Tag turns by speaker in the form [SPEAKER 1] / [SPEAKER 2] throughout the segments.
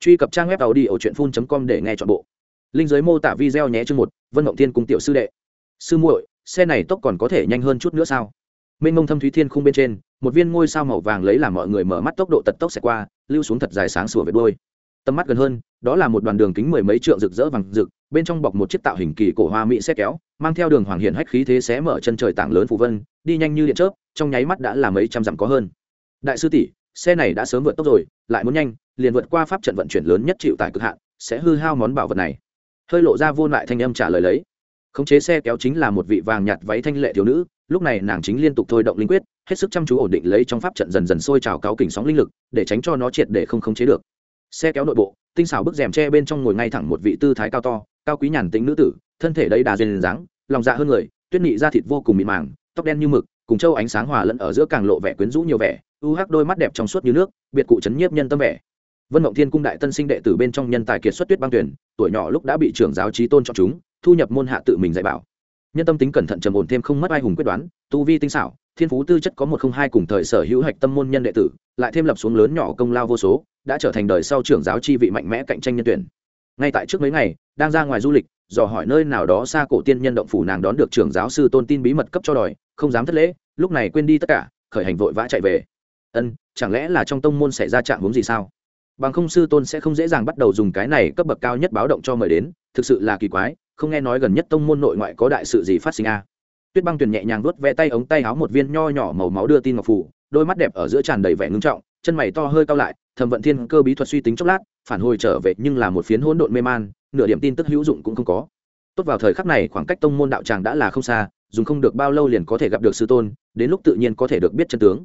[SPEAKER 1] truy cập trang web tàu đi ở truyện phun com để nghe chọn bộ. Linh giới mô tả video nhé chương một, vân mộng thiên cùng tiểu sư đệ. Sư muội, xe này tốc còn có thể nhanh hơn chút nữa sao? Mênh mông thâm thúy thiên khung bên trên, một viên ngôi sao màu vàng lấy làm mọi người mở mắt tốc độ tật tốc sẽ qua, lưu xuống thật dài sáng sủa về đôi tầm mắt gần hơn, đó là một đoàn đường kính mười mấy trượng rực rỡ vàng rực, bên trong bọc một chiếc tạo hình kỳ cổ hoa mỹ xe kéo, mang theo đường hoàng hiển hách khí thế xé mở chân trời tảng lớn phù vân, đi nhanh như điện chớp, trong nháy mắt đã là mấy trăm dặm có hơn. Đại sư tỷ, xe này đã sớm vượt tốc rồi, lại muốn nhanh liền vượt qua pháp trận vận chuyển lớn nhất chịu tải cực hạn, sẽ hư hao món bảo vật này. Hơi lộ ra vô lại thanh âm trả lời lấy. Khống chế xe kéo chính là một vị vàng nhạt váy thanh lệ thiếu nữ, lúc này nàng chính liên tục thôi động linh quyết, hết sức chăm chú ổn định lấy trong pháp trận dần dần sôi trào cáo kỉnh sóng linh lực, để tránh cho nó triệt để không khống chế được. Xe kéo nội bộ, tinh xảo bức rèm tre bên trong ngồi ngay thẳng một vị tư thái cao to, cao quý nhàn tính nữ tử, thân thể đầy đà duyên dáng, lòng dạ hơn người, tuyết nị da thịt vô cùng mịn màng, tóc đen như mực, cùng châu ánh sáng hòa lẫn ở giữa càng lộ vẻ quyến rũ nhiều vẻ, u hắc đôi mắt đẹp trong suốt như nước, biệt cụ chấn nhiếp nhân tâm vẻ vân mộng thiên cung đại tân sinh đệ tử bên trong nhân tài kiệt xuất tuyết băng tuyển tuổi nhỏ lúc đã bị trưởng giáo trí tôn chọn chúng, thu nhập môn hạ tự mình dạy bảo. Nhân tâm tính cẩn thận trầm ổn thêm không mất ai hùng quyết đoán, tu vi tinh xảo, thiên phú tư chất có một không hai cùng thời sở hữu hạch tâm môn nhân đệ tử, lại thêm lập xuống lớn nhỏ công lao vô số, đã trở thành đời sau trưởng giáo chi vị mạnh mẽ cạnh tranh nhân tuyển. Ngay tại trước mấy ngày, đang ra ngoài du lịch, dò hỏi nơi nào đó xa cổ tiên nhân động phủ nàng đón được trưởng giáo sư tôn tin bí mật cấp cho đòi, không dám thất lễ, lúc này quên đi tất cả, khởi hành vội vã chạy về. Ân, chẳng lẽ là trong tông môn xảy ra trạng huống gì sao? Bằng không sư tôn sẽ không dễ dàng bắt đầu dùng cái này cấp bậc cao nhất báo động cho mời đến, thực sự là kỳ quái, không nghe nói gần nhất tông môn nội ngoại có đại sự gì phát sinh a à. tuyết băng tuyền nhẹ nhàng vuốt vẽ tay ống tay áo một viên nho nhỏ màu máu đưa tin ngọc phủ, đôi mắt đẹp ở giữa tràn đầy vẻ ngưng trọng, chân mày to hơi cao lại, thẩm vận thiên cơ bí thuật suy tính chốc lát, phản hồi trở về nhưng là một phiến hỗn độn mê man, nửa điểm tin tức hữu dụng cũng không có tốt vào thời khắc này khoảng cách tông môn đạo tràng đã là không xa, dùng không được bao lâu liền có thể gặp được sư tôn, đến lúc tự nhiên có thể được biết chân tướng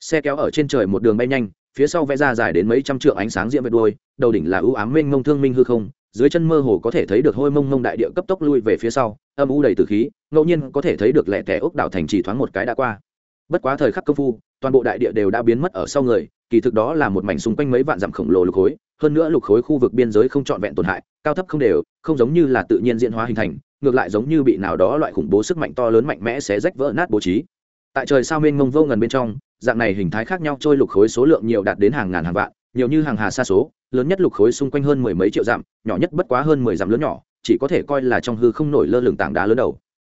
[SPEAKER 1] xe kéo ở trên trời một đường bay nhanh phía sau vẽ ra dài đến mấy trăm trượng ánh sáng diễm vệt đuôi, đầu đỉnh là ưu ám mênh mông thương minh hư không, dưới chân mơ hồ có thể thấy được hôi mông mông đại địa cấp tốc lui về phía sau, âm u đầy tử khí, ngẫu nhiên có thể thấy được lẻ tẻ ốc đảo thành chỉ thoáng một cái đã qua. Bất quá thời khắc công phu, toàn bộ đại địa đều đã biến mất ở sau người, kỳ thực đó là một mảnh xung quanh mấy vạn dặm khổng lồ lục khối, hơn nữa lục khối khu vực biên giới không trọn vẹn tổn hại, cao thấp không đều, không giống như là tự nhiên diễn hóa hình thành, ngược lại giống như bị nào đó loại khủng bố sức mạnh to lớn mạnh mẽ sẽ rách vỡ nát bố trí. Tại trời sao mênh mông vô ngần bên trong dạng này hình thái khác nhau trôi lục khối số lượng nhiều đạt đến hàng ngàn hàng vạn, nhiều như hàng hà xa số, lớn nhất lục khối xung quanh hơn mười mấy triệu dặm, nhỏ nhất bất quá hơn mười dặm lớn nhỏ, chỉ có thể coi là trong hư không nổi lơ lửng tảng đá lớn đầu.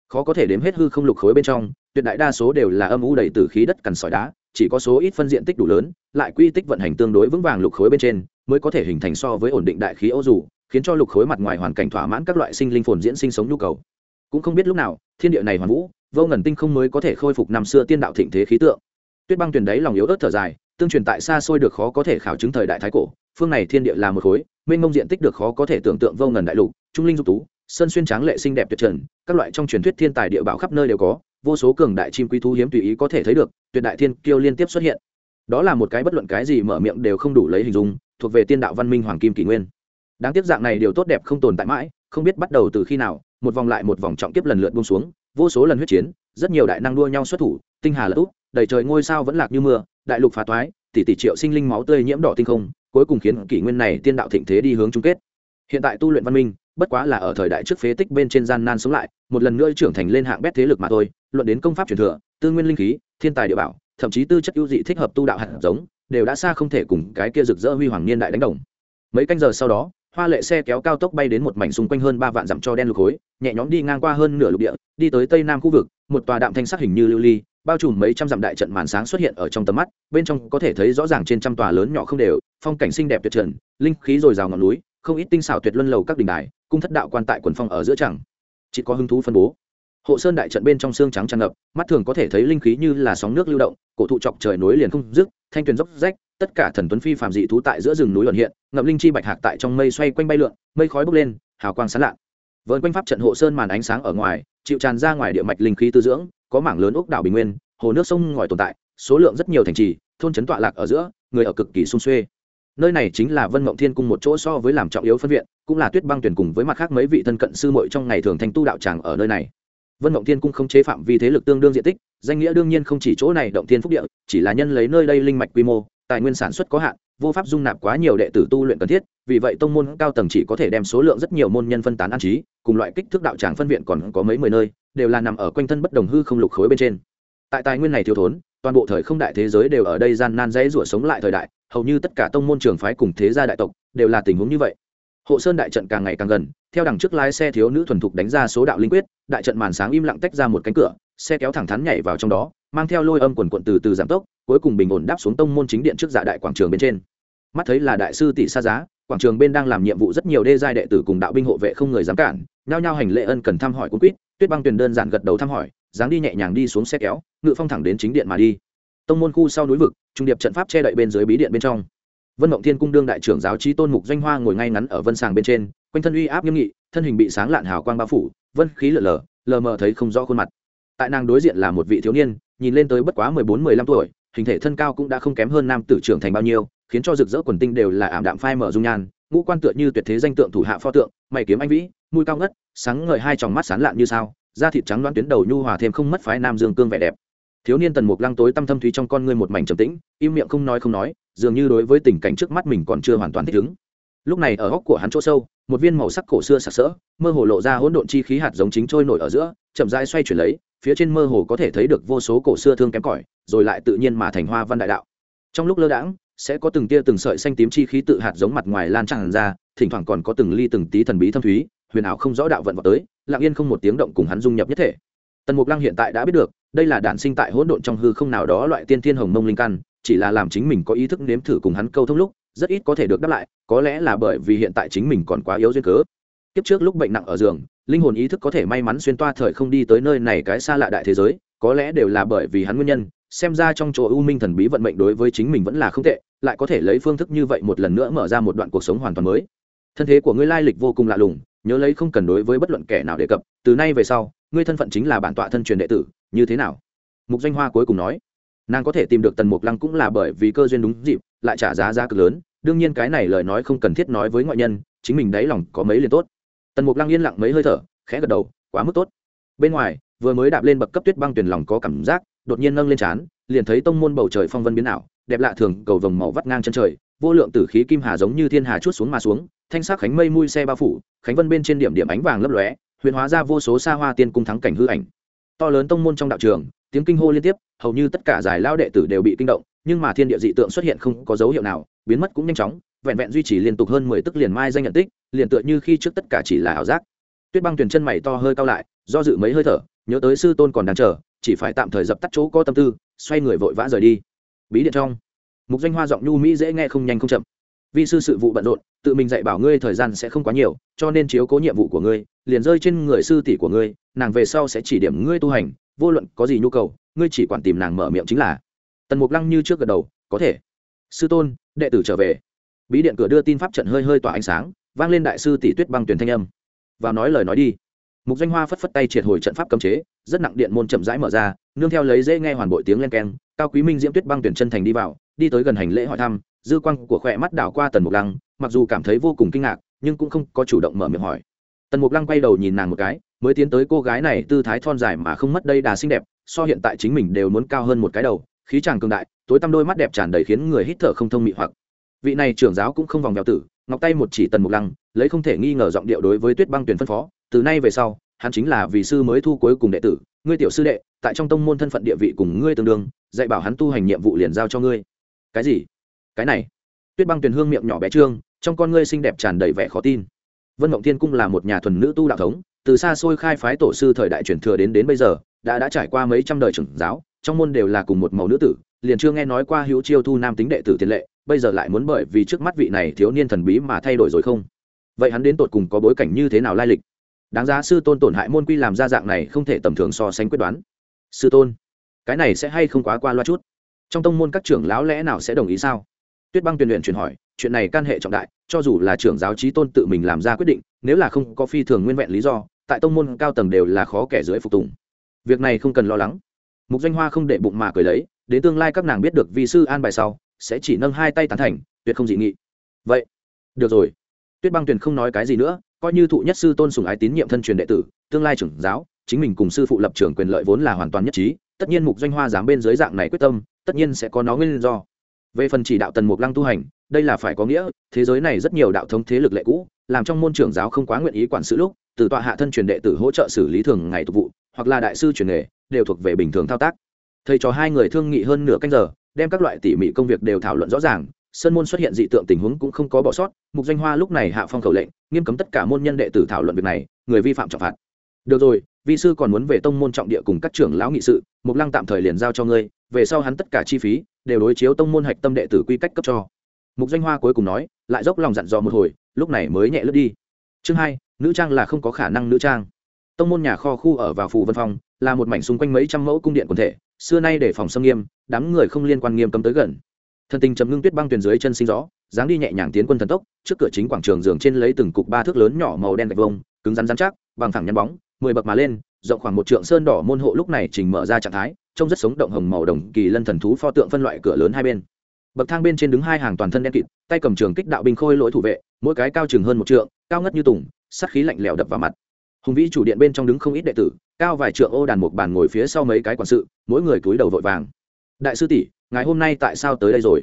[SPEAKER 1] Khó có thể đếm hết hư không lục khối bên trong, tuyệt đại đa số đều là âm u đầy từ khí đất cằn sỏi đá, chỉ có số ít phân diện tích đủ lớn, lại quy tích vận hành tương đối vững vàng lục khối bên trên, mới có thể hình thành so với ổn định đại khí ô dù, khiến cho lục khối mặt ngoài hoàn cảnh thỏa mãn các loại sinh linh phồn diễn sinh sống nhu cầu. Cũng không biết lúc nào, thiên địa này hoàn vũ, vô ngần tinh không mới có thể khôi phục năm xưa tiên đạo thịnh thế khí tượng tuyết băng tuyền đấy lòng yếu ớt thở dài, tương truyền tại xa xôi được khó có thể khảo chứng thời đại thái cổ, phương này thiên địa là một khối, mênh mông diện tích được khó có thể tưởng tượng vô ngần đại lục, trung linh dục tú, sơn xuyên tráng lệ xinh đẹp tuyệt trần, các loại trong truyền thuyết thiên tài địa bảo khắp nơi đều có, vô số cường đại chim quý thú hiếm tùy ý có thể thấy được, tuyệt đại thiên kiêu liên tiếp xuất hiện. Đó là một cái bất luận cái gì mở miệng đều không đủ lấy hình dung, thuộc về tiên đạo văn minh hoàng kim kỷ nguyên. Đáng tiếc dạng này điều tốt đẹp không tồn tại mãi, không biết bắt đầu từ khi nào, một vòng lại một vòng trọng tiếp lần lượt buông xuống, vô số lần huyết chiến, rất nhiều đại năng đua nhau xuất thủ, tinh hà lật úp đầy trời ngôi sao vẫn lạc như mưa, đại lục phá toái, tỷ tỷ triệu sinh linh máu tươi nhiễm đỏ tinh không, cuối cùng khiến kỷ nguyên này tiên đạo thịnh thế đi hướng chung kết. Hiện tại tu luyện văn minh, bất quá là ở thời đại trước phế tích bên trên gian nan sống lại, một lần nữa trưởng thành lên hạng bét thế lực mà thôi, luận đến công pháp truyền thừa, tư nguyên linh khí, thiên tài địa bảo, thậm chí tư chất ưu dị thích hợp tu đạo hạt giống, đều đã xa không thể cùng cái kia rực rỡ huy hoàng niên đại đánh đồng. Mấy canh giờ sau đó, hoa lệ xe kéo cao tốc bay đến một mảnh xung quanh hơn ba vạn dặm cho đen lục khối, nhẹ nhõm đi ngang qua hơn nửa lục địa, đi tới tây nam khu vực, một tòa đạm thanh sắc hình như lưu ly bao trùm mấy trăm dặm đại trận màn sáng xuất hiện ở trong tầm mắt, bên trong có thể thấy rõ ràng trên trăm tòa lớn nhỏ không đều, phong cảnh xinh đẹp tuyệt trần, linh khí dồi dào ngọn núi, không ít tinh xảo tuyệt luân lầu các đình đài, cung thất đạo quan tại quần phong ở giữa chẳng. Chỉ có hứng thú phân bố. Hộ sơn đại trận bên trong xương trắng tràn ngập, mắt thường có thể thấy linh khí như là sóng nước lưu động, cổ thụ chọc trời nối liền không dứt, thanh tuyền dốc rách, tất cả thần tuấn phi phàm dị thú tại giữa rừng núi luận hiện, ngậm linh chi bạch hạc tại trong mây xoay quanh bay lượn, mây khói bốc lên, hào quang sáng lạ. Vợn quanh pháp trận hộ sơn màn ánh sáng ở ngoài, chịu tràn ra ngoài địa mạch linh khí tư dưỡng có mảng lớn ốc đảo bình nguyên, hồ nước sông ngòi tồn tại, số lượng rất nhiều thành trì, thôn trấn tọa lạc ở giữa, người ở cực kỳ sung xuê. Nơi này chính là vân mộng thiên cung một chỗ so với làm trọng yếu phân viện, cũng là tuyết băng tuyển cùng với mặt khác mấy vị thân cận sư muội trong ngày thường thành tu đạo tràng ở nơi này. Vân mộng thiên cung không chế phạm vi thế lực tương đương diện tích, danh nghĩa đương nhiên không chỉ chỗ này động thiên phúc địa, chỉ là nhân lấy nơi đây linh mạch quy mô, tài nguyên sản xuất có hạn, vô pháp dung nạp quá nhiều đệ tử tu luyện cần thiết, vì vậy tông môn cao tầng chỉ có thể đem số lượng rất nhiều môn nhân phân tán an trí, cùng loại kích thước đạo tràng phân viện còn có mấy mười nơi đều là nằm ở quanh thân bất đồng hư không lục khối bên trên. Tại tài nguyên này thiếu thốn, toàn bộ thời không đại thế giới đều ở đây gian nan dãy rủa sống lại thời đại, hầu như tất cả tông môn trường phái cùng thế gia đại tộc đều là tình huống như vậy. Hộ sơn đại trận càng ngày càng gần, theo đằng trước lái xe thiếu nữ thuần thục đánh ra số đạo linh quyết, đại trận màn sáng im lặng tách ra một cánh cửa, xe kéo thẳng thắn nhảy vào trong đó, mang theo lôi âm quần quận từ từ giảm tốc, cuối cùng bình ổn đáp xuống tông môn chính điện trước dạ đại quảng trường bên trên. Mắt thấy là đại sư tỷ xa giá, quảng trường bên đang làm nhiệm vụ rất nhiều đê giai đệ tử cùng đạo binh hộ vệ không người dám cản, nhao nhao hành lệ ân cần thăm hỏi cung quýt tuyết băng tuyền đơn giản gật đầu thăm hỏi, dáng đi nhẹ nhàng đi xuống xe kéo, ngự phong thẳng đến chính điện mà đi. Tông môn khu sau núi vực, trung điệp trận pháp che đậy bên dưới bí điện bên trong. Vân mộng thiên cung đương đại trưởng giáo trí tôn mục doanh hoa ngồi ngay ngắn ở vân sàng bên trên, quanh thân uy áp nghiêm nghị, thân hình bị sáng lạn hào quang bao phủ, vân khí lở lở, lờ mờ thấy không rõ khuôn mặt. Tại nàng đối diện là một vị thiếu niên, nhìn lên tới bất quá mười bốn, mười lăm tuổi, hình thể thân cao cũng đã không kém hơn nam tử trưởng thành bao nhiêu, khiến cho rực rỡ quần tinh đều là ảm đạm phai mở dung nhan ngũ quan tựa như tuyệt thế danh tượng thủ hạ pho tượng, mày kiếm anh vĩ, mũi cao ngất, sáng ngời hai tròng mắt sán lạn như sao, da thịt trắng đoán tuyến đầu nhu hòa thêm không mất phái nam dương cương vẻ đẹp. Thiếu niên tần mục lăng tối tăm thâm thúy trong con ngươi một mảnh trầm tĩnh, im miệng không nói không nói, dường như đối với tình cảnh trước mắt mình còn chưa hoàn toàn thích ứng. Lúc này ở góc của hắn chỗ sâu, một viên màu sắc cổ xưa sặc sỡ, mơ hồ lộ ra hỗn độn chi khí hạt giống chính trôi nổi ở giữa, chậm rãi xoay chuyển lấy, phía trên mơ hồ có thể thấy được vô số cổ xưa thương kém cỏi, rồi lại tự nhiên mà thành hoa văn đại đạo. Trong lúc lơ đãng sẽ có từng tia từng sợi xanh tím chi khí tự hạt giống mặt ngoài lan tràn ra, thỉnh thoảng còn có từng ly từng tí thần bí thâm thúy, huyền ảo không rõ đạo vận vào tới, lặng yên không một tiếng động cùng hắn dung nhập nhất thể. Tần mục lăng hiện tại đã biết được, đây là đản sinh tại hỗn độn trong hư không nào đó loại tiên thiên hồng mông linh căn, chỉ là làm chính mình có ý thức nếm thử cùng hắn câu thông lúc, rất ít có thể được đáp lại, có lẽ là bởi vì hiện tại chính mình còn quá yếu duyên cớ. Kiếp trước lúc bệnh nặng ở giường, linh hồn ý thức có thể may mắn xuyên toa thời không đi tới nơi này cái xa lạ đại thế giới, có lẽ đều là bởi vì hắn nguyên nhân xem ra trong chỗ u minh thần bí vận mệnh đối với chính mình vẫn là không tệ, lại có thể lấy phương thức như vậy một lần nữa mở ra một đoạn cuộc sống hoàn toàn mới. Thân thế của ngươi lai lịch vô cùng lạ lùng, nhớ lấy không cần đối với bất luận kẻ nào đề cập, từ nay về sau, ngươi thân phận chính là bản tọa thân truyền đệ tử, như thế nào? Mục danh hoa cuối cùng nói. Nàng có thể tìm được tần mục lăng cũng là bởi vì cơ duyên đúng dịp, lại trả giá giá cực lớn, đương nhiên cái này lời nói không cần thiết nói với ngoại nhân, chính mình đáy lòng có mấy liền tốt. Tần mục lăng yên lặng mấy hơi thở, khẽ gật đầu, quá mức tốt. Bên ngoài, vừa mới đạp lên bậc cấp tuyết băng tuyển lòng có cảm giác đột nhiên nâng lên trán, liền thấy tông môn bầu trời phong vân biến ảo, đẹp lạ thường, cầu vồng màu vắt ngang chân trời, vô lượng tử khí kim hà giống như thiên hà chuốt xuống mà xuống, thanh sắc khánh mây mui xe bao phủ, khánh vân bên trên điểm điểm ánh vàng lấp lóe, huyền hóa ra vô số xa hoa tiên cung thắng cảnh hư ảnh. To lớn tông môn trong đạo trường, tiếng kinh hô liên tiếp, hầu như tất cả giải lao đệ tử đều bị kinh động, nhưng mà thiên địa dị tượng xuất hiện không có dấu hiệu nào, biến mất cũng nhanh chóng, vẹn vẹn duy trì liên tục hơn mười tức liền mai danh nhận tích, liền tựa như khi trước tất cả chỉ là ảo giác. Tuyết băng tuyển chân mày to hơi cao lại, do dự mấy hơi thở, nhớ tới sư tôn còn đang chờ chỉ phải tạm thời dập tắt chỗ có tâm tư, xoay người vội vã rời đi. Bí điện trong. Mục danh hoa giọng nhu mỹ dễ nghe không nhanh không chậm. Vì sư sự vụ bận rộn, tự mình dạy bảo ngươi thời gian sẽ không quá nhiều, cho nên chiếu cố nhiệm vụ của ngươi, liền rơi trên người sư tỷ của ngươi, nàng về sau sẽ chỉ điểm ngươi tu hành, vô luận có gì nhu cầu, ngươi chỉ quản tìm nàng mở miệng chính là. Tần mục lăng như trước gật đầu, có thể. Sư tôn, đệ tử trở về. Bí điện cửa đưa tin pháp trận hơi hơi tỏa ánh sáng, vang lên đại sư tỷ tuyết băng tuyển thanh âm. Và nói lời nói đi mục danh hoa phất phất tay triệt hồi trận pháp cấm chế, rất nặng điện môn chậm rãi mở ra, nương theo lấy dễ nghe hoàn bội tiếng len keng, cao quý minh diễm tuyết băng tuyển chân thành đi vào, đi tới gần hành lễ hỏi thăm, dư quang của khỏe mắt đảo qua tần mục lăng, mặc dù cảm thấy vô cùng kinh ngạc, nhưng cũng không có chủ động mở miệng hỏi. Tần mục lăng quay đầu nhìn nàng một cái, mới tiến tới cô gái này tư thái thon dài mà không mất đây đà xinh đẹp, so hiện tại chính mình đều muốn cao hơn một cái đầu, khí chàng cường đại, tối tăm đôi mắt đẹp tràn đầy khiến người hít thở không thông mị hoặc. Vị này trưởng giáo cũng không vòng vèo tử, ngọc tay một chỉ tần mục lăng, lấy không thể nghi ngờ giọng điệu đối với tuyết băng tuyển phân phó từ nay về sau, hắn chính là vị sư mới thu cuối cùng đệ tử, ngươi tiểu sư đệ, tại trong tông môn thân phận địa vị cùng ngươi tương đương, dạy bảo hắn tu hành nhiệm vụ liền giao cho ngươi. Cái gì? Cái này? Tuyết băng tuyền hương miệng nhỏ bé trương, trong con ngươi xinh đẹp tràn đầy vẻ khó tin. Vân mộng thiên cung là một nhà thuần nữ tu đạo thống, từ xa xôi khai phái tổ sư thời đại truyền thừa đến đến bây giờ, đã đã trải qua mấy trăm đời trưởng giáo, trong môn đều là cùng một màu nữ tử, liền chưa nghe nói qua hữu chiêu thu nam tính đệ tử tiền lệ, bây giờ lại muốn bởi vì trước mắt vị này thiếu niên thần bí mà thay đổi rồi không? Vậy hắn đến tột cùng có bối cảnh như thế nào lai lịch? Đáng giá sư tôn tổn hại môn quy làm ra dạng này không thể tầm thường so sánh quyết đoán. Sư tôn, cái này sẽ hay không quá qua loa chút? Trong tông môn các trưởng lão lẽ nào sẽ đồng ý sao? Tuyết băng tuyển luyện truyền hỏi, chuyện này can hệ trọng đại, cho dù là trưởng giáo trí tôn tự mình làm ra quyết định, nếu là không có phi thường nguyên vẹn lý do, tại tông môn cao tầng đều là khó kẻ dưới phục tùng. Việc này không cần lo lắng. Mục danh hoa không để bụng mà cười lấy, đến tương lai các nàng biết được vì sư an bài sau, sẽ chỉ nâng hai tay tán thành, tuyệt không dị nghị. Vậy, được rồi. Tuyết băng tuyền không nói cái gì nữa coi như thụ nhất sư tôn sùng ái tín nhiệm thân truyền đệ tử, tương lai trưởng giáo, chính mình cùng sư phụ lập trường quyền lợi vốn là hoàn toàn nhất trí, tất nhiên mục doanh hoa dám bên dưới dạng này quyết tâm, tất nhiên sẽ có nó nguyên do. Về phần chỉ đạo tần mục lăng tu hành, đây là phải có nghĩa, thế giới này rất nhiều đạo thống thế lực lệ cũ, làm trong môn trưởng giáo không quá nguyện ý quản sự lúc, từ tọa hạ thân truyền đệ tử hỗ trợ xử lý thường ngày tục vụ, hoặc là đại sư truyền nghề, đều thuộc về bình thường thao tác. Thầy trò hai người thương nghị hơn nửa canh giờ, đem các loại tỉ mỉ công việc đều thảo luận rõ ràng sơn môn xuất hiện dị tượng tình huống cũng không có bỏ sót, mục danh hoa lúc này hạ phong khẩu lệnh, nghiêm cấm tất cả môn nhân đệ tử thảo luận việc này, người vi phạm trọng phạt. Được rồi, vi sư còn muốn về tông môn trọng địa cùng các trưởng lão nghị sự, mục lăng tạm thời liền giao cho ngươi, về sau hắn tất cả chi phí đều đối chiếu tông môn hạch tâm đệ tử quy cách cấp cho. Mục danh hoa cuối cùng nói, lại dốc lòng dặn dò một hồi, lúc này mới nhẹ lướt đi. Chương hai, nữ trang là không có khả năng nữ trang. Tông môn nhà kho khu ở vào phù vân phong, là một mảnh xung quanh mấy trăm mẫu cung điện quần thể, xưa nay để phòng xâm nghiêm, đám người không liên quan nghiêm cấm tới gần thần tình chấm ngưng tuyết băng tuyền dưới chân sinh gió, dáng đi nhẹ nhàng tiến quân thần tốc trước cửa chính quảng trường giường trên lấy từng cục ba thước lớn nhỏ màu đen gạch vông cứng rắn rắn chắc bằng thẳng nhăn bóng mười bậc mà lên rộng khoảng một trượng sơn đỏ môn hộ lúc này trình mở ra trạng thái trông rất sống động hồng màu đồng kỳ lân thần thú pho tượng phân loại cửa lớn hai bên. Bậc thang bên trên đứng hai hàng toàn thân đen kịt tay cầm trường kích đạo binh khôi lỗi thủ vệ mỗi cái cao chừng hơn một trượng cao ngất như tùng sắt khí lạnh lẽo đập vào mặt. Hùng vĩ chủ điện bên trong đứng không ít đệ tử cao vài trượng ô đàn một bàn ngồi phía sau mấy cái quản sự mỗi người cúi đầu vội vàng. Đại sư tỷ ngày hôm nay tại sao tới đây rồi?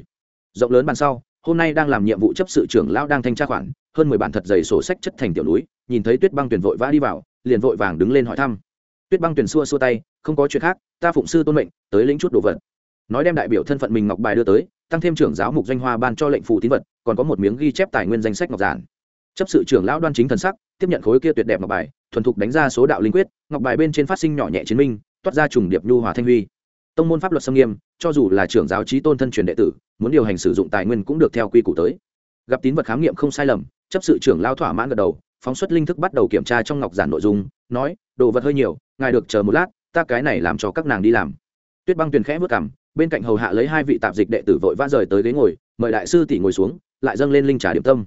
[SPEAKER 1] Rộng lớn bàn sau, hôm nay đang làm nhiệm vụ chấp sự trưởng lão đang thanh tra khoản, hơn mười bản thật dày sổ sách chất thành tiểu núi, nhìn thấy tuyết băng tuyển vội vã đi vào, liền vội vàng đứng lên hỏi thăm. Tuyết băng tuyển xua xua tay, không có chuyện khác, ta phụng sư tôn mệnh, tới lĩnh chút đồ vật. Nói đem đại biểu thân phận mình ngọc bài đưa tới, tăng thêm trưởng giáo mục doanh hoa ban cho lệnh phụ tín vật, còn có một miếng ghi chép tài nguyên danh sách ngọc giản. Chấp sự trưởng lão đoan chính thần sắc, tiếp nhận khối kia tuyệt đẹp ngọc bài, thuần thục đánh ra số đạo linh quyết, ngọc bài bên trên phát sinh nhỏ nhẹ chiến minh, toát ra trùng điệp nhu hòa thanh huy. Tông môn pháp luật xâm nghiêm cho dù là trưởng giáo trí tôn thân truyền đệ tử, muốn điều hành sử dụng tài nguyên cũng được theo quy củ tới. Gặp tín vật khám nghiệm không sai lầm, chấp sự trưởng lao thỏa mãn gật đầu, phóng xuất linh thức bắt đầu kiểm tra trong ngọc giản nội dung, nói, đồ vật hơi nhiều, ngài được chờ một lát, ta cái này làm cho các nàng đi làm. Tuyết băng tuyền khẽ vất cảm bên cạnh hầu hạ lấy hai vị tạp dịch đệ tử vội vã rời tới ghế ngồi, mời đại sư tỷ ngồi xuống, lại dâng lên linh trà điểm tâm.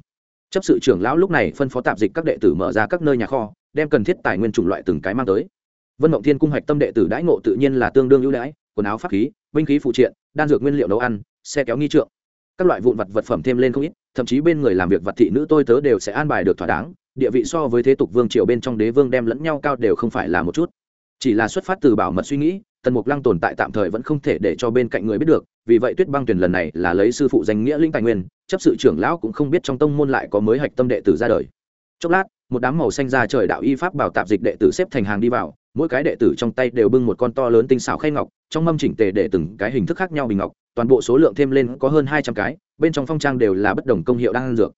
[SPEAKER 1] Chấp sự trưởng lão lúc này phân phó tạp dịch các đệ tử mở ra các nơi nhà kho, đem cần thiết tài nguyên chủng loại từng cái mang tới. Vân mộng thiên cung hạch tâm đệ tử đãi ngộ tự nhiên là tương đương ưu đãi, quần áo pháp khí binh khí phụ triện, đan dược nguyên liệu nấu ăn, xe kéo nghi trượng. Các loại vụn vật vật phẩm thêm lên không ít, thậm chí bên người làm việc vật thị nữ tôi tớ đều sẽ an bài được thỏa đáng, địa vị so với thế tục vương triều bên trong đế vương đem lẫn nhau cao đều không phải là một chút. Chỉ là xuất phát từ bảo mật suy nghĩ, tần mục lăng tồn tại tạm thời vẫn không thể để cho bên cạnh người biết được, vì vậy tuyết băng tuyển lần này là lấy sư phụ danh nghĩa linh tài nguyên, chấp sự trưởng lão cũng không biết trong tông môn lại có mới hạch tâm đệ tử ra đời. Chốc lát, một đám màu xanh ra trời đạo y pháp bảo tạp dịch đệ tử xếp thành hàng đi vào mỗi cái đệ tử trong tay đều bưng một con to lớn tinh xảo khay ngọc, trong mâm chỉnh tề để từng cái hình thức khác nhau bình ngọc, toàn bộ số lượng thêm lên có hơn hai trăm cái, bên trong phong trang đều là bất đồng công hiệu đang ăn dược.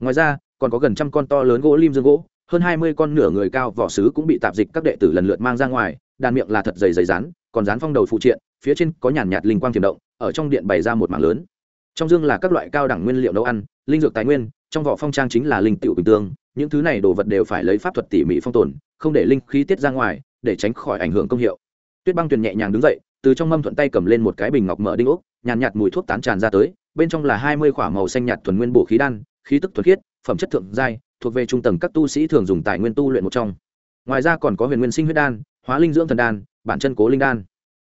[SPEAKER 1] Ngoài ra, còn có gần trăm con to lớn gỗ lim dương gỗ, hơn hai mươi con nửa người cao vỏ sứ cũng bị tạp dịch các đệ tử lần lượt mang ra ngoài, đàn miệng là thật dày dày rán, còn rán phong đầu phụ triện, phía trên có nhàn nhạt linh quang tiềm động, ở trong điện bày ra một mảng lớn. Trong dương là các loại cao đẳng nguyên liệu nấu ăn, linh dược tài nguyên, trong vỏ phong trang chính là linh tiểu bình tương, những thứ này đồ vật đều phải lấy pháp thuật tỉ mỉ phong tồn, không để linh khí tiết ra ngoài để tránh khỏi ảnh hưởng công hiệu. Tuyết băng tuyền nhẹ nhàng đứng dậy từ trong mâm thuận tay cầm lên một cái bình ngọc mở đinh ốc nhàn nhạt, mùi thuốc tán tràn ra tới bên trong là hai mươi k màu xanh nhạt thuần nguyên bổ khí đan khí tức thuật khiết phẩm chất thượng giai thuộc về trung tầng các tu sĩ thường dùng tài nguyên tu luyện một trong. Ngoài ra còn có huyền nguyên sinh huyết đan hóa linh dưỡng thần đan bản chân cố linh đan.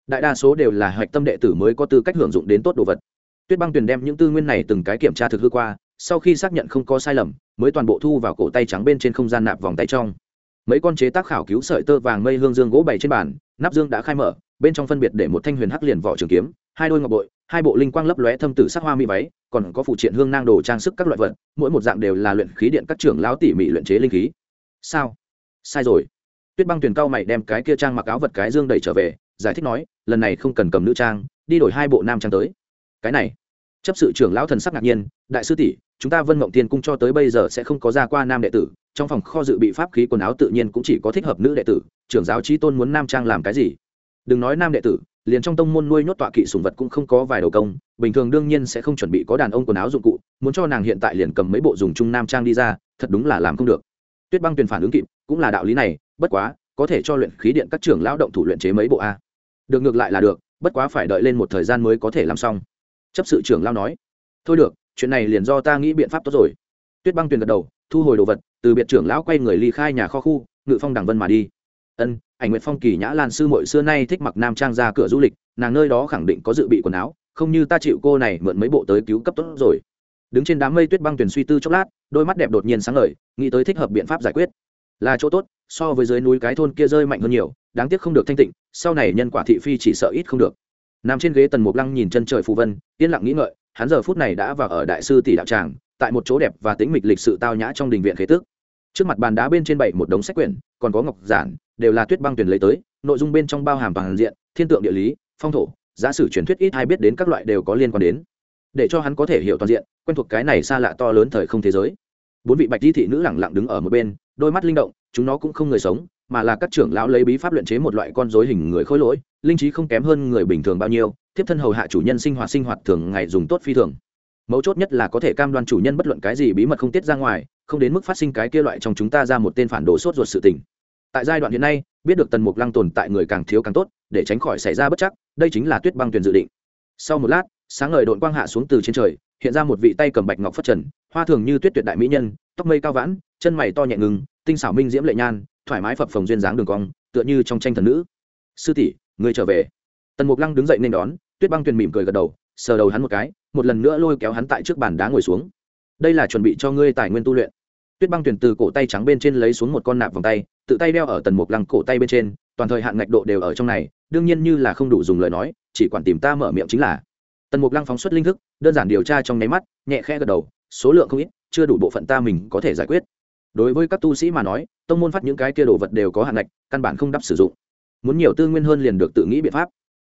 [SPEAKER 1] Đại đa số đều là hạch tâm đệ tử mới có tư cách hưởng dụng đến tốt đồ vật. Tuyết băng tuyền đem những tư nguyên này từng cái kiểm tra thực hư qua sau khi xác nhận không có sai lầm mới toàn bộ thu vào cổ tay trắng bên trên không gian nạp vòng tay trong mấy con chế tác khảo cứu sợi tơ vàng mây hương dương gỗ bày trên bàn, nắp dương đã khai mở, bên trong phân biệt để một thanh huyền hắc liền vỏ trường kiếm, hai đôi ngọc bội, hai bộ linh quang lấp lóe thâm tử sắc hoa mỹ váy, còn có phụ triện hương nang đồ trang sức các loại vật, mỗi một dạng đều là luyện khí điện các trưởng lão tỉ mỉ luyện chế linh khí. Sao? Sai rồi. Tuyết băng tuyển cao mày đem cái kia trang mặc áo vật cái dương đẩy trở về, giải thích nói, lần này không cần cầm nữ trang, đi đổi hai bộ nam trang tới. Cái này chấp sự trưởng lão thần sắc ngạc nhiên, đại sư tỷ, chúng ta vân mộng tiên cung cho tới bây giờ sẽ không có ra qua nam đệ tử, trong phòng kho dự bị pháp khí quần áo tự nhiên cũng chỉ có thích hợp nữ đệ tử, trưởng giáo trí tôn muốn nam trang làm cái gì? Đừng nói nam đệ tử, liền trong tông môn nuôi nhốt tọa kỵ sùng vật cũng không có vài đầu công, bình thường đương nhiên sẽ không chuẩn bị có đàn ông quần áo dụng cụ, muốn cho nàng hiện tại liền cầm mấy bộ dùng chung nam trang đi ra, thật đúng là làm không được. Tuyết băng tuyền phản ứng kịp, cũng là đạo lý này, bất quá, có thể cho luyện khí điện các trưởng lão động thủ luyện chế mấy bộ a. Được ngược lại là được, bất quá phải đợi lên một thời gian mới có thể làm xong chấp sự trưởng lao nói, thôi được, chuyện này liền do ta nghĩ biện pháp tốt rồi. Tuyết băng tuyền gật đầu, thu hồi đồ vật, từ biệt trưởng lão quay người ly khai nhà kho khu, ngự phong đằng vân mà đi. Ân, ảnh nguyệt phong kỳ nhã lan sư mội xưa nay thích mặc nam trang ra cửa du lịch, nàng nơi đó khẳng định có dự bị quần áo, không như ta chịu cô này mượn mấy bộ tới cứu cấp tốt rồi. Đứng trên đám mây tuyết băng tuyển suy tư chốc lát, đôi mắt đẹp đột nhiên sáng ngời, nghĩ tới thích hợp biện pháp giải quyết. Là chỗ tốt, so với dưới núi cái thôn kia rơi mạnh hơn nhiều, đáng tiếc không được thanh tịnh, sau này nhân quả thị phi chỉ sợ ít không được nằm trên ghế tần mục lăng nhìn chân trời phù vân, yên lặng nghĩ ngợi, hắn giờ phút này đã vào ở đại sư tỷ đạo tràng, tại một chỗ đẹp và tĩnh mịch lịch sự tao nhã trong đình viện khế tước. Trước mặt bàn đá bên trên bảy một đống sách quyển, còn có ngọc giản, đều là tuyết băng tuyển lấy tới, nội dung bên trong bao hàm toàn diện, thiên tượng địa lý, phong thổ giả sử truyền thuyết ít hay biết đến các loại đều có liên quan đến. Để cho hắn có thể hiểu toàn diện, quen thuộc cái này xa lạ to lớn thời không thế giới. Bốn vị bạch di thị nữ lẳng lặng đứng ở một bên, đôi mắt linh động, chúng nó cũng không người sống mà là các trưởng lão lấy bí pháp luyện chế một loại con rối hình người khối lỗi, linh trí không kém hơn người bình thường bao nhiêu tiếp thân hầu hạ chủ nhân sinh hoạt sinh hoạt thường ngày dùng tốt phi thường. Mấu chốt nhất là có thể cam đoan chủ nhân bất luận cái gì bí mật không tiết ra ngoài, không đến mức phát sinh cái kia loại trong chúng ta ra một tên phản đồ sốt ruột sự tình. Tại giai đoạn hiện nay, biết được tần mục lăng tồn tại người càng thiếu càng tốt, để tránh khỏi xảy ra bất chắc, đây chính là tuyết băng tuyển dự định. Sau một lát, sáng ngời đội quang hạ xuống từ trên trời, hiện ra một vị tay cầm bạch ngọc phất trần, hoa thường như tuyết tuyệt đại mỹ nhân, tóc mây cao vãn, chân mày to nhẹ ngừng, tinh xảo minh diễm lệ nhan thoải mái phập phồng duyên dáng đường cong, tựa như trong tranh thần nữ. Sư tỷ người trở về. Tần mục lăng đứng dậy nên đón, tuyết băng tuyền mỉm cười gật đầu, sờ đầu hắn một cái, một lần nữa lôi kéo hắn tại trước bàn đá ngồi xuống. Đây là chuẩn bị cho ngươi tài nguyên tu luyện. Tuyết băng tuyền từ cổ tay trắng bên trên lấy xuống một con nạp vòng tay, tự tay đeo ở tần mục lăng cổ tay bên trên, toàn thời hạn ngạch độ đều ở trong này, đương nhiên như là không đủ dùng lời nói, chỉ quản tìm ta mở miệng chính là. Tần mục lăng phóng xuất linh thức, đơn giản điều tra trong nháy mắt, nhẹ khẽ gật đầu, số lượng không ít, chưa đủ bộ phận ta mình có thể giải quyết đối với các tu sĩ mà nói, tông môn phát những cái kia đồ vật đều có hạn ngạch, căn bản không đắp sử dụng. Muốn nhiều tư nguyên hơn liền được tự nghĩ biện pháp.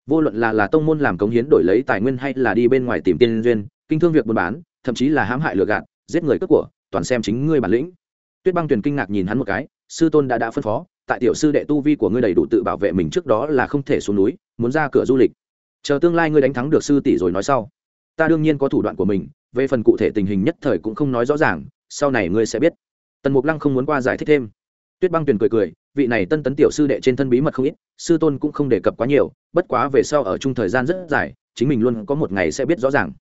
[SPEAKER 1] Vô luận là là tông môn làm cống hiến đổi lấy tài nguyên hay là đi bên ngoài tìm tiên duyên, kinh thương việc buôn bán, thậm chí là hãm hại lừa gạt, giết người cướp của, toàn xem chính ngươi bản lĩnh. Tuyết băng tuyền kinh ngạc nhìn hắn một cái, sư tôn đã đã phân phó, tại tiểu sư đệ tu vi của ngươi đầy đủ tự bảo vệ mình trước đó là không thể xuống núi, muốn ra cửa du lịch. Chờ tương lai ngươi đánh thắng được sư tỷ rồi nói sau. Ta đương nhiên có thủ đoạn của mình, về phần cụ thể tình hình nhất thời cũng không nói rõ ràng, sau này ngươi sẽ biết tần mục lăng không muốn qua giải thích thêm. Tuyết băng tuyền cười cười, vị này tân tấn tiểu sư đệ trên thân bí mật không ít, sư tôn cũng không đề cập quá nhiều, bất quá về sau ở chung thời gian rất dài, chính mình luôn có một ngày sẽ biết rõ ràng.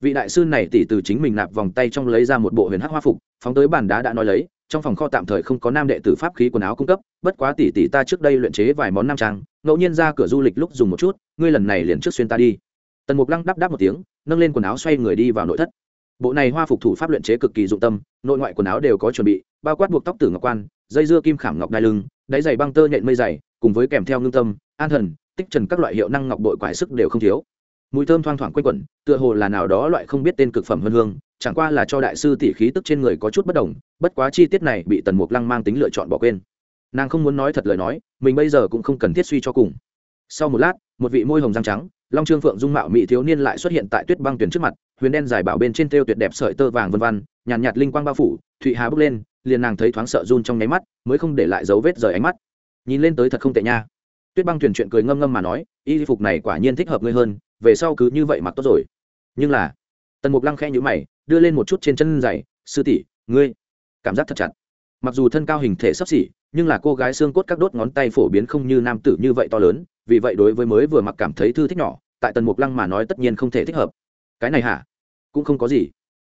[SPEAKER 1] Vị đại sư này tỉ từ chính mình nạp vòng tay trong lấy ra một bộ huyền hắc hoa phục, phóng tới bàn đá đã nói lấy, trong phòng kho tạm thời không có nam đệ tử pháp khí quần áo cung cấp, bất quá tỷ tỷ ta trước đây luyện chế vài món nam trang, ngẫu nhiên ra cửa du lịch lúc dùng một chút, ngươi lần này liền trước xuyên ta đi. Tần mục lăng đáp đáp một tiếng, nâng lên quần áo xoay người đi vào nội thất bộ này hoa phục thủ pháp luyện chế cực kỳ dụng tâm, nội ngoại quần áo đều có chuẩn bị, bao quát buộc tóc tử ngọc quan, dây dưa kim khảm ngọc đai lưng, đáy giày băng tơ nhện mây dày, cùng với kèm theo ngưng tâm, an thần, tích trần các loại hiệu năng ngọc bội quải sức đều không thiếu. Mùi thơm thoang thoảng quanh quẩn, tựa hồ là nào đó loại không biết tên cực phẩm hơn hương, chẳng qua là cho đại sư tỷ khí tức trên người có chút bất đồng, bất quá chi tiết này bị tần mục lăng mang tính lựa chọn bỏ quên. Nàng không muốn nói thật lời nói, mình bây giờ cũng không cần thiết suy cho cùng. Sau một lát, một vị môi hồng răng trắng long trương phượng dung mạo mỹ thiếu niên lại xuất hiện tại tuyết băng tuyển trước mặt huyền đen dài bảo bên trên tiêu tuyệt đẹp sợi tơ vàng vân vân nhàn nhạt, nhạt linh quang bao phủ thụy hà bước lên liền nàng thấy thoáng sợ run trong nháy mắt mới không để lại dấu vết rời ánh mắt. Nhìn lên tới thật không tệ nha. Tuyết băng tuyển chuyện cười ngâm ngâm mà nói y phục này quả nhiên thích hợp ngươi hơn về sau cứ như vậy mặc tốt rồi. Nhưng là tần mục lăng khẽ nhữ mày đưa lên một chút trên chân giày sư tỷ ngươi cảm giác thật chặt. Mặc dù thân cao hình thể sấp xỉ nhưng là cô gái xương cốt các đốt ngón tay phổ biến không như nam tử như vậy to lớn vì vậy đối với mới vừa mặc cảm thấy thư thích nhỏ, tại tần mục lăng mà nói tất nhiên không thể thích hợp. Cái này hả? Cũng không có gì.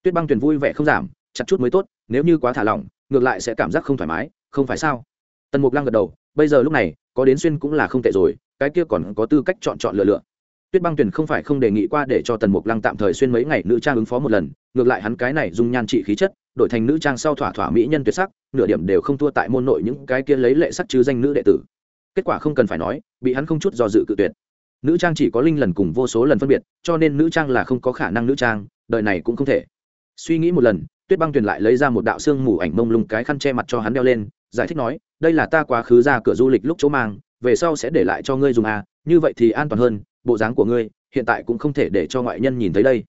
[SPEAKER 1] Tuyết băng tuyền vui vẻ không giảm, chặt chút mới tốt, nếu như quá thả lỏng, ngược lại sẽ cảm giác không thoải mái, không phải sao? Tần mục lăng gật đầu, bây giờ lúc này, có đến xuyên cũng là không tệ rồi, cái kia còn có tư cách chọn chọn lựa lựa. Tuyết băng tuyền không phải không đề nghị qua để cho tần mục lăng tạm thời xuyên mấy ngày nữ trang ứng phó một lần, ngược lại hắn cái này dung nhan trị khí chất, đổi thành nữ trang sau thỏa thỏa mỹ nhân tuyệt sắc, nửa điểm đều không thua tại môn nội những cái kia lấy lệ sắc chứ danh nữ đệ tử kết quả không cần phải nói, bị hắn không chút do dự cự tuyệt. Nữ trang chỉ có linh lần cùng vô số lần phân biệt, cho nên nữ trang là không có khả năng nữ trang, đời này cũng không thể. Suy nghĩ một lần, tuyết băng tuyền lại lấy ra một đạo xương mù ảnh mông lung cái khăn che mặt cho hắn đeo lên, giải thích nói, đây là ta quá khứ ra cửa du lịch lúc chỗ mang, về sau sẽ để lại cho ngươi dùng à như vậy thì an toàn hơn, bộ dáng của ngươi, hiện tại cũng không thể để cho ngoại nhân nhìn thấy đây.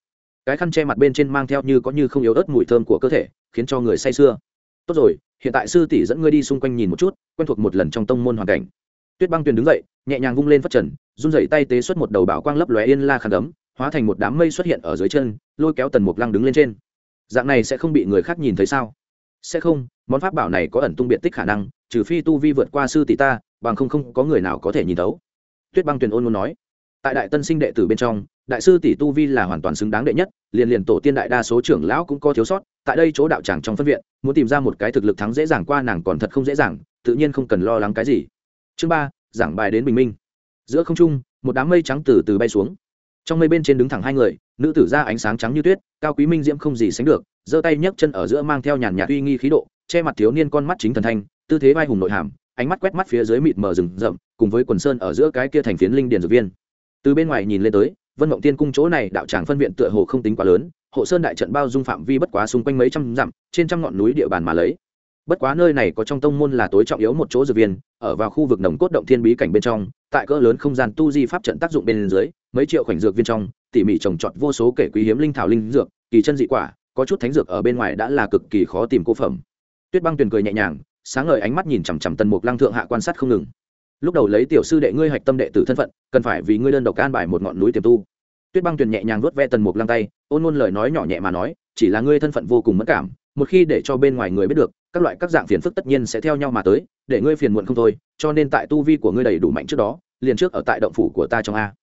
[SPEAKER 1] Cái khăn che mặt bên trên mang theo như có như không yếu ớt mùi thơm của cơ thể, khiến cho người say sưa. Tốt rồi, hiện tại sư tỷ dẫn ngươi đi xung quanh nhìn một chút, quen thuộc một lần trong tông môn hoàn cảnh tuyết băng tuyền đứng dậy, nhẹ nhàng vung lên phất trần, run dậy tay tế xuất một đầu bảo quang lấp lóe yên la khăn ấm hóa thành một đám mây xuất hiện ở dưới chân, lôi kéo tần mục lăng đứng lên trên. Dạng này sẽ không bị người khác nhìn thấy sao? Sẽ không, món pháp bảo này có ẩn tung biện tích khả năng, trừ phi tu vi vượt qua sư tỷ ta, bằng không không có người nào có thể nhìn thấu. Tuyết băng tuyền ôn muốn nói. Tại đại tân sinh đệ tử bên trong, đại sư tỷ tu vi là hoàn toàn xứng đáng đệ nhất, liền liền tổ tiên đại đa số trưởng lão cũng có thiếu sót, tại đây chỗ đạo tràng trong phân viện, muốn tìm ra một cái thực lực thắng dễ dàng qua nàng còn thật không dễ dàng, tự nhiên không cần lo lắng cái gì chương ba, giảng bài đến bình minh. Giữa không trung, một đám mây trắng từ từ bay xuống. Trong mây bên trên đứng thẳng hai người, nữ tử ra ánh sáng trắng như tuyết, cao quý minh diễm không gì sánh được, giơ tay nhấc chân ở giữa mang theo nhàn nhạt uy nghi khí độ, che mặt thiếu niên con mắt chính thần thanh, tư thế vai hùng nội hàm, ánh mắt quét mắt phía dưới mịt mờ rừng rậm, cùng với quần sơn ở giữa cái kia thành phiến linh điền dược viên. Từ bên ngoài nhìn lên tới, vân mộng tiên cung chỗ này đạo tràng phân viện tựa hồ không tính quá lớn, hộ sơn đại trận bao dung phạm vi bất quá xung quanh mấy trăm dặm, trên trăm ngọn núi địa bàn mà lấy bất quá nơi này có trong tông môn là tối trọng yếu một chỗ dược viên, ở vào khu vực nồng cốt động thiên bí cảnh bên trong, tại cỡ lớn không gian tu di pháp trận tác dụng bên dưới, mấy triệu khoảnh dược viên trong, tỉ mỉ trồng trọt vô số kể quý hiếm linh thảo linh dược, kỳ chân dị quả, có chút thánh dược ở bên ngoài đã là cực kỳ khó tìm cô phẩm. Tuyết băng tuyền cười nhẹ nhàng, sáng ngời ánh mắt nhìn chằm chằm tần mục lăng thượng hạ quan sát không ngừng. Lúc đầu lấy tiểu sư đệ ngươi hạch tâm đệ tử thân phận, cần phải vì ngươi đơn độc an bài một ngọn núi tiềm tu. Tuyết băng tuyền nhẹ nhàng vuốt ve tần mục lăng tay, ôn ngôn lời nói nhỏ nhẹ mà nói, chỉ là ngươi thân phận vô cùng mất cảm, một khi để cho bên ngoài người biết được các loại các dạng phiền phức tất nhiên sẽ theo nhau mà tới, để ngươi phiền muộn không thôi, cho nên tại tu vi của ngươi đầy đủ mạnh trước đó, liền trước ở tại động phủ của ta trong a.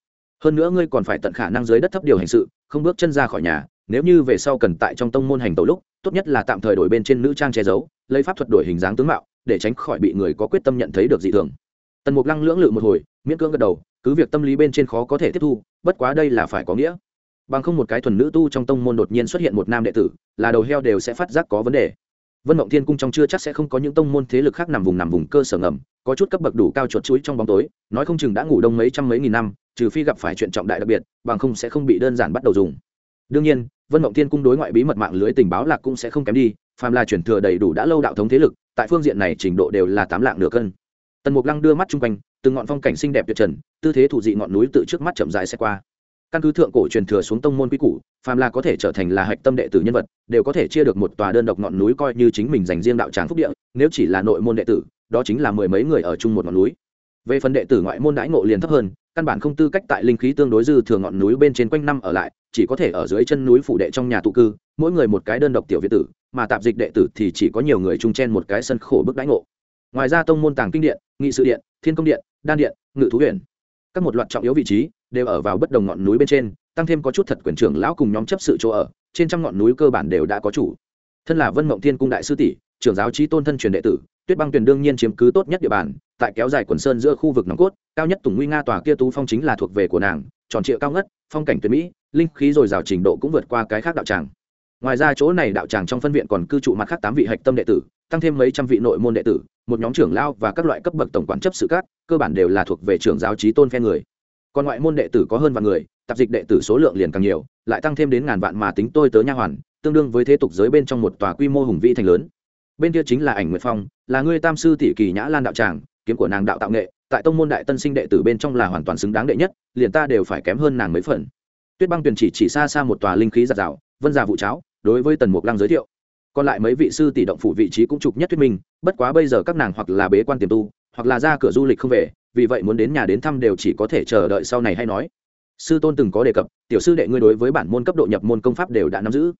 [SPEAKER 1] Hơn nữa ngươi còn phải tận khả năng dưới đất thấp điều hành sự, không bước chân ra khỏi nhà, nếu như về sau cần tại trong tông môn hành tẩu lúc, tốt nhất là tạm thời đổi bên trên nữ trang che giấu, lấy pháp thuật đổi hình dáng tướng mạo, để tránh khỏi bị người có quyết tâm nhận thấy được dị thường. Tần mục lăng lưỡng lự một hồi, miễn cưỡng gật đầu, cứ việc tâm lý bên trên khó có thể tiếp thu, bất quá đây là phải có nghĩa. Bằng không một cái thuần nữ tu trong tông môn đột nhiên xuất hiện một nam đệ tử, là đầu heo đều sẽ phát giác có vấn đề vân mộng thiên cung trong chưa chắc sẽ không có những tông môn thế lực khác nằm vùng nằm vùng cơ sở ngầm, có chút cấp bậc đủ cao chuột chuối trong bóng tối, nói không chừng đã ngủ đông mấy trăm mấy nghìn năm, trừ phi gặp phải chuyện trọng đại đặc biệt, bằng không sẽ không bị đơn giản bắt đầu dùng. Đương nhiên, vân mộng thiên cung đối ngoại bí mật mạng lưới tình báo lạc cũng sẽ không kém đi, phàm là chuyển thừa đầy đủ đã lâu đạo thống thế lực, tại phương diện này trình độ đều là tám lạng nửa cân. Tần mục lăng đưa mắt chung quanh, từng ngọn phong cảnh xinh đẹp tuyệt trần, tư thế thủ dị ngọn núi tự trước mắt chậm dài xe qua căn cứ thượng cổ truyền thừa xuống tông môn quy củ, phàm là có thể trở thành là hạch tâm đệ tử nhân vật, đều có thể chia được một tòa đơn độc ngọn núi coi như chính mình dành riêng đạo tràng phúc địa, nếu chỉ là nội môn đệ tử, đó chính là mười mấy người ở chung một ngọn núi. Về phần đệ tử ngoại môn đãi ngộ liền thấp hơn, căn bản không tư cách tại linh khí tương đối dư thừa ngọn núi bên trên quanh năm ở lại, chỉ có thể ở dưới chân núi phủ đệ trong nhà tụ cư, mỗi người một cái đơn độc tiểu việt tử, mà tạp dịch đệ tử thì chỉ có nhiều người chung chen một cái sân khổ bức đãi ngộ. Ngoài ra tông môn tàng kinh điện, nghị sự điện, thiên công điện, đan điện, ngự thú huyện các một loạt trọng yếu vị trí đều ở vào bất đồng ngọn núi bên trên, tăng thêm có chút thật quyền trưởng lão cùng nhóm chấp sự chỗ ở, trên trăm ngọn núi cơ bản đều đã có chủ. Thân là vân mộng thiên cung đại sư tỷ, trưởng giáo trí tôn thân truyền đệ tử, tuyết băng tuyền đương nhiên chiếm cứ tốt nhất địa bàn, tại kéo dài quần sơn giữa khu vực nòng cốt, cao nhất tùng nguy nga tòa kia tú phong chính là thuộc về của nàng, tròn trịa cao ngất, phong cảnh tuyệt mỹ, linh khí dồi dào trình độ cũng vượt qua cái khác đạo tràng. Ngoài ra chỗ này đạo tràng trong phân viện còn cư trụ mặt khác tám vị hạch tâm đệ tử, tăng thêm mấy trăm vị nội môn đệ tử, một nhóm trưởng lao và các loại cấp bậc tổng quản chấp sự các, cơ bản đều là thuộc về trưởng giáo trí tôn phe người còn ngoại môn đệ tử có hơn vạn người, tạp dịch đệ tử số lượng liền càng nhiều, lại tăng thêm đến ngàn vạn mà tính tôi tớ nha hoàn, tương đương với thế tục giới bên trong một tòa quy mô hùng vĩ thành lớn. Bên kia chính là ảnh nguyệt phong, là người tam sư tỷ kỳ nhã lan đạo tràng, kiếm của nàng đạo tạo nghệ, tại tông môn đại tân sinh đệ tử bên trong là hoàn toàn xứng đáng đệ nhất, liền ta đều phải kém hơn nàng mấy phần. Tuyết băng tuyển chỉ chỉ xa xa một tòa linh khí giạt rào, vân già vụ cháo, đối với tần mục lăng giới thiệu. Còn lại mấy vị sư tỷ động phủ vị trí cũng trục nhất thuyết minh, bất quá bây giờ các nàng hoặc là bế quan tiềm tu, hoặc là ra cửa du lịch không về vì vậy muốn đến nhà đến thăm đều chỉ có thể chờ đợi sau này hay nói. Sư tôn từng có đề cập, tiểu sư đệ ngươi đối với bản môn cấp độ nhập môn công pháp đều đã nắm giữ.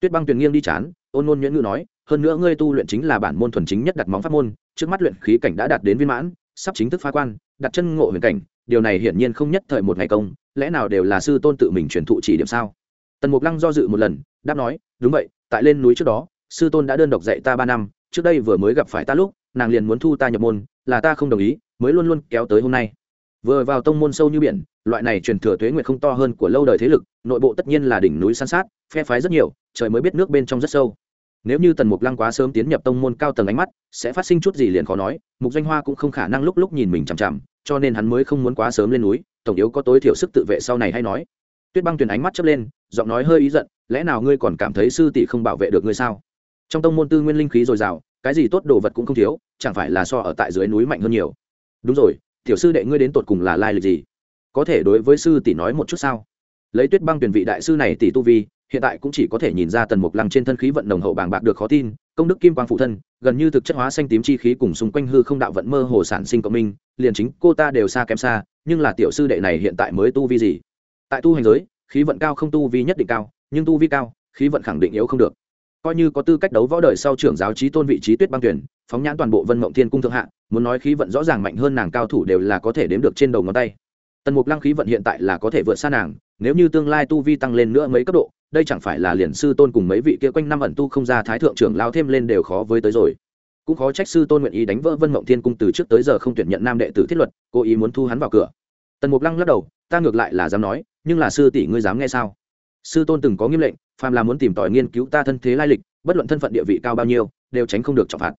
[SPEAKER 1] Tuyết băng tuyền nghiêng đi chán, ôn ngôn nhuyễn ngữ nói, hơn nữa ngươi tu luyện chính là bản môn thuần chính nhất đặt móng pháp môn, trước mắt luyện khí cảnh đã đạt đến viên mãn, sắp chính thức phá quan, đặt chân ngộ huyền cảnh, điều này hiển nhiên không nhất thời một ngày công, lẽ nào đều là sư tôn tự mình truyền thụ chỉ điểm sao? Tần mục lăng do dự một lần, đáp nói, đúng vậy, tại lên núi trước đó, sư tôn đã đơn độc dạy ta ba năm, trước đây vừa mới gặp phải ta lúc, nàng liền muốn thu ta nhập môn, là ta không đồng ý mới luôn luôn kéo tới hôm nay. Vừa vào tông môn sâu như biển, loại này truyền thừa tuế nguyệt không to hơn của lâu đời thế lực, nội bộ tất nhiên là đỉnh núi san sát, phe phái rất nhiều, trời mới biết nước bên trong rất sâu. Nếu như tần mục lăng quá sớm tiến nhập tông môn cao tầng ánh mắt, sẽ phát sinh chút gì liền khó nói, mục danh hoa cũng không khả năng lúc lúc nhìn mình chằm chằm, cho nên hắn mới không muốn quá sớm lên núi, tổng yếu có tối thiểu sức tự vệ sau này hay nói. Tuyết băng tuyền ánh mắt chớp lên, giọng nói hơi ý giận, lẽ nào ngươi còn cảm thấy sư tỷ không bảo vệ được ngươi sao? Trong tông môn tư nguyên linh khí dồi dào, cái gì tốt đồ vật cũng không thiếu, chẳng phải là so ở tại dưới núi mạnh hơn nhiều đúng rồi, tiểu sư đệ ngươi đến tột cùng là lai lịch gì? Có thể đối với sư tỷ nói một chút sao? Lấy tuyết băng tuyển vị đại sư này tỷ tu vi, hiện tại cũng chỉ có thể nhìn ra tần mục lăng trên thân khí vận nồng hậu bàng bạc được khó tin, công đức kim quang phụ thân, gần như thực chất hóa xanh tím chi khí cùng xung quanh hư không đạo vận mơ hồ sản sinh cộng minh, liền chính cô ta đều xa kém xa, nhưng là tiểu sư đệ này hiện tại mới tu vi gì? Tại tu hành giới, khí vận cao không tu vi nhất định cao, nhưng tu vi cao, khí vận khẳng định yếu không được. Coi như có tư cách đấu võ đời sau trưởng giáo trí tôn vị trí tuyết băng tuyển, phóng nhãn toàn bộ vân mộng thiên cung thượng hạ muốn nói khí vận rõ ràng mạnh hơn nàng cao thủ đều là có thể đếm được trên đầu ngón tay. Tần mục lăng khí vận hiện tại là có thể vượt xa nàng, nếu như tương lai tu vi tăng lên nữa mấy cấp độ, đây chẳng phải là liền sư tôn cùng mấy vị kia quanh năm ẩn tu không ra thái thượng trưởng lao thêm lên đều khó với tới rồi. Cũng khó trách sư tôn nguyện ý đánh vỡ vân mộng thiên cung từ trước tới giờ không tuyển nhận nam đệ tử thiết luật, cố ý muốn thu hắn vào cửa. Tần mục lăng lắc đầu, ta ngược lại là dám nói, nhưng là sư tỷ ngươi dám nghe sao? Sư tôn từng có nghiêm lệnh, phàm là muốn tìm tòi nghiên cứu ta thân thế lai lịch, bất luận thân phận địa vị cao bao nhiêu, đều tránh không được trọng phạt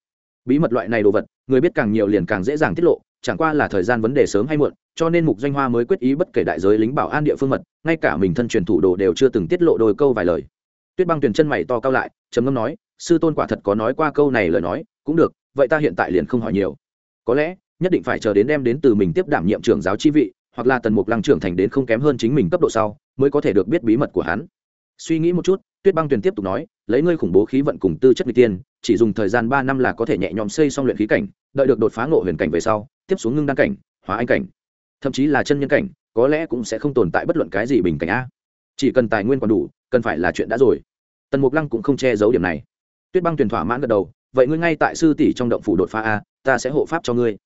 [SPEAKER 1] bí mật loại này đồ vật, người biết càng nhiều liền càng dễ dàng tiết lộ, chẳng qua là thời gian vấn đề sớm hay muộn, cho nên mục doanh hoa mới quyết ý bất kể đại giới lính bảo an địa phương mật, ngay cả mình thân truyền thủ đồ đều chưa từng tiết lộ đôi câu vài lời. Tuyết băng tuyển chân mày to cao lại, trầm ngâm nói, sư tôn quả thật có nói qua câu này lời nói, cũng được, vậy ta hiện tại liền không hỏi nhiều. Có lẽ, nhất định phải chờ đến đem đến từ mình tiếp đảm nhiệm trưởng giáo chi vị, hoặc là tần mục lăng trưởng thành đến không kém hơn chính mình cấp độ sau, mới có thể được biết bí mật của hắn. Suy nghĩ một chút tuyết băng tuyền tiếp tục nói, lấy ngươi khủng bố khí vận cùng tư chất n g tiên, chỉ dùng thời gian ba năm là có thể nhẹ nhõm xây xong luyện khí cảnh, đợi được đột phá ngộ huyền cảnh về sau, tiếp xuống ngưng đăng cảnh, hóa anh cảnh. Thậm chí là chân nhân cảnh, có lẽ cũng sẽ không tồn tại bất luận cái gì bình cảnh a. Chỉ cần tài nguyên còn đủ, cần phải là chuyện đã rồi. Tần mục lăng cũng không che giấu điểm này. Tuyết băng tuyển thỏa mãn gật đầu, vậy ngươi ngay tại sư tỷ trong động phủ đột phá a, ta sẽ hộ pháp cho ngươi.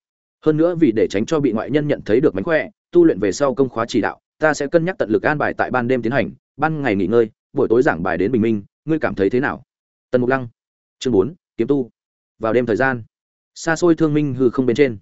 [SPEAKER 1] Hơn nữa vì để tránh cho bị ngoại nhân nhận thấy được mánh khỏe, tu luyện về sau công khóa chỉ đạo, ta sẽ cân nhắc tận lực an bài tại ban đêm tiến hành, ban ngày nghỉ ngơi buổi tối giảng bài đến bình minh ngươi cảm thấy thế nào? Tần mục lăng. Chương bốn kiếm tu. Vào đêm thời gian xa xôi thương minh hư không bên trên.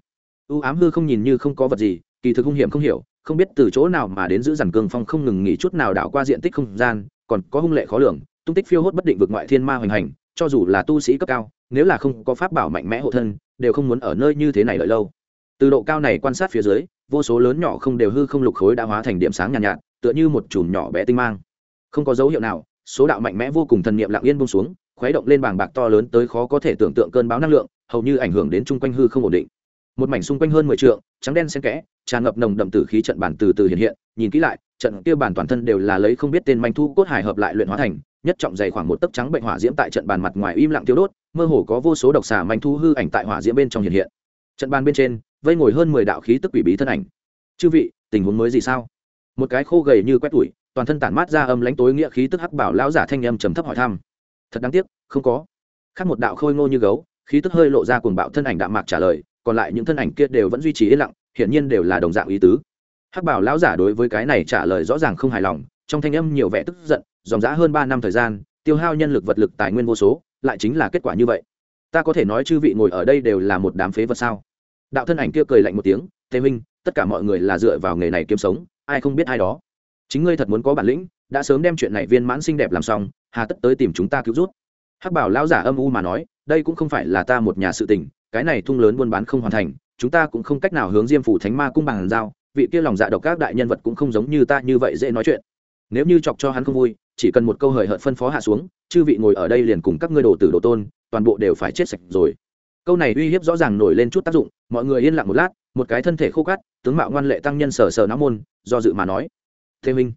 [SPEAKER 1] U ám hư không nhìn như không có vật gì kỳ thực hung hiểm không hiểu không biết từ chỗ nào mà đến giữ giản cường phong không ngừng nghỉ chút nào đảo qua diện tích không gian còn có hung lệ khó lường tung tích phiêu hốt bất định vượt ngoại thiên ma hoành hành cho dù là tu sĩ cấp cao nếu là không có pháp bảo mạnh mẽ hộ thân đều không muốn ở nơi như thế này lợi lâu. Từ độ cao này quan sát phía dưới vô số lớn nhỏ không đều hư không lục khối đã hóa thành điểm sáng nhàn nhạt, nhạt tựa như một chùm nhỏ bé tinh mang không có dấu hiệu nào, số đạo mạnh mẽ vô cùng thần niệm lặng yên bông xuống, khuấy động lên bảng bạc to lớn tới khó có thể tưởng tượng cơn bão năng lượng, hầu như ảnh hưởng đến chung quanh hư không ổn định. Một mảnh xung quanh hơn mười trượng, trắng đen xen kẽ, tràn ngập nồng đậm tử khí trận bản từ từ hiện hiện, nhìn kỹ lại, trận kia bản toàn thân đều là lấy không biết tên manh thu cốt hải hợp lại luyện hóa thành, nhất trọng dày khoảng một tấc trắng bệnh hỏa diễm tại trận bàn mặt ngoài im lặng tiêu đốt, mơ hồ có vô số độc xà manh thu hư ảnh tại hỏa diễm bên trong hiện hiện. Trận bàn bên trên, vây ngồi hơn mười đạo khí tức quỷ bí thân ảnh. Chư vị, tình huống mới gì sao? Một cái khô gầy như quét tủi toàn thân tản mát ra âm lãnh tối nghĩa khí tức hắc bảo lão giả thanh âm trầm thấp hỏi thăm. Thật đáng tiếc, không có. Khác một đạo khôi ngô như gấu, khí tức hơi lộ ra cuồng bạo thân ảnh đạm mạc trả lời, còn lại những thân ảnh kia đều vẫn duy trì yên lặng, hiển nhiên đều là đồng dạng ý tứ. Hắc bảo lão giả đối với cái này trả lời rõ ràng không hài lòng, trong thanh âm nhiều vẻ tức giận, dòng dã hơn ba năm thời gian, tiêu hao nhân lực vật lực tài nguyên vô số, lại chính là kết quả như vậy. Ta có thể nói chư vị ngồi ở đây đều là một đám phế vật sao? Đạo thân ảnh kia cười lạnh một tiếng thế minh tất cả mọi người là dựa vào nghề này kiếm sống, ai không biết ai đó? Chính ngươi thật muốn có bản lĩnh, đã sớm đem chuyện này viên mãn xinh đẹp làm xong, hà tất tới tìm chúng ta cứu rút hắc bảo lão giả âm u mà nói, đây cũng không phải là ta một nhà sự tình, cái này thung lớn buôn bán không hoàn thành, chúng ta cũng không cách nào hướng diêm phủ thánh ma cung bằng giao, vị kia lòng dạ độc các đại nhân vật cũng không giống như ta như vậy dễ nói chuyện. Nếu như chọc cho hắn không vui, chỉ cần một câu hời hợt phân phó hạ xuống, chư vị ngồi ở đây liền cùng các ngươi đồ tử đồ tôn, toàn bộ đều phải chết sạch rồi. Câu này uy hiếp rõ ràng nổi lên chút tác dụng, mọi người yên lặng một lát, một cái thân thể khô cát, tướng mạo ngoan lệ tăng nhân sờ sờ não môn, do dự mà nói thế minh.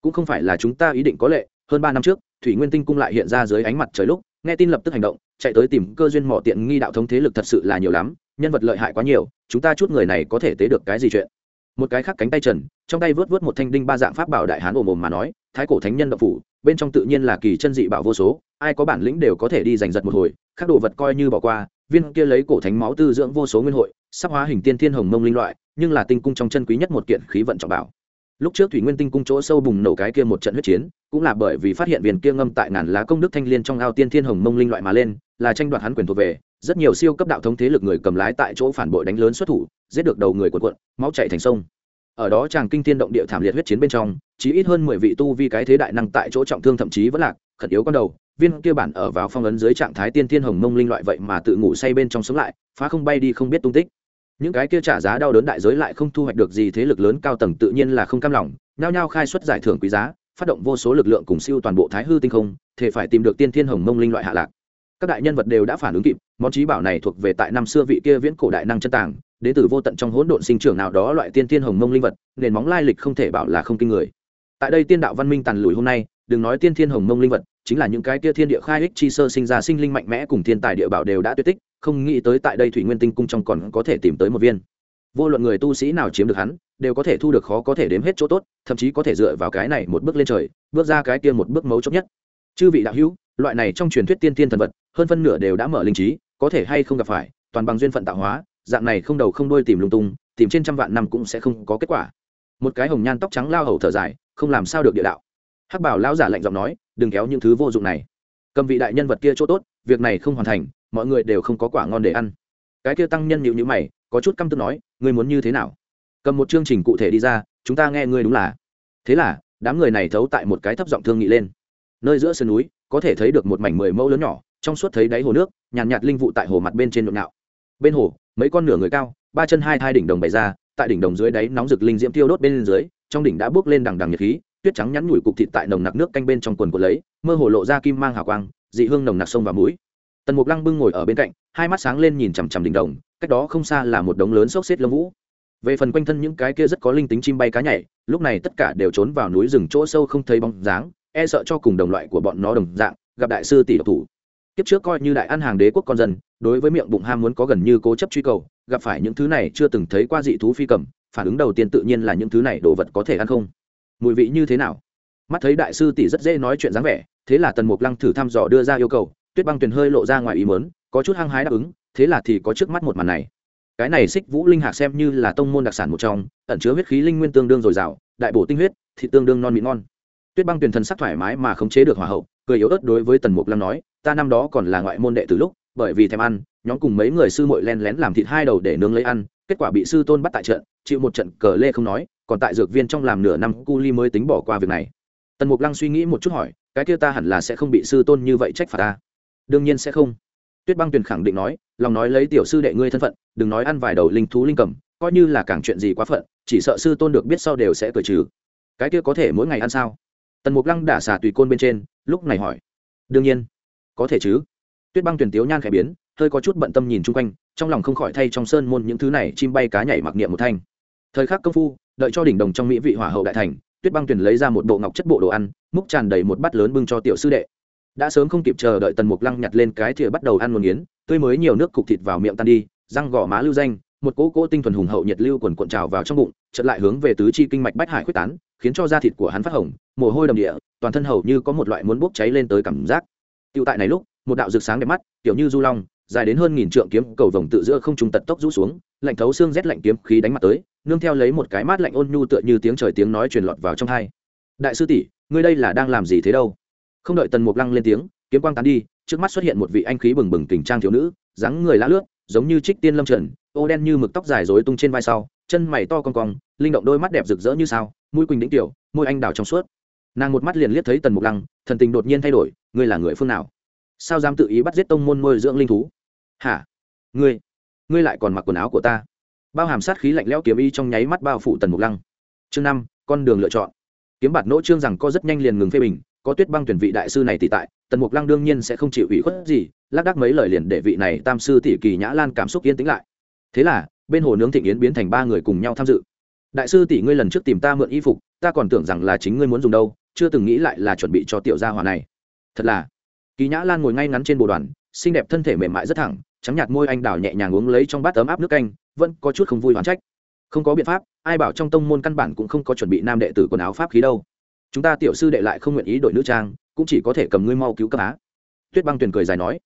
[SPEAKER 1] Cũng không phải là chúng ta ý định có lệ, hơn ba năm trước, thủy nguyên tinh cung lại hiện ra dưới ánh mặt trời lúc, nghe tin lập tức hành động, chạy tới tìm cơ duyên mỏ tiện nghi đạo thống thế lực thật sự là nhiều lắm, nhân vật lợi hại quá nhiều, chúng ta chút người này có thể tế được cái gì chuyện? Một cái khác cánh tay trần, trong tay vớt vớt một thanh đinh ba dạng pháp bảo đại hán ồm ồm mà nói, thái cổ thánh nhân đậu phủ, bên trong tự nhiên là kỳ chân dị bảo vô số, ai có bản lĩnh đều có thể đi giành giật một hồi các đồ vật coi như bỏ qua, viên kia lấy cổ thánh máu tư dưỡng vô số nguyên hội, sắp hóa hình tiên thiên hồng mông linh loại, nhưng là tinh cung trong chân quý nhất một kiện khí vận trọng bảo lúc trước thủy nguyên tinh cung chỗ sâu bùng nổ cái kia một trận huyết chiến, cũng là bởi vì phát hiện viên kia ngâm tại ngàn lá công đức thanh liên trong ao tiên thiên hồng mông linh loại mà lên, là tranh đoạt hắn quyền thuộc về. Rất nhiều siêu cấp đạo thống thế lực người cầm lái tại chỗ phản bội đánh lớn xuất thủ, giết được đầu người quần quận máu chạy thành sông. Ở đó chàng kinh thiên động địa thảm liệt huyết chiến bên trong chỉ ít hơn mười vị tu vi cái thế đại năng tại chỗ trọng thương thậm chí vẫn lạc, khẩn yếu con đầu. Viên kia bản ở vào phong ấn dưới trạng thái tiên thiên hồng mông linh loại vậy mà tự ngủ say bên trong sống lại, phá không bay đi không biết tung tích những cái kia trả giá đau đớn đại giới lại không thu hoạch được gì, thế lực lớn cao tầng tự nhiên là không cam lòng, nhao nhao khai xuất giải thưởng quý giá, phát động vô số lực lượng cùng siêu toàn bộ thái hư tinh không, thể phải tìm được tiên thiên hồng mông linh loại hạ lạc. Các đại nhân vật đều đã phản ứng kịp, món trí bảo này thuộc về tại năm xưa vị kia viễn cổ đại năng chân tàng, đến từ vô tận trong hỗn độn sinh trưởng nào đó loại tiên thiên hồng mông linh vật, nền móng lai lịch không thể bảo là không kinh người. Tại đây tiên đạo văn minh tàn lùi hôm nay, đừng nói tiên thiên hồng mông linh vật chính là những cái kia thiên địa khai ích chi sơ sinh ra sinh linh mạnh mẽ cùng thiên tài địa bảo đều đã tuyệt tích, không nghĩ tới tại đây thủy nguyên tinh cung trong còn có thể tìm tới một viên. Vô luận người tu sĩ nào chiếm được hắn, đều có thể thu được khó có thể đếm hết chỗ tốt, thậm chí có thể dựa vào cái này một bước lên trời, bước ra cái kia một bước mấu chốt nhất. Chư vị đạo hữu, loại này trong truyền thuyết tiên tiên thần vật, hơn phân nửa đều đã mở linh trí, có thể hay không gặp phải, toàn bằng duyên phận tạo hóa, dạng này không đầu không đuôi tìm lung tung, tìm trên trăm vạn năm cũng sẽ không có kết quả. Một cái hồng nhan tóc trắng lao hầu thở dài, không làm sao được địa đạo hắc bảo lão giả lạnh giọng nói đừng kéo những thứ vô dụng này. Cầm vị đại nhân vật kia chỗ tốt việc này không hoàn thành mọi người đều không có quả ngon để ăn. Cái kia tăng nhân nhịu nhữ mày có chút căm tức nói ngươi muốn như thế nào? Cầm một chương trình cụ thể đi ra chúng ta nghe ngươi đúng là. Thế là đám người này thấu tại một cái thấp giọng thương nghị lên. Nơi giữa sườn núi có thể thấy được một mảnh mười mẫu lớn nhỏ trong suốt thấy đáy hồ nước nhàn nhạt, nhạt linh vụ tại hồ mặt bên trên nhộn nhạo. Bên hồ mấy con nửa người cao ba chân hai thai đỉnh đồng bày ra tại đỉnh đồng dưới đáy nóng rực linh diễm tiêu đốt bên dưới trong đỉnh đã bước lên đằng đằng nhiệt khí tuyết trắng nhắn nhủi cục thịt tại nồng nặc nước canh bên trong quần của lấy, mơ hồ lộ ra kim mang hào quang, dị hương nồng nặc sông và mũi. Tần mục lăng bưng ngồi ở bên cạnh, hai mắt sáng lên nhìn chằm chằm đỉnh đồng, cách đó không xa là một đống lớn xốc xếp lông vũ. Về phần quanh thân những cái kia rất có linh tính chim bay cá nhảy, lúc này tất cả đều trốn vào núi rừng chỗ sâu không thấy bóng dáng e sợ cho cùng đồng loại của bọn nó đồng dạng, gặp đại sư tỷ độc thủ. Kiếp trước coi như đại ăn hàng đế quốc con dân, đối với miệng bụng ham muốn có gần như cố chấp truy cầu, gặp phải những thứ này chưa từng thấy qua dị thú phi cầm, phản ứng đầu tiên tự nhiên là những thứ này đồ vật có thể ăn không mùi vị như thế nào? Mắt thấy đại sư tỷ rất dễ nói chuyện dáng vẻ, thế là tần mục lăng thử thăm dò đưa ra yêu cầu, tuyết băng tuyền hơi lộ ra ngoài ý mớn có chút hăng hái đáp ứng, thế là thì có trước mắt một màn này. Cái này xích vũ linh hạc xem như là tông môn đặc sản một trong, ẩn chứa huyết khí linh nguyên tương đương dồi dào, đại bổ tinh huyết thì tương đương non mịn ngon. Tuyết băng tuyền thần sắc thoải mái mà khống chế được hòa hậu, cười yếu ớt đối với tần mục lăng nói, ta năm đó còn là ngoại môn đệ từ lúc, bởi vì thèm ăn, nhóm cùng mấy người sư muội len lén làm thịt hai đầu để nướng lấy ăn kết quả bị sư tôn bắt tại trận, chịu một trận cờ lê không nói, còn tại dược viên trong làm nửa năm cu ly mới tính bỏ qua việc này. Tần mục lăng suy nghĩ một chút hỏi, cái kia ta hẳn là sẽ không bị sư tôn như vậy trách phạt ta. Đương nhiên sẽ không. Tuyết băng tuyền khẳng định nói, lòng nói lấy tiểu sư đệ ngươi thân phận, đừng nói ăn vài đầu linh thú linh cầm, coi như là càng chuyện gì quá phận, chỉ sợ sư tôn được biết sau đều sẽ cởi trừ. Cái kia có thể mỗi ngày ăn sao? Tần mục lăng đả xà tùy côn bên trên, lúc này hỏi. Đương nhiên, có thể chứ. Tuyết băng tuyển tiếu nhan khẽ biến hơi có chút bận tâm nhìn chung quanh trong lòng không khỏi thay trong sơn môn những thứ này chim bay cá nhảy mặc niệm một thanh. Thời khắc công phu đợi cho đỉnh đồng trong mỹ vị hỏa hậu đại thành tuyết băng tuyển lấy ra một bộ ngọc chất bộ đồ ăn múc tràn đầy một bát lớn bưng cho tiểu sư đệ. Đã sớm không kịp chờ đợi tần mục lăng nhặt lên cái thìa bắt đầu ăn một nghiến tươi mới nhiều nước cục thịt vào miệng tan đi răng gò má lưu danh một cỗ cỗ tinh thuần hùng hậu nhiệt lưu quần cuộn trào vào trong bụng chợt lại hướng về tứ chi kinh mạch bách hải quyết tán khiến cho da thịt của hắn phát hồng mồ hôi đầm địa toàn thân hầu như có một loại muốn bốc cháy lên tới cảm giác. Tựu tại này lúc, một đạo rực sáng đẹp mắt, kiểu như du long, dài đến hơn nghìn trượng kiếm cầu vồng tự giữa không trung tật tốc rũ xuống, lạnh thấu xương rét lạnh kiếm khí đánh mặt tới, nương theo lấy một cái mát lạnh ôn nhu tựa như tiếng trời tiếng nói truyền lọt vào trong hai. Đại sư tỷ, ngươi đây là đang làm gì thế đâu? Không đợi Tần Mục Lăng lên tiếng, kiếm quang tán đi, trước mắt xuất hiện một vị anh khí bừng bừng tình trang thiếu nữ, dáng người lá lướt, giống như trích tiên lâm trần, ô đen như mực tóc dài rối tung trên vai sau, chân mày to cong cong, linh động đôi mắt đẹp rực rỡ như sao, mũi quỳnh đỉnh tiểu, môi anh đào trong suốt. Nàng một mắt liền liếc thấy Tần Mục Lăng, thần tình đột nhiên thay đổi, ngươi là người phương nào? sao dám tự ý bắt giết tông môn nuôi dưỡng linh thú hả? Ngươi? Ngươi lại còn mặc quần áo của ta? Bao hàm sát khí lạnh lẽo kiếm y trong nháy mắt bao phủ tần mục lăng. Chương năm, con đường lựa chọn. Kiếm bạt nỗ trương rằng có rất nhanh liền ngừng phê bình, có tuyết băng tuyển vị đại sư này tỷ tại, tần mục lăng đương nhiên sẽ không chịu ủy khuất gì, lác đác mấy lời liền để vị này tam sư tỷ kỳ nhã lan cảm xúc yên tĩnh lại. Thế là, bên hồ nướng thịnh yến biến thành ba người cùng nhau tham dự. Đại sư tỷ ngươi lần trước tìm ta mượn y phục, ta còn tưởng rằng là chính ngươi muốn dùng đâu, chưa từng nghĩ lại là chuẩn bị cho tiểu gia hòa này. Thật là. Kỳ nhã lan ngồi ngay ngắn trên bồ đoàn, xinh đẹp thân thể mềm mại rất thẳng trắng nhạt môi anh đào nhẹ nhàng uống lấy trong bát ấm áp nước canh, vẫn có chút không vui hoán trách. Không có biện pháp, ai bảo trong tông môn căn bản cũng không có chuẩn bị nam đệ tử quần áo pháp khí đâu. Chúng ta tiểu sư đệ lại không nguyện ý đổi nữ trang, cũng chỉ có thể cầm ngươi mau cứu cấp á. Tuyết băng tuyền cười dài nói.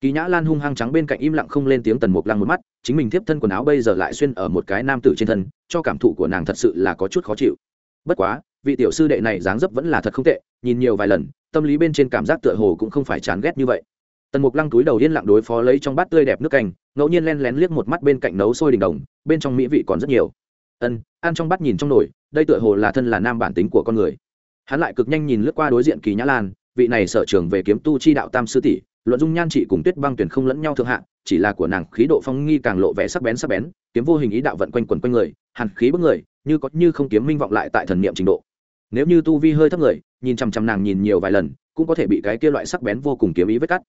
[SPEAKER 1] Kỳ nhã lan hung hăng trắng bên cạnh im lặng không lên tiếng tần mục lăng một mắt, chính mình tiếp thân quần áo bây giờ lại xuyên ở một cái nam tử trên thân, cho cảm thụ của nàng thật sự là có chút khó chịu. Bất quá, vị tiểu sư đệ này dáng dấp vẫn là thật không tệ, nhìn nhiều vài lần, tâm lý bên trên cảm giác tựa hồ cũng không phải chán ghét như vậy tần mục lăng túi đầu yên lặng đối phó lấy trong bát tươi đẹp nước canh ngẫu nhiên len lén liếc một mắt bên cạnh nấu sôi đình đồng bên trong mỹ vị còn rất nhiều. Ân ăn trong bát nhìn trong nồi đây tựa hồ là thân là nam bản tính của con người. Hắn lại cực nhanh nhìn lướt qua đối diện kỳ nhã lan vị này sở trường về kiếm tu chi đạo tam sư tỷ luận dung nhan trị cùng tuyết băng tuyển không lẫn nhau thượng hạng, chỉ là của nàng khí độ phong nghi càng lộ vẻ sắc bén sắc bén kiếm vô hình ý đạo vận quanh quần quanh người hàn khí bức người như có như không kiếm minh vọng lại tại thần niệm trình độ. Nếu như tu vi hơi thấp người nhìn chằm chằm nàng nhìn nhiều vài lần cũng có thể bị cái kia loại sắc bén vô cùng kiếm ý vết cắt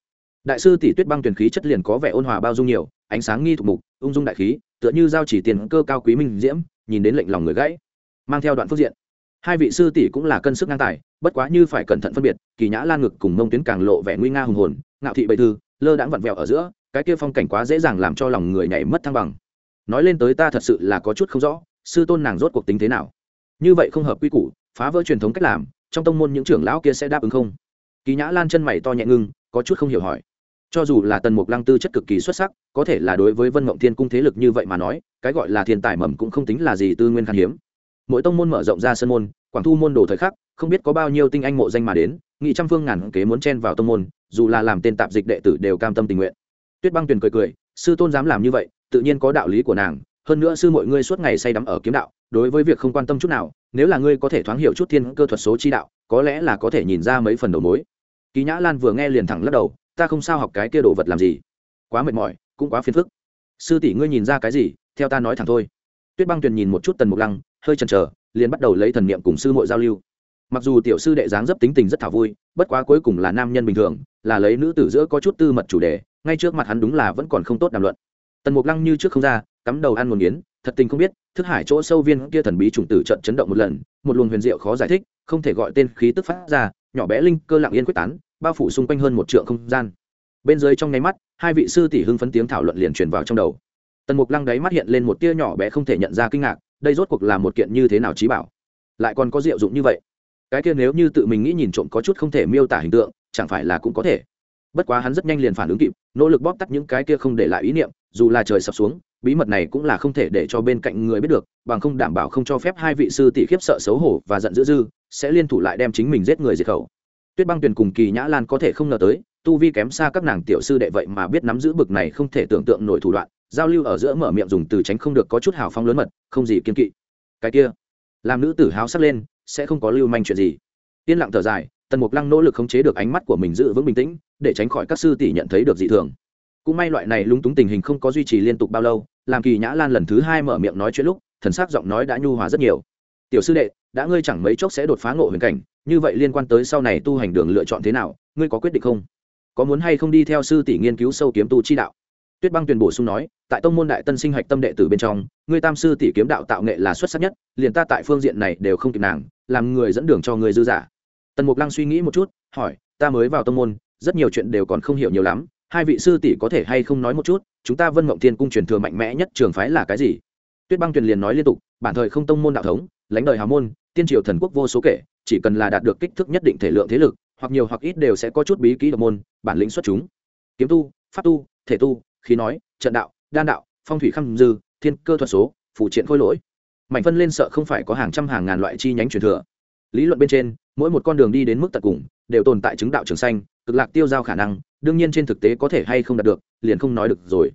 [SPEAKER 1] đại sư tỷ tuyết băng tuyển khí chất liền có vẻ ôn hòa bao dung nhiều, ánh sáng nghi thuộc mục, ung dung đại khí, tựa như giao chỉ tiền cơ cao quý minh diễm, nhìn đến lệnh lòng người gãy. Mang theo đoạn phước diện. Hai vị sư tỷ cũng là cân sức ngang tài, bất quá như phải cẩn thận phân biệt, kỳ nhã lan ngực cùng mông tuyến càng lộ vẻ nguy nga hùng hồn, ngạo thị bệ thư, lơ đãng vặn vẹo ở giữa, cái kia phong cảnh quá dễ dàng làm cho lòng người nhảy mất thăng bằng. Nói lên tới ta thật sự là có chút không rõ, sư tôn nàng rốt cuộc tính thế nào. Như vậy không hợp quy củ, phá vỡ truyền thống cách làm, trong tông môn những trưởng lão kia sẽ đáp ứng không? Kỳ nhã lan chân mày to nhẹ ngưng, có chút không hiểu hỏi cho dù là tần mục lăng tư chất cực kỳ xuất sắc, có thể là đối với vân mộng thiên cung thế lực như vậy mà nói, cái gọi là thiên tài mầm cũng không tính là gì tư nguyên khan hiếm. Mỗi tông môn mở rộng ra sân môn, quảng thu môn đồ thời khắc, không biết có bao nhiêu tinh anh mộ danh mà đến, nghị trăm phương ngàn kế muốn chen vào tông môn, dù là làm tên tạp dịch đệ tử đều cam tâm tình nguyện. Tuyết băng tuyền cười cười, sư tôn dám làm như vậy, tự nhiên có đạo lý của nàng, hơn nữa sư mọi ngươi suốt ngày say đắm ở kiếm đạo, đối với việc không quan tâm chút nào, nếu là ngươi có thể thoáng hiểu chút thiên cơ thuật số chi đạo, có lẽ là có thể nhìn ra mấy phần đầu mối. Kỳ nhã lan vừa nghe liền thẳng lắc đầu ta không sao học cái kia đồ vật làm gì. Quá mệt mỏi, cũng quá phiền phức. Sư tỷ ngươi nhìn ra cái gì, theo ta nói thẳng thôi. Tuyết băng tuyền nhìn một chút tần mục lăng, hơi chần chờ, liền bắt đầu lấy thần niệm cùng sư mội giao lưu. Mặc dù tiểu sư đệ dáng dấp tính tình rất thảo vui, bất quá cuối cùng là nam nhân bình thường, là lấy nữ tử giữa có chút tư mật chủ đề, ngay trước mặt hắn đúng là vẫn còn không tốt đàm luận. Tần mục lăng như trước không ra, cắm đầu ăn một nghiến, thật tình không biết, thức hải chỗ sâu viên kia thần bí trùng tử trận chấn động một lần, một luồng huyền diệu khó giải thích, không thể gọi tên khí tức phát ra, nhỏ bé linh cơ lặng yên quyết tán bao phủ xung quanh hơn một trượng không gian. Bên dưới trong nháy mắt, hai vị sư tỷ hưng phấn tiếng thảo luận liền truyền vào trong đầu. Tần mục lăng đáy mắt hiện lên một tia nhỏ bé không thể nhận ra kinh ngạc, đây rốt cuộc là một kiện như thế nào trí bảo? Lại còn có diệu dụng như vậy? Cái kia nếu như tự mình nghĩ nhìn trộm có chút không thể miêu tả hình tượng, chẳng phải là cũng có thể. Bất quá hắn rất nhanh liền phản ứng kịp, nỗ lực bóp tắt những cái kia không để lại ý niệm, dù là trời sập xuống, bí mật này cũng là không thể để cho bên cạnh người biết được, bằng không đảm bảo không cho phép hai vị sư tỷ khiếp sợ xấu hổ và giận dữ dư sẽ liên thủ lại đem chính mình giết người diệt khẩu tuyết băng tuyền cùng kỳ nhã lan có thể không ngờ tới, tu vi kém xa các nàng tiểu sư đệ vậy mà biết nắm giữ bực này không thể tưởng tượng nổi thủ đoạn, giao lưu ở giữa mở miệng dùng từ tránh không được có chút hào phong lớn mật, không gì kiên kỵ. Cái kia, làm nữ tử háo sắc lên, sẽ không có lưu manh chuyện gì. Yên lặng thở dài, tần mục lăng nỗ lực khống chế được ánh mắt của mình giữ vững bình tĩnh, để tránh khỏi các sư tỷ nhận thấy được dị thường. Cũng may loại này lúng túng tình hình không có duy trì liên tục bao lâu, làm kỳ nhã lan lần thứ hai mở miệng nói chuyện lúc, thần sắc giọng nói đã nhu hòa rất nhiều. Tiểu sư đệ, đã ngươi chẳng mấy chốc sẽ đột phá ngộ huyền cảnh như vậy liên quan tới sau này tu hành đường lựa chọn thế nào, ngươi có quyết định không? Có muốn hay không đi theo sư tỷ nghiên cứu sâu kiếm tu chi đạo? Tuyết băng tuyền bổ sung nói, tại tông môn đại tân sinh hạch tâm đệ tử bên trong, ngươi tam sư tỷ kiếm đạo tạo nghệ là xuất sắc nhất, liền ta tại phương diện này đều không kịp nàng, làm người dẫn đường cho người dư giả tần mục lăng suy nghĩ một chút, hỏi, ta mới vào tông môn, rất nhiều chuyện đều còn không hiểu nhiều lắm, hai vị sư tỷ có thể hay không nói một chút, chúng ta vân mộng thiên cung truyền thừa mạnh mẽ nhất trường phái là cái gì? Tuyết băng tuyền liền nói liên tục, bản thời không tông môn đạo thống, lãnh đời hào môn, tiên triều thần quốc vô số kể chỉ cần là đạt được kích thước nhất định thể lượng thế lực, hoặc nhiều hoặc ít đều sẽ có chút bí kỹ độc môn, bản lĩnh xuất chúng. Kiếm tu, pháp tu, thể tu, khí nói, trận đạo, đan đạo, phong thủy khăm dư, thiên cơ thuật số phụ triện khôi lỗi. Mạnh phân lên sợ không phải có hàng trăm hàng ngàn loại chi nhánh truyền thừa. Lý luận bên trên, mỗi một con đường đi đến mức tận cùng, đều tồn tại chứng đạo trường xanh cực lạc tiêu giao khả năng, đương nhiên trên thực tế có thể hay không đạt được, liền không nói được rồi.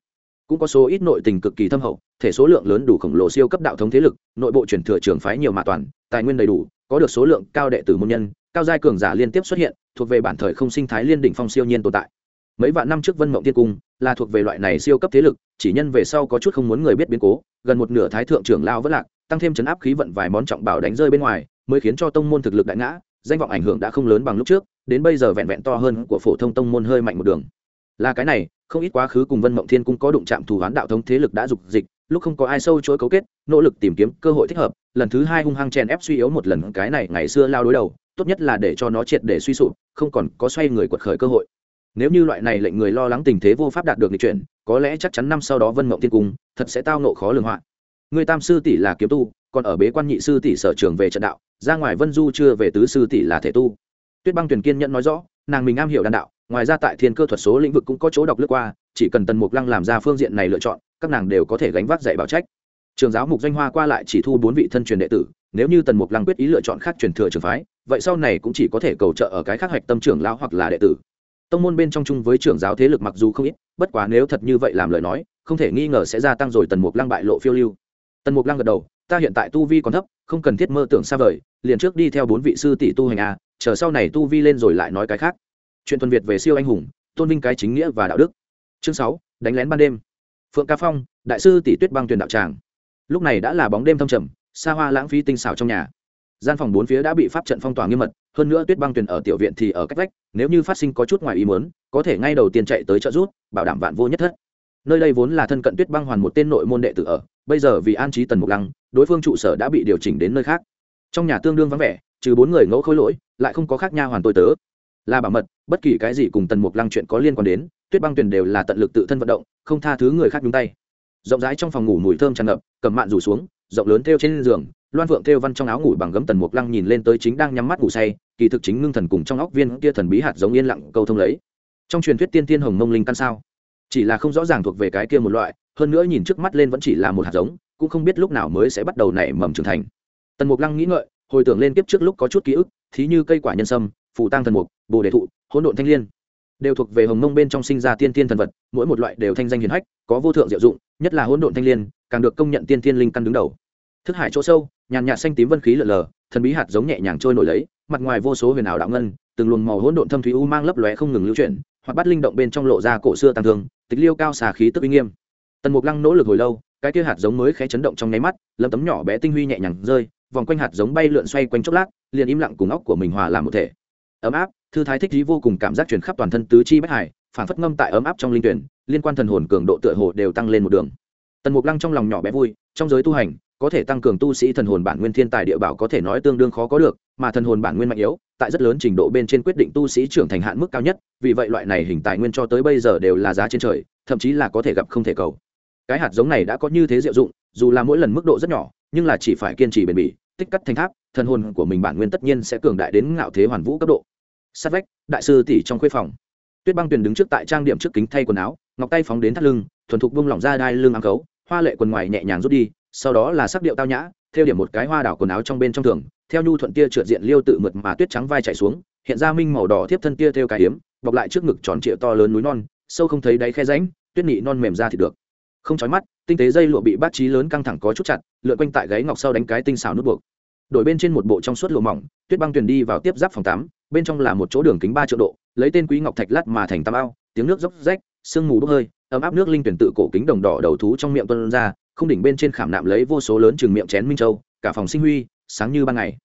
[SPEAKER 1] Cũng có số ít nội tình cực kỳ thâm hậu, thể số lượng lớn đủ khổng lồ siêu cấp đạo thống thế lực, nội bộ truyền thừa trường phái nhiều mạ toàn, tài nguyên đầy đủ có được số lượng cao đệ tử môn nhân, cao giai cường giả liên tiếp xuất hiện, thuộc về bản thời không sinh thái liên đỉnh phong siêu nhiên tồn tại. Mấy vạn năm trước vân mộng tiên cung là thuộc về loại này siêu cấp thế lực, chỉ nhân về sau có chút không muốn người biết biến cố, gần một nửa thái thượng trưởng lao vất lạc, tăng thêm chấn áp khí vận vài món trọng bảo đánh rơi bên ngoài, mới khiến cho tông môn thực lực đại ngã, danh vọng ảnh hưởng đã không lớn bằng lúc trước, đến bây giờ vẹn vẹn to hơn của phổ thông tông môn hơi mạnh một đường. Là cái này, không ít quá khứ cùng vân mộng thiên cung có đụng chạm thù hoán đạo thống thế lực đã dục dịch lúc không có ai sâu chối cấu kết, nỗ lực tìm kiếm cơ hội thích hợp, lần thứ hai hung hăng chèn ép suy yếu một lần cái này ngày xưa lao đối đầu, tốt nhất là để cho nó triệt để suy sụp, không còn có xoay người quật khởi cơ hội nếu như loại này lệnh người lo lắng tình thế vô pháp đạt được nghị chuyển, có lẽ chắc chắn năm sau đó vân mộng thiên cung thật sẽ tao nộ khó lường hoạn. người tam sư tỷ là kiếm tu, còn ở bế quan nhị sư tỷ sở trường về trận đạo, ra ngoài vân du chưa về tứ sư tỷ là thể tu tuyết băng tuyển kiên nhận nói rõ, nàng mình am hiểu đàn đạo, ngoài ra tại thiên cơ thuật số lĩnh vực cũng có chỗ đọc lướt qua, chỉ cần tần mục lăng làm ra phương diện này lựa chọn các nàng đều có thể gánh vác dạy bảo trách. Trường giáo mục danh hoa qua lại chỉ thu bốn vị thân truyền đệ tử, nếu như tần mục lăng quyết ý lựa chọn khác truyền thừa trường phái, vậy sau này cũng chỉ có thể cầu trợ ở cái khác hạch tâm trưởng lão hoặc là đệ tử. Tông môn bên trong chung với trưởng giáo thế lực mặc dù không ít, bất quá nếu thật như vậy làm lời nói, không thể nghi ngờ sẽ gia tăng rồi tần mục lăng bại lộ phiêu lưu. Tần mục lăng gật đầu, ta hiện tại tu vi còn thấp, không cần thiết mơ tưởng xa vời, liền trước đi theo bốn vị sư tỷ tu hành a chờ sau này tu vi lên rồi lại nói cái khác. Chuyện tuần việt về siêu anh hùng, tôn vinh cái chính nghĩa và đạo đức. Chương sáu, đánh lén ban đêm phượng ca phong đại sư tỷ tuyết băng tuyển đạo tràng lúc này đã là bóng đêm thâm trầm xa hoa lãng phí tinh xảo trong nhà gian phòng bốn phía đã bị pháp trận phong tỏa nghiêm mật hơn nữa tuyết băng tuyển ở tiểu viện thì ở cách vách nếu như phát sinh có chút ngoài ý muốn có thể ngay đầu tiên chạy tới trợ rút bảo đảm vạn vô nhất thất nơi đây vốn là thân cận tuyết băng hoàn một tên nội môn đệ tử ở bây giờ vì an trí tần mục lăng đối phương trụ sở đã bị điều chỉnh đến nơi khác trong nhà tương đương vắng vẻ trừ bốn người ngẫu khối lỗi lại không có khác nha hoàn tôi tớ là bảo mật bất kỳ cái gì cùng tần mục lăng chuyện có liên quan đến tuyết băng tuyền đều là tận lực tự thân vận động, không tha thứ người khác nhúng tay. Rộng rãi trong phòng ngủ mùi thơm tràn ngập, cầm mạn rủ xuống, rộng lớn theo trên giường, loan phượng theo văn trong áo ngủ bằng gấm tần mục lăng nhìn lên tới chính đang nhắm mắt ngủ say, kỳ thực chính ngưng thần cùng trong óc viên kia thần bí hạt giống yên lặng câu thông lấy. Trong truyền thuyết tiên tiên hồng mông linh căn sao? Chỉ là không rõ ràng thuộc về cái kia một loại, hơn nữa nhìn trước mắt lên vẫn chỉ là một hạt giống, cũng không biết lúc nào mới sẽ bắt đầu nảy mầm trưởng thành. Tần mục lăng nghĩ ngợi, hồi tưởng lên kiếp trước lúc có chút ký ức, thí như cây quả nhân sâm, phù tăng thần mục, bồ đề thụ, hỗn độn thanh l i ê n đều thuộc về hồng mông bên trong sinh ra tiên tiên thần vật, mỗi một loại đều thanh danh hiền hách, có vô thượng diệu dụng, nhất là hỗn độn thanh l i ê n càng được công nhận tiên tiên linh căn đứng đầu. Thức hải chỗ sâu, nhàn nhạt xanh tím vân khí lợn lờ, thần bí hạt giống nhẹ nhàng trôi nổi lấy, mặt ngoài vô số huyền ảo đạo ngân, từng luồng màu hỗn độn thâm thúy u mang lấp lóe không ngừng lưu chuyển hoặc bắt linh động bên trong lộ ra cổ xưa tăng thương, tịch liêu cao xà khí tức uy nghiêm. Tần mục lăng nỗ lực hồi lâu, cái kia hạt giống mới khẽ chấn động trong nháy mắt lâm tấm nhỏ bé tinh huy nhẹ nhàng rơi, vòng quanh hạt giống bay lượn xoay quanh chốc lát, liền im lặng cùng óc của mình hòa làm một thể. Ấm áp thư thái thích trí vô cùng cảm giác truyền khắp toàn thân tứ chi bách hải, phản phất ngâm tại ấm áp trong linh tuyển, liên quan thần hồn cường độ tựa hồ đều tăng lên một đường. Tần mục lăng trong lòng nhỏ bé vui, trong giới tu hành, có thể tăng cường tu sĩ thần hồn bản nguyên thiên tài địa bảo có thể nói tương đương khó có được, mà thần hồn bản nguyên mạnh yếu, tại rất lớn trình độ bên trên quyết định tu sĩ trưởng thành hạn mức cao nhất, vì vậy loại này hình tài nguyên cho tới bây giờ đều là giá trên trời, thậm chí là có thể gặp không thể cầu. Cái hạt giống này đã có như thế diệu dụng, dù là mỗi lần mức độ rất nhỏ, nhưng là chỉ phải kiên trì bền bỉ, tích cắt thành tháp, thần hồn của mình bản nguyên tất nhiên sẽ cường đại đến ngạo thế hoàn vũ cấp độ sát vách, đại sư tỷ trong khuê phòng. Tuyết băng tuyền đứng trước tại trang điểm trước kính thay quần áo, ngọc tay phóng đến thắt lưng, thuần thục bung lỏng ra đai lưng áng cấu hoa lệ quần ngoài nhẹ nhàng rút đi, sau đó là sắc điệu tao nhã, theo điểm một cái hoa đảo quần áo trong bên trong thường theo nhu thuận tia trượt diện liêu tự mượt mà tuyết trắng vai chạy xuống, hiện ra minh màu đỏ tiếp thân tia theo cái hiếm, bọc lại trước ngực tròn trịa to lớn núi non, sâu không thấy đáy khe ránh tuyết nị non mềm ra thì được. Không chói mắt, tinh tế dây lụa bị bát trí lớn căng thẳng có chút chặt, lượn quanh tại gáy ngọc sau đánh cái tinh xào nút buộc. Đổi bên trên một bộ trong suốt lụa mỏng, tuyết băng tuyền đi vào tiếp giáp phòng tắm bên trong là một chỗ đường kính ba triệu độ, lấy tên quý ngọc thạch lát mà thành tam ao, tiếng nước dốc rách, sương mù bốc hơi, ấm áp nước linh tuyển tự cổ kính đồng đỏ đầu thú trong miệng tuân ra, không đỉnh bên trên khảm nạm lấy vô số lớn chừng miệng chén minh châu, cả phòng sinh huy, sáng như ban ngày.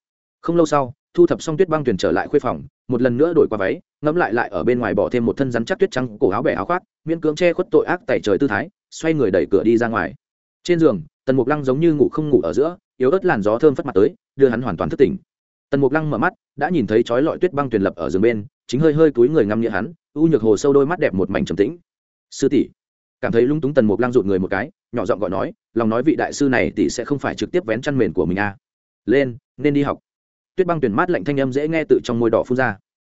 [SPEAKER 1] Không lâu sau, thu thập xong tuyết băng tuyển trở lại khuê phòng, một lần nữa đổi qua váy, ngẫm lại lại ở bên ngoài bỏ thêm một thân rắn chắc tuyết trắng, cổ áo bẻ áo khoác, miễn cưỡng che khuất tội ác tẩy trời tư thái, xoay người đẩy cửa đi ra ngoài. Trên giường, tần mục lăng giống như ngủ không ngủ ở giữa, yếu ớt làn gió thơm phất mặt tới, đưa hắn hoàn toàn thức tỉnh tần mục lăng mở mắt, đã nhìn thấy chói lọi tuyết băng tuyền lập ở giường bên, chính hơi hơi túi người ngăm nghĩa hắn u nhược hồ sâu đôi mắt đẹp một mảnh trầm tĩnh. Sư tỷ. Cảm thấy lung túng tần mục lăng rụt người một cái, nhỏ giọng gọi nói, lòng nói vị đại sư này tỷ sẽ không phải trực tiếp vén chăn mền của mình à. lên, nên đi học. Tuyết băng tuyển mát lạnh thanh âm dễ nghe tự trong môi đỏ phun ra.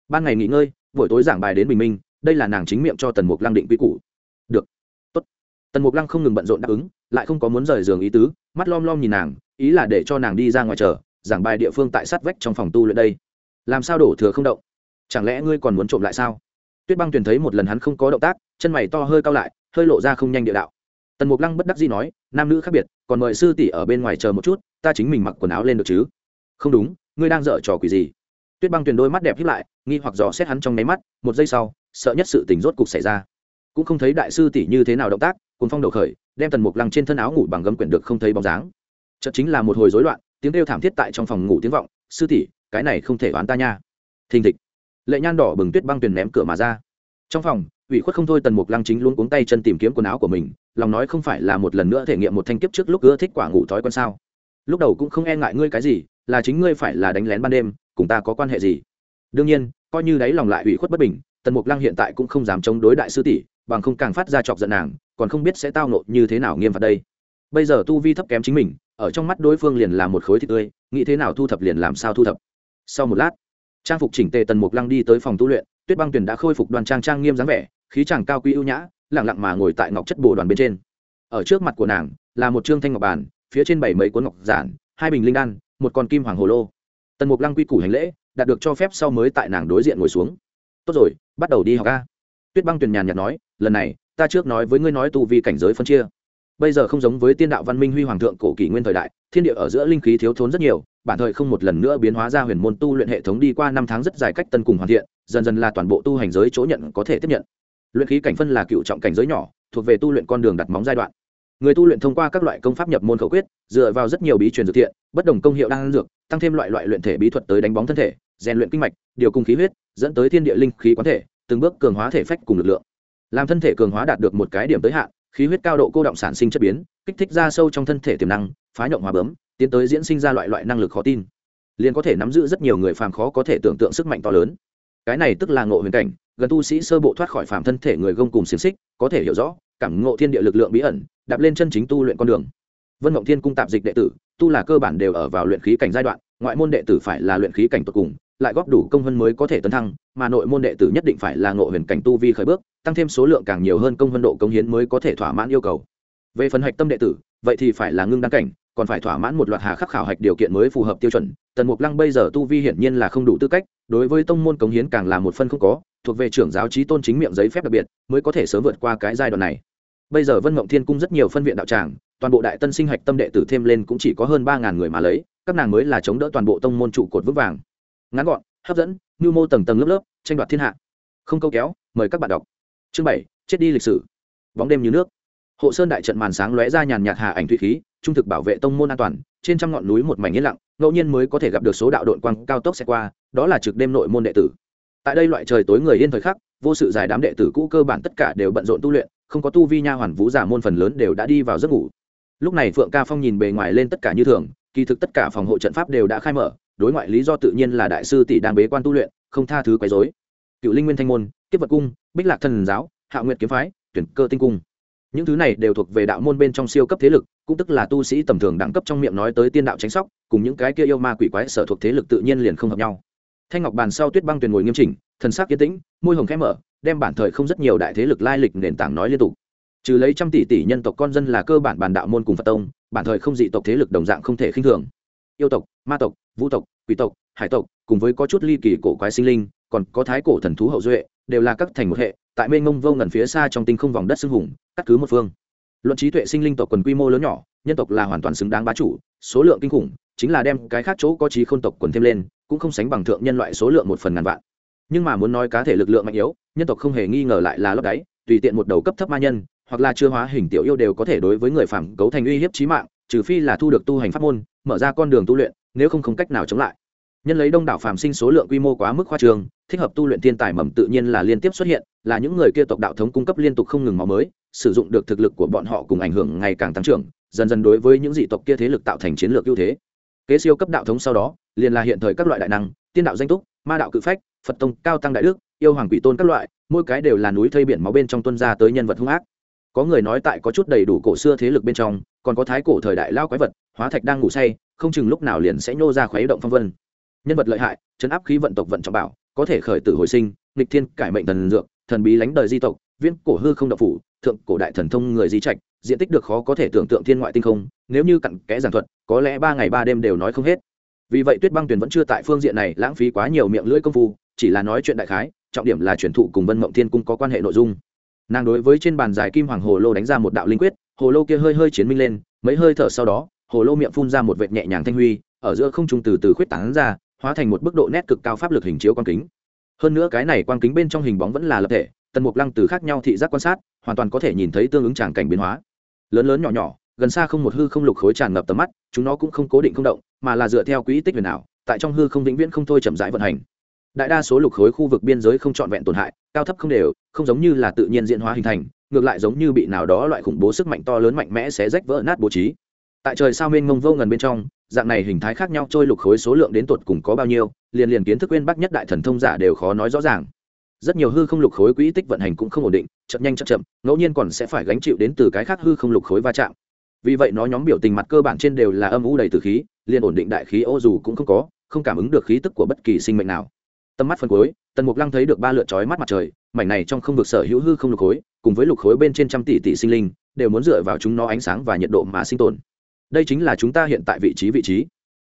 [SPEAKER 1] Ban ngày nghỉ ngơi, buổi tối giảng bài đến bình minh, đây là nàng chính miệng cho tần mục lăng định quy củ. Được, tốt. Tần mục lăng không ngừng bận rộn đáp ứng, lại không có muốn rời giường ý tứ, mắt lom lom nhìn nàng, ý là để cho nàng đi ra ngoài chờ giảng bài địa phương tại sát vách trong phòng tu luyện đây. Làm sao đổ thừa không động? Chẳng lẽ ngươi còn muốn trộm lại sao? Tuyết băng tuyền thấy một lần hắn không có động tác, chân mày to hơi cao lại, hơi lộ ra không nhanh địa đạo. Tần mục lăng bất đắc dĩ nói, nam nữ khác biệt, còn mời sư tỷ ở bên ngoài chờ một chút, ta chính mình mặc quần áo lên được chứ? Không đúng, ngươi đang dở trò quỷ gì? Tuyết băng tuyền đôi mắt đẹp hiếp lại, nghi hoặc dò xét hắn trong nháy mắt, một giây sau, sợ nhất sự tình rốt cục xảy ra. Cũng không thấy đại sư tỷ như thế nào động tác cùng phong đầu khởi, đem tần mục lăng trên thân áo ngủ bằng gấm quyển được không thấy bóng dáng. Chợt chính là một hồi rối loạn tiếng kêu thảm thiết tại trong phòng ngủ tiếng vọng, sư tỷ, cái này không thể oán ta nha. Thình thịch, lệ nhan đỏ bừng tuyết băng tuyền ném cửa mà ra. Trong phòng, ủy khuất không thôi tần mục lăng chính luôn cuống tay chân tìm kiếm quần áo của mình, lòng nói không phải là một lần nữa thể nghiệm một thanh kiếp trước lúc ưa thích quả ngủ thói quen sao. Lúc đầu cũng không e ngại ngươi cái gì, là chính ngươi phải là đánh lén ban đêm, cùng ta có quan hệ gì? Đương nhiên, coi như đáy lòng lại ủy khuất bất bình, tần mục lăng hiện tại cũng không dám chống đối đại sư tỷ, bằng không càng phát ra chọc giận nàng, còn không biết sẽ tao nộ như thế nào nghiêm phạt đây. Bây giờ tu vi thấp kém chính mình ở trong mắt đối phương liền là một khối thịt tươi, nghĩ thế nào thu thập liền làm sao thu thập. Sau một lát, trang phục chỉnh tề tần mục lăng đi tới phòng tu luyện, tuyết băng tuyền đã khôi phục đoàn trang trang nghiêm dáng vẻ, khí chàng cao quý ưu nhã lẳng lặng mà ngồi tại ngọc chất bồ đoàn bên trên. Ở trước mặt của nàng là một trương thanh ngọc bàn, phía trên bảy mấy cuốn ngọc giản, hai bình linh đan, một con kim hoàng hồ lô. Tần mục lăng quy củ hành lễ, đạt được cho phép sau mới tại nàng đối diện ngồi xuống. Tốt rồi, bắt đầu đi học ca tuyết băng tuyền nhàn nhạt nói, lần này, ta trước nói với ngươi nói tu vi cảnh giới phân chia bây giờ không giống với tiên đạo văn minh huy hoàng thượng cổ kỷ nguyên thời đại, thiên địa ở giữa linh khí thiếu thốn rất nhiều, bản thời không một lần nữa biến hóa ra huyền môn tu luyện hệ thống đi qua năm tháng rất dài cách tân cùng hoàn thiện, dần dần là toàn bộ tu hành giới chỗ nhận có thể tiếp nhận. Luyện khí cảnh phân là cựu trọng cảnh giới nhỏ, thuộc về tu luyện con đường đặt móng giai đoạn. Người tu luyện thông qua các loại công pháp nhập môn khẩu quyết, dựa vào rất nhiều bí truyền dược thiện, bất đồng công hiệu đang dược, tăng thêm loại loại luyện thể bí thuật tới đánh bóng thân thể, rèn luyện kinh mạch, điều cung khí huyết, dẫn tới thiên địa linh khí quán thể, từng bước cường hóa thể phách cùng lực lượng. Làm thân thể cường hóa đạt được một cái điểm tới hạn khí huyết cao độ cô động sản sinh chất biến, kích thích ra sâu trong thân thể tiềm năng, phá nhộng hóa bướm, tiến tới diễn sinh ra loại loại năng lực khó tin. Liền có thể nắm giữ rất nhiều người phàm khó có thể tưởng tượng sức mạnh to lớn. Cái này tức là ngộ huyền cảnh, gần tu sĩ sơ bộ thoát khỏi phàm thân thể người gông cùng xiềng xích, có thể hiểu rõ, cảm ngộ thiên địa lực lượng bí ẩn, đạp lên chân chính tu luyện con đường. Vân mộng thiên cung tạp dịch đệ tử, tu là cơ bản đều ở vào luyện khí cảnh giai đoạn, ngoại môn đệ tử phải là luyện khí cảnh tột cùng lại góp đủ công hơn mới có thể tấn thăng, mà nội môn đệ tử nhất định phải là ngộ huyền cảnh tu vi khởi bước, tăng thêm số lượng càng nhiều hơn công hơn độ công hiến mới có thể thỏa mãn yêu cầu. Về phần hạch tâm đệ tử, vậy thì phải là ngưng đăng cảnh, còn phải thỏa mãn một loạt hà khắc khảo hạch điều kiện mới phù hợp tiêu chuẩn. Tần mục lăng bây giờ tu vi hiển nhiên là không đủ tư cách, đối với tông môn cống hiến càng là một phân không có, thuộc về trưởng giáo trí tôn chính miệng giấy phép đặc biệt, mới có thể sớm vượt qua cái giai đoạn này. Bây giờ vân mộng thiên cung rất nhiều phân viện đạo tràng, toàn bộ đại tân sinh hạch tâm đệ tử thêm lên cũng chỉ có hơn ba ngàn người mà lấy, các nàng mới là chống đỡ toàn bộ tông môn trụ cột vững vàng ngắn gọn, hấp dẫn nhu mô tầng tầng lớp lớp, tranh đoạt thiên hạ. Không câu kéo, mời các bạn đọc. Chương bảy, chết đi lịch sử. Bóng đêm như nước. Hộ sơn đại trận màn sáng lóe ra nhàn nhạt hà ảnh thủy khí, trung thực bảo vệ tông môn an toàn, trên trăm ngọn núi một mảnh yên lặng, ngẫu nhiên mới có thể gặp được số đạo đội quang cao tốc xe qua, đó là trực đêm nội môn đệ tử. Tại đây loại trời tối người yên thời khắc, vô sự giải đám đệ tử cũ cơ bản tất cả đều bận rộn tu luyện, không có tu vi nha hoàn vũ giả môn phần lớn đều đã đi vào giấc ngủ. Lúc này phượng ca phong nhìn bề ngoài lên tất cả như thường, kỳ thực tất cả phòng hộ trận pháp đều đã khai mở đối ngoại lý do tự nhiên là đại sư tỷ đang bế quan tu luyện, không tha thứ quấy dối cựu linh nguyên thanh môn, kiếp vật cung, bích lạc thần giáo, hạ nguyệt kiếm phái, tuyển cơ tinh cung. Những thứ này đều thuộc về đạo môn bên trong siêu cấp thế lực, cũng tức là tu sĩ tầm thường đẳng cấp trong miệng nói tới tiên đạo tránh sóc, cùng những cái kia yêu ma quỷ quái sở thuộc thế lực tự nhiên liền không hợp nhau. Thanh ngọc bàn sau tuyết băng tuyền ngồi nghiêm chỉnh, thần sắc yên tĩnh, môi hồng khẽ mở, đem bản thời không rất nhiều đại thế lực lai lịch nền tảng nói liên tục. Trừ lấy trăm tỷ tỷ nhân tộc con dân là cơ bản bản đạo môn cùng phật tông, bản thời không dị tộc thế lực đồng dạng không thể khinh thường yêu tộc, ma tộc, vũ tộc, quỷ tộc, hải tộc, cùng với có chút ly kỳ cổ quái sinh linh, còn có thái cổ thần thú hậu duệ, đều là các thành một hệ, tại mênh mông vô ngần phía xa trong tinh không vòng đất xưng hùng, cắt cứ một phương. Luận trí tuệ sinh linh tộc quần quy mô lớn nhỏ, nhân tộc là hoàn toàn xứng đáng bá chủ, số lượng kinh khủng, chính là đem cái khác chỗ có trí khôn tộc quần thêm lên, cũng không sánh bằng thượng nhân loại số lượng một phần ngàn vạn. Nhưng mà muốn nói cá thể lực lượng mạnh yếu, nhân tộc không hề nghi ngờ lại là lấp đáy, tùy tiện một đầu cấp thấp ma nhân, hoặc là chưa hóa hình tiểu yêu đều có thể đối với người phàm cấu thành uy hiếp chí mạng trừ phi là thu được tu hành pháp môn, mở ra con đường tu luyện, nếu không không cách nào chống lại. Nhân lấy đông đảo phàm sinh số lượng quy mô quá mức khoa trường thích hợp tu luyện thiên tài mầm tự nhiên là liên tiếp xuất hiện, là những người kia tộc đạo thống cung cấp liên tục không ngừng máu mới, sử dụng được thực lực của bọn họ cùng ảnh hưởng ngày càng tăng trưởng, dần dần đối với những dị tộc kia thế lực tạo thành chiến lược ưu thế. Kế siêu cấp đạo thống sau đó, liền là hiện thời các loại đại năng, tiên đạo danh túc, ma đạo cự phách, phật tông, cao tăng đại đức, yêu hoàng quỷ tôn các loại, mỗi cái đều là núi thây biển máu bên trong tuân ra tới nhân vật hung ác. Có người nói tại có chút đầy đủ cổ xưa thế lực bên trong còn có thái cổ thời đại lao quái vật, hóa thạch đang ngủ say, không chừng lúc nào liền sẽ nhô ra khuấy động phong vân. Nhân vật lợi hại, chấn áp khí vận tộc vận trọng bảo, có thể khởi tử hồi sinh, nghịch thiên, cải mệnh thần dược, thần bí lánh đời di tộc viên cổ hư không độc phủ, thượng cổ đại thần thông người di trạch, diện tích được khó có thể tưởng tượng thiên ngoại tinh không, nếu như cặn kẽ giảng thuật, có lẽ ba ngày ba đêm đều nói không hết. Vì vậy tuyết băng tuyền vẫn chưa tại phương diện này lãng phí quá nhiều miệng lưỡi công phu, chỉ là nói chuyện đại khái, trọng điểm là truyền thụ cùng vân mộng thiên cung có quan hệ nội dung. Nàng đối với trên bàn dài kim hoàng hồ lô đánh ra một đạo linh quyết hồ lô kia hơi hơi chiến minh lên, mấy hơi thở sau đó, hồ lô miệng phun ra một vệt nhẹ nhàng thanh huy, ở giữa không trung từ từ khuyết tán ra, hóa thành một bức độ nét cực cao pháp lực hình chiếu quang kính. Hơn nữa cái này quang kính bên trong hình bóng vẫn là lập thể, tần mục lăng từ khác nhau thị giác quan sát, hoàn toàn có thể nhìn thấy tương ứng tràng cảnh biến hóa. Lớn lớn nhỏ nhỏ, gần xa không một hư không lục khối tràn ngập tầm mắt, chúng nó cũng không cố định không động, mà là dựa theo quỹ tích huyền ảo, tại trong hư không vĩnh viễn không thôi chậm rãi vận hành. Đại đa số lục khối khu vực biên giới không trọn vẹn tổn hại, cao thấp không đều, không giống như là tự nhiên diễn hóa hình thành ngược lại giống như bị nào đó loại khủng bố sức mạnh to lớn mạnh mẽ sẽ rách vỡ nát bố trí. Tại trời sao mênh mông vô ngần bên trong, dạng này hình thái khác nhau trôi lục khối số lượng đến tột cùng có bao nhiêu, liền liền kiến thức quên bắc nhất đại thần thông giả đều khó nói rõ ràng. Rất nhiều hư không lục khối quỹ tích vận hành cũng không ổn định, chậm nhanh chậm chậm, ngẫu nhiên còn sẽ phải gánh chịu đến từ cái khác hư không lục khối va chạm. Vì vậy nó nhóm biểu tình mặt cơ bản trên đều là âm u đầy từ khí, liền ổn định đại khí ô dù cũng không có, không cảm ứng được khí tức của bất kỳ sinh mệnh nào. Tầm mắt phần cuối, tần mục lăng thấy được ba lượt chói mắt mặt trời mảnh này trong không vực sở hữu hư không lục khối, cùng với lục khối bên trên trăm tỷ tỷ sinh linh, đều muốn dựa vào chúng nó ánh sáng và nhiệt độ mà sinh tồn. Đây chính là chúng ta hiện tại vị trí vị trí.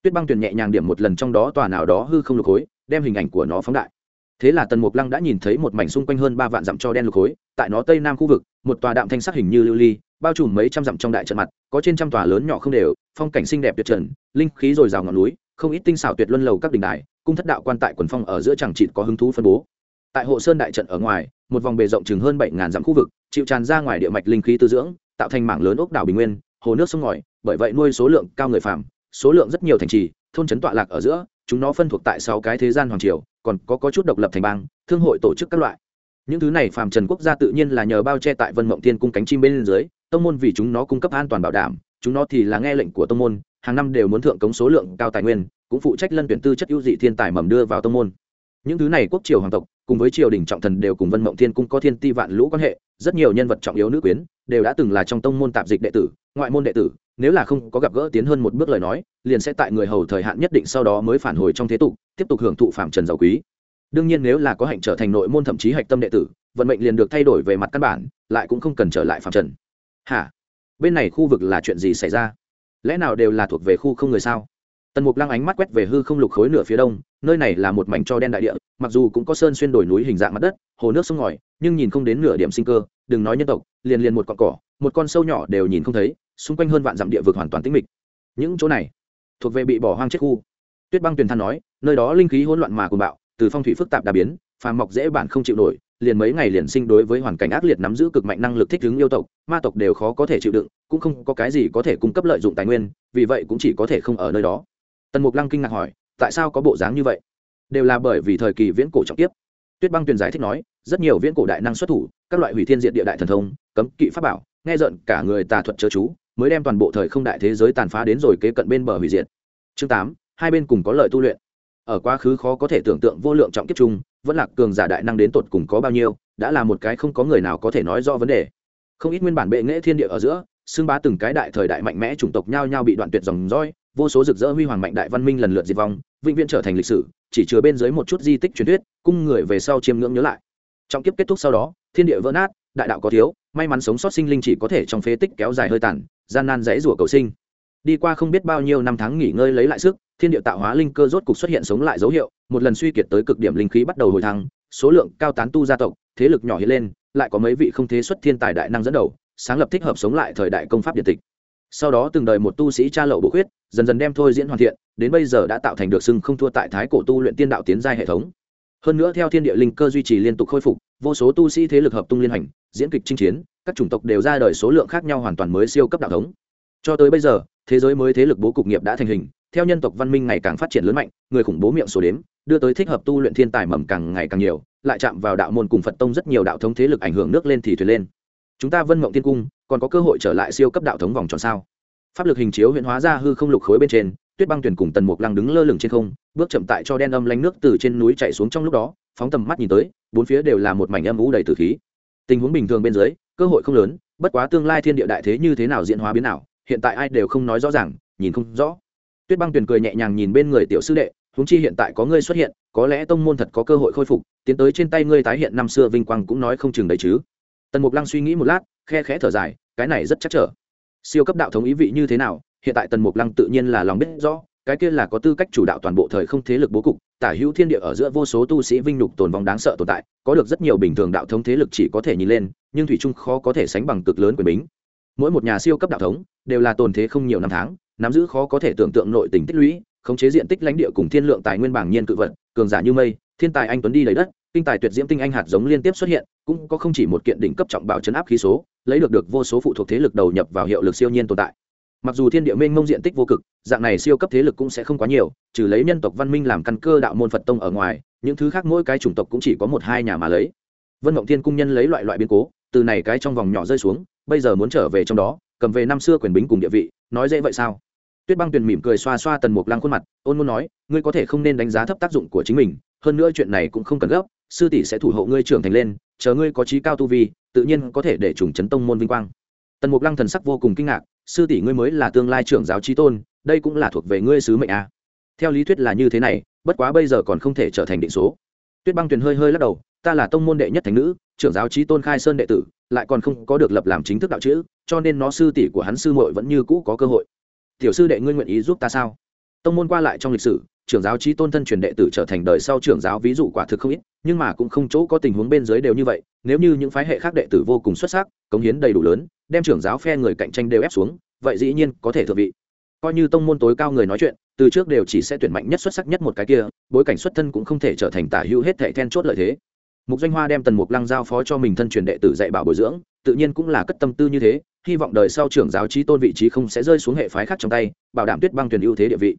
[SPEAKER 1] Tuyết băng tuyền nhẹ nhàng điểm một lần trong đó tòa nào đó hư không lục khối, đem hình ảnh của nó phóng đại. Thế là tần mục lăng đã nhìn thấy một mảnh xung quanh hơn ba vạn dặm cho đen lục khối, tại nó tây nam khu vực, một tòa đạm thanh sắc hình như lưu ly, bao trùm mấy trăm dặm trong đại trận mặt, có trên trăm tòa lớn nhỏ không đều, phong cảnh xinh đẹp tuyệt trần, linh khí dồi dào ngọn núi, không ít tinh xảo tuyệt luân lầu các đình đài, cung thất đạo quan tại quần phong ở giữa chẳng trịt có hứng thú phân bố tại hộ sơn đại trận ở ngoài một vòng bề rộng chừng hơn bảy ngàn dặm khu vực chịu tràn ra ngoài địa mạch linh khí tư dưỡng tạo thành mảng lớn ốc đảo bình nguyên hồ nước sông ngòi bởi vậy nuôi số lượng cao người phạm số lượng rất nhiều thành trì thôn trấn tọa lạc ở giữa chúng nó phân thuộc tại sáu cái thế gian hoàng triều còn có, có chút độc lập thành bang thương hội tổ chức các loại. Những thứ này phàm trần quốc gia tự nhiên là nhờ bao che tại vân mộng thiên cung cánh chim bên dưới tông môn vì chúng nó cung cấp an toàn bảo đảm chúng nó thì là nghe lệnh của tông môn hàng năm đều muốn thượng cống số lượng cao tài nguyên cũng phụ trách lân tuyển tư chất ưu dị thiên tài mầm đưa vào tông môn. Những thứ này quốc triều hoàng tộc cùng với triều đình trọng thần đều cùng vân mộng thiên cung có thiên ti vạn lũ quan hệ, rất nhiều nhân vật trọng yếu nữ quyến đều đã từng là trong tông môn tạp dịch đệ tử, ngoại môn đệ tử, nếu là không có gặp gỡ tiến hơn một bước lời nói, liền sẽ tại người hầu thời hạn nhất định sau đó mới phản hồi trong thế tục, tiếp tục hưởng thụ phạm trần giàu quý. Đương nhiên nếu là có hạnh trở thành nội môn thậm chí hạch tâm đệ tử, vận mệnh liền được thay đổi về mặt căn bản, lại cũng không cần trở lại phạm trần. Hả? Bên này khu vực là chuyện gì xảy ra? Lẽ nào đều là thuộc về khu không người sao? Tần mục lăng ánh mắt quét về hư không lục khối nửa phía đông, nơi này là một mảnh cho đen đại địa, mặc dù cũng có sơn xuyên đổi núi hình dạng mặt đất, hồ nước sông ngòi, nhưng nhìn không đến nửa điểm sinh cơ, đừng nói nhân tộc, liền liền một con cỏ, một con sâu nhỏ đều nhìn không thấy, xung quanh hơn vạn dặm địa vực hoàn toàn tĩnh mịch. Những chỗ này thuộc về bị bỏ hoang chết khu. Tuyết băng tuyền than nói, nơi đó linh khí hỗn loạn mà cùng bạo, từ phong thủy phức tạp đa biến, phàm mọc dễ bản không chịu nổi, liền mấy ngày liền sinh đối với hoàn cảnh ác liệt nắm giữ cực mạnh năng lực thích ứng yêu tộc, ma tộc đều khó có thể chịu đựng, cũng không có cái gì có thể cung cấp lợi dụng tài nguyên, vì vậy cũng chỉ có thể không ở nơi đó tần mục lăng kinh ngạc hỏi, tại sao có bộ dáng như vậy? Đều là bởi vì thời kỳ viễn cổ trọng tiếp tuyết băng tuyền giải thích nói, rất nhiều viễn cổ đại năng xuất thủ, các loại hủy thiên diện địa đại thần thông, cấm kỵ pháp bảo, nghe giận cả người tà thuật chớ chú, mới đem toàn bộ thời không đại thế giới tàn phá đến rồi kế cận bên bờ hủy diệt. Chương tám, hai bên cùng có lợi tu luyện. Ở quá khứ khó có thể tưởng tượng vô lượng trọng kiếp chung, vẫn là cường giả đại năng đến tột cùng có bao nhiêu, đã là một cái không có người nào có thể nói rõ vấn đề. Không ít nguyên bản bệ nghệ thiên địa ở giữa, xưng bá từng cái đại thời đại mạnh mẽ chủng tộc nhau nhau bị đoạn tuyệt dòng roi vô số rực rỡ huy hoàng mạnh đại văn minh lần lượt diệt vong, vĩnh viễn trở thành lịch sử, chỉ chứa bên dưới một chút di tích truyền thuyết, cung người về sau chiêm ngưỡng nhớ lại. Trong kiếp kết thúc sau đó, thiên địa vỡ nát, đại đạo có thiếu, may mắn sống sót sinh linh chỉ có thể trong phế tích kéo dài hơi tàn, gian nan dãy rủa cầu sinh. Đi qua không biết bao nhiêu năm tháng nghỉ ngơi lấy lại sức, thiên địa tạo hóa linh cơ rốt cục xuất hiện sống lại dấu hiệu, một lần suy kiệt tới cực điểm linh khí bắt đầu hồi thăng, số lượng cao tán tu gia tộc, thế lực nhỏ hiện lên, lại có mấy vị không thế xuất thiên tài đại năng dẫn đầu, sáng lập thích hợp sống lại thời đại công pháp điện tịch sau đó từng đời một tu sĩ cha lậu bổ khuyết, dần dần đem thôi diễn hoàn thiện, đến bây giờ đã tạo thành được sưng không thua tại thái cổ tu luyện tiên đạo tiến giai hệ thống. Hơn nữa theo thiên địa linh cơ duy trì liên tục khôi phục, vô số tu sĩ thế lực hợp tung liên hành, diễn kịch chinh chiến, các chủng tộc đều ra đời số lượng khác nhau hoàn toàn mới siêu cấp đạo thống. Cho tới bây giờ, thế giới mới thế lực bố cục nghiệp đã thành hình, theo nhân tộc văn minh ngày càng phát triển lớn mạnh, người khủng bố miệng số đếm, đưa tới thích hợp tu luyện thiên tài mầm càng ngày càng nhiều, lại chạm vào đạo môn cùng phật tông rất nhiều đạo thống thế lực ảnh hưởng nước lên thì thuyền lên. Chúng ta vân mộng tiên cung còn có cơ hội trở lại siêu cấp đạo thống vòng tròn sao? Pháp lực hình chiếu huyện hóa ra hư không lục khối bên trên, tuyết băng tuyển cùng tần mục lăng đứng lơ lửng trên không, bước chậm tại cho đen âm lánh nước từ trên núi chạy xuống trong lúc đó, phóng tầm mắt nhìn tới, bốn phía đều là một mảnh âm ú đầy tử khí. Tình huống bình thường bên dưới, cơ hội không lớn, bất quá tương lai thiên địa đại thế như thế nào diễn hóa biến nào, hiện tại ai đều không nói rõ ràng, nhìn không rõ. Tuyết băng tuyền cười nhẹ nhàng nhìn bên người tiểu sư đệ, huống chi hiện tại có ngươi xuất hiện, có lẽ tông môn thật có cơ hội khôi phục, tiến tới trên tay ngươi tái hiện năm xưa vinh quang cũng nói không chừng đấy chứ. Tần mục lăng suy nghĩ một lát khe khẽ thở dài, cái này rất chắc trở. Siêu cấp đạo thống ý vị như thế nào, hiện tại tần mục lăng tự nhiên là lòng biết rõ, cái kia là có tư cách chủ đạo toàn bộ thời không thế lực bố cục, tả hữu thiên địa ở giữa vô số tu sĩ vinh nhục tồn vong đáng sợ tồn tại, có được rất nhiều bình thường đạo thống thế lực chỉ có thể nhìn lên, nhưng thủy trung khó có thể sánh bằng cực lớn quyền bính. Mỗi một nhà siêu cấp đạo thống đều là tồn thế không nhiều năm tháng, nắm giữ khó có thể tưởng tượng nội tình tích lũy, khống chế diện tích lãnh địa cùng thiên lượng tài nguyên bảng nhiên cự vật, cường giả như mây, thiên tài anh tuấn đi lấy đất, kinh tài tuyệt diễm tinh anh hạt giống liên tiếp xuất hiện, cũng có không chỉ một kiện đỉnh cấp trọng bảo chấn áp khí số lấy được được vô số phụ thuộc thế lực đầu nhập vào hiệu lực siêu nhiên tồn tại. Mặc dù thiên địa mênh mông diện tích vô cực, dạng này siêu cấp thế lực cũng sẽ không quá nhiều, trừ lấy nhân tộc văn minh làm căn cơ đạo môn phật tông ở ngoài, những thứ khác mỗi cái chủng tộc cũng chỉ có một hai nhà mà lấy. Vân mộng thiên cung nhân lấy loại loại biến cố, từ này cái trong vòng nhỏ rơi xuống, bây giờ muốn trở về trong đó, cầm về năm xưa quyền bính cùng địa vị, nói dễ vậy sao? Tuyết băng tuyền mỉm cười xoa xoa tần mục lăng khuôn mặt, ôn muốn nói, ngươi có thể không nên đánh giá thấp tác dụng của chính mình, hơn nữa chuyện này cũng không cần gấp, sư tỷ sẽ thủ hộ ngươi trưởng thành lên chờ ngươi có trí cao tu vi, tự nhiên có thể để trùng chấn tông môn vinh quang. Tần mục lăng thần sắc vô cùng kinh ngạc, sư tỷ ngươi mới là tương lai trưởng giáo trí tôn, đây cũng là thuộc về ngươi sứ mệnh à. theo lý thuyết là như thế này, bất quá bây giờ còn không thể trở thành định số. Tuyết băng tuyền hơi hơi lắc đầu, ta là tông môn đệ nhất thành nữ, trưởng giáo trí tôn khai sơn đệ tử, lại còn không có được lập làm chính thức đạo chữ, cho nên nó sư tỷ của hắn sư muội vẫn như cũ có cơ hội. Tiểu sư đệ ngươi nguyện ý giúp ta sao? Tông môn qua lại trong lịch sử, trưởng giáo trí tôn thân truyền đệ tử trở thành đời sau trưởng giáo ví dụ quả thực không ít, nhưng mà cũng không chỗ có tình huống bên dưới đều như vậy, nếu như những phái hệ khác đệ tử vô cùng xuất sắc, cống hiến đầy đủ lớn, đem trưởng giáo phe người cạnh tranh đều ép xuống, vậy dĩ nhiên có thể thượng vị. Coi như tông môn tối cao người nói chuyện, từ trước đều chỉ sẽ tuyển mạnh nhất xuất sắc nhất một cái kia, bối cảnh xuất thân cũng không thể trở thành tả hữu hết thệ then chốt lợi thế. Mục doanh hoa đem tần mục lăng giao phó cho mình thân truyền đệ tử dạy bảo bồi dưỡng, tự nhiên cũng là cất tâm tư như thế, hy vọng đời sau trưởng giáo trí tôn vị trí không sẽ rơi xuống hệ phái khác trong tay, bảo đảm tuyết băng tuyển ưu thế địa vị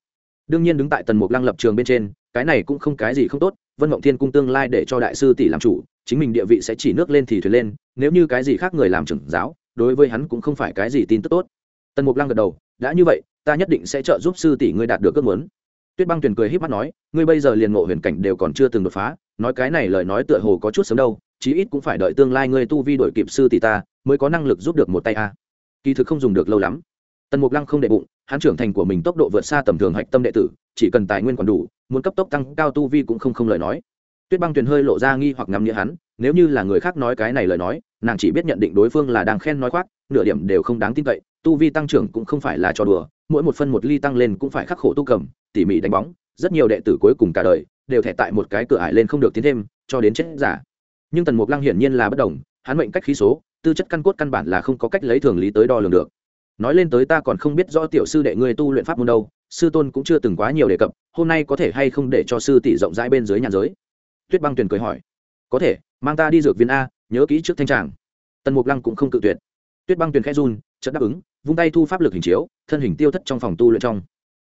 [SPEAKER 1] đương nhiên đứng tại tần mục lăng lập trường bên trên, cái này cũng không cái gì không tốt, vân mộng thiên cung tương lai để cho đại sư tỷ làm chủ, chính mình địa vị sẽ chỉ nước lên thì thuyền lên, nếu như cái gì khác người làm trưởng giáo, đối với hắn cũng không phải cái gì tin tức tốt. Tần mục lăng gật đầu, đã như vậy, ta nhất định sẽ trợ giúp sư tỷ ngươi đạt được ước muốn. Tuyết băng tuyền cười híp mắt nói, ngươi bây giờ liền ngộ huyền cảnh đều còn chưa từng đột phá, nói cái này lời nói tựa hồ có chút sớm đâu, chí ít cũng phải đợi tương lai ngươi tu vi đổi kịp sư tỷ ta, mới có năng lực giúp được một tay a. Kỳ thực không dùng được lâu lắm. Tần mục lăng không đệ bụng hắn trưởng thành của mình tốc độ vượt xa tầm thường hạch tâm đệ tử, chỉ cần tài nguyên còn đủ, muốn cấp tốc tăng cao tu vi cũng không không lời nói. Tuyết băng tuyền hơi lộ ra nghi hoặc ngắm nghĩa hắn, nếu như là người khác nói cái này lời nói, nàng chỉ biết nhận định đối phương là đang khen nói khoác, nửa điểm đều không đáng tin cậy, tu vi tăng trưởng cũng không phải là trò đùa, mỗi một phân một ly tăng lên cũng phải khắc khổ tu cầm, tỉ mỉ đánh bóng, rất nhiều đệ tử cuối cùng cả đời đều thẻ tại một cái cửa ải lên không được tiến thêm, cho đến chết giả. Nhưng tần mục lăng hiển nhiên là bất đồng, hắn mệnh cách khí số, tư chất căn cốt căn bản là không có cách lấy thường lý tới đo lường được nói lên tới ta còn không biết rõ tiểu sư đệ ngươi tu luyện pháp môn đâu, sư tôn cũng chưa từng quá nhiều đề cập, hôm nay có thể hay không để cho sư tỷ rộng rãi bên dưới nhàn giới? Tuyết băng tuyền cười hỏi. Có thể, mang ta đi dược viên a, nhớ kỹ trước thanh tràng. Tần mục lăng cũng không cự tuyệt. Tuyết băng tuyền khẽ run chất đáp ứng, vung tay thu pháp lực hình chiếu, thân hình tiêu thất trong phòng tu luyện trong.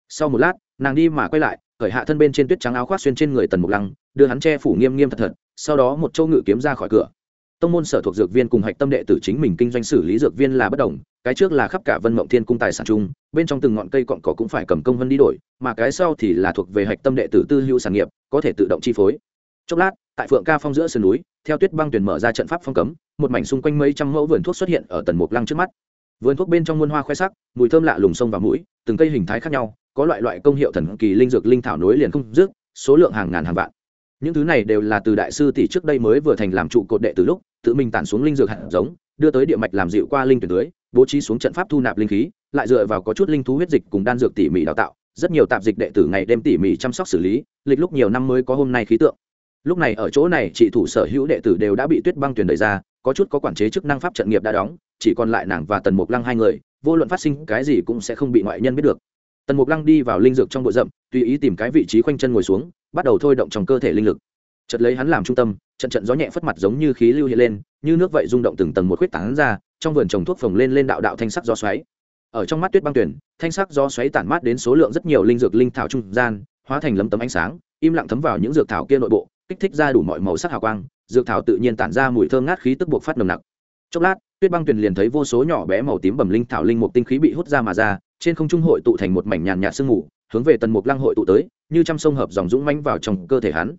[SPEAKER 1] Sau một lát, nàng đi mà quay lại khởi hạ thân bên trên tuyết trắng áo khoác xuyên trên người tần mục lăng, đưa hắn che phủ nghiêm nghiêm thật thật, sau đó một châu ngự kiếm ra khỏi cửa tông môn sở thuộc dược viên cùng hạch tâm đệ tử chính mình kinh doanh xử lý dược viên là bất đồng, cái trước là khắp cả vân mộng thiên cung tài sản chung, bên trong từng ngọn cây cọn cỏ cũng phải cầm công vân đi đổi, mà cái sau thì là thuộc về hạch tâm đệ tử tư hữu sản nghiệp, có thể tự động chi phối. Chốc lát, tại phượng ca phong giữa sườn núi, theo tuyết băng tuyển mở ra trận pháp phong cấm, một mảnh xung quanh mấy trăm mẫu vườn thuốc xuất hiện ở tần mục lăng trước mắt. Vườn thuốc bên trong muôn hoa khoe sắc, mùi thơm lạ lùng sông vào mũi, từng cây hình thái khác nhau, có loại loại công hiệu thần kỳ linh dược linh thảo nối liền không dứt, số lượng hàng ngàn hàng vạn những thứ này đều là từ đại sư tỷ trước đây mới vừa thành làm trụ cột đệ từ lúc, tự mình tản xuống linh dược hạt giống, đưa tới địa mạch làm dịu qua linh tuyển tưới bố trí xuống trận pháp thu nạp linh khí, lại dựa vào có chút linh thú huyết dịch cùng đan dược tỉ mỉ đào tạo, rất nhiều tạp dịch đệ tử ngày đêm tỉ mỉ chăm sóc xử lý, lịch lúc nhiều năm mới có hôm nay khí tượng. Lúc này ở chỗ này, chị thủ sở hữu đệ tử đều đã bị tuyết băng tuyển đẩy ra, có chút có quản chế chức năng pháp trận nghiệp đã đóng, chỉ còn lại nàng và tần mục lăng hai người, vô luận phát sinh cái gì cũng sẽ không bị ngoại nhân biết được tần mục lăng đi vào linh dược trong bụi rậm, tùy ý tìm cái vị trí khoanh chân ngồi xuống, bắt đầu thôi động trong cơ thể linh lực. Chật lấy hắn làm trung tâm, trận trận gió nhẹ phất mặt giống như khí lưu hiện lên, như nước vậy rung động từng tầng một khuyết tán ra, trong vườn trồng thuốc phồng lên lên đạo đạo thanh sắc gió xoáy. Ở trong mắt tuyết băng tuyển, thanh sắc gió xoáy tản mát đến số lượng rất nhiều linh dược linh thảo trung gian, hóa thành lấm tấm ánh sáng, im lặng thấm vào những dược thảo kia nội bộ, kích thích ra đủ mọi màu sắc hào quang, dược thảo tự nhiên tản ra mùi thơm ngát khí tức buộc phát nồng nặc. Chốc lát, tuyết băng tuyển liền thấy vô số nhỏ bé màu tím bầm linh thảo linh mục tinh khí bị hút ra mà ra trên không trung hội tụ thành một mảnh nhàn nhạt sương mù, hướng về tần mục lăng hội tụ tới, như trăm sông hợp dòng dũng mãnh vào trong cơ thể hắn.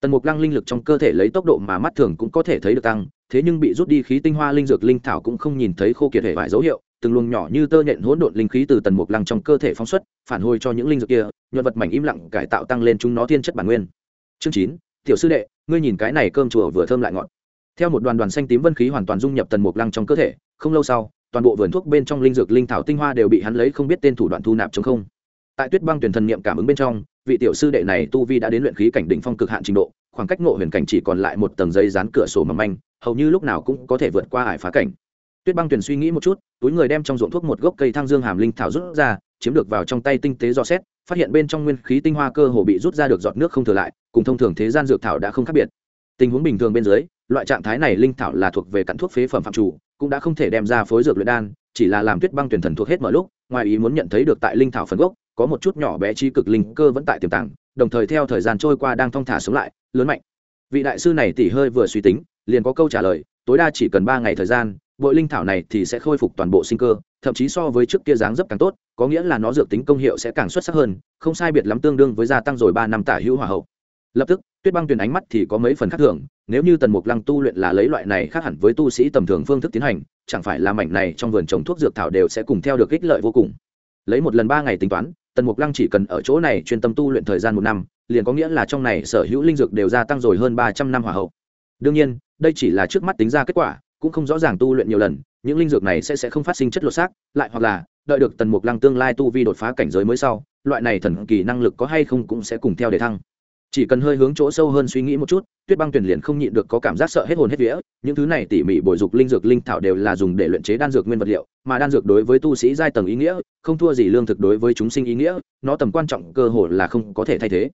[SPEAKER 1] Tần mục lăng linh lực trong cơ thể lấy tốc độ mà mắt thường cũng có thể thấy được tăng, thế nhưng bị rút đi khí tinh hoa linh dược linh thảo cũng không nhìn thấy khô kiệt hệ vài dấu hiệu, từng luồng nhỏ như tơ nhện hỗn độn linh khí từ tần mục lăng trong cơ thể phóng xuất, phản hồi cho những linh dược kia, nhuận vật mảnh im lặng cải tạo tăng lên chúng nó thiên chất bản nguyên. Chương chín, tiểu sư đệ, ngươi nhìn cái này cơm chùa vừa thơm lại ngọt. Theo một đoàn đoàn xanh tím vân khí hoàn toàn dung nhập tần mục lăng trong cơ thể, không lâu sau toàn bộ vườn thuốc bên trong linh dược linh thảo tinh hoa đều bị hắn lấy không biết tên thủ đoạn thu nạp chống không. Tại tuyết băng tuyển thần niệm cảm ứng bên trong, vị tiểu sư đệ này tu vi đã đến luyện khí cảnh đỉnh phong cực hạn trình độ, khoảng cách ngộ huyền cảnh chỉ còn lại một tầng giấy dán cửa sổ mầm manh, hầu như lúc nào cũng có thể vượt qua ải phá cảnh. Tuyết băng tuyển suy nghĩ một chút, túi người đem trong ruộng thuốc một gốc cây thang dương hàm linh thảo rút ra, chiếm được vào trong tay tinh tế do xét, phát hiện bên trong nguyên khí tinh hoa cơ hồ bị rút ra được giọt nước không thừa lại, cùng thông thường thế gian dược thảo đã không khác biệt. Tình huống bình thường bên dưới, loại trạng thái này linh thảo là thuộc về cặn thuốc phế phẩm phạm chủ cũng đã không thể đem ra phối dược luyện đan, chỉ là làm tuyết băng tuyển thần thuộc hết mọi lúc, ngoài ý muốn nhận thấy được tại linh thảo phần gốc, có một chút nhỏ bé chi cực linh cơ vẫn tại tiềm tàng, đồng thời theo thời gian trôi qua đang thong thả sống lại, lớn mạnh. Vị đại sư này tỉ hơi vừa suy tính, liền có câu trả lời, tối đa chỉ cần ba ngày thời gian, bội linh thảo này thì sẽ khôi phục toàn bộ sinh cơ, thậm chí so với trước kia dáng dấp càng tốt, có nghĩa là nó dược tính công hiệu sẽ càng xuất sắc hơn, không sai biệt lắm tương đương với gia tăng rồi ba năm tả hữu hòa hậu. Lập tức tuyết băng tuyền ánh mắt thì có mấy phần khác thường, nếu như tần mục lăng tu luyện là lấy loại này khác hẳn với tu sĩ tầm thường phương thức tiến hành, chẳng phải là mảnh này trong vườn trồng thuốc dược thảo đều sẽ cùng theo được ích lợi vô cùng. Lấy một lần ba ngày tính toán, tần mục lăng chỉ cần ở chỗ này chuyên tâm tu luyện thời gian một năm, liền có nghĩa là trong này sở hữu linh dược đều gia tăng rồi hơn ba trăm năm hỏa hậu. Đương nhiên, đây chỉ là trước mắt tính ra kết quả, cũng không rõ ràng tu luyện nhiều lần, những linh dược này sẽ sẽ không phát sinh chất lột xác, lại hoặc là, đợi được tần mục lăng tương lai tu vi đột phá cảnh giới mới sau, loại này thần kỳ năng lực có hay không cũng sẽ cùng theo để thăng chỉ cần hơi hướng chỗ sâu hơn suy nghĩ một chút, tuyết băng tuyển liền không nhịn được có cảm giác sợ hết hồn hết vía. Những thứ này tỉ mỉ bồi dục linh dược linh thảo đều là dùng để luyện chế đan dược nguyên vật liệu, mà đan dược đối với tu sĩ giai tầng ý nghĩa, không thua gì lương thực đối với chúng sinh ý nghĩa, nó tầm quan trọng cơ hội là không có thể thay thế.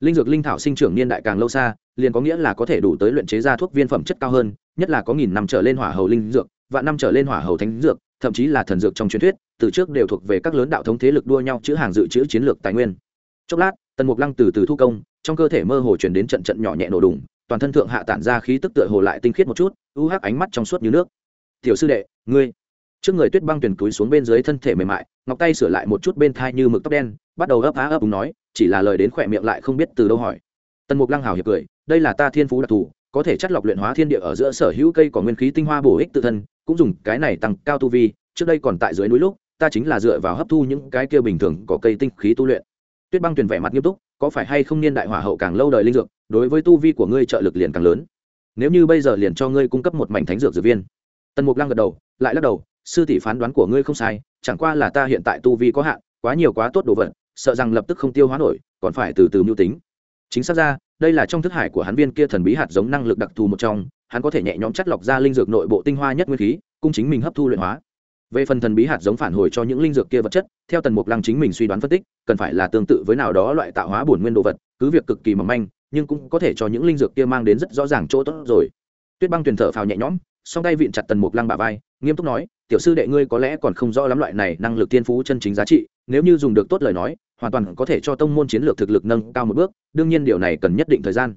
[SPEAKER 1] Linh dược linh thảo sinh trưởng niên đại càng lâu xa, liền có nghĩa là có thể đủ tới luyện chế ra thuốc viên phẩm chất cao hơn, nhất là có nghìn năm trở lên hỏa hầu linh dược và năm trở lên hỏa hầu thánh dược, thậm chí là thần dược trong truyền thuyết, từ trước đều thuộc về các lớn đạo thống thế lực đua nhau chữ hàng dự trữ chiến lược tài nguyên. Chốc lát, tần mục lăng từ từ thu công trong cơ thể mơ hồ chuyển đến trận trận nhỏ nhẹ nổ đùng, toàn thân thượng hạ tản ra khí tức tựa hồ lại tinh khiết một chút, u hắc ánh mắt trong suốt như nước. Tiểu sư đệ, ngươi. Trước người tuyết băng tuyển cúi xuống bên dưới thân thể mềm mại, ngọc tay sửa lại một chút bên thai như mực tóc đen, bắt đầu ấp á ấp úng nói, chỉ là lời đến khỏe miệng lại không biết từ đâu hỏi. Tần mục lăng hào hiệp cười, đây là ta thiên phú đặc thù, có thể chất lọc luyện hóa thiên địa ở giữa sở hữu cây có nguyên khí tinh hoa bổ ích tự thân, cũng dùng cái này tăng cao tu vi, trước đây còn tại dưới núi lúc, ta chính là dựa vào hấp thu những cái kia bình thường có cây tinh khí tu luyện. Tuyết băng tuyển vẻ mặt nghiêm túc có phải hay không niên đại hỏa hậu càng lâu đời linh dược, đối với tu vi của ngươi trợ lực liền càng lớn. Nếu như bây giờ liền cho ngươi cung cấp một mảnh thánh dược dược viên. Tần mục lăng gật đầu, lại lắc đầu, sư tỷ phán đoán của ngươi không sai, chẳng qua là ta hiện tại tu vi có hạn, quá nhiều quá tốt đồ vật, sợ rằng lập tức không tiêu hóa nổi, còn phải từ từ mưu tính. Chính xác ra, đây là trong thức hải của hắn viên kia thần bí hạt giống năng lực đặc thù một trong, hắn có thể nhẹ nhõm chất lọc ra linh dược nội bộ tinh hoa nhất nguyên khí, cung chính mình hấp thu luyện hóa về phần thần bí hạt giống phản hồi cho những linh dược kia vật chất, theo tần mục lăng chính mình suy đoán phân tích, cần phải là tương tự với nào đó loại tạo hóa bổn nguyên đồ vật, cứ việc cực kỳ mỏng manh, nhưng cũng có thể cho những linh dược kia mang đến rất rõ ràng chỗ tốt rồi. Tuyết băng tuyển thở phào nhẹ nhõm, song tay vịn chặt tần mục lăng bà vai, nghiêm túc nói, tiểu sư đệ ngươi có lẽ còn không rõ lắm loại này năng lực tiên phú chân chính giá trị, nếu như dùng được tốt lời nói, hoàn toàn có thể cho tông môn chiến lược thực lực nâng cao một bước, đương nhiên điều này cần nhất định thời gian.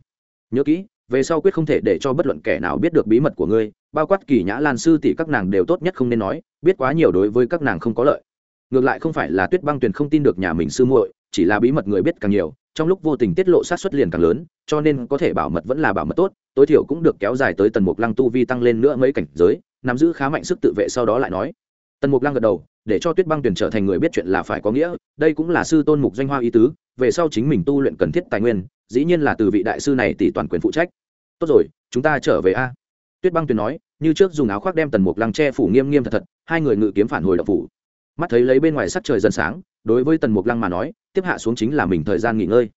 [SPEAKER 1] Nhớ kỹ, về sau quyết không thể để cho bất luận kẻ nào biết được bí mật của ngươi bao quát kỳ nhã lan sư tỷ các nàng đều tốt nhất không nên nói, biết quá nhiều đối với các nàng không có lợi. Ngược lại không phải là tuyết băng tuyền không tin được nhà mình sư muội, chỉ là bí mật người biết càng nhiều, trong lúc vô tình tiết lộ sát xuất liền càng lớn, cho nên có thể bảo mật vẫn là bảo mật tốt, tối thiểu cũng được kéo dài tới tần mục lăng tu vi tăng lên nữa mấy cảnh giới, nắm giữ khá mạnh sức tự vệ sau đó lại nói. Tần mục lăng gật đầu, để cho tuyết băng tuyển trở thành người biết chuyện là phải có nghĩa, đây cũng là sư tôn mục danh hoa ý tứ, về sau chính mình tu luyện cần thiết tài nguyên, dĩ nhiên là từ vị đại sư này tỷ toàn quyền phụ trách. Tốt rồi, chúng ta trở về a tuyết băng tuyền nói, như trước dùng áo khoác đem tần mục lăng che phủ nghiêm nghiêm thật thật, hai người ngự kiếm phản hồi đậu phủ. Mắt thấy lấy bên ngoài sắc trời dần sáng, đối với tần mục lăng mà nói, tiếp hạ xuống chính là mình thời gian nghỉ ngơi.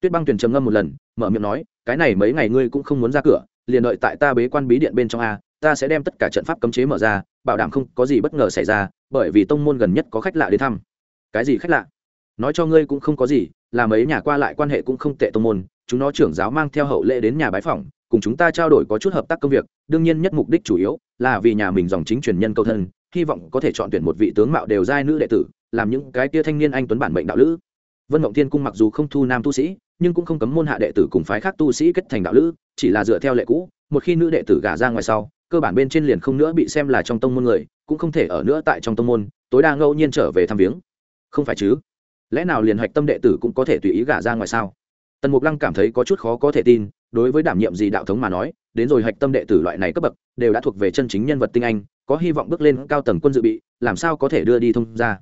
[SPEAKER 1] Tuyết băng tuyền trầm ngâm một lần, mở miệng nói, cái này mấy ngày ngươi cũng không muốn ra cửa, liền đợi tại ta bế quan bí điện bên trong a, ta sẽ đem tất cả trận pháp cấm chế mở ra, bảo đảm không có gì bất ngờ xảy ra, bởi vì tông môn gần nhất có khách lạ đến thăm. Cái gì khách lạ? Nói cho ngươi cũng không có gì, là mấy nhà qua lại quan hệ cũng không tệ tông môn, chúng nó trưởng giáo mang theo hậu lễ đến nhà bái phỏng cùng chúng ta trao đổi có chút hợp tác công việc, đương nhiên nhất mục đích chủ yếu là vì nhà mình dòng chính truyền nhân câu thân, hy vọng có thể chọn tuyển một vị tướng mạo đều giai nữ đệ tử, làm những cái tia thanh niên anh tuấn bản mệnh đạo lữ. Vân mộng thiên cung mặc dù không thu nam tu sĩ, nhưng cũng không cấm môn hạ đệ tử cùng phái khác tu sĩ kết thành đạo lữ, chỉ là dựa theo lệ cũ, một khi nữ đệ tử gả ra ngoài sau, cơ bản bên trên liền không nữa bị xem là trong tông môn người, cũng không thể ở nữa tại trong tông môn, tối đa ngẫu nhiên trở về thăm viếng. Không phải chứ? Lẽ nào liền hạch tâm đệ tử cũng có thể tùy ý gả ra ngoài sao? Tần mục lăng cảm thấy có chút khó có thể tin đối với đảm nhiệm gì đạo thống mà nói, đến rồi hạch tâm đệ tử loại này cấp bậc, đều đã thuộc về chân chính nhân vật tinh anh, có hy vọng bước lên cao tầng quân dự bị, làm sao có thể đưa đi thông ra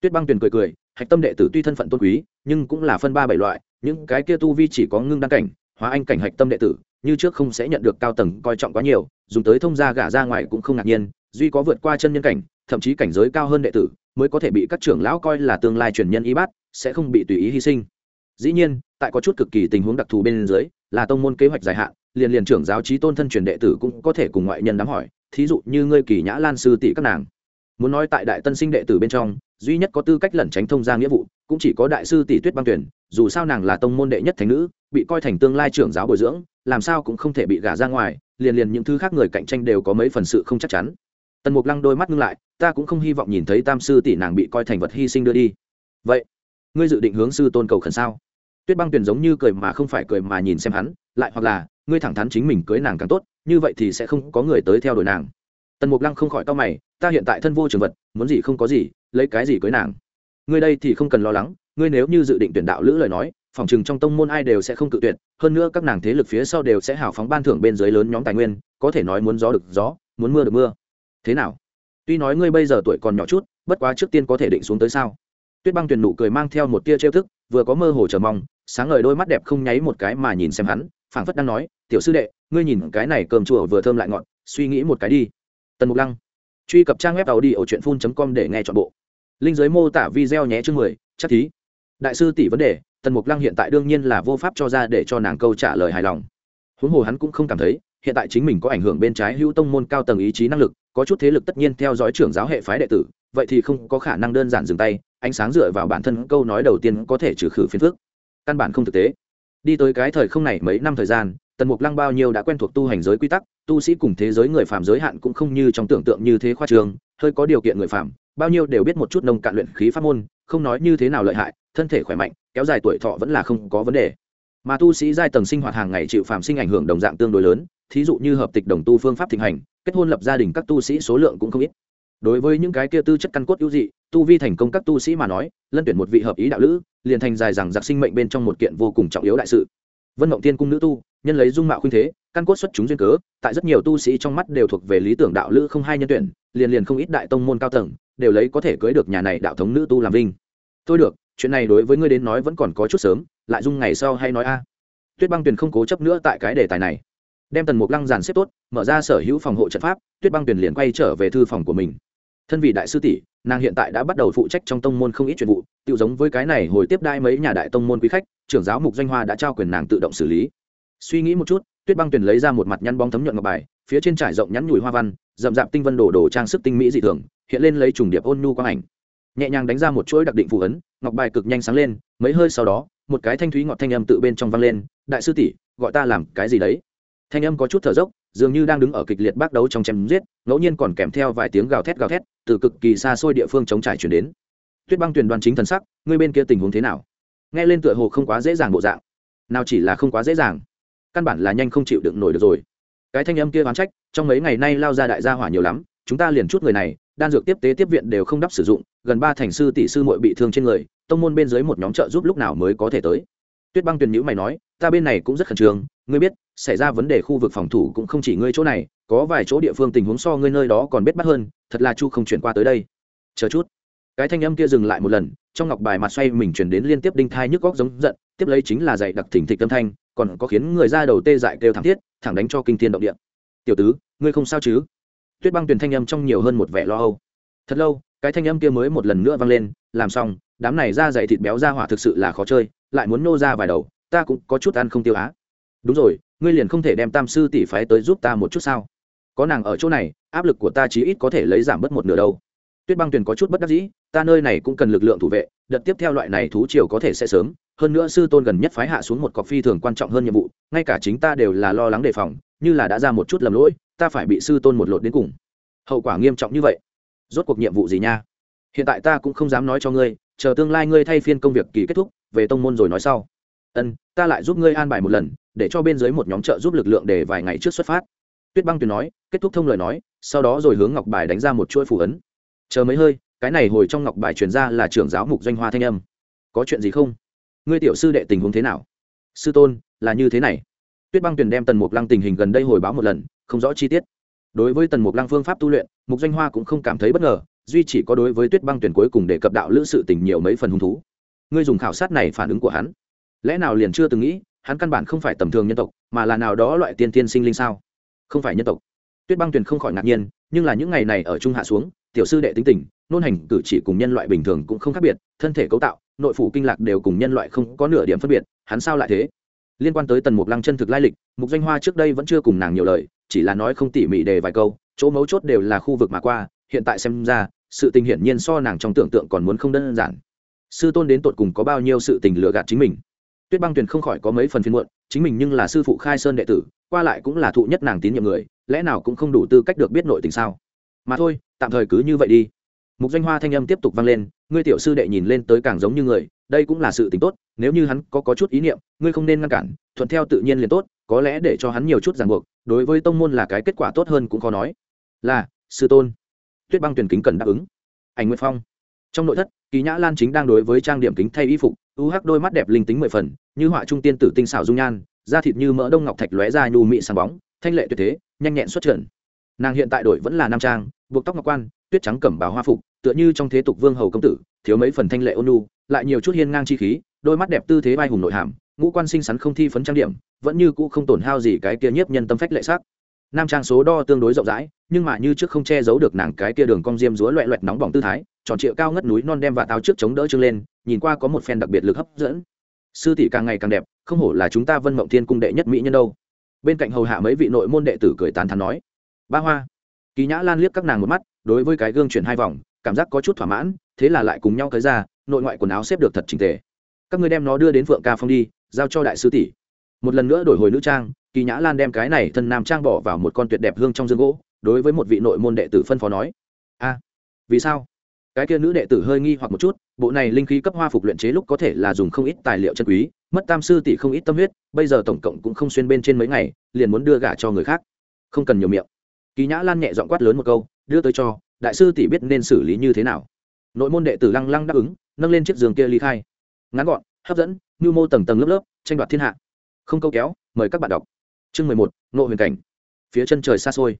[SPEAKER 1] tuyết băng tuyền cười cười, hạch tâm đệ tử tuy thân phận tôn quý, nhưng cũng là phân ba bảy loại, những cái kia tu vi chỉ có ngưng đăng cảnh, hóa anh cảnh hạch tâm đệ tử, như trước không sẽ nhận được cao tầng coi trọng quá nhiều, dùng tới thông gia gả ra ngoài cũng không ngạc nhiên, duy có vượt qua chân nhân cảnh, thậm chí cảnh giới cao hơn đệ tử, mới có thể bị các trưởng lão coi là tương lai truyền nhân y bát, sẽ không bị tùy ý hy sinh. Dĩ nhiên, tại có chút cực kỳ tình huống đặc thù bên dưới là tông môn kế hoạch dài hạn, liền liền trưởng giáo trí tôn thân truyền đệ tử cũng có thể cùng ngoại nhân đám hỏi, thí dụ như ngươi kỳ nhã lan sư tỷ các nàng. Muốn nói tại đại tân sinh đệ tử bên trong, duy nhất có tư cách lẩn tránh thông gia nghĩa vụ, cũng chỉ có đại sư tỷ tuyết băng tuyển dù sao nàng là tông môn đệ nhất thành nữ, bị coi thành tương lai trưởng giáo bồi dưỡng, làm sao cũng không thể bị gả ra ngoài, liền liền những thứ khác người cạnh tranh đều có mấy phần sự không chắc chắn. Tần mục lăng đôi mắt ngưng lại, ta cũng không hy vọng nhìn thấy tam sư tỷ nàng bị coi thành vật hy sinh đưa đi. Vậy, ngươi dự định hướng sư tôn cầu khẩn sao? Tuyết băng tuyền giống như cười mà không phải cười mà nhìn xem hắn, lại hoặc là, ngươi thẳng thắn chính mình cưới nàng càng tốt, như vậy thì sẽ không có người tới theo đuổi nàng. Tần mục lăng không khỏi to mày, ta hiện tại thân vô trường vật, muốn gì không có gì, lấy cái gì cưới nàng? Ngươi đây thì không cần lo lắng, ngươi nếu như dự định tuyển đạo lữ lời nói, phòng chừng trong tông môn ai đều sẽ không cự tuyệt, hơn nữa các nàng thế lực phía sau đều sẽ hào phóng ban thưởng bên dưới lớn nhóm tài nguyên, có thể nói muốn gió được gió, muốn mưa được mưa. Thế nào? Tuy nói ngươi bây giờ tuổi còn nhỏ chút, bất quá trước tiên có thể định xuống tới sao? Tuyết băng tuyển nụ cười mang theo một tia trêu thức vừa có mơ hồ chờ mong, sáng ngời đôi mắt đẹp không nháy một cái mà nhìn xem hắn, phảng phất đang nói, tiểu sư đệ, ngươi nhìn cái này cơm chùa vừa thơm lại ngọt, suy nghĩ một cái đi. Tần mục lăng. Truy cập trang web tàu đi ở truyện phun com để nghe chọn bộ. Linh giới mô tả video nhé chương mười, chắc thí. Đại sư tỷ vấn đề, tần mục lăng hiện tại đương nhiên là vô pháp cho ra để cho nàng câu trả lời hài lòng. Huống hồ hắn cũng không cảm thấy, hiện tại chính mình có ảnh hưởng bên trái hữu tông môn cao tầng ý chí năng lực, có chút thế lực tất nhiên theo dõi trưởng giáo hệ phái đệ tử, vậy thì không có khả năng đơn giản dừng tay ánh sáng dựa vào bản thân câu nói đầu tiên có thể trừ khử phiền phước căn bản không thực tế. Đi tới cái thời không này mấy năm thời gian, tần mục lăng bao nhiêu đã quen thuộc tu hành giới quy tắc, tu sĩ cùng thế giới người phạm giới hạn cũng không như trong tưởng tượng như thế khoa trường hơi có điều kiện người phạm bao nhiêu đều biết một chút nông cạn luyện khí pháp môn, không nói như thế nào lợi hại, thân thể khỏe mạnh, kéo dài tuổi thọ vẫn là không có vấn đề. Mà tu sĩ giai tầng sinh hoạt hàng ngày chịu phạm sinh ảnh hưởng đồng dạng tương đối lớn, thí dụ như hợp tịch đồng tu phương pháp thịnh hành, kết hôn lập gia đình các tu sĩ số lượng cũng không ít. Đối với những cái kia tư chất căn cốt ưu dị tu vi thành công các tu sĩ mà nói, lân tuyển một vị hợp ý đạo lữ, liền thành dài rằng giặc sinh mệnh bên trong một kiện vô cùng trọng yếu đại sự. Vân mộng tiên cung nữ tu, nhân lấy dung mạo khuynh thế, căn cốt xuất chúng duyên cớ, tại rất nhiều tu sĩ trong mắt đều thuộc về lý tưởng đạo lữ không hai nhân tuyển, liền liền không ít đại tông môn cao tầng, đều lấy có thể cưới được nhà này đạo thống nữ tu làm vinh. Thôi được, chuyện này đối với ngươi đến nói vẫn còn có chút sớm, lại dung ngày sau hay nói a. Tuyết băng tuyền không cố chấp nữa tại cái đề tài này. Đem tần mục lăng giàn xếp tốt, mở ra sở hữu phòng hộ trận pháp, tuyết băng tuyền liền quay trở về thư phòng của mình thân vị đại sư tỷ, nàng hiện tại đã bắt đầu phụ trách trong tông môn không ít chuyện vụ tự giống với cái này hồi tiếp đai mấy nhà đại tông môn quý khách, trưởng giáo mục doanh hoa đã trao quyền nàng tự động xử lý. Suy nghĩ một chút, tuyết băng tuyền lấy ra một mặt nhăn bóng thấm nhuận ngọc bài, phía trên trải rộng nhắn nhủi hoa văn, rậm rạp tinh vân đồ đồ trang sức tinh mỹ dị thường, hiện lên lấy trùng điệp ôn nhu quang ảnh. Nhẹ nhàng đánh ra một chuỗi đặc định phù ấn, ngọc bài cực nhanh sáng lên, mấy hơi sau đó, một cái thanh thúy ngọt thanh âm tự bên trong vang lên, đại sư tỷ, gọi ta làm cái gì đấy? Thanh âm có chút thở dốc dường như đang đứng ở kịch liệt bác đấu trong chém giết, ngẫu nhiên còn kèm theo vài tiếng gào thét gào thét, từ cực kỳ xa xôi địa phương chống trải chuyển đến. Tuyết băng tuyền đoàn chính thần sắc, ngươi bên kia tình huống thế nào? Nghe lên tựa hồ không quá dễ dàng bộ dạng. Nào chỉ là không quá dễ dàng. Căn bản là nhanh không chịu đựng nổi được rồi. Cái thanh âm kia oán trách, trong mấy ngày nay lao ra đại gia hỏa nhiều lắm, chúng ta liền chút người này, đan dược tiếp tế tiếp viện đều không đắp sử dụng, gần ba thành sư tỷ sư muội bị thương trên người, tông môn bên dưới một nhóm trợ giúp lúc nào mới có thể tới. Tuyết băng tuyền nhữ mày nói, ta bên này cũng rất khẩn trương ngươi biết, xảy ra vấn đề khu vực phòng thủ cũng không chỉ ngươi chỗ này, có vài chỗ địa phương tình huống so ngươi nơi đó còn biết bắt hơn, thật là chu không chuyển qua tới đây. Chờ chút. Cái thanh âm kia dừng lại một lần, trong ngọc bài mặt xoay mình chuyển đến liên tiếp đinh thai nhức góc giống giận, tiếp lấy chính là dạy đặc thỉnh thịch âm thanh, còn có khiến người ra đầu tê dại kêu thảm thiết, thẳng đánh cho kinh thiên động địa. Tiểu tứ, ngươi không sao chứ? Tuyết băng tuyển thanh âm trong nhiều hơn một vẻ lo âu. Thật lâu, cái thanh âm kia mới một lần nữa vang lên, làm xong, đám này ra dày thịt béo ra hỏa thực sự là khó chơi, lại muốn nô ra vài đầu, ta cũng có chút ăn không tiêu á đúng rồi, ngươi liền không thể đem tam sư tỷ phái tới giúp ta một chút sao? Có nàng ở chỗ này, áp lực của ta chí ít có thể lấy giảm bớt một nửa đâu. Tuyết băng tuyền có chút bất đắc dĩ, ta nơi này cũng cần lực lượng thủ vệ, đợt tiếp theo loại này thú triều có thể sẽ sớm. Hơn nữa sư tôn gần nhất phái hạ xuống một cọc phi thường quan trọng hơn nhiệm vụ, ngay cả chính ta đều là lo lắng đề phòng, như là đã ra một chút lầm lỗi, ta phải bị sư tôn một lột đến cùng. Hậu quả nghiêm trọng như vậy. Rốt cuộc nhiệm vụ gì nha? Hiện tại ta cũng không dám nói cho ngươi, chờ tương lai ngươi thay phiên công việc kỳ kết thúc, về tông môn rồi nói sau. Ân, ta lại giúp ngươi an bài một lần để cho bên dưới một nhóm trợ giúp lực lượng để vài ngày trước xuất phát. Tuyết băng tuyền nói, kết thúc thông lời nói, sau đó rồi hướng ngọc bài đánh ra một chuỗi phù ấn. Chờ mấy hơi, cái này hồi trong ngọc bài truyền ra là trưởng giáo mục doanh hoa thanh âm. Có chuyện gì không? Ngươi tiểu sư đệ tình huống thế nào? Sư tôn, là như thế này. Tuyết băng tuyền đem tần mục lăng tình hình gần đây hồi báo một lần, không rõ chi tiết. Đối với tần mục lăng phương pháp tu luyện, mục doanh hoa cũng không cảm thấy bất ngờ, duy chỉ có đối với tuyết băng tuyển cuối cùng để cập đạo lữ sự tình nhiều mấy phần hứng thú. Ngươi dùng khảo sát này phản ứng của hắn, lẽ nào liền chưa từng nghĩ hắn căn bản không phải tầm thường nhân tộc, mà là nào đó loại tiên tiên sinh linh sao? Không phải nhân tộc. Tuyết băng tuyền không khỏi ngạc nhiên, nhưng là những ngày này ở trung hạ xuống, tiểu sư đệ tính tình, nôn hành cử chỉ cùng nhân loại bình thường cũng không khác biệt, thân thể cấu tạo, nội phủ kinh lạc đều cùng nhân loại không có nửa điểm phân biệt, hắn sao lại thế? Liên quan tới tần mục lăng chân thực lai lịch, mục danh hoa trước đây vẫn chưa cùng nàng nhiều lời, chỉ là nói không tỉ mỉ đề vài câu, chỗ mấu chốt đều là khu vực mà qua, hiện tại xem ra, sự tình hiển nhiên so nàng trong tưởng tượng còn muốn không đơn giản. Sư tôn đến tột cùng có bao nhiêu sự tình lừa gạt chính mình? Tuyết băng tuyền không khỏi có mấy phần phiên muộn chính mình nhưng là sư phụ khai sơn đệ tử qua lại cũng là thụ nhất nàng tín nhiệm người lẽ nào cũng không đủ tư cách được biết nội tình sao? Mà thôi tạm thời cứ như vậy đi. Mục danh hoa thanh âm tiếp tục vang lên ngươi tiểu sư đệ nhìn lên tới càng giống như người đây cũng là sự t tốt nếu như hắn có, có chút ý niệm ngươi không nên ngăn cản thuận theo tự nhiên liền tốt có lẽ để cho hắn nhiều chút ràng buộc đối với tông môn là cái kết quả tốt hơn cũng khó nói. Là sư tôn. Tuyết băng tuyển kính cần đáp ứng. Ảnh nguyệt phong. Trong nội thất kỳ nhã lan chính đang đối với trang điểm kính thay y phục, u hắc đôi mắt đẹp linh tính mười phần, như họa trung tiên tử tinh xảo dung nhan, da thịt như mỡ đông ngọc thạch lóe ra nhu mị sáng bóng, thanh lệ tuyệt thế, nhanh nhẹn xuất trận. nàng hiện tại đổi vẫn là nam trang, buộc tóc ngọc quan, tuyết trắng cẩm bào hoa phục, tựa như trong thế tục vương hầu công tử, thiếu mấy phần thanh lệ ôn nhu, lại nhiều chút hiên ngang chi khí, đôi mắt đẹp tư thế vai hùng nội hàm, ngũ quan sinh sắn không thi phấn trang điểm, vẫn như cũ không tổn hao gì cái kia nhiếp nhân tâm phách lệ sắc nam trang số đo tương đối rộng rãi, nhưng mà như trước không che giấu được nàng cái kia đường cong diêm rúa loẹ loẹt nóng bỏng tư thái tròn trịa cao ngất núi non đem và táo trước chống đỡ trưng lên, nhìn qua có một phen đặc biệt lực hấp dẫn. Sư tỷ càng ngày càng đẹp, không hổ là chúng ta vân mộng thiên cung đệ nhất mỹ nhân đâu. Bên cạnh hầu hạ mấy vị nội môn đệ tử cười tán thán nói, ba hoa. Kỳ nhã lan liếc các nàng một mắt, đối với cái gương chuyển hai vòng, cảm giác có chút thỏa mãn, thế là lại cùng nhau tới ra, nội ngoại quần áo xếp được thật trình tề. Các người đem nó đưa đến phượng ca phong đi, giao cho đại sư tỷ. Một lần nữa đổi hồi nữ trang, kỳ nhã lan đem cái này thân nam trang bỏ vào một con tuyệt đẹp hương trong dương gỗ, đối với một vị nội môn đệ tử phân phó nói, a, vì sao? Cái kia nữ đệ tử hơi nghi hoặc một chút, bộ này linh khí cấp hoa phục luyện chế lúc có thể là dùng không ít tài liệu chân quý, mất tam sư tỷ không ít tâm huyết, bây giờ tổng cộng cũng không xuyên bên trên mấy ngày, liền muốn đưa gả cho người khác. Không cần nhiều miệng. Kỳ nhã lan nhẹ dọn quát lớn một câu, đưa tới cho, đại sư tỷ biết nên xử lý như thế nào. Nội môn đệ tử lăng lăng đáp ứng, nâng lên chiếc giường kia ly khai. Ngắn gọn, hấp dẫn nhu mô tầng tầng lớp lớp, tranh đoạt thiên hạ. Không câu kéo, mời các bạn đọc. Chương mười một nội huyền cảnh. Phía chân trời xa xôi.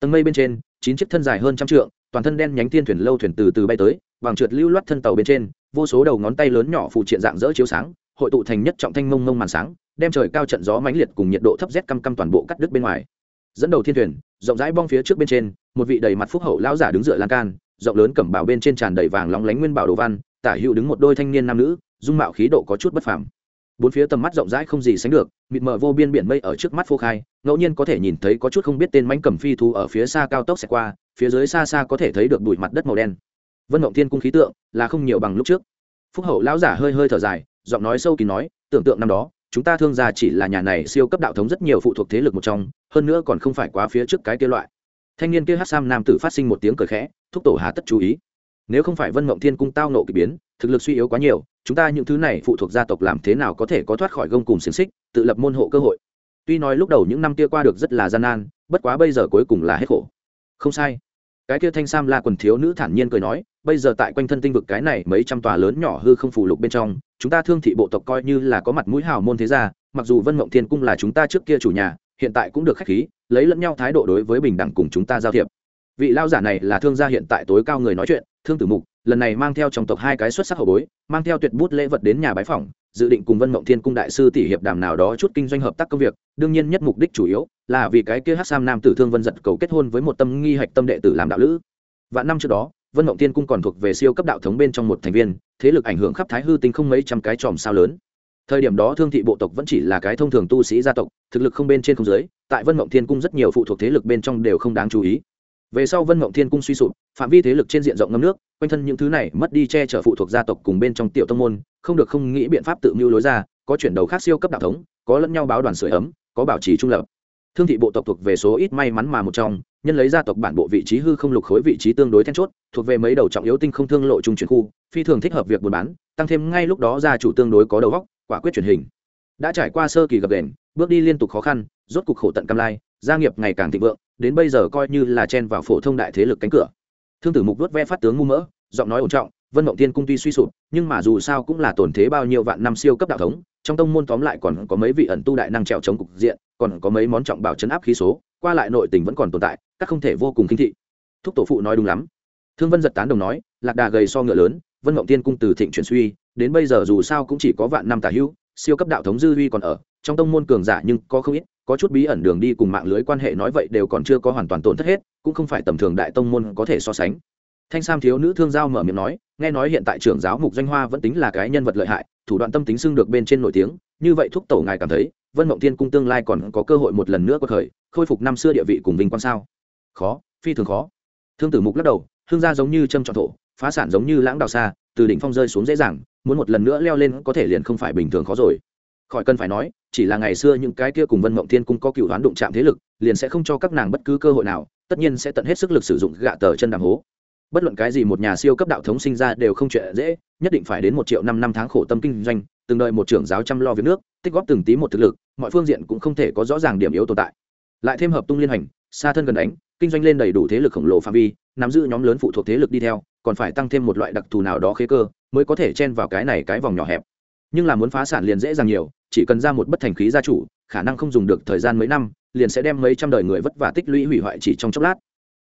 [SPEAKER 1] Tầng mây bên trên, chín chiếc thân dài hơn trăm trượng toàn thân đen nhánh thiên thuyền lâu thuyền từ từ bay tới, bằng trượt lưu loát thân tàu bên trên, vô số đầu ngón tay lớn nhỏ phụ triện dạng dỡ chiếu sáng, hội tụ thành nhất trọng thanh mông mông màn sáng, đem trời cao trận gió mãnh liệt cùng nhiệt độ thấp rét căm căm toàn bộ cắt đứt bên ngoài. Dẫn đầu thiên thuyền, rộng rãi bong phía trước bên trên, một vị đầy mặt phúc hậu lão giả đứng dựa lan can, rộng lớn cẩm bảo bên trên tràn đầy vàng lóng lánh nguyên bảo đồ văn, tả hữu đứng một đôi thanh niên nam nữ, dung mạo khí độ có chút bất phàm. Bốn phía tầm mắt rộng rãi không gì sánh được, mịt mờ vô biên biển mây ở trước mắt phô khai, ngẫu nhiên có thể nhìn thấy có chút không biết tên mánh cầm phi thu ở phía xa cao tốc xẹt qua phía dưới xa xa có thể thấy được bụi mặt đất màu đen. Vân mộng thiên cung khí tượng là không nhiều bằng lúc trước. Phúc hậu lão giả hơi hơi thở dài, giọng nói sâu kín nói, tưởng tượng năm đó, chúng ta thương gia chỉ là nhà này siêu cấp đạo thống rất nhiều phụ thuộc thế lực một trong, hơn nữa còn không phải quá phía trước cái kia loại. Thanh niên kia hát sam nam tử phát sinh một tiếng cười khẽ, thúc tổ hà tất chú ý. Nếu không phải vân mộng thiên cung tao nộ k ỳ biến, thực lực suy yếu quá nhiều, chúng ta những thứ này phụ thuộc gia tộc làm thế nào có thể có thoát khỏi gông cùng xiềng xích, tự lập môn hộ cơ hội? Tuy nói lúc đầu những năm kia qua được rất là gian nan, bất quá bây giờ cuối cùng là hết khổ. Không sai cái kia thanh sam la quần thiếu nữ thản nhiên cười nói, bây giờ tại quanh thân tinh vực cái này mấy trăm tòa lớn nhỏ hư không phủ lục bên trong, chúng ta thương thị bộ tộc coi như là có mặt mũi hào môn thế gia, mặc dù vân mộng thiên cung là chúng ta trước kia chủ nhà, hiện tại cũng được khách khí, lấy lẫn nhau thái độ đối với bình đẳng cùng chúng ta giao thiệp. Vị lao giả này là thương gia hiện tại tối cao người nói chuyện, thương tử mục, lần này mang theo trong tộc hai cái xuất sắc hậu bối, mang theo tuyệt bút lễ vật đến nhà bái phỏng, dự định cùng vân mộng thiên cung đại sư tỷ hiệp đàm nào đó chút kinh doanh hợp tác công việc, đương nhiên nhất mục đích chủ yếu là vì cái kia hát sam nam tử thương vân giật cầu kết hôn với một tâm nghi hạch tâm đệ tử làm đạo lữ. Vạn năm trước đó, vân mộng thiên cung còn thuộc về siêu cấp đạo thống bên trong một thành viên, thế lực ảnh hưởng khắp thái hư tinh không mấy trăm cái tròm sao lớn. Thời điểm đó thương thị bộ tộc vẫn chỉ là cái thông thường tu sĩ gia tộc, thực lực không bên trên không dưới, tại vân mộng thiên cung rất nhiều phụ thuộc thế lực bên trong đều không đáng chú ý. Về sau vân mộng thiên cung suy sụp, phạm vi thế lực trên diện rộng ngâm nước, quanh thân những thứ này mất đi che chở phụ thuộc gia tộc cùng bên trong tiểu tông môn, không được không nghĩ biện pháp tự mưu lối ra, có chuyển đầu khác siêu cấp đạo thống, có lẫn nhau báo đoàn sửa ấm, có bảo trì trung lập thương thị bộ tộc thuộc về số ít may mắn mà một trong, nhân lấy gia tộc bản bộ vị trí hư không lục khối vị trí tương đối then chốt, thuộc về mấy đầu trọng yếu tinh không thương lộ trung chuyển khu, phi thường thích hợp việc buôn bán, tăng thêm ngay lúc đó gia chủ tương đối có đầu góc quả quyết truyền hình. Đã trải qua sơ kỳ gặp đèn bước đi liên tục khó khăn, rốt cục khổ tận cam lai, gia nghiệp ngày càng thịnh vượng, đến bây giờ coi như là chen vào phổ thông đại thế lực cánh cửa. Thương tử mục vớt ve phát tướng ngu mỡ, giọng nói ổn trọng, vân mộng tiên cung tuy suy sụp, nhưng mà dù sao cũng là tổn thế bao nhiêu vạn năm siêu cấp đạo thống trong tông môn tóm lại còn có mấy vị ẩn tu đại năng trèo chống cục diện, còn có mấy món trọng bảo chấn áp khí số, qua lại nội tình vẫn còn tồn tại, các không thể vô cùng kinh thị. Thúc tổ phụ nói đúng lắm. Thương vân giật tán đồng nói, lạc đà gầy so ngựa lớn, vân ngộng tiên cung từ thịnh chuyển suy, đến bây giờ dù sao cũng chỉ có vạn năm tả hữu, siêu cấp đạo thống dư huy còn ở, trong tông môn cường giả nhưng có không ít, có chút bí ẩn đường đi cùng mạng lưới quan hệ nói vậy đều còn chưa có hoàn toàn tổn thất hết, cũng không phải tầm thường đại tông môn có thể so sánh thanh sam thiếu nữ thương giao mở miệng nói, nghe nói hiện tại trưởng giáo mục doanh hoa vẫn tính là cái nhân vật lợi hại, thủ đoạn tâm tính xưng được bên trên nổi tiếng, như vậy thúc tổ ngài cảm thấy, vân mộng Thiên cung tương lai còn có cơ hội một lần nữa có khởi khôi phục năm xưa địa vị cùng vinh quang sao? Khó, phi thường khó. Thương tử mục lắc đầu thương gia giống như châm trọn thổ, phá sản giống như lãng đào xa, từ đỉnh phong rơi xuống dễ dàng, muốn một lần nữa leo lên có thể liền không phải bình thường khó rồi. Khỏi cần phải nói, chỉ là ngày xưa những cái kia cùng vân mộng thiên cung có cựu đoán đụng chạm thế lực, liền sẽ không cho các nàng bất cứ cơ hội nào, tất nhiên sẽ tận hết sức lực sử dụng gạ tờ chân đàm hố bất luận cái gì một nhà siêu cấp đạo thống sinh ra đều không chuyện dễ, nhất định phải đến một triệu năm năm tháng khổ tâm kinh doanh, từng đợi một trưởng giáo chăm lo việc nước, tích góp từng tí một thực lực, mọi phương diện cũng không thể có rõ ràng điểm yếu tồn tại. Lại thêm hợp tung liên hành, xa thân gần đánh, kinh doanh lên đầy đủ thế lực khổng lồ phạm vi, nắm giữ nhóm lớn phụ thuộc thế lực đi theo, còn phải tăng thêm một loại đặc thù nào đó khế cơ, mới có thể chen vào cái này cái vòng nhỏ hẹp. Nhưng là muốn phá sản liền dễ dàng nhiều, chỉ cần ra một bất thành khí gia chủ, khả năng không dùng được thời gian mấy năm, liền sẽ đem mấy trăm đời người vất vả tích lũy hủy hoại chỉ trong chốc lát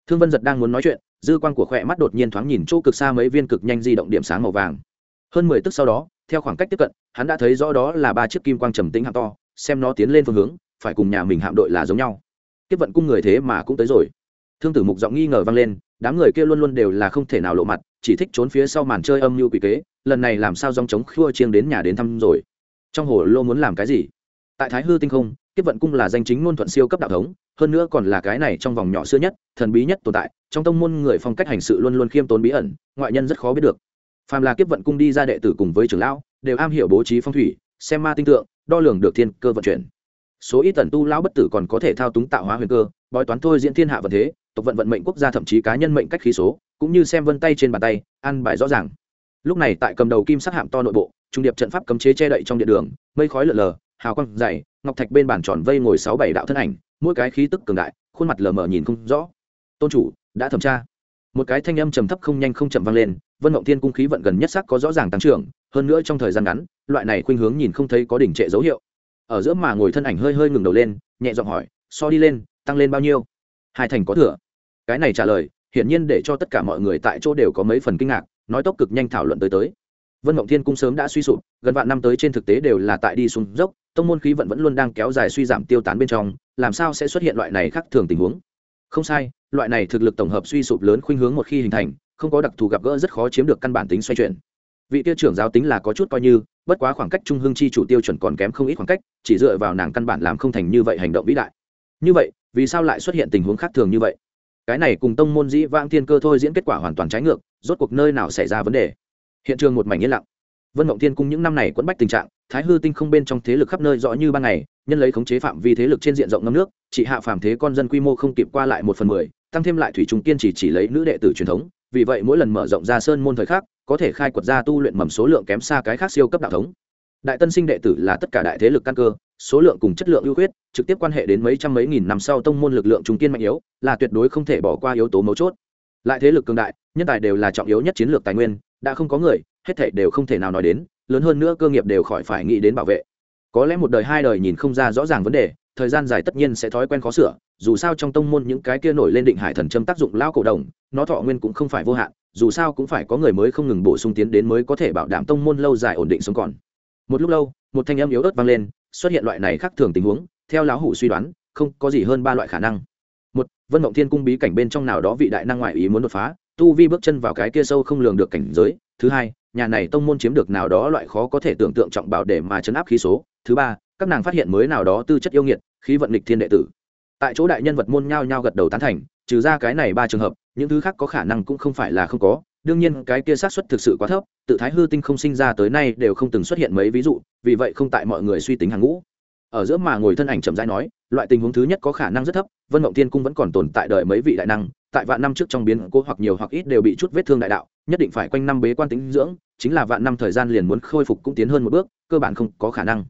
[SPEAKER 1] thương vân giật đang muốn nói chuyện, dư quan của khỏe mắt đột nhiên thoáng nhìn chỗ cực xa mấy viên cực nhanh di động điểm sáng màu vàng. Hơn mười tức sau đó, theo khoảng cách tiếp cận, hắn đã thấy rõ đó là ba chiếc kim quang trầm tính hạng to, xem nó tiến lên phương hướng, phải cùng nhà mình hạm đội là giống nhau. Tiếp vận cung người thế mà cũng tới rồi. Thương tử mục giọng nghi ngờ vang lên, đám người kia luôn luôn đều là không thể nào lộ mặt, chỉ thích trốn phía sau màn chơi âm mưu quỷ kế, lần này làm sao dòng chống khua chiêng đến nhà đến thăm rồi. Trong hồ lô muốn làm cái gì? Tại thái hư tinh không Kiếp vận cung là danh chính ngôn thuận siêu cấp đạo thống, hơn nữa còn là cái này trong vòng nhỏ xưa nhất, thần bí nhất tồn tại, trong tông môn người phong cách hành sự luôn luôn khiêm tốn bí ẩn, ngoại nhân rất khó biết được. Phàm là kiếp vận cung đi ra đệ tử cùng với trưởng lão, đều am hiểu bố trí phong thủy, xem ma tinh tượng, đo lường được thiên cơ vận chuyển. Số ít tần tu lão bất tử còn có thể thao túng tạo hóa huyền cơ, bói toán thôi diễn thiên hạ vận thế, tộc vận vận mệnh quốc gia thậm chí cá nhân mệnh cách khí số, cũng như xem vân tay trên bàn tay ăn bài rõ ràng. Lúc này tại cầm đầu kim sắc hạm to nội bộ, trung điệp trận pháp cấm chế che đậy trong điện đường, mây khói lờ lờ, hào quang dày ngọc thạch bên bàn tròn vây ngồi sáu bảy đạo thân ảnh, mỗi cái khí tức cường đại, khuôn mặt lờ mờ nhìn không rõ. Tôn chủ, đã thẩm tra. Một cái thanh âm trầm thấp không nhanh không chậm vang lên, vân ngộng thiên cung khí vận gần nhất sắc có rõ ràng tăng trưởng, hơn nữa trong thời gian ngắn, loại này khuynh hướng nhìn không thấy có đỉnh trệ dấu hiệu. Ở giữa mà ngồi thân ảnh hơi hơi ngừng đầu lên, nhẹ giọng hỏi, so đi lên, tăng lên bao nhiêu? Hai thành có thừa. Cái này trả lời, hiển nhiên để cho tất cả mọi người tại chỗ đều có mấy phần kinh ngạc, nói tốc cực nhanh thảo luận tới tới vân mộng thiên cung sớm đã suy sụp, gần vạn năm tới trên thực tế đều là tại đi xuống dốc, tông môn khí vận vẫn luôn đang kéo dài suy giảm tiêu tán bên trong, làm sao sẽ xuất hiện loại này khác thường tình huống? Không sai, loại này thực lực tổng hợp suy sụp lớn khuynh hướng một khi hình thành, không có đặc thù gặp gỡ rất khó chiếm được căn bản tính xoay chuyển. Vị tiêu trưởng giáo tính là có chút coi như, bất quá khoảng cách trung hưng chi chủ tiêu chuẩn còn kém không ít khoảng cách, chỉ dựa vào nàng căn bản làm không thành như vậy hành động vĩ đại. Như vậy, vì sao lại xuất hiện tình huống khác thường như vậy? Cái này cùng tông môn dĩ vãng thiên cơ thôi diễn kết quả hoàn toàn trái ngược, rốt cuộc nơi nào xảy ra vấn đề? Hiện trường một mảnh yên lặng. Vân mộng thiên cung những năm này quẫn bách tình trạng, thái hư tinh không bên trong thế lực khắp nơi rõ như ban ngày, nhân lấy khống chế phạm vi thế lực trên diện rộng ngâm nước, chỉ hạ phàm thế con dân quy mô không kịp qua lại một phần mười, tăng thêm lại thủy trung kiên chỉ chỉ lấy nữ đệ tử truyền thống, vì vậy mỗi lần mở rộng ra sơn môn thời khác có thể khai quật ra tu luyện mầm số lượng kém xa cái khác siêu cấp đạo thống. Đại tân sinh đệ tử là tất cả đại thế lực căn cơ, số lượng cùng chất lượng ưu khuyết, trực tiếp quan hệ đến mấy trăm mấy nghìn năm sau tông môn lực lượng trung kiên mạnh yếu, là tuyệt đối không thể bỏ qua yếu tố mấu chốt. Lại thế lực cường đại, nhân tài đều là trọng yếu nhất chiến lược tài nguyên đã không có người, hết thảy đều không thể nào nói đến, lớn hơn nữa cơ nghiệp đều khỏi phải nghĩ đến bảo vệ. Có lẽ một đời hai đời nhìn không ra rõ ràng vấn đề, thời gian dài tất nhiên sẽ thói quen khó sửa, dù sao trong tông môn những cái kia nổi lên định hải thần châm tác dụng lao cổ đồng, nó thọ nguyên cũng không phải vô hạn, dù sao cũng phải có người mới không ngừng bổ sung tiến đến mới có thể bảo đảm tông môn lâu dài ổn định sống còn. Một lúc lâu, một thanh âm yếu ớt vang lên, xuất hiện loại này khác thường tình huống, theo lão hủ suy đoán, không có gì hơn ba loại khả năng. Một, vân mộng thiên cung bí cảnh bên trong nào đó vị đại năng ngoại ý muốn đột phá tu vi bước chân vào cái kia sâu không lường được cảnh giới. Thứ hai, nhà này tông môn chiếm được nào đó loại khó có thể tưởng tượng trọng bảo để mà chấn áp khí số. Thứ ba, các nàng phát hiện mới nào đó tư chất yêu nghiệt, khí vận lịch thiên đệ tử. Tại chỗ đại nhân vật môn nhao nhao gật đầu tán thành, trừ ra cái này ba trường hợp, những thứ khác có khả năng cũng không phải là không có. Đương nhiên, cái kia xác suất thực sự quá thấp, tự thái hư tinh không sinh ra tới nay đều không từng xuất hiện mấy ví dụ, vì vậy không tại mọi người suy tính hàng ngũ. Ở giữa mà ngồi thân ảnh chậm rãi nói, loại tình huống thứ nhất có khả năng rất thấp, vân mộng tiên cung vẫn còn tồn tại đời mấy vị đại năng tại vạn năm trước trong biến cố hoặc nhiều hoặc ít đều bị chút vết thương đại đạo, nhất định phải quanh năm bế quan tính dưỡng, chính là vạn năm thời gian liền muốn khôi phục cũng tiến hơn một bước, cơ bản không có khả năng.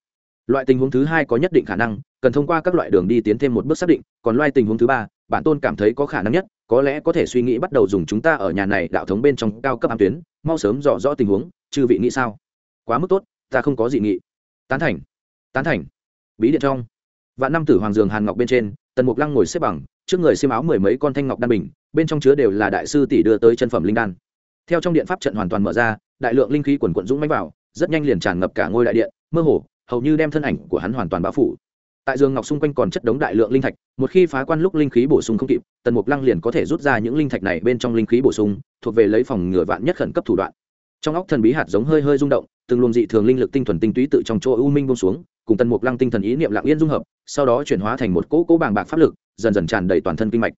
[SPEAKER 1] Loại tình huống thứ hai có nhất định khả năng, cần thông qua các loại đường đi tiến thêm một bước xác định, còn loại tình huống thứ ba, bản tôn cảm thấy có khả năng nhất, có lẽ có thể suy nghĩ bắt đầu dùng chúng ta ở nhà này đạo thống bên trong cao cấp ám tuyến, mau sớm dò rõ tình huống, chư vị nghĩ sao? Quá mức tốt, ta không có gì nghị. Tán thành. Tán thành. Bí điện trong. Vạn năm tử hoàng dường hàn ngọc bên trên, tần mục lăng ngồi xếp bằng trước người xiêm áo mười mấy con thanh ngọc đan bình, bên trong chứa đều là đại sư tỷ đưa tới chân phẩm linh đan. Theo trong điện pháp trận hoàn toàn mở ra, đại lượng linh khí quần quận dũng mánh vào, rất nhanh liền tràn ngập cả ngôi đại điện, mơ hồ, hầu như đem thân ảnh của hắn hoàn toàn bao phủ. Tại giường ngọc xung quanh còn chất đống đại lượng linh thạch, một khi phá quan lúc linh khí bổ sung không kịp, tần mục lăng liền có thể rút ra những linh thạch này bên trong linh khí bổ sung, thuộc về lấy phòng ngừa vạn nhất khẩn cấp thủ đoạn. Trong óc thần bí hạt giống hơi hơi rung động, từng luồng dị thường linh lực tinh thuần tinh túy tự trong chỗ u minh bông xuống, cùng tần mục lăng tinh thần ý niệm lặng yên dung hợp, sau đó chuyển hóa thành một cỗ cỗ bàng bạc pháp lực dần dần tràn đầy toàn thân kinh mạch.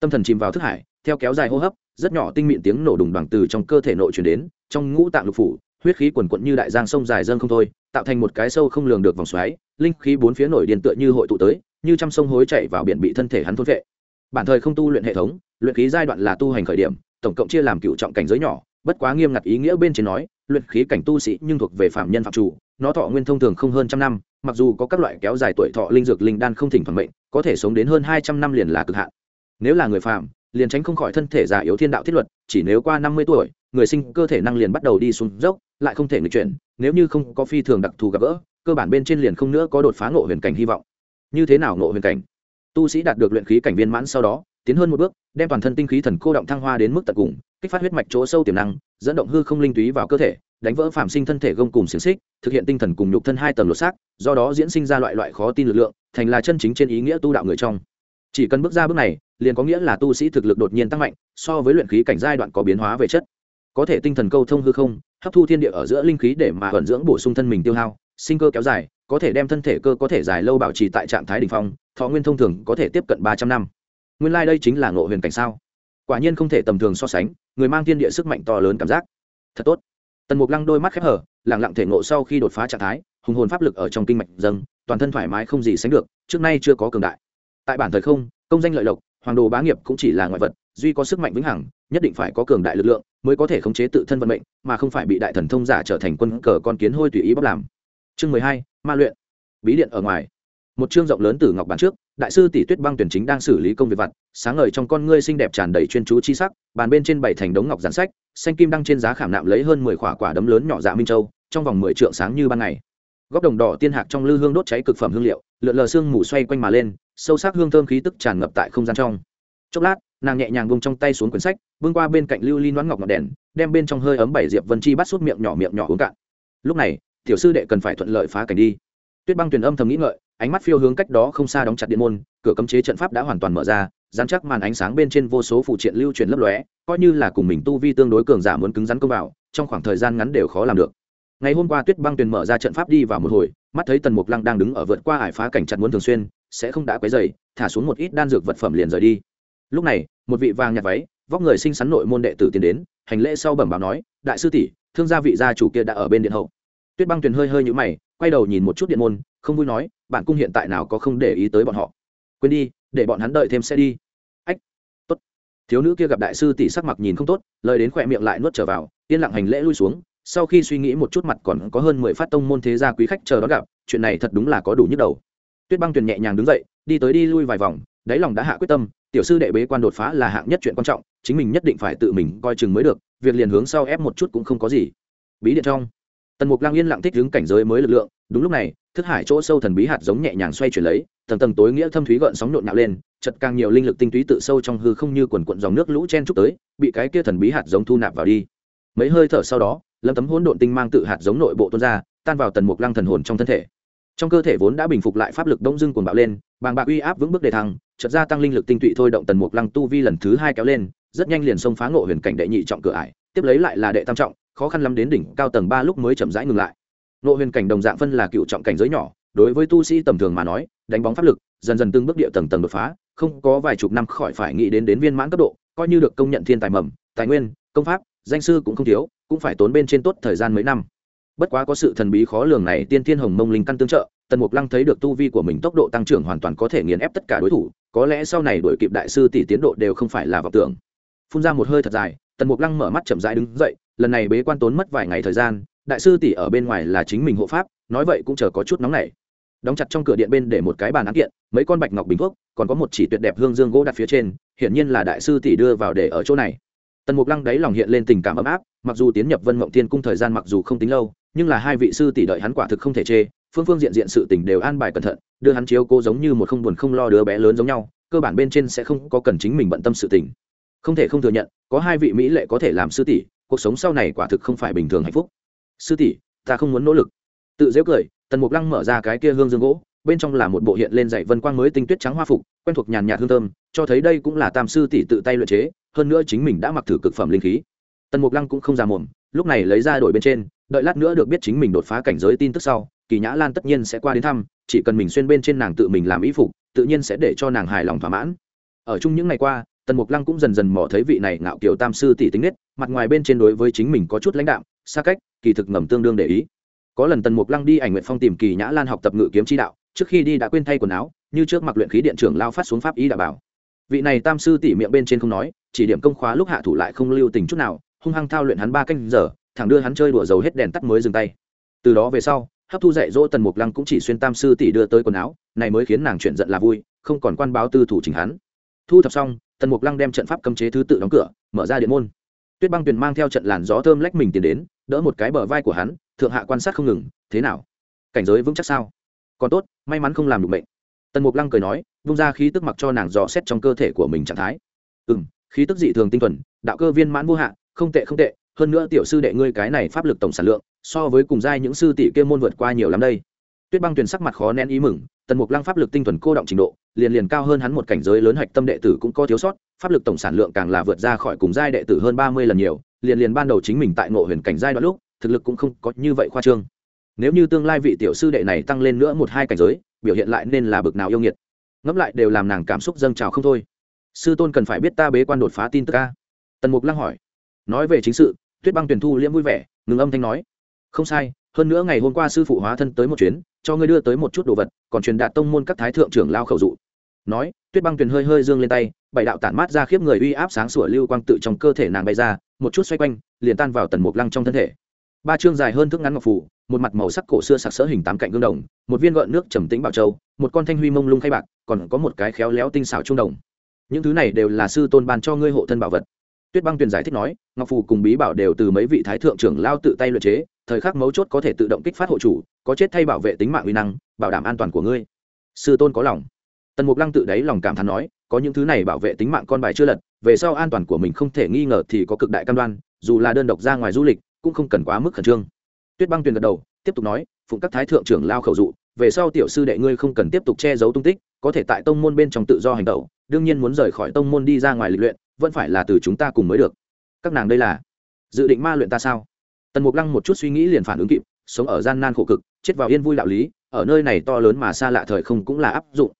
[SPEAKER 1] Tâm thần chìm vào thức hải, theo kéo dài hô hấp, rất nhỏ tinh mịn tiếng nổ đùng bằng từ trong cơ thể nội chuyển đến, trong ngũ tạng lục phủ, huyết khí quần quận như đại giang sông dài dâng không thôi, tạo thành một cái sâu không lường được vòng xoáy, linh khí bốn phía nổi điện tựa như hội tụ tới, như trăm sông hối chạy vào biển bị thân thể hắn thôn vệ. Bản thời không tu luyện hệ thống, luyện khí giai đoạn là tu hành khởi điểm, tổng cộng chia làm cựu trọng cảnh giới nhỏ, bất quá nghiêm ngặt ý nghĩa bên trên nói, luyện khí cảnh tu sĩ nhưng thuộc về phạm nhân phạm chủ, nó thọ nguyên thông thường không hơn trăm năm, mặc dù có các loại kéo dài tuổi thọ linh dược linh đan không thỉnh thoảng mệnh có thể sống đến hơn hai trăm năm liền là cực hạn. Nếu là người phạm liền tránh không khỏi thân thể già yếu thiên đạo thiết luật, chỉ nếu qua năm mươi tuổi, người sinh cơ thể năng liền bắt đầu đi xuống dốc, lại không thể nghịch chuyển, nếu như không có phi thường đặc thù gặp gỡ, cơ bản bên trên liền không nữa có đột phá ngộ huyền cảnh hy vọng. Như thế nào ngộ huyền cảnh? Tu sĩ đạt được luyện khí cảnh viên mãn sau đó, tiến hơn một bước, đem toàn thân tinh khí thần cô động thăng hoa đến mức tận cùng, kích phát huyết mạch chỗ sâu tiềm năng, dẫn động hư không linh túy vào cơ thể đánh vỡ phạm sinh thân thể gông cùng xiềng xích, thực hiện tinh thần cùng nhục thân hai tầng lột xác, do đó diễn sinh ra loại loại khó tin lực lượng, thành là chân chính trên ý nghĩa tu đạo người trong. Chỉ cần bước ra bước này, liền có nghĩa là tu sĩ thực lực đột nhiên tăng mạnh, so với luyện khí cảnh giai đoạn có biến hóa về chất. Có thể tinh thần câu thông hư không, hấp thu thiên địa ở giữa linh khí để mà vận dưỡng bổ sung thân mình tiêu hao, sinh cơ kéo dài, có thể đem thân thể cơ có thể dài lâu bảo trì tại trạng thái đ ỉ n h phong, thọ nguyên thông thường có thể tiếp cận ba trăm năm. Nguyên lai、like、đây chính là ngộ huyền cảnh sao? Quả nhiên không thể tầm thường so sánh, người mang thiên địa sức mạnh to lớn cảm giác. Thật tốt tần mục lăng đôi mắt khép hở lẳng lặng thể ngộ sau khi đột phá trạng thái, hùng hồn pháp lực ở trong kinh mạch dâng, toàn thân thoải mái không gì sánh được, trước nay chưa có cường đại. Tại bản thời không, công danh lợi lộc, hoàng đồ bá nghiệp cũng chỉ là ngoại vật, duy có sức mạnh vững hẳn nhất định phải có cường đại lực lượng mới có thể khống chế tự thân vận mệnh, mà không phải bị đại thần thông giả trở thành quân cờ con kiến hôi tùy ý bóc làm. Chương mười hai, ma luyện. Bí điện ở ngoài. Một chương rộng lớn từ ngọc bản trước đại sư tỷ tuyết băng tuyển chính đang xử lý công việc vặt, sáng ngời trong con ngươi xinh đẹp tràn đầy chuyên chú chi sắc, bàn bên trên bảy thành đống ngọc giản sách, xanh kim đăng trên giá khảm nạm lấy hơn mười quả quả đấm lớn nhỏ dạ minh châu, trong vòng mười trượng sáng như ban ngày. Góc đồng đỏ tiên hạc trong lư hương đốt cháy cực phẩm hương liệu, lượn lờ xương mù xoay quanh mà lên, sâu sắc hương thơm khí tức tràn ngập tại không gian trong. Chốc lát, nàng nhẹ nhàng bông trong tay xuống quyển sách vương qua bên cạnh lưu ly nón ngọc ngọc đèn, đem bên trong hơi ấm bảy diệp vân chi bắt suốt miệng nhỏ miệng nhỏ uống cạn. Lúc này, tiểu sư đệ cần phải thuận lợi phá cảnh đi. Tuyết băng tuyển âm thầm nghĩ ngợi ánh mắt phiêu hướng cách đó không xa đóng chặt điện môn, cửa cấm chế trận pháp đã hoàn toàn mở ra, dán chắc màn ánh sáng bên trên vô số phụ triện lưu truyền lấp lóe, coi như là cùng mình tu vi tương đối cường giả muốn cứng rắn công vào, trong khoảng thời gian ngắn đều khó làm được. Ngày hôm qua tuyết băng tuyền mở ra trận pháp đi vào một hồi, mắt thấy tần mục lăng đang đứng ở vượt qua ải phá cảnh chặt muốn thường xuyên, sẽ không đã quấy dày thả xuống một ít đan dược vật phẩm liền rời đi. Lúc này, một vị vàng nhặt váy, vóc người xinh xắn nội môn đệ tử tiến đến, hành lễ sau bẩm báo nói, đại sư tỷ, thương gia vị gia chủ kia đã ở bên điện hậu. Tuyết băng tuyền hơi hơi nhũ mày, quay đầu nhìn một chút điện môn, không vui nói bản cung hiện tại nào có không để ý tới bọn họ. Quên đi, để bọn hắn đợi thêm xe đi. Ách, tốt. Thiếu nữ kia gặp đại sư tỷ sắc mặt nhìn không tốt, lời đến khỏe miệng lại nuốt trở vào, yên lặng hành lễ lui xuống, sau khi suy nghĩ một chút mặt còn có hơn mười phát tông môn thế gia quý khách chờ đón gặp, chuyện này thật đúng là có đủ nhức đầu. Tuyết băng tuyền nhẹ nhàng đứng dậy, đi tới đi lui vài vòng, đáy lòng đã hạ quyết tâm, tiểu sư đệ bế quan đột phá là hạng nhất chuyện quan trọng, chính mình nhất định phải tự mình coi chừng mới được, việc liền hướng sau ép một chút cũng không có gì. Bí điện trong. Tần mục lang yên lặng thích đứng cảnh giới mới lực lượng đúng lúc này, thức hải chỗ sâu thần bí hạt giống nhẹ nhàng xoay chuyển lấy, tầng tầng tối nghĩa thâm thúy gợn sóng nhộn nhạo lên chật càng nhiều linh lực tinh túy tự sâu trong hư không như quần quận dòng nước lũ chen trúc tới, bị cái kia thần bí hạt giống thu nạp vào đi. Mấy hơi thở sau đó, lâm tấm hỗn độn tinh mang tự hạt giống nội bộ tuôn ra, tan vào tần mục lăng thần hồn trong thân thể. Trong cơ thể vốn đã bình phục lại pháp lực đông dưng cuồng bạo lên, bàng bạc uy áp vững bước đề thăng, chợt ra tăng linh lực tinh tụy thôi động tần mục lăng tu vi lần thứ hai kéo lên, rất nhanh liền xông phá ngộ huyền cảnh đệ nhị trọng cửa ải, tiếp lấy lại là đệ tam trọng, khó khăn lắm đến đỉnh cao tầng ba lúc mới chậm rãi ngừng lại. Nội huyền cảnh đồng dạng phân là cựu trọng cảnh giới nhỏ, đối với tu sĩ tầm thường mà nói, đánh bóng pháp lực, dần dần từng bước địa tầng tầng đột phá, không có vài chục năm khỏi phải nghĩ đến đến viên mãn cấp độ, coi như được công nhận thiên tài mầm, tài nguyên, công pháp, danh sư cũng không thiếu, cũng phải tốn bên trên tốt thời gian mấy năm. Bất quá có sự thần bí khó lường này, tiên thiên hồng mông linh căn tương trợ, tần mục lăng thấy được tu vi của mình tốc độ tăng trưởng hoàn toàn có thể nghiền ép tất cả đối thủ, có lẽ sau này đuổi kịp đại sư tỷ tiến độ đều không phải là vọng tưởng. Phun ra một hơi thật dài, tần mục lăng mở mắt chậm rãi đứng dậy, lần này bế quan tốn mất vài ngày thời gian đại sư tỷ ở bên ngoài là chính mình hộ pháp, nói vậy cũng chờ có chút nóng này đóng chặt trong cửa điện bên để một cái bàn án kiện, mấy con bạch ngọc bình thuốc, còn có một chỉ tuyệt đẹp hương dương gỗ đặt phía trên, hiển nhiên là đại sư tỷ đưa vào để ở chỗ này. Tần mục lăng đáy lòng hiện lên tình cảm ấm áp, mặc dù tiến nhập vân mộng tiên cung thời gian mặc dù không tính lâu, nhưng là hai vị sư tỷ đợi hắn quả thực không thể chê, phương phương diện diện sự tình đều an bài cẩn thận, đưa hắn chiếu cố giống như một không buồn không lo đứa bé lớn giống nhau, cơ bản bên trên sẽ không có cần chính mình bận tâm sự tình. Không thể không thừa nhận, có hai vị mỹ lệ có thể làm sư tỷ, cuộc sống sau này quả thực không phải bình thường hạnh phúc sư tỷ, ta không muốn nỗ lực. Tự dễ cười, tần mục lăng mở ra cái kia hương dương gỗ, bên trong là một bộ hiện lên dạy vân quang mới tinh tuyết trắng hoa phục, quen thuộc nhàn nhạt hương thơm, cho thấy đây cũng là tam sư tỷ tự tay luyện chế, hơn nữa chính mình đã mặc thử cực phẩm linh khí. Tần mục lăng cũng không già mồm lúc này lấy ra đổi bên trên, đợi lát nữa được biết chính mình đột phá cảnh giới tin tức sau, kỳ nhã lan tất nhiên sẽ qua đến thăm, chỉ cần mình xuyên bên trên nàng tự mình làm ý phục, tự nhiên sẽ để cho nàng hài lòng thỏa mãn. Ở chung những ngày qua, tần mục lăng cũng dần dần mò thấy vị này ngạo kiều tam sư tỷ tính nết, mặt ngoài bên trên đối với chính mình có chút lãnh đạm xa cách, kỳ thực ngầm tương đương để ý. Có lần tần mục lăng đi ảnh nguyện phong tìm kỳ nhã lan học tập ngự kiếm chi đạo, trước khi đi đã quên thay quần áo, như trước mặc luyện khí điện trưởng lao phát xuống pháp ý đảm bảo. Vị này tam sư tỷ miệng bên trên không nói, chỉ điểm công khóa lúc hạ thủ lại không lưu tình chút nào, hung hăng thao luyện hắn ba canh giờ, thẳng đưa hắn chơi đùa dầu hết đèn tắt mới dừng tay. Từ đó về sau, hấp thu dạy dỗ tần mục lăng cũng chỉ xuyên tam sư tỷ đưa tới quần áo, này mới khiến nàng chuyện giận là vui, không còn quan báo tư thủ chính hắn. Thu thập xong, tần mục lăng đem trận pháp cấm chế thứ tự đóng cửa, mở ra điện môn tuyết băng tuyền mang theo trận làn gió thơm lách mình tiến đến, đỡ một cái bờ vai của hắn, thượng hạ quan sát không ngừng, thế nào? Cảnh giới vững chắc sao? Còn tốt, may mắn không làm được bệnh tần mục lăng cười nói, vung ra khí tức mặc cho nàng dò xét trong cơ thể của mình trạng thái. Ừ m khí tức dị thường tinh thuần, đạo cơ viên mãn vô hạn, không tệ không tệ, hơn nữa tiểu sư đệ ngươi cái này pháp lực tổng sản lượng, so với cùng giai những sư tỷ kia môn vượt qua nhiều lắm đây tuyết băng tuyền sắc mặt khó nén ý mừng, tần mục lăng pháp lực tinh thuần cô động trình độ, liền liền cao hơn hắn một cảnh giới lớn hạch tâm đệ tử cũng có thiếu sót, pháp lực tổng sản lượng càng là vượt ra khỏi cùng giai đệ tử hơn ba mươi lần nhiều, liền liền ban đầu chính mình tại ngộ huyền cảnh giai đoạn lúc, thực lực cũng không có như vậy khoa trương. Nếu như tương lai vị tiểu sư đệ này tăng lên nữa một hai cảnh giới, biểu hiện lại nên là bực nào yêu nghiệt. Ngẫm lại đều làm nàng cảm xúc dâng trào không thôi. Sư tôn cần phải biết ta bế quan đột phá tin tức ca tần mục lăng hỏi. Nói về chính sự, tuyết băng tuyển thu liễm vui vẻ, ngừng âm thanh nói. Không sai hơn nữa ngày hôm qua sư phụ hóa thân tới một chuyến, cho ngươi đưa tới một chút đồ vật, còn truyền đạt tông môn các thái thượng trưởng lao khẩu dụ. Nói, tuyết băng tuyền hơi hơi dương lên tay, bảy đạo tản mát ra khiếp người uy áp sáng sủa lưu quang tự trong cơ thể nàng bay ra, một chút xoay quanh, liền tan vào tần mục lăng trong thân thể. Ba chương dài hơn thước ngắn ngọc phủ một mặt màu sắc cổ xưa sặc sỡ hình tám cạnh gương đồng, một viên gợn nước trầm tĩnh bảo châu, một con thanh huy mông lung khay bạc, còn có một cái khéo léo tinh xảo trung đồng. Những thứ này đều là sư tôn ban cho ngươi hộ thân bảo vật. Tuyết băng tuyền giải thích nói, ngọc phủ cùng bí bảo đều từ mấy vị thái thượng trưởng lao tự tay luyện chế thời khắc mấu chốt có thể tự động kích phát hộ chủ, có chết thay bảo vệ tính mạng uy năng, bảo đảm an toàn của ngươi. Sư tôn có lòng. Tần mục lăng tự đáy lòng cảm thán nói, có những thứ này bảo vệ tính mạng con bài chưa lật, về sau an toàn của mình không thể nghi ngờ thì có cực đại cam đoan, dù là đơn độc ra ngoài du lịch, cũng không cần quá mức khẩn trương. Tuyết băng tuyền gật đầu, tiếp tục nói, phụng các thái thượng trưởng lao khẩu dụ, về sau tiểu sư đệ ngươi không cần tiếp tục che giấu tung tích, có thể tại tông môn bên trong tự do hành động, đương nhiên muốn rời khỏi tông môn đi ra ngoài lịch luyện, vẫn phải là từ chúng ta cùng mới được. Các nàng đây là dự định ma luyện ta sao? Tần mục lăng một chút suy nghĩ liền phản ứng kịp, sống ở gian nan khổ cực, chết vào yên vui đạo lý, ở nơi này to lớn mà xa lạ thời không cũng là áp dụng.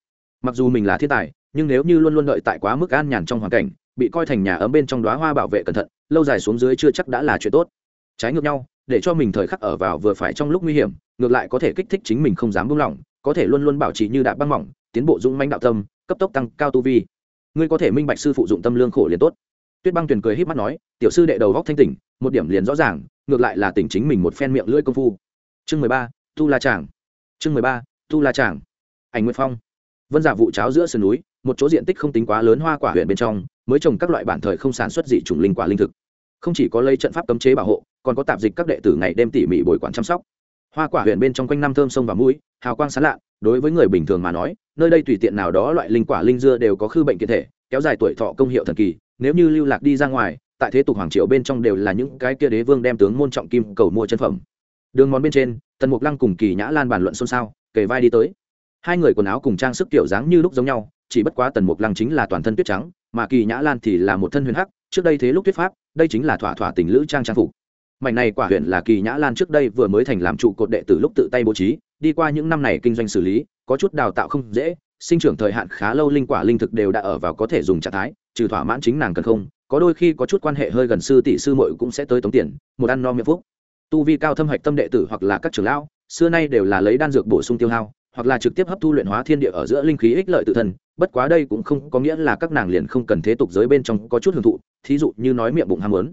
[SPEAKER 1] Mặc dù mình là thiên tài, nhưng nếu như luôn luôn đợi tại quá mức an nhàn trong hoàn cảnh, bị coi thành nhà ấm bên trong đoá hoa bảo vệ cẩn thận, lâu dài xuống dưới chưa chắc đã là chuyện tốt. Trái ngược nhau, để cho mình thời khắc ở vào vừa phải trong lúc nguy hiểm, ngược lại có thể kích thích chính mình không dám buông lỏng, có thể luôn luôn bảo trì như đạp băng mỏng, tiến bộ dũng manh đạo tâm, cấp tốc tăng cao tu vi. Ngươi có thể minh bạch sư phụ dụng tâm lương khổ liền tốt. Tuyết băng tuyền cười h í p mắt nói, tiểu sư đệ đầu góc thanh tỉnh, một điểm liền rõ ràng ngược lại là tỉnh chính mình một phen miệng lưỡi công phu. Chương mười ba tu la tràng. Chương mười ba tu la tràng. Ảnh nguyệt phong. Vân giả vụ cháo giữa sườn núi, một chỗ diện tích không tính quá lớn hoa quả huyện bên trong, mới trồng các loại bản thời không sản xuất dị chủng linh quả linh thực. Không chỉ có lấy trận pháp cấm chế bảo hộ, còn có tạp dịch các đệ tử ngày đêm tỉ mỉ bồi quản chăm sóc. Hoa quả huyện bên trong quanh năm thơm sông và mũi, hào quang sán lạ, đối với người bình thường mà nói, nơi đây tùy tiện nào đó loại linh quả linh dưa đều có khư bệnh kiện thể, kéo dài tuổi thọ công hiệu thần kỳ, nếu như lưu lạc đi ra ngoài tại thế tục hoàng triều bên trong đều là những cái kia đế vương đem tướng môn trọng kim cầu mua chân phẩm. Đường món bên trên, tần mục lăng cùng kỳ nhã lan bàn luận xôn xao, kề vai đi tới. Hai người quần áo cùng trang sức kiểu dáng như lúc giống nhau, chỉ bất quá tần mục lăng chính là toàn thân tuyết trắng, mà kỳ nhã lan thì là một thân huyền hắc, trước đây thế lúc tuyết pháp, đây chính là thỏa thỏa tình lữ trang trang phục. Mảnh này quả huyện là kỳ nhã lan trước đây vừa mới thành làm trụ cột đệ từ lúc tự tay bố trí, đi qua những năm này kinh doanh xử lý, có chút đào tạo không dễ, sinh trưởng thời hạn khá lâu linh quả linh thực đều đã ở vào có thể dùng trạng thái, trừ thỏa mãn chính nàng cần không có đôi khi có chút quan hệ hơi gần sư tỷ sư muội cũng sẽ tới tống tiền, một ăn no miệng phúc. Tu vi cao thâm hạch tâm đệ tử hoặc là các trưởng lão, xưa nay đều là lấy đan dược bổ sung tiêu hao, hoặc là trực tiếp hấp thu luyện hóa thiên địa ở giữa linh khí ích lợi tự thân, bất quá đây cũng không có nghĩa là các nàng liền không cần thế tục giới bên trong có chút hưởng thụ, thí dụ như nói miệng bụng ham muốn.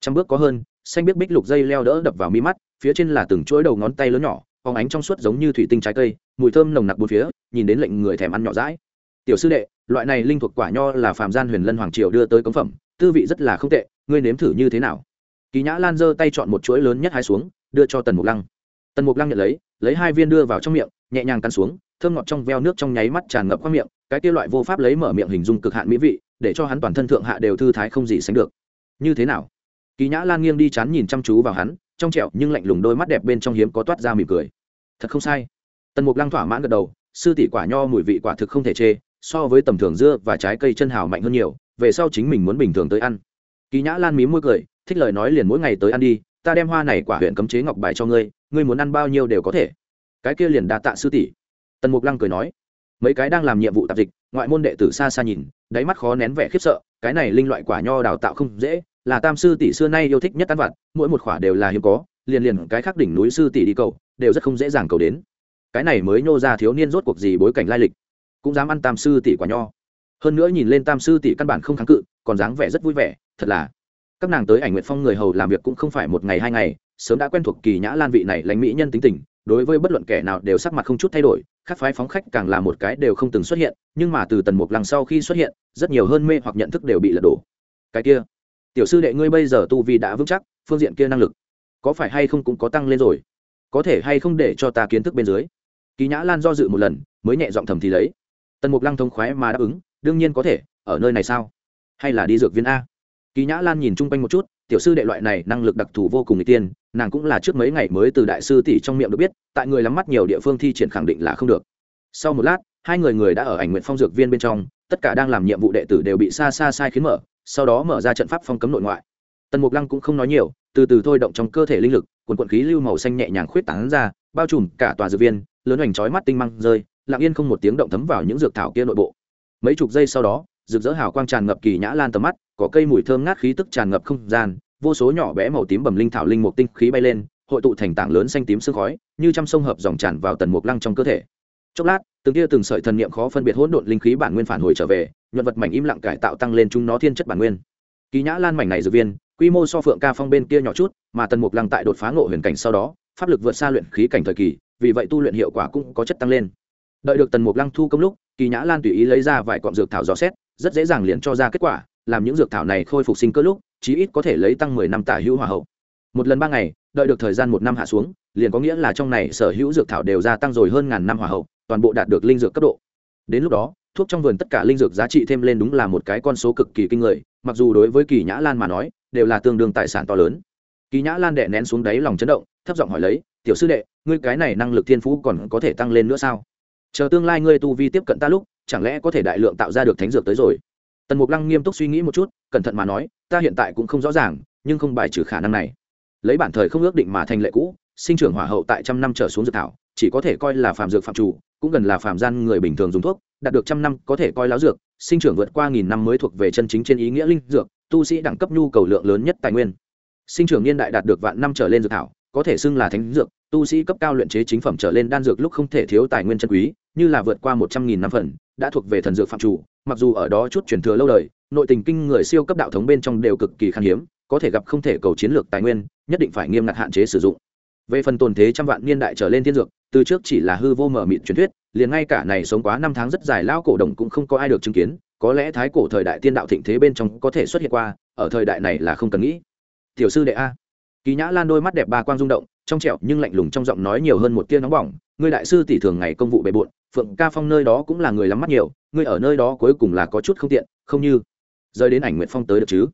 [SPEAKER 1] Trăm bước có hơn, xanh biết bích lục dây leo đỡ đập vào mi mắt, phía trên là từng chuỗi đầu ngón tay lớn nhỏ, phóng ánh trong suốt giống như thủy tinh trái cây, mùi thơm nồng nặc bốn phía, nhìn đến lệnh người thèm ăn nhỏ rãi tiểu sư đệ, loại này linh thuộc quả nho là phàm gian huyền lân hoàng triều đưa tới cống phẩm tư vị rất là không tệ, ngươi nếm thử như thế nào? Kỳ nhã lan giơ tay chọn một chuỗi lớn nhất hai xuống, đưa cho tần mục lăng. Tần mục lăng nhận lấy lấy hai viên đưa vào trong miệng, nhẹ nhàng cắn xuống, thơm ngọt trong veo nước trong nháy mắt tràn ngập qua miệng, cái kia loại vô pháp lấy mở miệng hình dung cực hạn mỹ vị, để cho hắn toàn thân thượng hạ đều thư thái không gì sánh được. Như thế nào? Kỳ nhã lan nghiêng đi chán nhìn chăm chú vào hắn, trong trẹo nhưng lạnh lùng đôi mắt đẹp bên trong hiếm có toát ra mỉm cười. Thật không sai. Tần mục lăng thỏa mãn gật đầu, sư tỷ quả nho mùi vị quả thực không thể chê, so với tầm thường dưa và trái cây chân hào mạnh hơn nhiều về sau chính mình muốn bình thường tới ăn. Kỳ nhã lan mí môi cười, thích lời nói liền mỗi ngày tới ăn đi, ta đem hoa này quả huyện cấm chế ngọc bài cho ngươi ngươi muốn ăn bao nhiêu đều có thể. Cái kia liền đa tạ sư tỷ. Tần mục lăng cười nói, mấy cái đang làm nhiệm vụ tạp dịch, ngoại môn đệ tử xa xa nhìn, đáy mắt khó nén vẻ khiếp sợ, cái này linh loại quả nho đào tạo không dễ, là tam sư tỷ xưa nay yêu thích nhất ăn vặt, mỗi một khỏa đều là hiếm có, liền liền cái khác đỉnh núi sư tỷ đi cầu, đều rất không dễ dàng cầu đến. Cái này mới nhô ra thiếu niên rốt cuộc gì bối cảnh lai lịch, cũng dám ăn tam sư tỷ quả nho hơn nữa nhìn lên tam sư tỷ căn bản không kháng cự, còn dáng vẻ rất vui vẻ, thật là. Các nàng tới ảnh nguyện phong người hầu làm việc cũng không phải một ngày hai ngày, sớm đã quen thuộc kỳ nhã lan vị này lãnh mỹ nhân tính tình, đối với bất luận kẻ nào đều sắc mặt không chút thay đổi, khác phái phóng khách càng là một cái đều không từng xuất hiện, nhưng mà từ tần mục lăng sau khi xuất hiện, rất nhiều hơn mê hoặc nhận thức đều bị lật đổ. Cái kia, tiểu sư đệ ngươi bây giờ tu vi đã vững chắc, phương diện kia năng lực, có phải hay không cũng có tăng lên rồi? Có thể hay không để cho ta kiến thức bên dưới? Kỳ nhã lan do dự một lần, mới nhẹ giọng thầm thì lấy. Tần mục lăng thông khoái mà đáp ứng đương nhiên có thể, ở nơi này sao? Hay là đi dược viên a? Kỳ nhã lan nhìn chung quanh một chút, tiểu sư đệ loại này năng lực đặc thù vô cùng n g tiên, nàng cũng là trước mấy ngày mới từ đại sư tỷ trong miệng được biết, tại người lắm mắt nhiều địa phương thi triển khẳng định là không được. Sau một lát, hai người người đã ở ảnh nguyện phong dược viên bên trong, tất cả đang làm nhiệm vụ đệ tử đều bị xa xa sai khiến mở, sau đó mở ra trận pháp phong cấm nội ngoại. Tần mục lăng cũng không nói nhiều, từ từ thôi động trong cơ thể linh lực quần quận khí lưu màu xanh nhẹ nhàng khuyết tán ra, bao trùm cả tòa dược viên, lớn hoành trói mắt tinh măng rơi, lặng yên không một tiếng động thấm vào những dược thảo kia nội bộ mấy chục giây sau đó, rực rỡ hào quang tràn ngập kỳ nhã lan tầm mắt có cây mùi thơm ngát khí tức tràn ngập không gian, vô số nhỏ bé màu tím bầm linh thảo linh mục tinh khí bay lên, hội tụ thành tảng lớn xanh tím sương khói, như trăm sông hợp dòng tràn vào tần mục lăng trong cơ thể. Chốc lát, từng tia từng sợi thần niệm khó phân biệt hỗn độn linh khí bản nguyên phản hồi trở về, nhuận vật mảnh im lặng cải tạo tăng lên chúng nó thiên chất bản nguyên. Kỳ nhã lan mảnh này dược viên, quy mô so phượng ca phong bên kia nhỏ chút, mà tần mục lăng tại đột phá ngộ huyền cảnh sau đó, pháp lực vượt xa luyện khí cảnh thời kỳ, vì vậy tu luyện hiệu quả cũng có chất tăng lên. Đợi được tần mục lăng thu công lúc kỳ nhã lan tùy ý lấy ra vài cọng dược thảo dò xét, rất dễ dàng liền cho ra kết quả, làm những dược thảo này khôi phục sinh cơ lúc, chí ít có thể lấy tăng mười năm tả hữu hòa hậu. Một lần ba ngày, đợi được thời gian một năm hạ xuống, liền có nghĩa là trong này sở hữu dược thảo đều gia tăng rồi hơn ngàn năm hòa hậu, toàn bộ đạt được linh dược cấp độ. Đến lúc đó, thuốc trong vườn tất cả linh dược giá trị thêm lên đúng là một cái con số cực kỳ kinh người, mặc dù đối với kỳ nhã lan mà nói, đều là tương đương tài sản to lớn. Kỳ nhã lan đệ nén xuống đáy lòng chấn động, thấp giọng hỏi lấy, tiểu sư đệ, ngươi cái này năng lực thiên phú còn có thể tăng lên nữa sao? Chờ tương lai ngươi tu vi tiếp cận ta lúc, chẳng lẽ có thể đại lượng tạo ra được thánh dược tới rồi? Tần mục lăng nghiêm túc suy nghĩ một chút, cẩn thận mà nói, ta hiện tại cũng không rõ ràng, nhưng không bài trừ khả năng này. Lấy bản thời không ước định mà thành lệ cũ, sinh trưởng hỏa hậu tại trăm năm trở xuống dược thảo, chỉ có thể coi là phàm dược phạm chủ, cũng gần là phàm gian người bình thường dùng thuốc, đạt được trăm năm có thể coi láo dược, sinh trưởng vượt qua nghìn năm mới thuộc về chân chính trên ý nghĩa linh dược, tu sĩ đẳng cấp nhu cầu lượng lớn nhất tài nguyên. Sinh trưởng niên đại đạt được vạn năm trở lên dược thảo có thể xưng là thánh dược, tu sĩ cấp cao luyện chế chính phẩm trở lên đan dược lúc không thể thiếu tài nguyên chân quý, như là vượt qua một trăm nghìn năm phần, đã thuộc về thần dược phạm chủ, mặc dù ở đó chút truyền thừa lâu đời, nội tình kinh người siêu cấp đạo thống bên trong đều cực kỳ khan hiếm, có thể gặp không thể cầu chiến lược tài nguyên, nhất định phải nghiêm ngặt hạn chế sử dụng. Về phần tồn thế trăm vạn niên đại trở lên thiên dược, từ trước chỉ là hư vô mở mịt truyền thuyết, liền ngay cả này sống quá năm tháng rất dài lao cổ đồng cũng không có ai được chứng kiến, có lẽ thái cổ thời đại tiên đạo thịnh thế bên trong có thể xuất hiện qua, ở thời đại này là không cần nghĩ. Tiểu sư đệ a kỳ nhã lan đôi mắt đẹp ba quang rung động, trong trẻo nhưng lạnh lùng trong giọng nói nhiều hơn một tia nóng bỏng, ngươi đại sư tỷ thường ngày công vụ bề bộn, phượng ca phong nơi đó cũng là người lắm mắt nhiều, ngươi ở nơi đó cuối cùng là có chút không tiện, không như rời đến ảnh nguyện phong tới được chứ?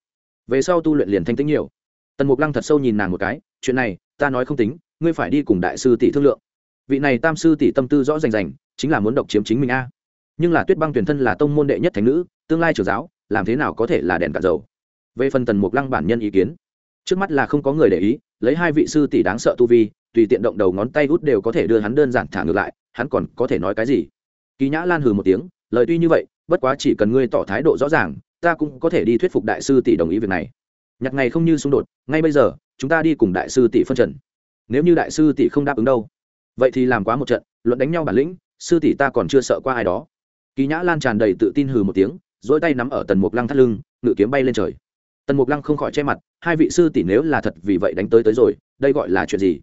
[SPEAKER 1] Về sau tu luyện liền thanh tĩnh nhiều. Tần mục lăng thật sâu nhìn nàng một cái, chuyện này, ta nói không tính, ngươi phải đi cùng đại sư tỷ thương lượng. Vị này tam sư tỷ tâm tư rõ rành rành, chính là muốn độc chiếm chính mình a. Nhưng là tuyết băng tuyển thân là tông môn đệ nhất thành nữ, tương lai trưởng giáo, làm thế nào có thể là đèn cả dầu? Về phần tần mục lăng bản nhân ý kiến trước mắt là không có người để ý, lấy hai vị sư tỷ đáng sợ tu vi, tùy tiện động đầu ngón tay út đều có thể đưa hắn đơn giản thả ngược lại, hắn còn có thể nói cái gì? Kỳ nhã lan hừ một tiếng, lời tuy như vậy, bất quá chỉ cần ngươi tỏ thái độ rõ ràng, ta cũng có thể đi thuyết phục đại sư tỷ đồng ý việc này. Nhặt ngày không như xung đột, ngay bây giờ, chúng ta đi cùng đại sư tỷ phân trần. Nếu như đại sư tỷ không đáp ứng đâu, vậy thì làm quá một trận, luận đánh nhau bản lĩnh, sư tỷ ta còn chưa sợ qua ai đó. Kỳ nhã lan tràn đầy tự tin hừ một tiếng dỗi tay nắm ở tần mục lăng thắt lưng, ngự kiếm bay lên trời tần mục lăng không khỏi che mặt, hai vị sư tỷ nếu là thật vì vậy đánh tới tới rồi, đây gọi là chuyện gì?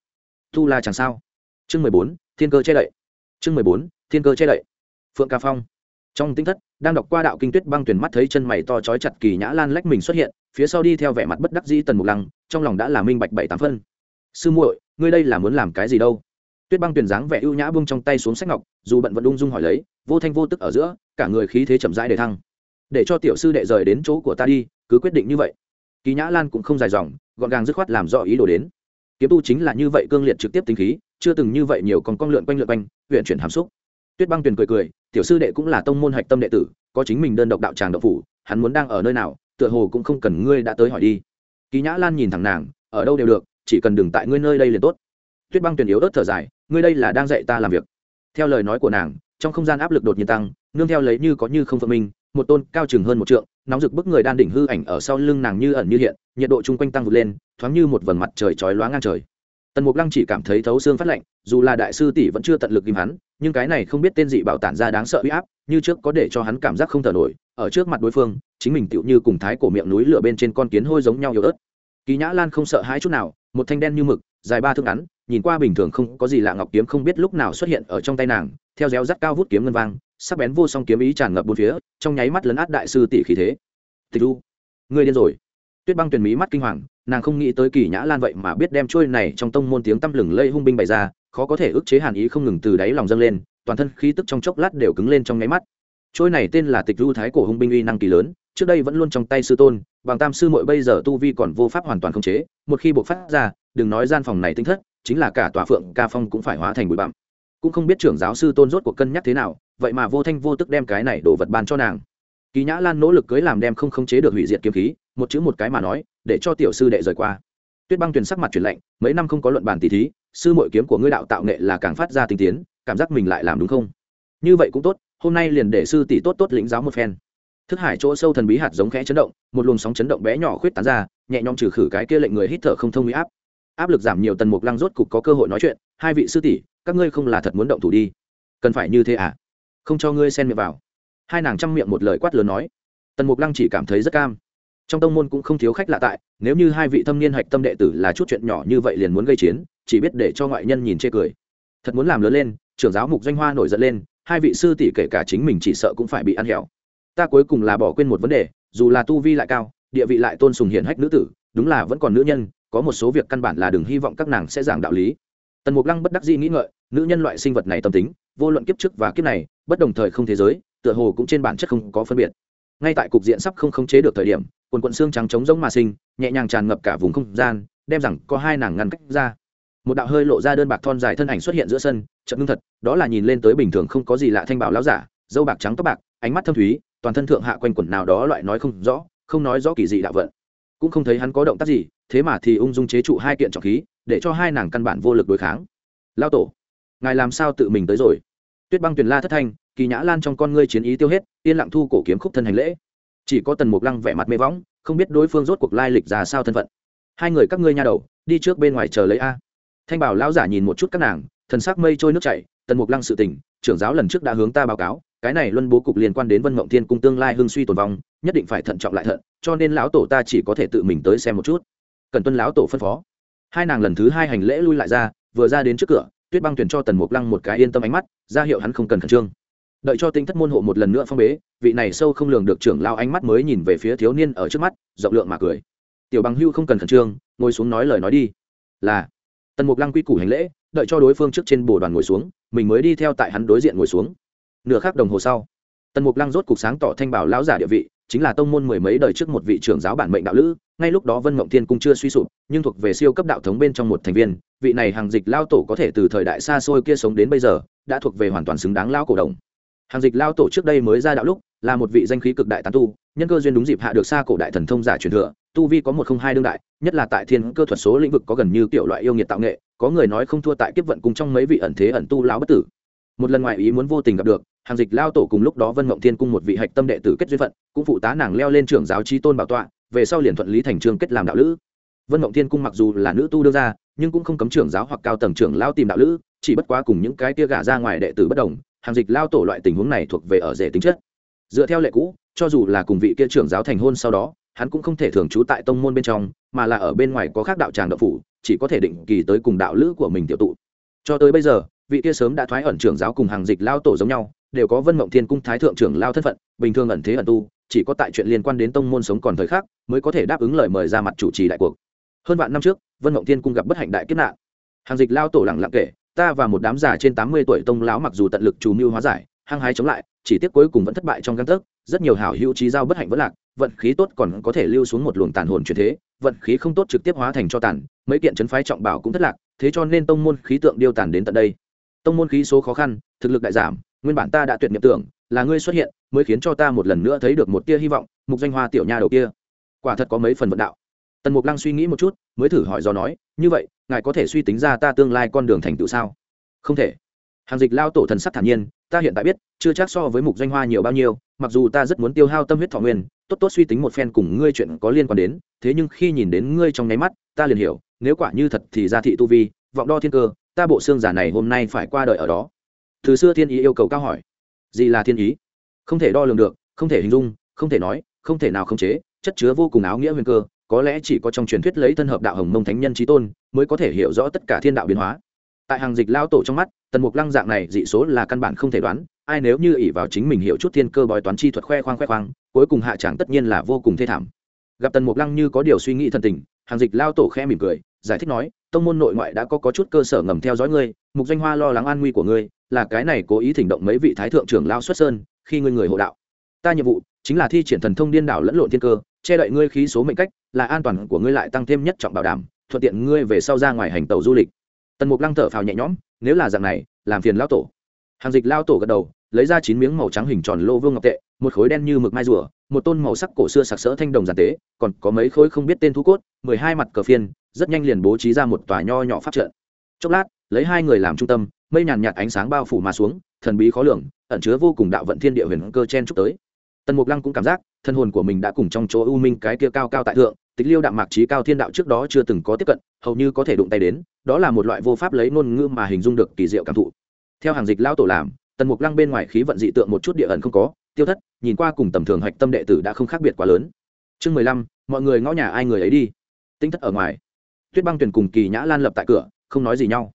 [SPEAKER 1] Tu la chẳng sao. Chương mười bốn, thiên cơ che đậy. Chương mười bốn, thiên cơ che đậy. Phượng ca phong. Trong tinh thất, đang đọc qua đạo kinh tuyết băng tuyển mắt thấy chân mày to trói chặt kỳ nhã lan lách mình xuất hiện, phía sau đi theo vẻ mặt bất đắc dĩ tần mục lăng, trong lòng đã là minh bạch bảy tám phân. Sư muội, ngươi đây là muốn làm cái gì đâu? Tuyết băng tuyển dáng vẻ ưu nhã bung trong tay xuống sách ngọc, dù bận vẫn ung dung hỏi lấy, vô thanh vô tức ở giữa, cả người khí thế chậm rãi để thăng. Để cho tiểu sư đệ rời đến chỗ của ta đi cứ quyết định như vậy. Kỳ nhã lan cũng không dài dòng, gọn gàng dứt khoát làm rõ ý đồ đến. Kiếm tu chính là như vậy cương liệt trực tiếp tính khí, chưa từng như vậy nhiều còn con lượn quanh lượn quanh, huyện chuyển hàm xúc. Tuyết băng tuyền cười cười, tiểu sư đệ cũng là tông môn hạch tâm đệ tử, có chính mình đơn độc đạo tràng độc phủ, hắn muốn đang ở nơi nào, tựa hồ cũng không cần ngươi đã tới hỏi đi. Kỳ nhã lan nhìn thẳng nàng, ở đâu đều được, chỉ cần đừng tại ngươi nơi đây liền tốt. Tuyết băng tuyền yếu ớt thở dài, ngươi đây là đang dạy ta làm việc. Theo lời nói của nàng, trong không gian áp lực đột nhiên tăng, nương theo lấy như có như không phân minh một tôn cao chừng hơn một trượng nóng rực bức người đan đỉnh hư ảnh ở sau lưng nàng như ẩn như hiện, nhiệt độ chung quanh tăng vượt lên, thoáng như một vầng mặt trời chói lóa ngang trời. Tần mục lăng chỉ cảm thấy thấu xương phát lạnh, dù là đại sư tỷ vẫn chưa tận lực ghim hắn, nhưng cái này không biết tên dị bảo tản ra đáng sợ uy áp, như trước có để cho hắn cảm giác không thở nổi, ở trước mặt đối phương, chính mình tựu như cùng thái cổ miệng núi lửa bên trên con kiến hôi giống nhau yếu ớt. Kỳ nhã lan không sợ hãi chút nào, một thanh đen như mực, dài ba thước ngắn, nhìn qua bình thường không có gì lạ ngọc kiếm không biết lúc nào xuất hiện ở trong tay nàng, theo réo rắt cao vút kiếm ngân vang sắc bén vô song kiếm ý tràn ngập bốn phía, trong nháy mắt lấn át đại sư tỷ khí thế. Tịch du ngươi điên rồi. Tuyết băng tuyền mỹ mắt kinh hoàng, nàng không nghĩ tới kỳ nhã lan vậy mà biết đem trôi này trong tông môn tiếng tăm lừng lây hung binh bày ra, khó có thể ức chế hàn ý không ngừng từ đáy lòng dâng lên, toàn thân khí tức trong chốc lát đều cứng lên trong nháy mắt. Trôi này tên là tịch du thái cổ hung binh uy năng kỳ lớn, trước đây vẫn luôn trong tay sư tôn, bằng tam sư muội bây giờ tu vi còn vô pháp hoàn toàn khống chế, một khi buộc phát ra, đừng nói gian phòng này tinh thất, chính là cả tòa phượng ca phong cũng phải hóa thành bụi bặm. Cũng không biết trưởng giáo sư tôn rốt cuộc cân nhắc thế nào vậy mà vô thanh vô tức đem cái này đổ vật ban cho nàng. Kỳ nhã lan nỗ lực cưới làm đem không khống chế được hủy diệt kiếm khí, một chữ một cái mà nói, để cho tiểu sư đệ rời qua. Tuyết băng tuyền sắc mặt chuyển lạnh, mấy năm không có luận bàn tỷ thí, sư mội kiếm của ngươi đạo tạo nghệ là càng phát ra tinh tiến, cảm giác mình lại làm đúng không? Như vậy cũng tốt, hôm nay liền để sư tỷ tốt tốt lĩnh giáo một phen. Thức hải chỗ sâu thần bí hạt giống khẽ chấn động, một luồng sóng chấn động bé nhỏ khuyết tán ra, nhẹ nhõm trừ khử cái kia lệnh người hít thở không thông huy áp. Áp lực giảm nhiều, tần mục lăng rốt cục có cơ hội nói chuyện, hai vị sư tỷ, các ngươi không là thật muốn động thủ đi. Cần phải như thế à? Không cho ngươi xen miệng vào. Hai nàng chăm miệng một lời quát lớn nói. Tần mục lăng chỉ cảm thấy rất cam. Trong tông môn cũng không thiếu khách lạ tại, nếu như hai vị thâm niên hạch tâm đệ tử là chút chuyện nhỏ như vậy liền muốn gây chiến, chỉ biết để cho ngoại nhân nhìn chê cười. Thật muốn làm lớn lên, trưởng giáo mục doanh hoa nổi giận lên, hai vị sư tỷ kể cả chính mình chỉ sợ cũng phải bị ăn hẹo. Ta cuối cùng là bỏ quên một vấn đề, dù là tu vi lại cao, địa vị lại tôn sùng hiển hách nữ tử, đúng là vẫn còn nữ nhân, có một số việc căn bản là đừng hy vọng các nàng sẽ giảng đạo lý tần mục lăng bất đắc dĩ nghĩ ngợi, nữ nhân loại sinh vật này tâm tính, vô luận kiếp trước và kiếp này, bất đồng thời không thế giới, tựa hồ cũng trên bản chất không có phân biệt. Ngay tại cục diện sắp không khống chế được thời điểm, quần quận xương trắng trống rỗng mà sinh, nhẹ nhàng tràn ngập cả vùng không gian, đem rằng có hai nàng ngăn cách ra. Một đạo hơi lộ ra đơn bạc thon dài thân ảnh xuất hiện giữa sân chậm ngưng thật, đó là nhìn lên tới bình thường không có gì lạ thanh bảo lão giả, dâu bạc trắng tóc bạc, ánh mắt thâm thúy, toàn thân thượng hạ quanh quần nào đó loại nói không rõ, không nói rõ kỳ dị đạo vận. Cũng không thấy hắn có động tác gì thế mà thì ung dung chế trụ hai kiện trọng khí, để cho hai nàng căn bản vô lực đối kháng. Lao tổ, ngài làm sao tự mình tới rồi? Tuyết băng tuyền la thất thanh, kỳ nhã lan trong con ngươi chiến ý tiêu hết, yên lặng thu cổ kiếm khúc thân hành lễ. Chỉ có tần mục lăng vẻ mặt mê võng, không biết đối phương rốt cuộc lai lịch ra sao thân phận. Hai người các ngươi nha đầu, đi trước bên ngoài chờ lấy a. Thanh bảo lão giả nhìn một chút các nàng, thần sắc mây trôi nước chảy, tần mục lăng sự tỉnh trưởng giáo lần trước đã hướng ta báo cáo, cái này luân bố cục liên quan đến vân mộng thiên cung tương lai hương suy tồn vong, nhất định phải thận trọng lại thận, cho nên lão tổ ta chỉ có thể tự mình tới xem một chút cần tuân lão tổ phân phó. Hai nàng lần thứ hai hành lễ lui lại ra, vừa ra đến trước cửa, tuyết băng tuyển cho tần mục lăng một cái yên tâm ánh mắt, ra hiệu hắn không cần khẩn trương. Đợi cho tinh thất môn hộ một lần nữa phong bế, vị này sâu không lường được trưởng lao ánh mắt mới nhìn về phía thiếu niên ở trước mắt, rộng lượng mà cười. Tiểu bằng hưu không cần khẩn trương, ngồi xuống nói lời nói đi. Là. Tần mục lăng quy củ hành lễ, đợi cho đối phương trước trên bồ đoàn ngồi xuống, mình mới đi theo tại hắn đối diện ngồi xuống. Nửa khắc đồng hồ sau, tần mục lăng rốt cục sáng tỏ thanh bảo lão giả địa vị chính là tông môn mười mấy đời trước một vị trưởng giáo bản mệnh đạo lữ, ngay lúc đó vân mộng thiên cung chưa suy sụp, nhưng thuộc về siêu cấp đạo thống bên trong một thành viên, vị này hàng dịch lao tổ có thể từ thời đại xa xôi kia sống đến bây giờ, đã thuộc về hoàn toàn xứng đáng lao cổ đồng. Hàng dịch lao tổ trước đây mới ra đạo lúc, là một vị danh khí cực đại tán tu, nhân cơ duyên đúng dịp hạ được xa cổ đại thần thông giả truyền thừa, tu vi có một không hai đương đại, nhất là tại thiên cơ thuật số lĩnh vực có gần như kiểu loại yêu nghiệt tạo nghệ, có người nói không thua tại kiếp vận cùng trong mấy vị ẩn thế ẩn tu lão bất tử. Một lần ngoại ý muốn vô tình gặp được hàng dịch lao tổ cùng lúc đó vân mộng thiên cung một vị hạch tâm đệ tử kết duyên phận, cũng phụ tá nàng leo lên trưởng giáo chi tôn bảo tọa, về sau liền thuận lý thành trường kết làm đạo lữ. Vân mộng thiên cung mặc dù là nữ tu đưa ra, nhưng cũng không cấm trưởng giáo hoặc cao tầng trưởng lao tìm đạo lữ, chỉ bất quá cùng những cái tia gả ra ngoài đệ tử bất đồng, hàng dịch lao tổ loại tình huống này thuộc về ở rể tính chất. Dựa theo lệ cũ, cho dù là cùng vị kia trưởng giáo thành hôn sau đó, hắn cũng không thể thường trú tại tông môn bên trong, mà là ở bên ngoài có khác đạo tràng đạo phủ, chỉ có thể định kỳ tới cùng đạo lữ của mình tiểu tụ. Cho tới bây giờ vị kia sớm đã thoái ẩn trưởng giáo cùng hàng dịch lao tổ giống nhau, đều có vân mộng thiên cung thái thượng trưởng lao thân phận, bình thường ẩn thế ẩn tu, chỉ có tại chuyện liên quan đến tông môn sống còn thời khắc mới có thể đáp ứng lời mời ra mặt chủ trì đại cuộc. Hơn vạn năm trước, vân mộng thiên cung gặp bất hạnh đại kiếp nạn. Hàng dịch lao tổ lặng lặng kể, ta và một đám già trên tám mươi tuổi tông lão mặc dù tận lực trù mưu hóa giải, hăng hái chống lại, chỉ tiếc cuối cùng vẫn thất bại trong găng tấc, rất nhiều hảo hữu trí giao bất hạnh vẫn lạc, vận khí tốt còn có thể lưu xuống một luồng tàn hồn truyền thế, vận khí không tốt trực tiếp hóa thành cho tàn, mấy kiện chấn phái trọng bảo cũng thất lạc, thế cho nên tông môn khí tượng điêu tàn đến tận đây tông môn khí số khó khăn, thực lực đại giảm, nguyên bản ta đã tuyệt niệm tưởng, là ngươi xuất hiện, mới khiến cho ta một lần nữa thấy được một tia hy vọng, mục danh hoa tiểu nha đầu kia. Quả thật có mấy phần vận đạo. Tần mục lăng suy nghĩ một chút, mới thử hỏi do nói, như vậy, ngài có thể suy tính ra ta tương lai con đường thành tựu sao? Không thể. Hàng dịch lao tổ thần sắc thản nhiên, ta hiện tại biết, chưa chắc so với mục danh hoa nhiều bao nhiêu, mặc dù ta rất muốn tiêu hao tâm huyết thọ nguyên, tốt tốt suy tính một phen cùng ngươi chuyện có liên quan đến, thế nhưng khi nhìn đến ngươi trong nháy mắt, ta liền hiểu, nếu quả như thật thì ra thị tu vi, vọng đo thiên cơ ta bộ xương giả này hôm nay phải qua đời ở đó. Từ xưa thiên ý yêu cầu cao hỏi. Gì là thiên ý? Không thể đo lường được, không thể hình dung, không thể nói, không thể nào khống chế, chất chứa vô cùng áo nghĩa huyền cơ, có lẽ chỉ có trong truyền thuyết lấy thân hợp đạo hồng mông thánh nhân trí tôn, mới có thể hiểu rõ tất cả thiên đạo biến hóa. Tại hàng dịch lao tổ trong mắt, tần mục lăng dạng này dị số là căn bản không thể đoán, ai nếu như ỷ vào chính mình hiểu chút thiên cơ bói toán chi thuật khoe khoang khoe khoang, cuối cùng hạ tràng tất nhiên là vô cùng thê thảm. Gặp tần mục lăng như có điều suy nghĩ thần tình, hàng dịch lao tổ khe mỉm cười, giải thích nói tông môn nội ngoại đã có, có chút cơ sở ngầm theo dõi ngươi mục danh hoa lo lắng an nguy của ngươi là cái này cố ý thỉnh động mấy vị thái thượng trưởng lao xuất sơn khi ngươi người hộ đạo. Ta nhiệm vụ chính là thi triển thần thông điên đảo lẫn lộn thiên cơ che đậy ngươi khí số mệnh cách là an toàn của ngươi lại tăng thêm nhất trọng bảo đảm thuận tiện ngươi về sau ra ngoài hành tàu du lịch. Tần mục lăng thở phào nhẹ nhõm nếu là dạng này làm phiền lao tổ. Hàng dịch lao tổ gật đầu lấy ra chín miếng màu trắng hình tròn lô vương ngọc tệ một khối đen như mực mai rùa một tôn màu sắc cổ xưa sặc sỡ thanh đồng giản tế, còn có mấy khối không biết tên thu cốt, mười hai mặt cờ phiên, rất nhanh liền bố trí ra một tòa nho nhỏ phát trận. Chốc lát, lấy hai người làm trung tâm, mây nhàn nhạt ánh sáng bao phủ mà xuống, thần bí khó lường, ẩn chứa vô cùng đạo vận thiên địa huyền cơ chen chúc tới. Tần mục lăng cũng cảm giác, thân hồn của mình đã cùng trong chỗ u minh cái kia cao cao tại thượng, tịch liêu đạm mạc trí cao thiên đạo trước đó chưa từng có tiếp cận, hầu như có thể đụng tay đến, đó là một loại vô pháp lấy ngôn ngữ mà hình dung được kỳ diệu cảm thụ. Theo hàng dịch lao tổ làm, tần mục lăng bên ngoài khí vận dị tượng một chút địa ẩn không có tiêu thất, nhìn qua cùng tầm thường hạch tâm đệ tử đã không khác biệt quá lớn. Chương mười lăm, mọi người ngõ nhà ai người ấy đi. Tinh thất ở ngoài. Tuyết băng tuyển cùng kỳ nhã lan lập tại cửa, không nói gì nhau.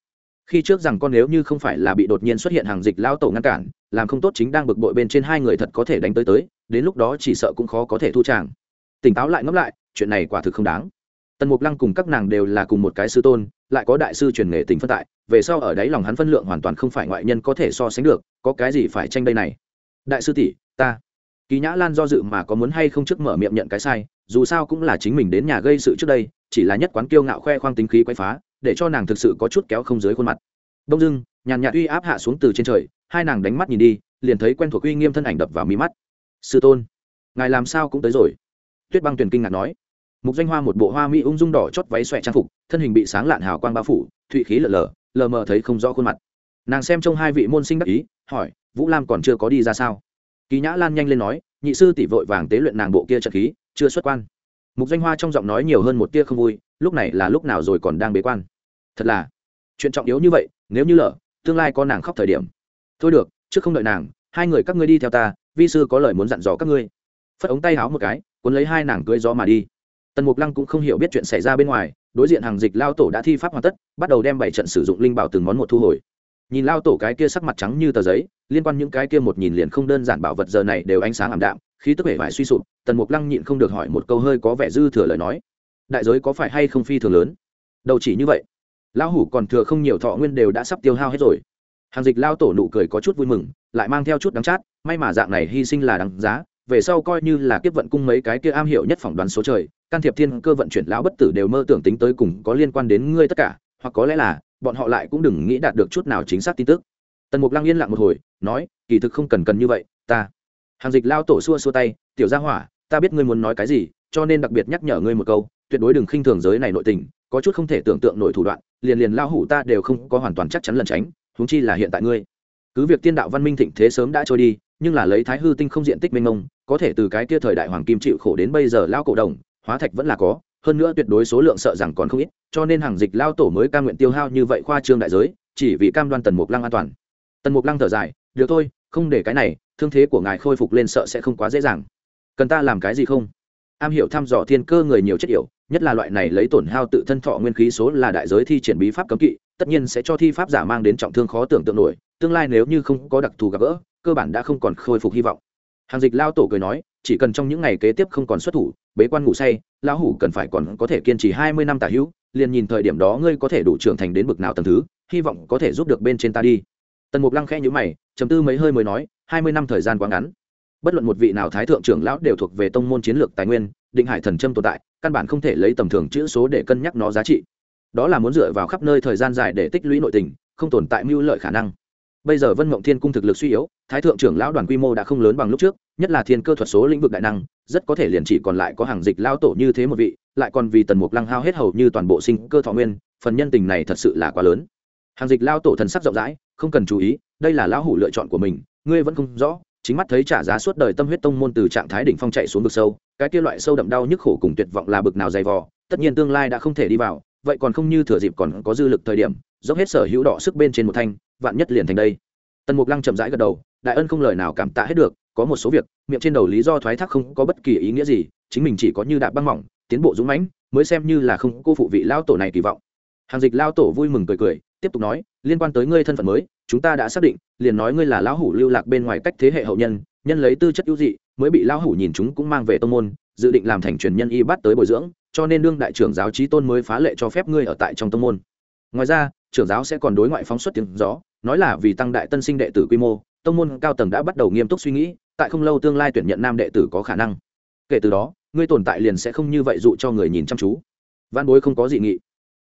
[SPEAKER 1] Khi trước rằng con nếu như không phải là bị đột nhiên xuất hiện hàng dịch lao tổ ngăn cản, làm không tốt chính đang bực bội bên trên hai người thật có thể đánh tới tới, đến lúc đó chỉ sợ cũng khó có thể thu tràng. Tỉnh táo lại ngẫm lại, chuyện này quả thực không đáng. Tần mục lăng cùng các nàng đều là cùng một cái sư tôn, lại có đại sư truyền nghề tình phân tại, về sau ở đấy lòng hắn phân lượng hoàn toàn không phải ngoại nhân có thể so sánh được, có cái gì phải tranh đây này? Đại sư tỷ ta. Kỳ nhã lan do dự mà có muốn hay không trước mở miệng nhận cái sai, dù sao cũng là chính mình đến nhà gây sự trước đây, chỉ là nhất quán kiêu ngạo khoe khoang tính khí quay phá, để cho nàng thực sự có chút kéo không dưới khuôn mặt. Đông dưng nhàn nhạt uy áp hạ xuống từ trên trời, hai nàng đánh mắt nhìn đi, liền thấy quen thuộc uy nghiêm thân ảnh đập vào mí mắt. Sư tôn, ngài làm sao cũng tới rồi. Tuyết băng tuyền kinh ngạc nói. Mục danh hoa một bộ hoa mỹ ung dung đỏ chót váy xoẹ trang phục, thân hình bị sáng lạn hào quang bao phủ, thụy khí lờ lờ lờ mờ thấy không rõ khuôn mặt. Nàng xem trong hai vị môn sinh đắc ý, hỏi, vũ lam còn chưa có đi ra sao? Kỳ nhã lan nhanh lên nói, nhị sư tỷ vội vàng tế luyện nàng bộ kia trận khí, chưa xuất quan. Mục Doanh hoa trong giọng nói nhiều hơn một tia không vui, lúc này là lúc nào rồi còn đang bế quan? Thật là, chuyện trọng yếu như vậy, nếu như lỡ, tương lai có nàng khóc thời điểm. Thôi được, trước không đợi nàng, hai người các ngươi đi theo ta, vi sư có lời muốn dặn dò các ngươi. Phất ống tay háo một cái, cuốn lấy hai nàng cưỡi gió mà đi. Tần mục lăng cũng không hiểu biết chuyện xảy ra bên ngoài, đối diện hàng dịch lao tổ đã thi pháp hoàn tất, bắt đầu đem bảy trận sử dụng linh bảo từng món một thu hồi nhìn lao tổ cái kia sắc mặt trắng như tờ giấy, liên quan những cái kia một nhìn liền không đơn giản bảo vật giờ này đều ánh sáng ảm đạm, khí tức vẻ vải suy sụp, tần mục lăng nhịn không được hỏi một câu hơi có vẻ dư thừa lời nói. Đại giới có phải hay không phi thường lớn? Đâu chỉ như vậy, lão hủ còn thừa không nhiều thọ nguyên đều đã sắp tiêu hao hết rồi. Hàng dịch lao tổ nụ cười có chút vui mừng, lại mang theo chút đắng chát, may mà dạng này hy sinh là đáng giá, về sau coi như là kiếp vận cung mấy cái kia am hiểu nhất phỏng đoán số trời, can thiệp thiên cơ vận chuyển lão bất tử đều mơ tưởng tính tới cùng có liên quan đến ngươi tất cả hoặc có lẽ là, bọn họ lại cũng đừng nghĩ đạt được chút nào chính xác tin tức. Tần mục lăng yên lặng một hồi, nói, kỳ thực không cần cần như vậy, ta. Hàng dịch lao tổ xua xua tay, tiểu gia hỏa, ta biết ngươi muốn nói cái gì, cho nên đặc biệt nhắc nhở ngươi một câu, tuyệt đối đừng khinh thường giới này nội tình, có chút không thể tưởng tượng nổi thủ đoạn, liền liền lao hủ ta đều không có hoàn toàn chắc chắn lẩn tránh, huống chi là hiện tại ngươi. Cứ việc tiên đạo văn minh thịnh thế sớm đã trôi đi, nhưng là lấy thái hư tinh không diện tích mênh mông, có thể từ cái kia thời đại hoàng kim chịu khổ đến bây giờ lao cổ đồng, hóa thạch vẫn là có hơn nữa tuyệt đối số lượng sợ rằng còn không ít, cho nên hàng dịch lao tổ mới cam nguyện tiêu hao như vậy khoa trương đại giới, chỉ vì cam đoan tần mục lăng an toàn. Tần mục lăng thở dài, được thôi, không để cái này, thương thế của ngài khôi phục lên sợ sẽ không quá dễ dàng. Cần ta làm cái gì không? Am hiểu thăm dò thiên cơ người nhiều chất yểu, nhất là loại này lấy tổn hao tự thân thọ nguyên khí số là đại giới thi triển bí pháp cấm kỵ, tất nhiên sẽ cho thi pháp giả mang đến trọng thương khó tưởng tượng nổi, tương lai nếu như không có đặc thù gặp gỡ, cơ bản đã không còn khôi phục hy vọng. Hàng dịch lao tổ cười nói chỉ cần trong những ngày kế tiếp không còn xuất thủ, bế quan ngủ say, lão hủ cần phải còn có thể kiên trì hai mươi năm tả hữu, liền nhìn thời điểm đó ngươi có thể đủ trưởng thành đến bực nào tầng thứ, hy vọng có thể giúp được bên trên ta đi. Tần mục lăng khẽ nhữ mày chấm tư mấy hơi mới nói, hai mươi năm thời gian quá ngắn. Bất luận một vị nào thái thượng trưởng lão đều thuộc về tông môn chiến lược tài nguyên, định hải thần trâm tồn tại, căn bản không thể lấy tầm thường chữ số để cân nhắc nó giá trị. Đó là muốn dựa vào khắp nơi thời gian dài để tích lũy nội tình, không tồn tại mưu lợi khả năng bây giờ vân mộng thiên cung thực lực suy yếu, thái thượng trưởng lão đoàn quy mô đã không lớn bằng lúc trước, nhất là thiên cơ thuật số lĩnh vực đại năng, rất có thể liền chỉ còn lại có hàng dịch lao tổ như thế một vị, lại còn vì tần mục lăng hao hết hầu như toàn bộ sinh cơ thọ nguyên, phần nhân tình này thật sự là quá lớn. Hàng dịch lao tổ thần sắc rộng rãi, không cần chú ý, đây là lão hủ lựa chọn của mình, ngươi vẫn không rõ, chính mắt thấy trả giá suốt đời tâm huyết tông môn từ trạng thái đỉnh phong chạy xuống vực sâu, cái kia loại sâu đậm đau nhức khổ cùng tuyệt vọng là bực nào dày vò, tất nhiên tương lai đã không thể đi vào, vậy còn không như thừa dịp còn có dư lực thời điểm dốc hết sở hữu đỏ sức bên trên một thanh, vạn nhất liền thành đây. Tần mục lăng chậm rãi gật đầu, đại ân không lời nào cảm tạ hết được, có một số việc, miệng trên đầu lý do thoái thác không có bất kỳ ý nghĩa gì, chính mình chỉ có như đạp băng mỏng, tiến bộ dũng mãnh, mới xem như là không cô phụ vị lao tổ này kỳ vọng. Hàng dịch lao tổ vui mừng cười cười, tiếp tục nói, liên quan tới ngươi thân phận mới, chúng ta đã xác định, liền nói ngươi là lão hủ lưu lạc bên ngoài cách thế hệ hậu nhân nhân lấy tư chất ưu dị, mới bị lão hủ nhìn chúng cũng mang về tông môn, dự định làm thành truyền nhân y bắt tới bồi dưỡng, cho nên đương đại trưởng giáo trí tôn mới phá lệ cho phép ngươi ở tại trong tông môn ngoài ra, trưởng giáo sẽ còn đối ngoại phóng xuất tiếng gió, nói là vì tăng đại tân sinh đệ tử quy mô, tông môn cao tầng đã bắt đầu nghiêm túc suy nghĩ, tại không lâu tương lai tuyển nhận nam đệ tử có khả năng. Kể từ đó, ngươi tồn tại liền sẽ không như vậy dụ cho người nhìn chăm chú. Văn bối không có dị nghị.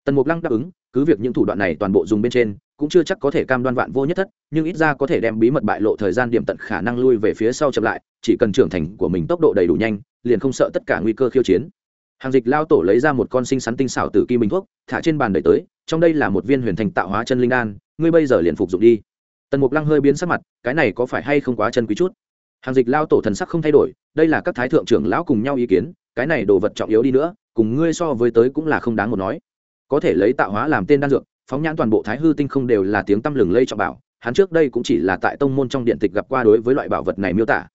[SPEAKER 1] Tần mục lăng đáp ứng, cứ việc những thủ đoạn này toàn bộ dùng bên trên, cũng chưa chắc có thể cam đoan vạn vô nhất thất, nhưng ít ra có thể đem bí mật bại lộ thời gian điểm tận khả năng lui về phía sau chậm lại, chỉ cần trưởng thành của mình tốc độ đầy đủ nhanh, liền không sợ tất cả nguy cơ khiêu chiến. Hàng dịch lao tổ lấy ra một con sinh sắn tinh xảo từ kim bình thuốc, thả trên bàn đẩy tới trong đây là một viên huyền thành tạo hóa chân linh đan, ngươi bây giờ liền phục dụng đi. Tần mục lăng hơi biến sắc mặt, cái này có phải hay không quá chân quý chút? Hàng dịch lao tổ thần sắc không thay đổi, đây là các thái thượng trưởng lão cùng nhau ý kiến, cái này đồ vật trọng yếu đi nữa, cùng ngươi so với tới cũng là không đáng một nói. Có thể lấy tạo hóa làm tên đan dược, phóng nhãn toàn bộ thái hư tinh không đều là tiếng tăm lừng lây trọng bảo, hắn trước đây cũng chỉ là tại tông môn trong điện tịch gặp qua đối với loại bảo vật này miêu tả.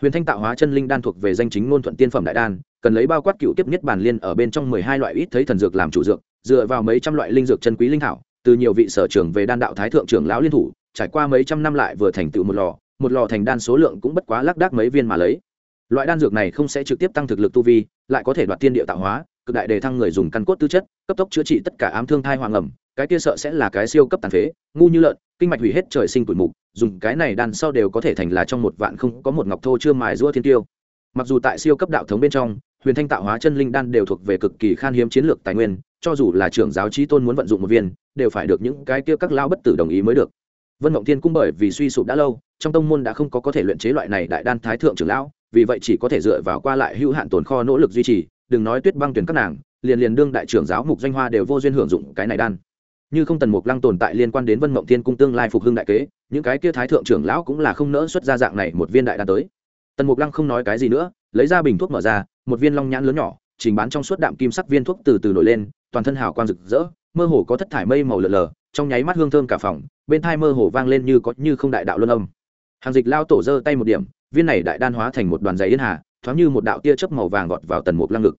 [SPEAKER 1] Huyền thanh tạo hóa chân linh đan thuộc về danh chính ngôn thuận tiên phẩm đại đan, cần lấy bao quát cựu tiếp nhất bản liên ở bên trong mười hai loại ít thấy thần dược làm chủ dược dựa vào mấy trăm loại linh dược chân quý linh thảo, từ nhiều vị sở trưởng về đan đạo thái thượng trưởng lão liên thủ, trải qua mấy trăm năm lại vừa thành tựu một lò một lò thành đan số lượng cũng bất quá lác đác mấy viên mà lấy. Loại đan dược này không sẽ trực tiếp tăng thực lực tu vi, lại có thể đoạt tiên địa tạo hóa, cực đại đề thăng người dùng căn cốt tư chất, cấp tốc chữa trị tất cả ám thương thai hoàng ẩm, cái kia sợ sẽ là cái siêu cấp tàn phế, ngu như lợn, kinh mạch hủy hết trời sinh tuổi mục, dùng cái này đan sau đều có thể thành là trong một vạn không có một ngọc thô chưa mài rũa thiên tiêu. Mặc dù tại siêu cấp đạo thống bên trong, huyền thanh tạo hóa chân linh đan đều thuộc về cực kỳ khan hiếm chiến lược tài nguyên cho dù là trưởng giáo trí tôn muốn vận dụng một viên, đều phải được những cái kia các lao bất tử đồng ý mới được. Vân mộng thiên cũng bởi vì suy sụp đã lâu, trong tông môn đã không có có thể luyện chế loại này đại đan thái thượng trưởng lão, vì vậy chỉ có thể dựa vào qua lại hữu hạn tồn kho nỗ lực duy trì, đừng nói tuyết băng tuyển các nàng, liền liền đương đại trưởng giáo mục doanh hoa đều vô duyên hưởng dụng cái này đan. Như không tần mục lăng tồn tại liên quan đến vân mộng thiên cung tương lai phục hưng đại kế, những cái kia thái thượng trưởng lão cũng là không nỡ xuất ra dạng này một viên đại đan tới. Tần mục lăng không nói cái gì nữa, lấy ra bình thuốc mở ra, một viên long nhãn lớn nhỏ, trình bán trong suốt đạm kim sắc viên thuốc từ từ nổi lên toàn thân hào quang rực rỡ, mơ hồ có thất thải mây màu lờ lờ, trong nháy mắt hương thơm cả phòng, bên thai mơ hồ vang lên như có như không đại đạo luân âm. Hàng dịch lao tổ giơ tay một điểm, viên này đại đan hóa thành một đoàn giày yên hà, thoáng như một đạo tia chớp màu vàng gọt vào tần mục lăng ngực.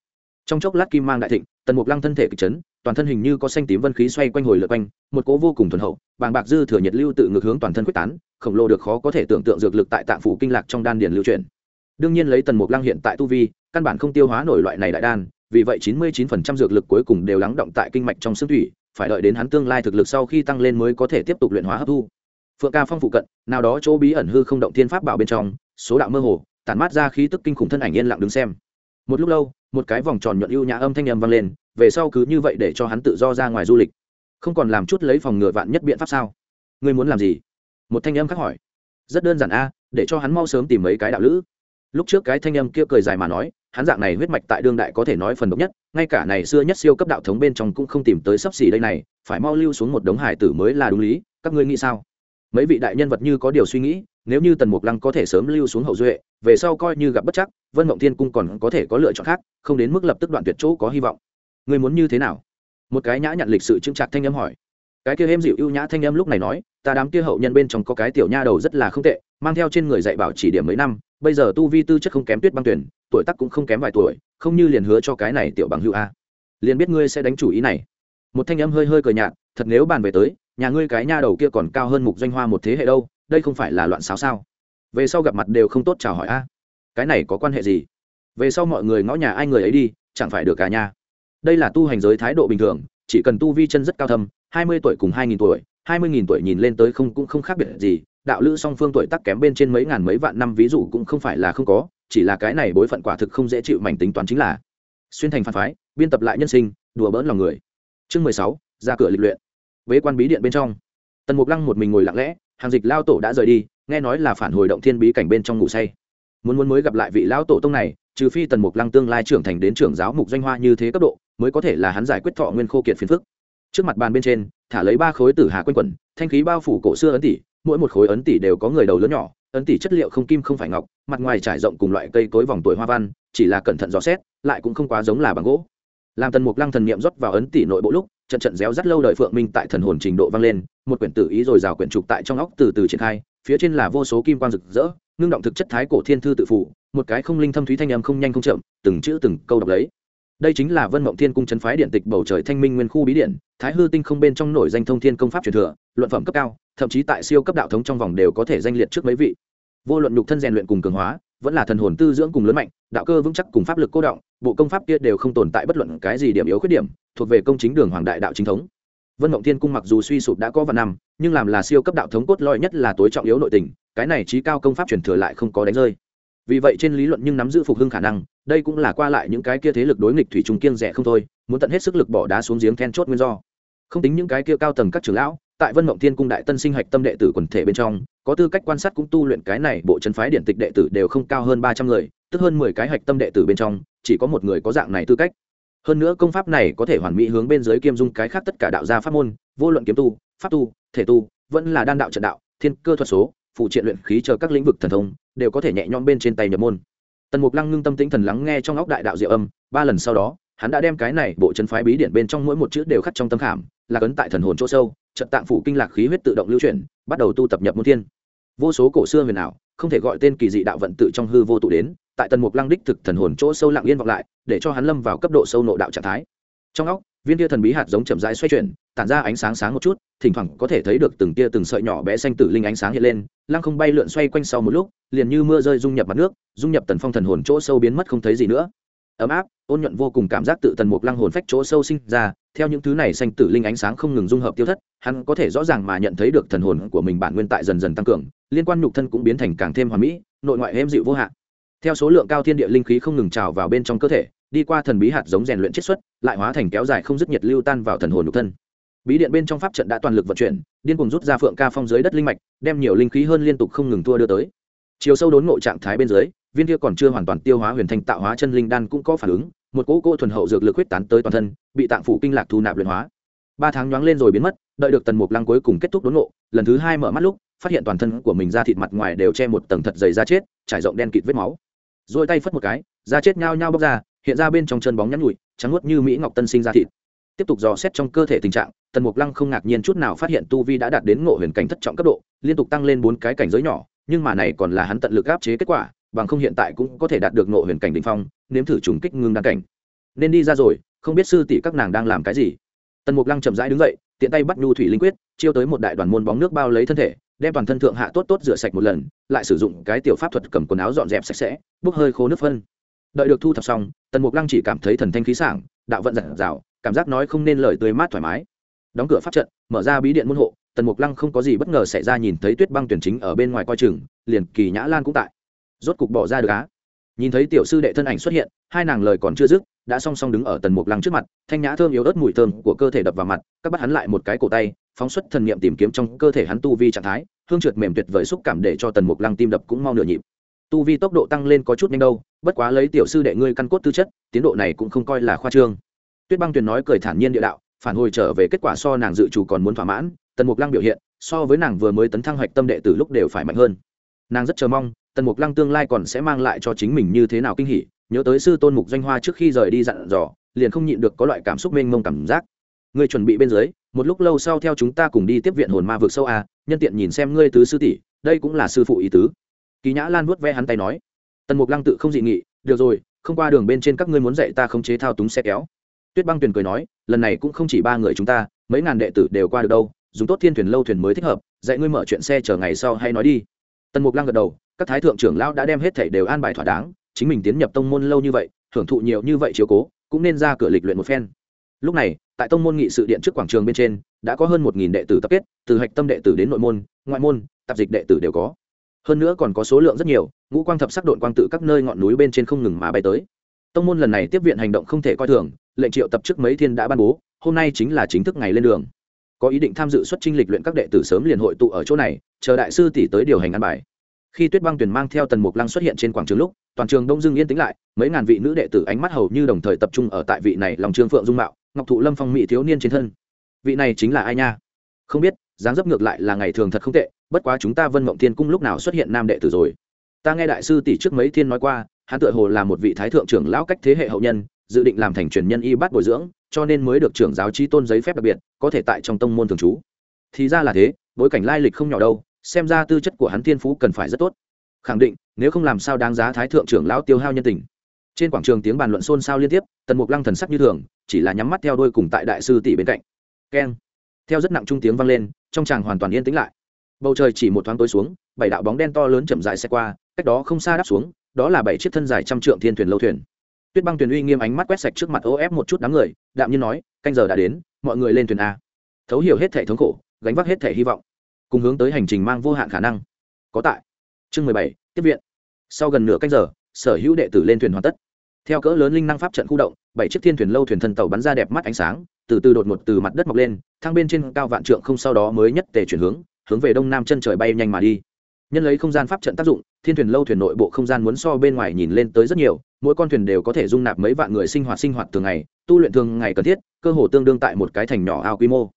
[SPEAKER 1] Trong chốc lát kim mang đại thịnh, tần mục lăng thân thể kịch chấn, toàn thân hình như có xanh tím vân khí xoay quanh hồi lượt quanh, một cố vô cùng thuần hậu, bàng bạc dư thừa nhiệt lưu tự ngược hướng toàn thân quyết tán, khổng lồ được khó có thể tưởng tượng dược lực tại tạng phủ kinh lạc trong đan điền lưu truyền đương nhiên lấy tần mục lăng hiện tại tu vi, căn bản không tiêu hóa nổi loại này đại đan vì vậy 99% dược lực cuối cùng đều lắng động tại kinh mạch trong xương thủy, phải đợi đến hắn tương lai thực lực sau khi tăng lên mới có thể tiếp tục luyện hóa hấp thu. Phượng ca phong phụ cận, nào đó chỗ bí ẩn hư không động thiên pháp bảo bên trong, số đạo mơ hồ, tản mát ra khí tức kinh khủng thân ảnh yên lặng đứng xem. Một lúc lâu, một cái vòng tròn nhuận ưu nhã âm thanh ầm vang lên, về sau cứ như vậy để cho hắn tự do ra ngoài du lịch. Không còn làm chút lấy phòng ngừa vạn nhất biện pháp sao? Ngươi muốn làm gì? Một thanh âm khác hỏi. Rất đơn giản a, để cho hắn mau sớm tìm mấy cái đạo lữ lúc trước cái thanh âm kia cười dài mà nói, hắn dạng này huyết mạch tại đương đại có thể nói phần độc nhất, ngay cả này xưa nhất siêu cấp đạo thống bên trong cũng không tìm tới sấp xỉ đây này, phải mau lưu xuống một đống hải tử mới là đúng lý, các ngươi nghĩ sao? Mấy vị đại nhân vật như có điều suy nghĩ, nếu như tần mục lăng có thể sớm lưu xuống hậu duệ, về sau coi như gặp bất chắc, vân mộng thiên cung còn có thể có lựa chọn khác, không đến mức lập tức đoạn tuyệt chỗ có hy vọng. Người muốn như thế nào? Một cái nhã nhận lịch sự trưng trạc thanh âm hỏi. Cái kia êm dịu ưu nhã thanh âm lúc này nói, ta đám kia hậu nhân bên trong có cái tiểu nha đầu rất là không tệ, mang theo trên người dạy bảo chỉ điểm mấy năm bây giờ tu vi tư chất không kém tuyết băng tuyển, tuổi tác cũng không kém vài tuổi, không như liền hứa cho cái này tiểu bằng hữu a. Liền biết ngươi sẽ đánh chủ ý này. Một thanh âm hơi hơi cười nhạt, thật nếu bàn về tới, nhà ngươi cái nha đầu kia còn cao hơn mục doanh hoa một thế hệ đâu, đây không phải là loạn xáo sao? Về sau gặp mặt đều không tốt chào hỏi a. Cái này có quan hệ gì? Về sau mọi người ngõ nhà ai người ấy đi, chẳng phải được cả nhà. Đây là tu hành giới thái độ bình thường, chỉ cần tu vi chân rất cao thâm, hai mươi tuổi cùng hai nghìn tuổi, hai mươi nghìn tuổi nhìn lên tới không cũng không khác biệt gì đạo lữ song phương tuổi tác kém bên trên mấy ngàn mấy vạn năm, ví dụ cũng không phải là không có, chỉ là cái này bối phận quả thực không dễ chịu mảnh tính toán chính là xuyên thành phản phái, biên tập lại nhân sinh, đùa bỡn lòng người. Chương mười sáu, ra cửa lịch luyện. Bế quan bí điện bên trong. Tần mục lăng một mình ngồi lặng lẽ, hàng dịch lao tổ đã rời đi, nghe nói là phản hồi động thiên bí cảnh bên trong ngủ say. Muốn muốn mới gặp lại vị lão tổ tông này, trừ phi tần mục lăng tương lai trưởng thành đến trưởng giáo mục doanh hoa như thế cấp độ, mới có thể là hắn giải quyết thọ nguyên khô kiệt phiền phức. Trước mặt bàn bên trên, thả lấy ba khối tử hà quanh quẩn, thanh khí bao phủ cổ xưa ấn tỷ mỗi một khối ấn tỷ đều có người đầu lớn nhỏ, ấn tỷ chất liệu không kim không phải ngọc, mặt ngoài trải rộng cùng loại cây cối vòng tuổi hoa văn, chỉ là cẩn thận dò xét, lại cũng không quá giống là bằng gỗ. Làm tần mục lăng thần niệm rót vào ấn tỷ nội bộ lúc, trận trận réo rắt lâu đời phượng minh tại thần hồn trình độ vang lên, một quyển tử ý rồi rào quyển trục tại trong óc từ từ triển khai, phía trên là vô số kim quang rực rỡ, ngưng động thực chất thái cổ thiên thư tự phụ, một cái không linh thâm thúy thanh âm không nhanh không chậm, từng chữ từng câu đọc lấy đây chính là vân mộng thiên cung chấn phái điện tịch bầu trời thanh minh nguyên khu bí điện, thái hư tinh không bên trong nổi danh thông thiên công pháp truyền thừa, luận phẩm cấp cao, thậm chí tại siêu cấp đạo thống trong vòng đều có thể danh liệt trước mấy vị. Vô luận nhục thân rèn luyện cùng cường hóa, vẫn là thần hồn tư dưỡng cùng lớn mạnh, đạo cơ vững chắc cùng pháp lực cố động, bộ công pháp kia đều không tồn tại bất luận cái gì điểm yếu khuyết điểm, thuộc về công chính đường hoàng đại đạo chính thống. Vân mộng thiên cung mặc dù suy sụp đã có vài năm, nhưng làm là siêu cấp đạo thống cốt lõi nhất là tối trọng yếu nội tình, cái này trí cao công pháp truyền thừa lại không có đánh rơi vì vậy trên lý luận nhưng nắm giữ phục hưng khả năng, đây cũng là qua lại những cái kia thế lực đối nghịch thủy trùng kiêng rẻ không thôi, muốn tận hết sức lực bỏ đá xuống giếng then chốt nguyên do. Không tính những cái kia cao tầng các trưởng lão, tại vân mộng thiên cung đại tân sinh hạch tâm đệ tử quần thể bên trong, có tư cách quan sát cũng tu luyện cái này bộ chân phái điện tịch đệ tử đều không cao hơn ba trăm người, tức hơn mười cái hạch tâm đệ tử bên trong, chỉ có một người có dạng này tư cách. Hơn nữa công pháp này có thể hoàn mỹ hướng bên dưới kiêm dung cái khác tất cả đạo gia pháp môn, vô luận kiếm tu, pháp tu, thể tu, vẫn là đan đạo trận đạo, thiên cơ thuật số phụ triện luyện khí chờ các lĩnh vực thần thông, đều có thể nhẹ nhõm bên trên tay nhập môn. Tần mục lăng ngưng tâm tĩnh thần lắng nghe trong óc đại đạo diệu âm, ba lần sau đó, hắn đã đem cái này bộ chân phái bí điển bên trong mỗi một chữ đều khắc trong tâm khảm, là cấn tại thần hồn chỗ sâu, trận tạng phủ kinh lạc khí huyết tự động lưu chuyển, bắt đầu tu tập nhập môn thiên. Vô số cổ xưa huyền ảo, không thể gọi tên kỳ dị đạo vận tự trong hư vô tụ đến, tại tần mục lăng đích thực thần hồn chỗ sâu lặng yên vọng lại, để cho hắn lâm vào cấp độ sâu nộ đạo trạng thái. Trong óc, viên tia thần bí hạt giống chậm rãi xoay chuyển tản ra ánh sáng sáng một chút, thỉnh thoảng có thể thấy được từng tia từng sợi nhỏ bé xanh tử linh ánh sáng hiện lên, lăng không bay lượn xoay quanh sau một lúc, liền như mưa rơi dung nhập mặt nước, dung nhập tần phong thần hồn chỗ sâu biến mất không thấy gì nữa. Ấm áp, ôn nhuận vô cùng cảm giác tự tần mục lăng hồn phách chỗ sâu sinh ra, theo những thứ này xanh tử linh ánh sáng không ngừng dung hợp tiêu thất, hắn có thể rõ ràng mà nhận thấy được thần hồn của mình bản nguyên tại dần dần tăng cường, liên quan nhục thân cũng biến thành càng thêm hoàn mỹ, nội ngoại êm dịu vô hạn. Theo số lượng cao thiên địa linh khí không ngừng trào vào bên trong cơ thể, đi qua thần bí hạt giống rèn luyện chiết xuất, lại hóa thành kéo dài không dứt nhiệt lưu tan vào thần hồn nhục thân bí điện bên trong pháp trận đã toàn lực vận chuyển, điên cùng rút ra phượng ca phong dưới đất linh mạch, đem nhiều linh khí hơn liên tục không ngừng thua đưa tới. Chiều sâu đốn ngộ trạng thái bên dưới, viên kia còn chưa hoàn toàn tiêu hóa huyền thanh tạo hóa chân linh đan cũng có phản ứng, một cỗ cỗ thuần hậu dược lực huyết tán tới toàn thân, bị tạng phủ kinh lạc thu nạp luyện hóa. Ba tháng nhoáng lên rồi biến mất, đợi được tần mục lăng cuối cùng kết thúc đốn ngộ, lần thứ hai mở mắt lúc, phát hiện toàn thân của mình ra thịt mặt ngoài đều che một tầng thật dày da chết, trải rộng đen kịt vết máu. Rồi tay phất một cái, da chết nhao nhao bóc ra, hiện ra bên trong chân bóng nhắn nhụi trắng nuốt như mỹ ngọc tân sinh ra thịt. Tiếp tục dò xét trong cơ thể tình trạng tần mục lăng không ngạc nhiên chút nào phát hiện tu vi đã đạt đến ngộ huyền cảnh thất trọng cấp độ, liên tục tăng lên bốn cái cảnh giới nhỏ, nhưng mà này còn là hắn tận lực áp chế kết quả, bằng không hiện tại cũng có thể đạt được ngộ huyền cảnh đ ỉ n h phong, nếm thử trùng kích ngưng đan cảnh. Nên đi ra rồi, không biết sư tỷ các nàng đang làm cái gì. Tần mục lăng chậm rãi đứng dậy, tiện tay bắt nhu thủy linh quyết, chiêu tới một đại đoàn môn bóng nước bao lấy thân thể, đem toàn thân thượng hạ tốt tốt rửa sạch một lần, lại sử dụng cái tiểu pháp thuật cầm quần áo dọn dẹp sạch sẽ, bốc hơi khô nước phân. Đợi được thu thập xong, tần mục lăng chỉ cảm thấy thần thanh khí sảng, đạo vận giản dào, cảm giác nói không nên lời tươi mát thoải mái đóng cửa pháp trận, mở ra bí điện môn hộ, tần mục lăng không có gì bất ngờ xảy ra nhìn thấy tuyết băng tuyển chính ở bên ngoài coi chừng, liền kỳ nhã lan cũng tại. Rốt cục bỏ ra được á. Nhìn thấy tiểu sư đệ thân ảnh xuất hiện, hai nàng lời còn chưa dứt, đã song song đứng ở tần mục lăng trước mặt, thanh nhã thơm yếu ớt mùi thơm của cơ thể đập vào mặt, các bắt hắn lại một cái cổ tay, phóng xuất thần niệm tìm kiếm trong cơ thể hắn tu vi trạng thái, hương trượt mềm tuyệt vời xúc cảm để cho tần mục lăng tim đập cũng mau nửa nhịp. Tu vi tốc độ tăng lên có chút nhanh đâu, bất quá lấy tiểu sư đệ ngươi căn cốt tư chất, tiến độ này cũng không coi là khoa trương. Tuyết băng tuyền nói cười thản nhiên địa đạo phản hồi trở về kết quả so nàng dự chủ còn muốn thỏa mãn, tần mục lăng biểu hiện, so với nàng vừa mới tấn thăng hoạch tâm đệ từ lúc đều phải mạnh hơn. Nàng rất chờ mong, tần mục lăng tương lai còn sẽ mang lại cho chính mình như thế nào kinh hỉ, nhớ tới sư tôn mục doanh hoa trước khi rời đi dặn dò, liền không nhịn được có loại cảm xúc mênh mông cảm giác. Ngươi chuẩn bị bên dưới, một lúc lâu sau theo chúng ta cùng đi tiếp viện hồn ma vượt sâu a, nhân tiện nhìn xem ngươi tứ sư tỷ, đây cũng là sư phụ ý tứ. Kỳ nhã lan vuốt ve hắn tay nói. Tần mục lăng tự không dị nghị, được rồi, không qua đường bên trên các ngươi muốn dạy ta không chế thao túng xe kéo tuyết băng tuyền cười nói, lần này cũng không chỉ ba người chúng ta, mấy ngàn đệ tử đều qua được đâu, dùng tốt thiên thuyền lâu thuyền mới thích hợp, dạy ngươi mở chuyện xe chờ ngày sau hay nói đi. Tần mục lăng gật đầu, các thái thượng trưởng lão đã đem hết thảy đều an bài thỏa đáng, chính mình tiến nhập tông môn lâu như vậy thưởng thụ nhiều như vậy chiếu cố, cũng nên ra cửa lịch luyện một phen. Lúc này, tại tông môn nghị sự điện trước quảng trường bên trên, đã có hơn một nghìn đệ tử tập kết, từ hạch tâm đệ tử đến nội môn, ngoại môn, tạp dịch đệ tử đều có. Hơn nữa còn có số lượng rất nhiều, ngũ quang thập sắc đội quang tự các nơi ngọn núi bên trên không ngừng mà bay tới. Tông môn lần này tiếp viện hành động không thể coi thường lệnh triệu tập trước mấy thiên đã ban bố, hôm nay chính là chính thức ngày lên đường. Có ý định tham dự xuất trinh lịch luyện các đệ tử sớm liền hội tụ ở chỗ này, chờ đại sư tỷ tới điều hành ăn bài. Khi tuyết băng tuyển mang theo tần mục lăng xuất hiện trên quảng trường lúc, toàn trường đông dương yên tĩnh lại, mấy ngàn vị nữ đệ tử ánh mắt hầu như đồng thời tập trung ở tại vị này lòng trương phượng dung mạo, ngọc thụ lâm phong mỹ thiếu niên trên thân. Vị này chính là ai nha? Không biết, dáng dấp ngược lại là ngày thường thật không tệ, bất quá chúng ta vân mộng thiên cung lúc nào xuất hiện nam đệ tử rồi? Ta nghe đại sư tỷ trước mấy thiên nói qua, hắn tựa hồ là một vị thái thượng trưởng lão cách thế hệ hậu nhân dự định làm thành truyền nhân y bát bồi dưỡng, cho nên mới được trưởng giáo trí tôn giấy phép đặc biệt, có thể tại trong tông môn thường trú. Thì ra là thế, bối cảnh lai lịch không nhỏ đâu, xem ra tư chất của hắn thiên phú cần phải rất tốt. Khẳng định, nếu không làm sao đáng giá thái thượng trưởng lão tiêu hao nhân tình. Trên quảng trường tiếng bàn luận xôn xao liên tiếp, tần mục lăng thần sắc như thường, chỉ là nhắm mắt theo đôi cùng tại đại sư tỷ bên cạnh. Keng. Theo rất nặng trung tiếng vang lên, trong chàng hoàn toàn yên tĩnh lại. Bầu trời chỉ một thoáng tối xuống, bảy đạo bóng đen to lớn chậm dài xe qua, cách đó không xa đáp xuống, đó là bảy chiếc thân dài trăm trượng thiên thuyền lâu thuyền tuyết băng tuyển uy nghiêm ánh mắt quét sạch trước mặt ô ép một chút đám người, đạm nhiên nói, canh giờ đã đến, mọi người lên thuyền a. Thấu hiểu hết thể thống khổ, gánh vác hết thể hy vọng, cùng hướng tới hành trình mang vô hạn khả năng. Có tại. Chương mười bảy, tiếp viện. Sau gần nửa canh giờ, sở hữu đệ tử lên thuyền hoàn tất. Theo cỡ lớn linh năng pháp trận khu động, bảy chiếc thiên thuyền lâu thuyền thần tàu bắn ra đẹp mắt ánh sáng, từ từ đột ngột từ mặt đất mọc lên, thang bên trên cao vạn trượng không sau đó mới nhất tề chuyển hướng hướng về đông nam chân trời bay nhanh mà đi nhân lấy không gian pháp trận tác dụng, thiên thuyền lâu thuyền nội bộ không gian muốn so bên ngoài nhìn lên tới rất nhiều, mỗi con thuyền đều có thể dung nạp mấy vạn người sinh hoạt sinh hoạt thường ngày, tu luyện thường ngày cần thiết, cơ hồ tương đương tại một cái thành nhỏ ao quy mô.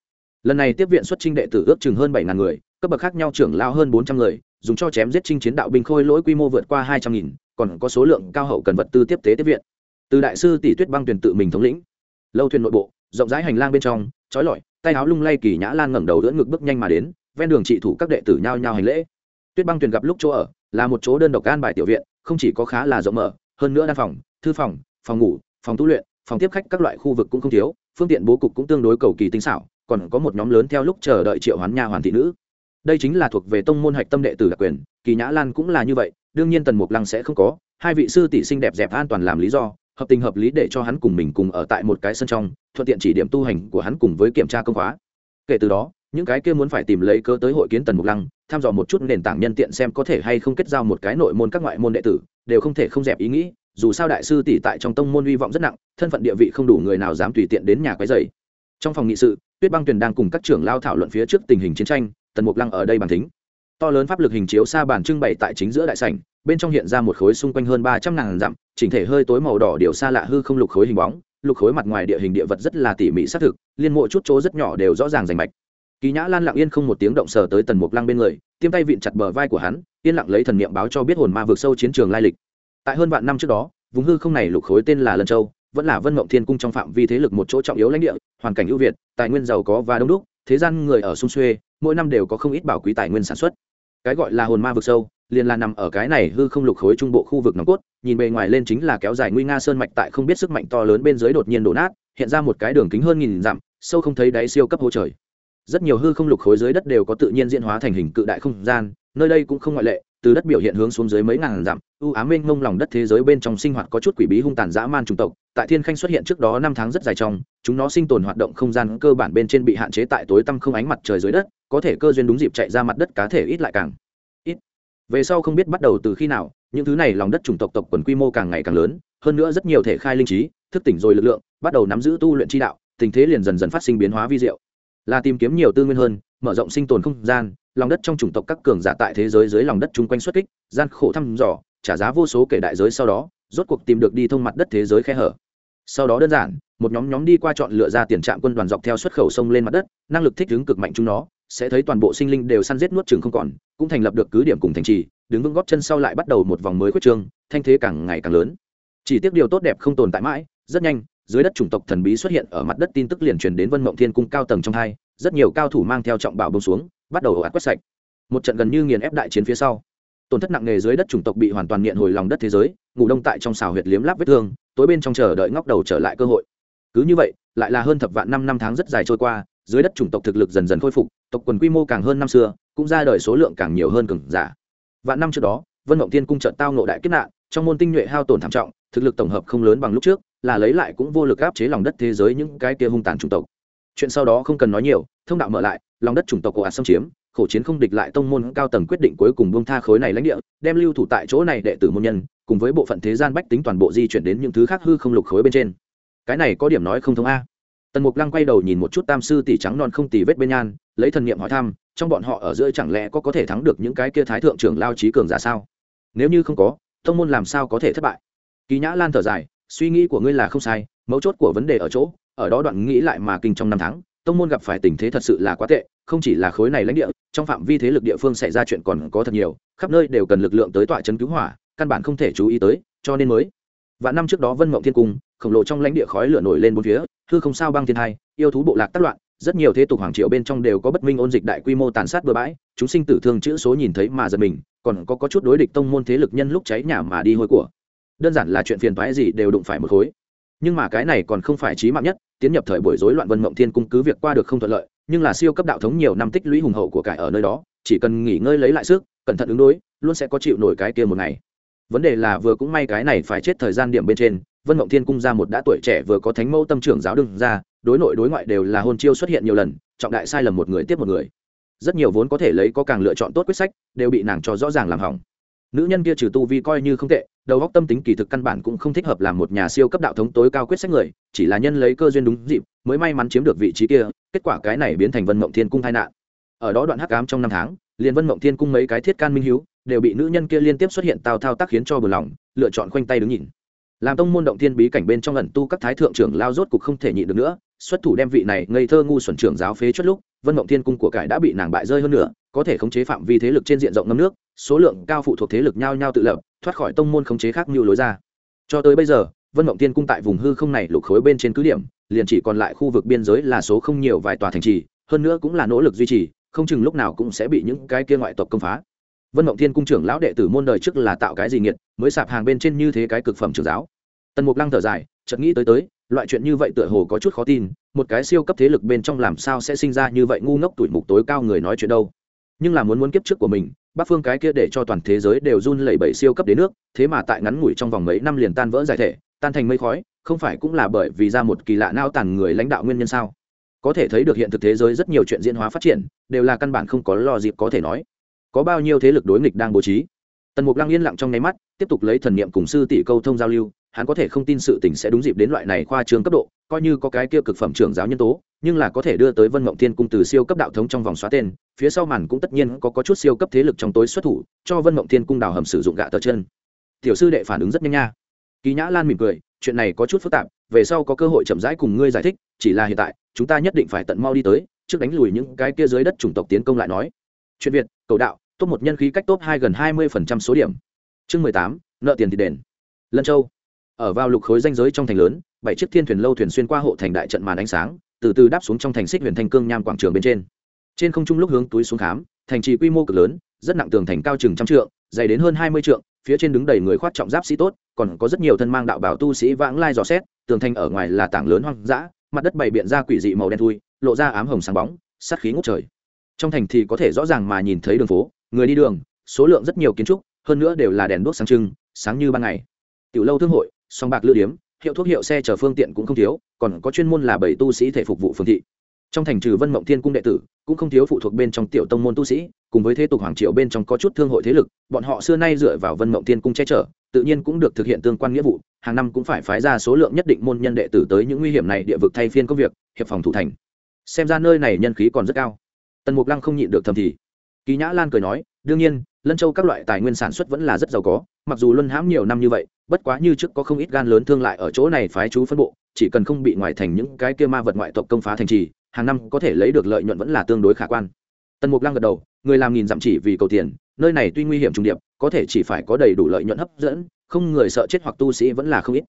[SPEAKER 1] Lần này tiếp viện xuất trinh đệ tử ước chừng hơn bảy ngàn người, cấp bậc khác nhau trưởng lao hơn bốn trăm người, dùng cho chém giết chinh chiến đạo binh khôi lỗi quy mô vượt qua hai trăm nghìn, còn có số lượng cao hậu cần vật tư tiếp tế tiếp viện. Từ đại sư tỷ tuyết băng tuyển tự mình thống lĩnh. Lâu thuyền nội bộ, rộng rãi hành lang bên trong trói lọi, tay áo lung lay kỳ nhã lan ngẩng đầu đỡ ngực bước nhanh mà đến, ven đường trị thủ các đệ tử nhao nhao hành lễ tuyết băng tuyển gặp lúc chỗ ở, là một chỗ đơn độc an bài tiểu viện, không chỉ có khá là rộng mở, hơn nữa đa phòng, thư phòng phòng ngủ, phòng tu luyện, phòng tiếp khách các loại khu vực cũng không thiếu, phương tiện bố cục cũng tương đối cầu kỳ tinh xảo, còn có một nhóm lớn theo lúc chờ đợi triệu hoán nha hoàn thị nữ. Đây chính là thuộc về tông môn hạch tâm đệ tử đặc quyền, kỳ nhã lan cũng là như vậy, đương nhiên tần mục lăng sẽ không có, hai vị sư tỷ xinh đẹp dẹp an toàn làm lý do, hợp tình hợp lý để cho hắn cùng mình cùng ở tại một cái sân trong, thuận tiện chỉ điểm tu hành của hắn cùng với kiểm tra công khóa. Kể từ đó những cái kia muốn phải tìm lấy cơ tới hội kiến tần mục lăng, thăm dò một chút nền tảng nhân tiện xem có thể hay không kết giao một cái nội môn các ngoại môn đệ tử, đều không thể không dẹp ý nghĩ, dù sao đại sư tỷ tại trong tông môn hy vọng rất nặng, thân phận địa vị không đủ người nào dám tùy tiện đến nhà quấy dày trong phòng nghị sự, tuyết băng tuyền đang cùng các trưởng lao thảo luận phía trước tình hình chiến tranh, tần mục lăng ở đây bàn thính. To lớn pháp lực hình chiếu xa bàn trưng bày tại chính giữa đại sảnh, bên trong hiện ra một khối xung quanh hơn ba trăm ngàn dặm, chỉnh thể hơi tối màu đỏ điều xa lạ hư không lục khối hình bóng, lục khối mặt ngoài địa hình địa vật rất là tỉ mỉ xác thực, liên mộ chút chỗ rất nhỏ đều rõ ràng rành mạch kỳ nhã lan lặng yên không một tiếng động sờ tới tần mục lăng bên người, tiêm tay vịn chặt bờ vai của hắn, yên lặng lấy thần niệm báo cho biết hồn ma vượt sâu chiến trường lai lịch. Tại hơn vạn năm trước đó, vùng hư không này lục khối tên là lân châu, vẫn là vân mộng thiên cung trong phạm vi thế lực một chỗ trọng yếu lãnh địa, hoàn cảnh ưu việt, tài nguyên giàu có và đông đúc, thế gian người ở sung xuê, mỗi năm đều có không ít bảo quý tài nguyên sản xuất. Cái gọi là hồn ma vực sâu, liền là nằm ở cái này hư không lục khối trung bộ khu vực nòng cốt, nhìn bề ngoài lên chính là kéo dài nguy nga sơn mạch tại không biết sức mạnh to lớn bên dưới đột nhiên đổ nát, hiện ra một cái đường kính hơn nghìn dặm, sâu không thấy đáy siêu cấp hố trời rất nhiều hư không lục khối dưới đất đều có tự nhiên diễn hóa thành hình cự đại không gian, nơi đây cũng không ngoại lệ, từ đất biểu hiện hướng xuống dưới mấy ngàn dặm ưu ám mênh mông lòng đất thế giới bên trong sinh hoạt có chút quỷ bí hung tàn dã man chủng tộc, tại thiên khanh xuất hiện trước đó năm tháng rất dài trong, chúng nó sinh tồn hoạt động không gian cơ bản bên trên bị hạn chế tại tối tăm không ánh mặt trời dưới đất, có thể cơ duyên đúng dịp chạy ra mặt đất cá thể ít lại càng ít. Về sau không biết bắt đầu từ khi nào, những thứ này lòng đất chủng tộc tộc quần quy mô càng ngày càng lớn, hơn nữa rất nhiều thể khai linh trí, thức tỉnh rồi lực lượng, bắt đầu nắm giữ tu luyện chi đạo, tình thế liền dần dần phát sinh biến hóa vi diệu là tìm kiếm nhiều tư nguyên hơn, mở rộng sinh tồn không gian, lòng đất trong chủng tộc các cường giả tại thế giới dưới lòng đất chung quanh xuất kích, gian khổ thăm dò, trả giá vô số kể đại giới sau đó, rốt cuộc tìm được đi thông mặt đất thế giới khe hở. Sau đó đơn giản, một nhóm nhóm đi qua chọn lựa ra tiền trạm quân đoàn dọc theo xuất khẩu sông lên mặt đất, năng lực thích ứng cực mạnh chúng nó, sẽ thấy toàn bộ sinh linh đều săn giết nuốt chừng không còn, cũng thành lập được cứ điểm cùng thành trì, đứng vững góp chân sau lại bắt đầu một vòng mới quyết trương, thanh thế càng ngày càng lớn. Chỉ tiếc điều tốt đẹp không tồn tại mãi, rất nhanh dưới đất chủng tộc thần bí xuất hiện ở mặt đất tin tức liền truyền đến vân mộng thiên cung cao tầng trong hai, rất nhiều cao thủ mang theo trọng bảo bông xuống, bắt đầu ổ ạt quét sạch. Một trận gần như nghiền ép đại chiến phía sau, tổn thất nặng nề dưới đất chủng tộc bị hoàn toàn nghiện hồi lòng đất thế giới, ngủ đông tại trong xào huyệt liếm láp vết thương, tối bên trong chờ đợi ngóc đầu trở lại cơ hội. Cứ như vậy, lại là hơn thập vạn năm năm tháng rất dài trôi qua, dưới đất chủng tộc thực lực dần dần khôi phục, tộc quần quy mô càng hơn năm xưa, cũng ra đời số lượng càng nhiều hơn cường giả. Vạn năm trước đó, vân mộng tiên cung trận tao nộ đại kết nạn, trong môn tinh nhuệ hao tổn thảm trọng, thực lực tổng hợp không lớn bằng lúc trước là lấy lại cũng vô lực áp chế lòng đất thế giới những cái kia hung tàn chủng tộc. Chuyện sau đó không cần nói nhiều, thông đạo mở lại, lòng đất chủng tộc của ạt xâm chiếm, khổ chiến không địch lại tông môn cao tầng quyết định cuối cùng buông tha khối này lãnh địa, đem lưu thủ tại chỗ này đệ tử môn nhân, cùng với bộ phận thế gian bách tính toàn bộ di chuyển đến những thứ khác hư không lục khối bên trên. Cái này có điểm nói không thông a. Tần mục lăng quay đầu nhìn một chút tam sư tỷ trắng non không tì vết bên nhan, lấy thần niệm hỏi thăm, trong bọn họ ở giữa chẳng lẽ có có thể thắng được những cái kia thái thượng trưởng lao trí cường giả sao? Nếu như không có, tông môn làm sao có thể thất bại? Kỳ nhã lan thở dài suy nghĩ của ngươi là không sai mấu chốt của vấn đề ở chỗ ở đó đoạn nghĩ lại mà kinh trong năm tháng tông môn gặp phải tình thế thật sự là quá tệ không chỉ là khối này lãnh địa trong phạm vi thế lực địa phương xảy ra chuyện còn có thật nhiều khắp nơi đều cần lực lượng tới tọa chấn cứu hỏa căn bản không thể chú ý tới cho nên mới. Và năm trước đó vân mộng thiên cung khổng lồ trong lãnh địa khói lửa nổi lên bốn phía hư không sao băng thiên hai yêu thú bộ lạc tác loạn rất nhiều thế tục hoàng triệu bên trong đều có bất minh ôn dịch đại quy mô tàn sát bừa bãi chúng sinh tử thương chữ số nhìn thấy mà giật mình còn có, có chút đối địch tông môn thế lực nhân lúc cháy nhà mà đi hôi của đơn giản là chuyện phiền toái gì đều đụng phải một khối. Nhưng mà cái này còn không phải trí mạng nhất, tiến nhập thời buổi rối loạn vân mộng thiên cung cứ việc qua được không thuận lợi, nhưng là siêu cấp đạo thống nhiều năm tích lũy hùng hậu của cải ở nơi đó, chỉ cần nghỉ ngơi lấy lại sức, cẩn thận ứng đối, luôn sẽ có chịu nổi cái kia một ngày. Vấn đề là vừa cũng may cái này phải chết thời gian điểm bên trên, vân mộng thiên cung ra một đã tuổi trẻ vừa có thánh mẫu tâm trưởng giáo đương ra, đối nội đối ngoại đều là hôn chiêu xuất hiện nhiều lần, trọng đại sai lầm một người tiếp một người. Rất nhiều vốn có thể lấy có càng lựa chọn tốt quyết sách, đều bị nàng cho rõ ràng làm hỏng. Nữ nhân kia trừ tu vi coi như không tệ đầu góc tâm tính kỳ thực căn bản cũng không thích hợp làm một nhà siêu cấp đạo thống tối cao quyết sách người, chỉ là nhân lấy cơ duyên đúng dịp, mới may mắn chiếm được vị trí kia, kết quả cái này biến thành vân mộng thiên cung tai nạn. Ở đó đoạn hắc ám trong năm tháng, liền vân mộng thiên cung mấy cái thiết can minh hiếu, đều bị nữ nhân kia liên tiếp xuất hiện tào thao tác khiến cho bừa lòng, lựa chọn khoanh tay đứng nhìn. Làm tông môn động thiên bí cảnh bên trong ẩn tu các thái thượng trưởng lao rốt cục không thể nhịn được nữa, xuất thủ đem vị này ngây thơ ngu xuẩn trưởng giáo phế chốt lúc, vân mộng thiên cung của cải đã bị nàng bại rơi hơn nữa có thể khống chế phạm vi thế lực trên diện rộng ngâm nước, số lượng cao phụ thuộc thế lực nhau nhau tự lập, thoát khỏi tông môn khống chế khác như lối ra. Cho tới bây giờ, vân mộng tiên cung tại vùng hư không này lục khối bên trên cứ điểm, liền chỉ còn lại khu vực biên giới là số không nhiều vài tòa thành trì, hơn nữa cũng là nỗ lực duy trì, không chừng lúc nào cũng sẽ bị những cái kia ngoại tộc công phá. Vân mộng thiên cung trưởng lão đệ tử môn đời trước là tạo cái gì nghiệt, mới sạp hàng bên trên như thế cái cực phẩm trưởng giáo. Tần mục lăng thở dài, chợt nghĩ tới tới, loại chuyện như vậy tựa hồ có chút khó tin, một cái siêu cấp thế lực bên trong làm sao sẽ sinh ra như vậy ngu ngốc tuổi mục tối cao người nói chuyện đâu nhưng là muốn muốn kiếp trước của mình, bắc phương cái kia để cho toàn thế giới đều run lẩy bẩy siêu cấp đến nước, thế mà tại ngắn ngủi trong vòng mấy năm liền tan vỡ giải thể, tan thành mây khói, không phải cũng là bởi vì ra một kỳ lạ nao tàn người lãnh đạo nguyên nhân sao? Có thể thấy được hiện thực thế giới rất nhiều chuyện diễn hóa phát triển, đều là căn bản không có lo dịp có thể nói. Có bao nhiêu thế lực đối nghịch đang bố trí? Tần mục lăng yên lặng trong nháy mắt, tiếp tục lấy thần niệm cùng sư tỷ câu thông giao lưu, hắn có thể không tin sự tình sẽ đúng dịp đến loại này khoa trương cấp độ, coi như có cái kia cực phẩm trưởng giáo nhân tố nhưng là có thể đưa tới vân mộng thiên cung từ siêu cấp đạo thống trong vòng xóa tên phía sau màn cũng tất nhiên có, có chút siêu cấp thế lực trong tối xuất thủ cho vân mộng thiên cung đào hầm sử dụng gạ tờ chân. Tiểu sư đệ phản ứng rất nhanh nha. Kỳ nhã lan mỉm cười chuyện này có chút phức tạp về sau có cơ hội chậm rãi cùng ngươi giải thích chỉ là hiện tại chúng ta nhất định phải tận mau đi tới trước đánh lùi những cái kia dưới đất chủng tộc tiến công lại nói. Chuyện việt cầu đạo top một nhân khí cách top hai gần hai mươi phần trăm số điểm. Chương mười tám nợ tiền thì đền. Lân châu. Ở vào lục khối danh giới trong thành lớn bảy chiếc thiên thuyền lâu thuyền xuyên qua hộ thành đại trận màn ánh sáng từ từ đáp xuống trong thành xích huyền thanh cương nham quảng trường bên trên. Trên không trung lúc hướng túi xuống khám, thành trì quy mô cực lớn, rất nặng tường thành cao chừng trăm trượng, dày đến hơn hai mươi trượng, phía trên đứng đầy người khoát trọng giáp sĩ tốt, còn có rất nhiều thân mang đạo bảo tu sĩ vãng lai dò xét, tường thành ở ngoài là tảng lớn hoang dã, mặt đất bày biện ra quỷ dị màu đen thui, lộ ra ám hồng sáng bóng, sát khí ngút trời. Trong thành thì có thể rõ ràng mà nhìn thấy đường phố, người đi đường, số lượng rất nhiều kiến trúc, hơn nữa đều là đèn đuốc sáng trưng, sáng như ban ngày. Tiểu lâu thương hội, song bạc lữ điếm hiệu thuốc hiệu xe chở phương tiện cũng không thiếu, còn có chuyên môn là bảy tu sĩ thể phục vụ phương thị. Trong thành trừ vân mộng thiên cung đệ tử, cũng không thiếu phụ thuộc bên trong tiểu tông môn tu sĩ, cùng với thế tục hoàng triều bên trong có chút thương hội thế lực, bọn họ xưa nay dựa vào vân mộng thiên cung che chở, tự nhiên cũng được thực hiện tương quan nghĩa vụ, hàng năm cũng phải phái ra số lượng nhất định môn nhân đệ tử tới những nguy hiểm này địa vực thay phiên công việc, hiệp phòng thủ thành. Xem ra nơi này nhân khí còn rất cao. Tần mục lăng không nhịn được thầm thì. Kỳ nhã lan cười nói, đương nhiên, lân châu các loại tài nguyên sản xuất vẫn là rất giàu có mặc dù luân hãm nhiều năm như vậy, bất quá như trước có không ít gan lớn thương lại ở chỗ này phái chú phân bộ, chỉ cần không bị ngoại thành những cái kia ma vật ngoại tộc công phá thành trì, hàng năm có thể lấy được lợi nhuận vẫn là tương đối khả quan. Tần mục lăng gật đầu, người làm nghìn dặm chỉ vì cầu tiền, nơi này tuy nguy hiểm trùng điệp, có thể chỉ phải có đầy đủ lợi nhuận hấp dẫn, không người sợ chết hoặc tu sĩ vẫn là không ít.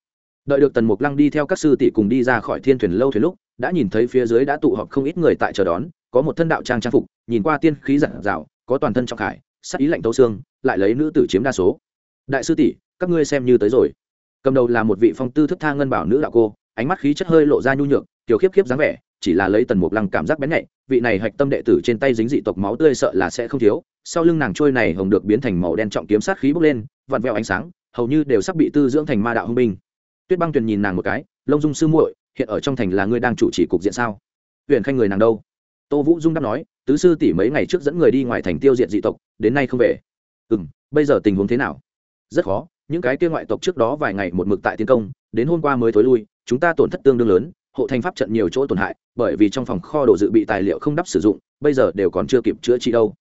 [SPEAKER 1] Đợi được tần mục lăng đi theo các sư tỷ cùng đi ra khỏi thiên thuyền lâu thuyền lúc, đã nhìn thấy phía dưới đã tụ họp không ít người tại chờ đón, có một thân đạo trang trang phục, nhìn qua tiên khí giản dạo có toàn thân trọng khải, sắc ý lạnh tấu xương, lại lấy nữ tử chiếm đa số đại sư tỷ, các ngươi xem như tới rồi. Cầm đầu là một vị phong tư thức tha ngân bảo nữ đạo cô, ánh mắt khí chất hơi lộ ra nhu nhược, tiểu khiếp khiếp dáng vẻ, chỉ là lấy tần mục lăng cảm giác bén nhạy, vị này hạch tâm đệ tử trên tay dính dị tộc máu tươi sợ là sẽ không thiếu. Sau lưng nàng trôi này hồng được biến thành màu đen trọng kiếm sát khí bốc lên, vặn vẹo ánh sáng, hầu như đều sắp bị tư dưỡng thành ma đạo hung binh. Tuyết băng tuyền nhìn nàng một cái lông dung sư muội, hiện ở trong thành là ngươi đang chủ trì cục diện sao? Huyện khanh người nàng đâu? Tô vũ dung đáp nói, tứ sư tỷ mấy ngày trước dẫn người đi ngoài thành tiêu diệt dị tộc, đến nay không về. Ừ m bây giờ tình huống thế nào? Rất khó, những cái kia ngoại tộc trước đó vài ngày một mực tại tiến công, đến hôm qua mới thối lui, chúng ta tổn thất tương đương lớn, hộ thành pháp trận nhiều chỗ tổn hại, bởi vì trong phòng kho đồ dự bị tài liệu không đắp sử dụng, bây giờ đều còn chưa kịp chữa trị đâu.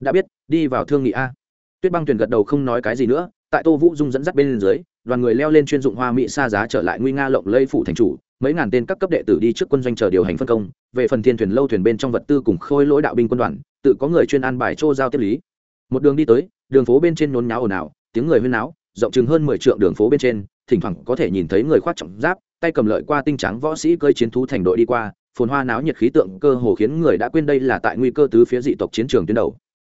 [SPEAKER 1] Đã biết, đi vào thương nghị a. Tuyết băng tuyền gật đầu không nói cái gì nữa, tại tô vũ dung dẫn dắt bên dưới, đoàn người leo lên chuyên dụng hoa mỹ xa giá trở lại nguy nga lộng lây phủ thành chủ, mấy ngàn tên các cấp đệ tử đi trước quân doanh chờ điều hành phân công, về phần thiên thuyền lâu thuyền bên trong vật tư cùng khôi lỗi đạo binh quân đoàn, tự có người chuyên an bài chô giao tiếp lý. Một đường đi tới, đường phố bên trên nhốn nháo ồn ào tiếng người huyên náo, rộng chừng hơn mười triệu đường phố bên trên, thỉnh thoảng có thể nhìn thấy người khoác trọng giáp, tay cầm lợi qua tinh trắng võ sĩ cơi chiến thú thành đội đi qua, phồn hoa náo nhiệt khí tượng cơ hồ khiến người đã quên đây là tại nguy cơ tứ phía dị tộc chiến trường tuyến đầu.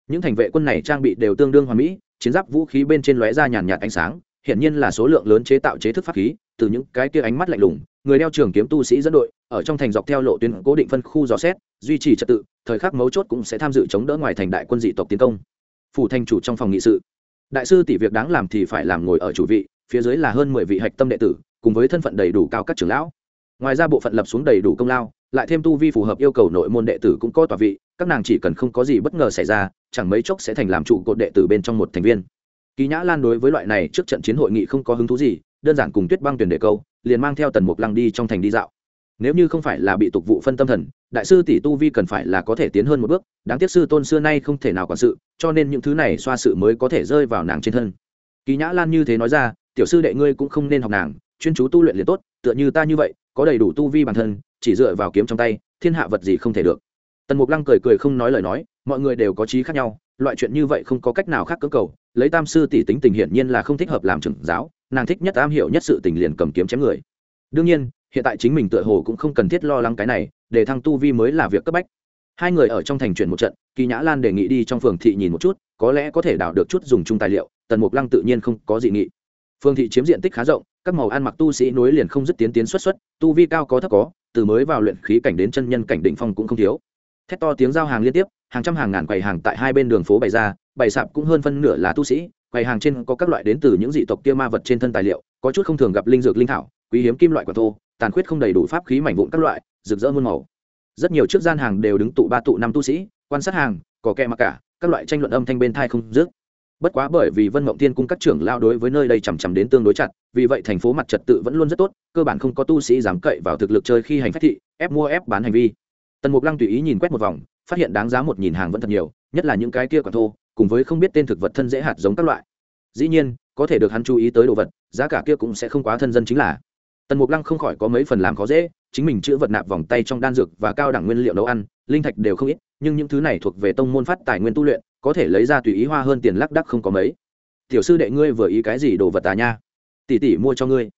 [SPEAKER 1] Những thành vệ quân này trang bị đều tương đương hoàn mỹ, chiến giáp vũ khí bên trên lóe ra nhàn nhạt ánh sáng hiện nhiên là số lượng lớn chế tạo chế thức pháp khí, từ những cái kia ánh mắt lạnh lùng, người đeo trường kiếm tu sĩ dẫn đội, ở trong thành dọc theo lộ tuyến cố định phân khu dò xét, duy trì trật tự, thời khắc mấu chốt cũng sẽ tham dự chống đỡ ngoài thành đại quân dị tộc tiến công. Phủ thành chủ trong phòng nghị sự đại sư tỷ việc đáng làm thì phải làm ngồi ở chủ vị, phía dưới là hơn mười vị hạch tâm đệ tử, cùng với thân phận đầy đủ cao các trưởng lão. Ngoài ra bộ phận lập xuống đầy đủ công lao, lại thêm tu vi phù hợp yêu cầu nội môn đệ tử cũng có tòa vị, các nàng chỉ cần không có gì bất ngờ xảy ra, chẳng mấy chốc sẽ thành làm trụ cột đệ tử bên trong một thành viên. Kỳ nhã lan đối với loại này trước trận chiến hội nghị không có hứng thú gì, đơn giản cùng tuyết băng tuyển đề câu, liền mang theo tần mục lăng đi trong thành đi dạo nếu như không phải là bị tục vụ phân tâm thần, đại sư tỷ tu vi cần phải là có thể tiến hơn một bước, đáng tiếc sư tôn xưa nay không thể nào quản sự, cho nên những thứ này xoa sự mới có thể rơi vào nàng trên thân. Kỳ nhã lan như thế nói ra, tiểu sư đệ ngươi cũng không nên học nàng, chuyên chú tu luyện liền tốt, tựa như ta như vậy, có đầy đủ tu vi bản thân, chỉ dựa vào kiếm trong tay, thiên hạ vật gì không thể được. Tần mục lăng cười cười không nói lời nói, mọi người đều có trí khác nhau, loại chuyện như vậy không có cách nào khác cơ cầu, lấy tam sư tỷ tính tình hiển nhiên là không thích hợp làm trưởng giáo, nàng thích nhất am hiểu nhất sự tình liền cầm kiếm chém người. Đương nhiên hiện tại chính mình tựa hồ cũng không cần thiết lo lắng cái này, để thăng tu vi mới là việc cấp bách. Hai người ở trong thành chuyển một trận, kỳ nhã lan đề nghị đi trong phường thị nhìn một chút, có lẽ có thể đào được chút dùng chung tài liệu, tần mục lăng tự nhiên không có dị nghị. Phường thị chiếm diện tích khá rộng, các màu ăn mặc tu sĩ nối liền không dứt tiến tiến xuất xuất, tu vi cao có thấp có, từ mới vào luyện khí cảnh đến chân nhân cảnh định phong cũng không thiếu. Thét to tiếng giao hàng liên tiếp, hàng trăm hàng ngàn quầy hàng tại hai bên đường phố bày ra, bày sạp cũng hơn phân nửa là tu sĩ, quầy hàng trên có các loại đến từ những dị tộc kia ma vật trên thân tài liệu, có chút không thường gặp linh dược linh thảo, quý hiếm kim loại quả thô tàn khuyết không đầy đủ pháp khí mảnh vụn các loại, rực rỡ muôn màu. Rất nhiều trước gian hàng đều đứng tụ ba tụ năm tu sĩ, quan sát hàng có kẹ mặc cả, các loại tranh luận âm thanh bên thai không dứt. Bất quá bởi vì vân mộng tiên cung các trưởng lao đối với nơi đây chằm chằm đến tương đối chặt, vì vậy thành phố mặt trật tự vẫn luôn rất tốt, cơ bản không có tu sĩ dám cậy vào thực lực chơi khi hành phát thị, ép mua ép bán hành vi. Tần mục lăng tùy ý nhìn quét một vòng, phát hiện đáng giá một nhìn hàng vẫn thật nhiều, nhất là những cái kia còn thô, cùng với không biết tên thực vật thân dễ hạt giống các loại. Dĩ nhiên, có thể được hắn chú ý tới đồ vật, giá cả kia cũng sẽ không quá thân dân chính là tần mục lăng không khỏi có mấy phần làm khó dễ, chính mình chữ vật nạp vòng tay trong đan dược và cao đẳng nguyên liệu nấu ăn, linh thạch đều không ít, nhưng những thứ này thuộc về tông môn phát tài nguyên tu luyện, có thể lấy ra tùy ý hoa hơn tiền lắc đắc không có mấy. Tiểu sư đệ ngươi vừa ý cái gì đồ vật tà nha? Tỷ tỷ mua cho ngươi.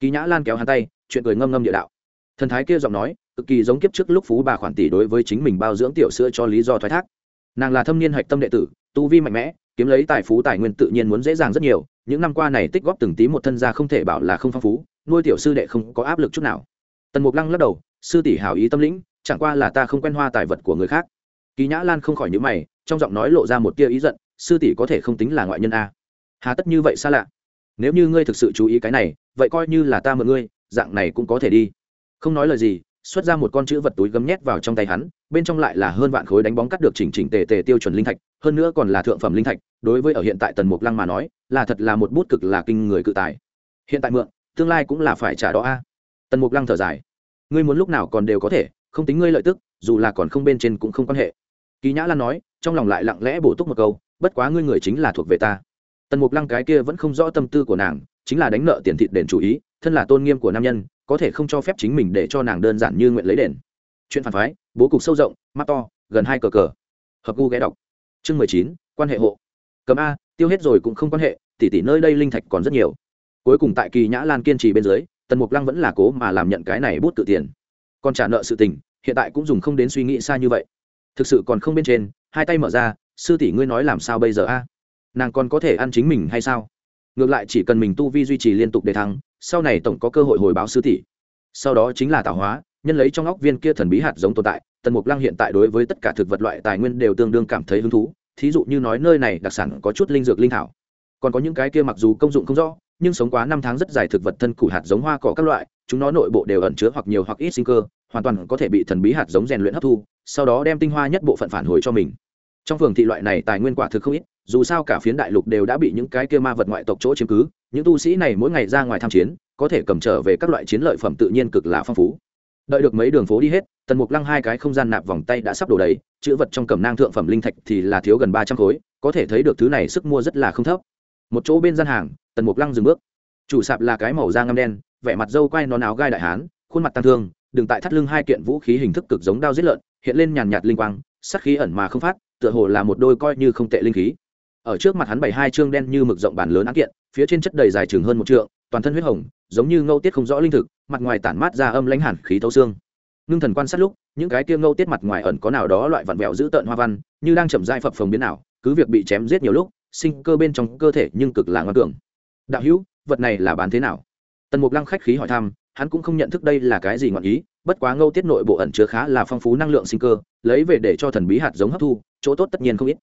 [SPEAKER 1] Kỳ nhã lan kéo hắn tay, chuyện cười ngâm ngâm địa đạo. Thần thái kia giọng nói, cực kỳ giống kiếp trước lúc phú bà khoản tỷ đối với chính mình bao dưỡng tiểu sữa cho lý do thoái thác. Nàng là thâm niên hạch tâm đệ tử, tu vi mạnh mẽ, kiếm lấy tài phú tài nguyên tự nhiên muốn dễ dàng rất nhiều, những năm qua này tích góp từng tí một thân gia không thể bảo là không phong phú nuôi tiểu sư đệ không có áp lực chút nào. Tần mục lăng lắc đầu, sư tỷ hảo ý tâm lĩnh, chẳng qua là ta không quen hoa tài vật của người khác. Kỳ nhã lan không khỏi nhữ mày, trong giọng nói lộ ra một tia ý giận, sư tỷ có thể không tính là ngoại nhân a? Hà tất như vậy xa lạ. Nếu như ngươi thực sự chú ý cái này, vậy coi như là ta mượn ngươi, dạng này cũng có thể đi. Không nói lời gì, xuất ra một con chữ vật túi gấm nhét vào trong tay hắn, bên trong lại là hơn vạn khối đánh bóng cắt được chỉnh chỉnh tề tề tiêu chuẩn linh thạch, hơn nữa còn là thượng phẩm linh thạch, đối với ở hiện tại tần mục lăng mà nói, là thật là một bút cực là kinh người cự tài. Hiện tại mượn tương lai cũng là phải trả đó a. Tần mục lăng thở dài. Ngươi muốn lúc nào còn đều có thể, không tính ngươi lợi tức, dù là còn không bên trên cũng không quan hệ. Kỳ nhã lan nói, trong lòng lại lặng lẽ bổ túc một câu, bất quá ngươi người chính là thuộc về ta. Tần mục lăng cái kia vẫn không rõ tâm tư của nàng, chính là đánh nợ tiền thịt đền chủ ý, thân là tôn nghiêm của nam nhân, có thể không cho phép chính mình để cho nàng đơn giản như nguyện lấy đền. Chuyện phản phái, bố cục sâu rộng, mắt to, gần hai cờ cờ. Hợp gu ghé đọc. Chương mười chín, quan hệ hộ. Cầm a, tiêu hết rồi cũng không quan hệ tỉ tỉ nơi đây linh thạch còn rất nhiều cuối cùng tại kỳ nhã lan kiên trì bên dưới, tần mục lăng vẫn là cố mà làm nhận cái này bút tự tiền. Còn trả nợ sự tình, hiện tại cũng dùng không đến suy nghĩ xa như vậy. Thực sự còn không bên trên, hai tay mở ra, sư tỷ ngươi nói làm sao bây giờ a? Nàng còn có thể ăn chính mình hay sao? Ngược lại chỉ cần mình tu vi duy trì liên tục để thăng, sau này tổng có cơ hội hồi báo sư tỷ. Sau đó chính là tạo hóa, nhân lấy trong óc viên kia thần bí hạt giống tồn tại, tần mục lăng hiện tại đối với tất cả thực vật loại tài nguyên đều tương đương cảm thấy hứng thú, thí dụ như nói nơi này đặc sản có chút linh dược linh thảo. Còn có những cái kia mặc dù công dụng không rõ nhưng sống quá năm tháng rất dài thực vật thân củ hạt giống hoa cỏ các loại, chúng nó nội bộ đều ẩn chứa hoặc nhiều hoặc ít sinh cơ, hoàn toàn có thể bị thần bí hạt giống rèn luyện hấp thu, sau đó đem tinh hoa nhất bộ phận phản hồi cho mình. Trong phường thị loại này tài nguyên quả thực không ít, dù sao cả phiến đại lục đều đã bị những cái kia ma vật ngoại tộc chỗ chiếm cứ, những tu sĩ này mỗi ngày ra ngoài tham chiến, có thể cầm trở về các loại chiến lợi phẩm tự nhiên cực là phong phú. Đợi được mấy đường phố đi hết, tần mục lăng hai cái không gian nạp vòng tay đã sắp đổ đầy, chữ vật trong cầm nang thượng phẩm linh thạch thì là thiếu gần ba trăm khối, có thể thấy được thứ này sức mua rất là không thấp. Một chỗ bên gian hàng tần mục lăng dừng bước. Chủ sạp là cái màu da ngâm đen, vẻ mặt dâu quai nón áo gai đại hán, khuôn mặt tăng thương đừng tại thắt lưng hai kiện vũ khí hình thức cực giống đao giết lợn, hiện lên nhàn nhạt linh quang sắc khí ẩn mà không phát, tựa hồ là một đôi coi như không tệ linh khí. Ở trước mặt hắn bày hai chương đen như mực rộng bản lớn án kiện, phía trên chất đầy dài chừng hơn một trượng, toàn thân huyết hồng, giống như ngâu tiết không rõ linh thực, mặt ngoài tản mát ra âm lãnh hẳn khí thấu xương. Ngưng thần quan sát lúc, những cái kia ngâu tiết mặt ngoài ẩn có nào đó loại vặn vẹo dữ tợn hoa văn, như đang chậm dai phập phồng biến ảo, cứ việc bị chém giết nhiều lúc, sinh cơ bên trong cơ thể nhưng cực là ngoan cường đạo hữu, vật này là bán thế nào? Tần mục lăng khách khí hỏi thăm, hắn cũng không nhận thức đây là cái gì ngọn ý, bất quá ngâu tiết nội bộ ẩn chứa khá là phong phú năng lượng sinh cơ, lấy về để cho thần bí hạt giống hấp thu, chỗ tốt tất nhiên không ít.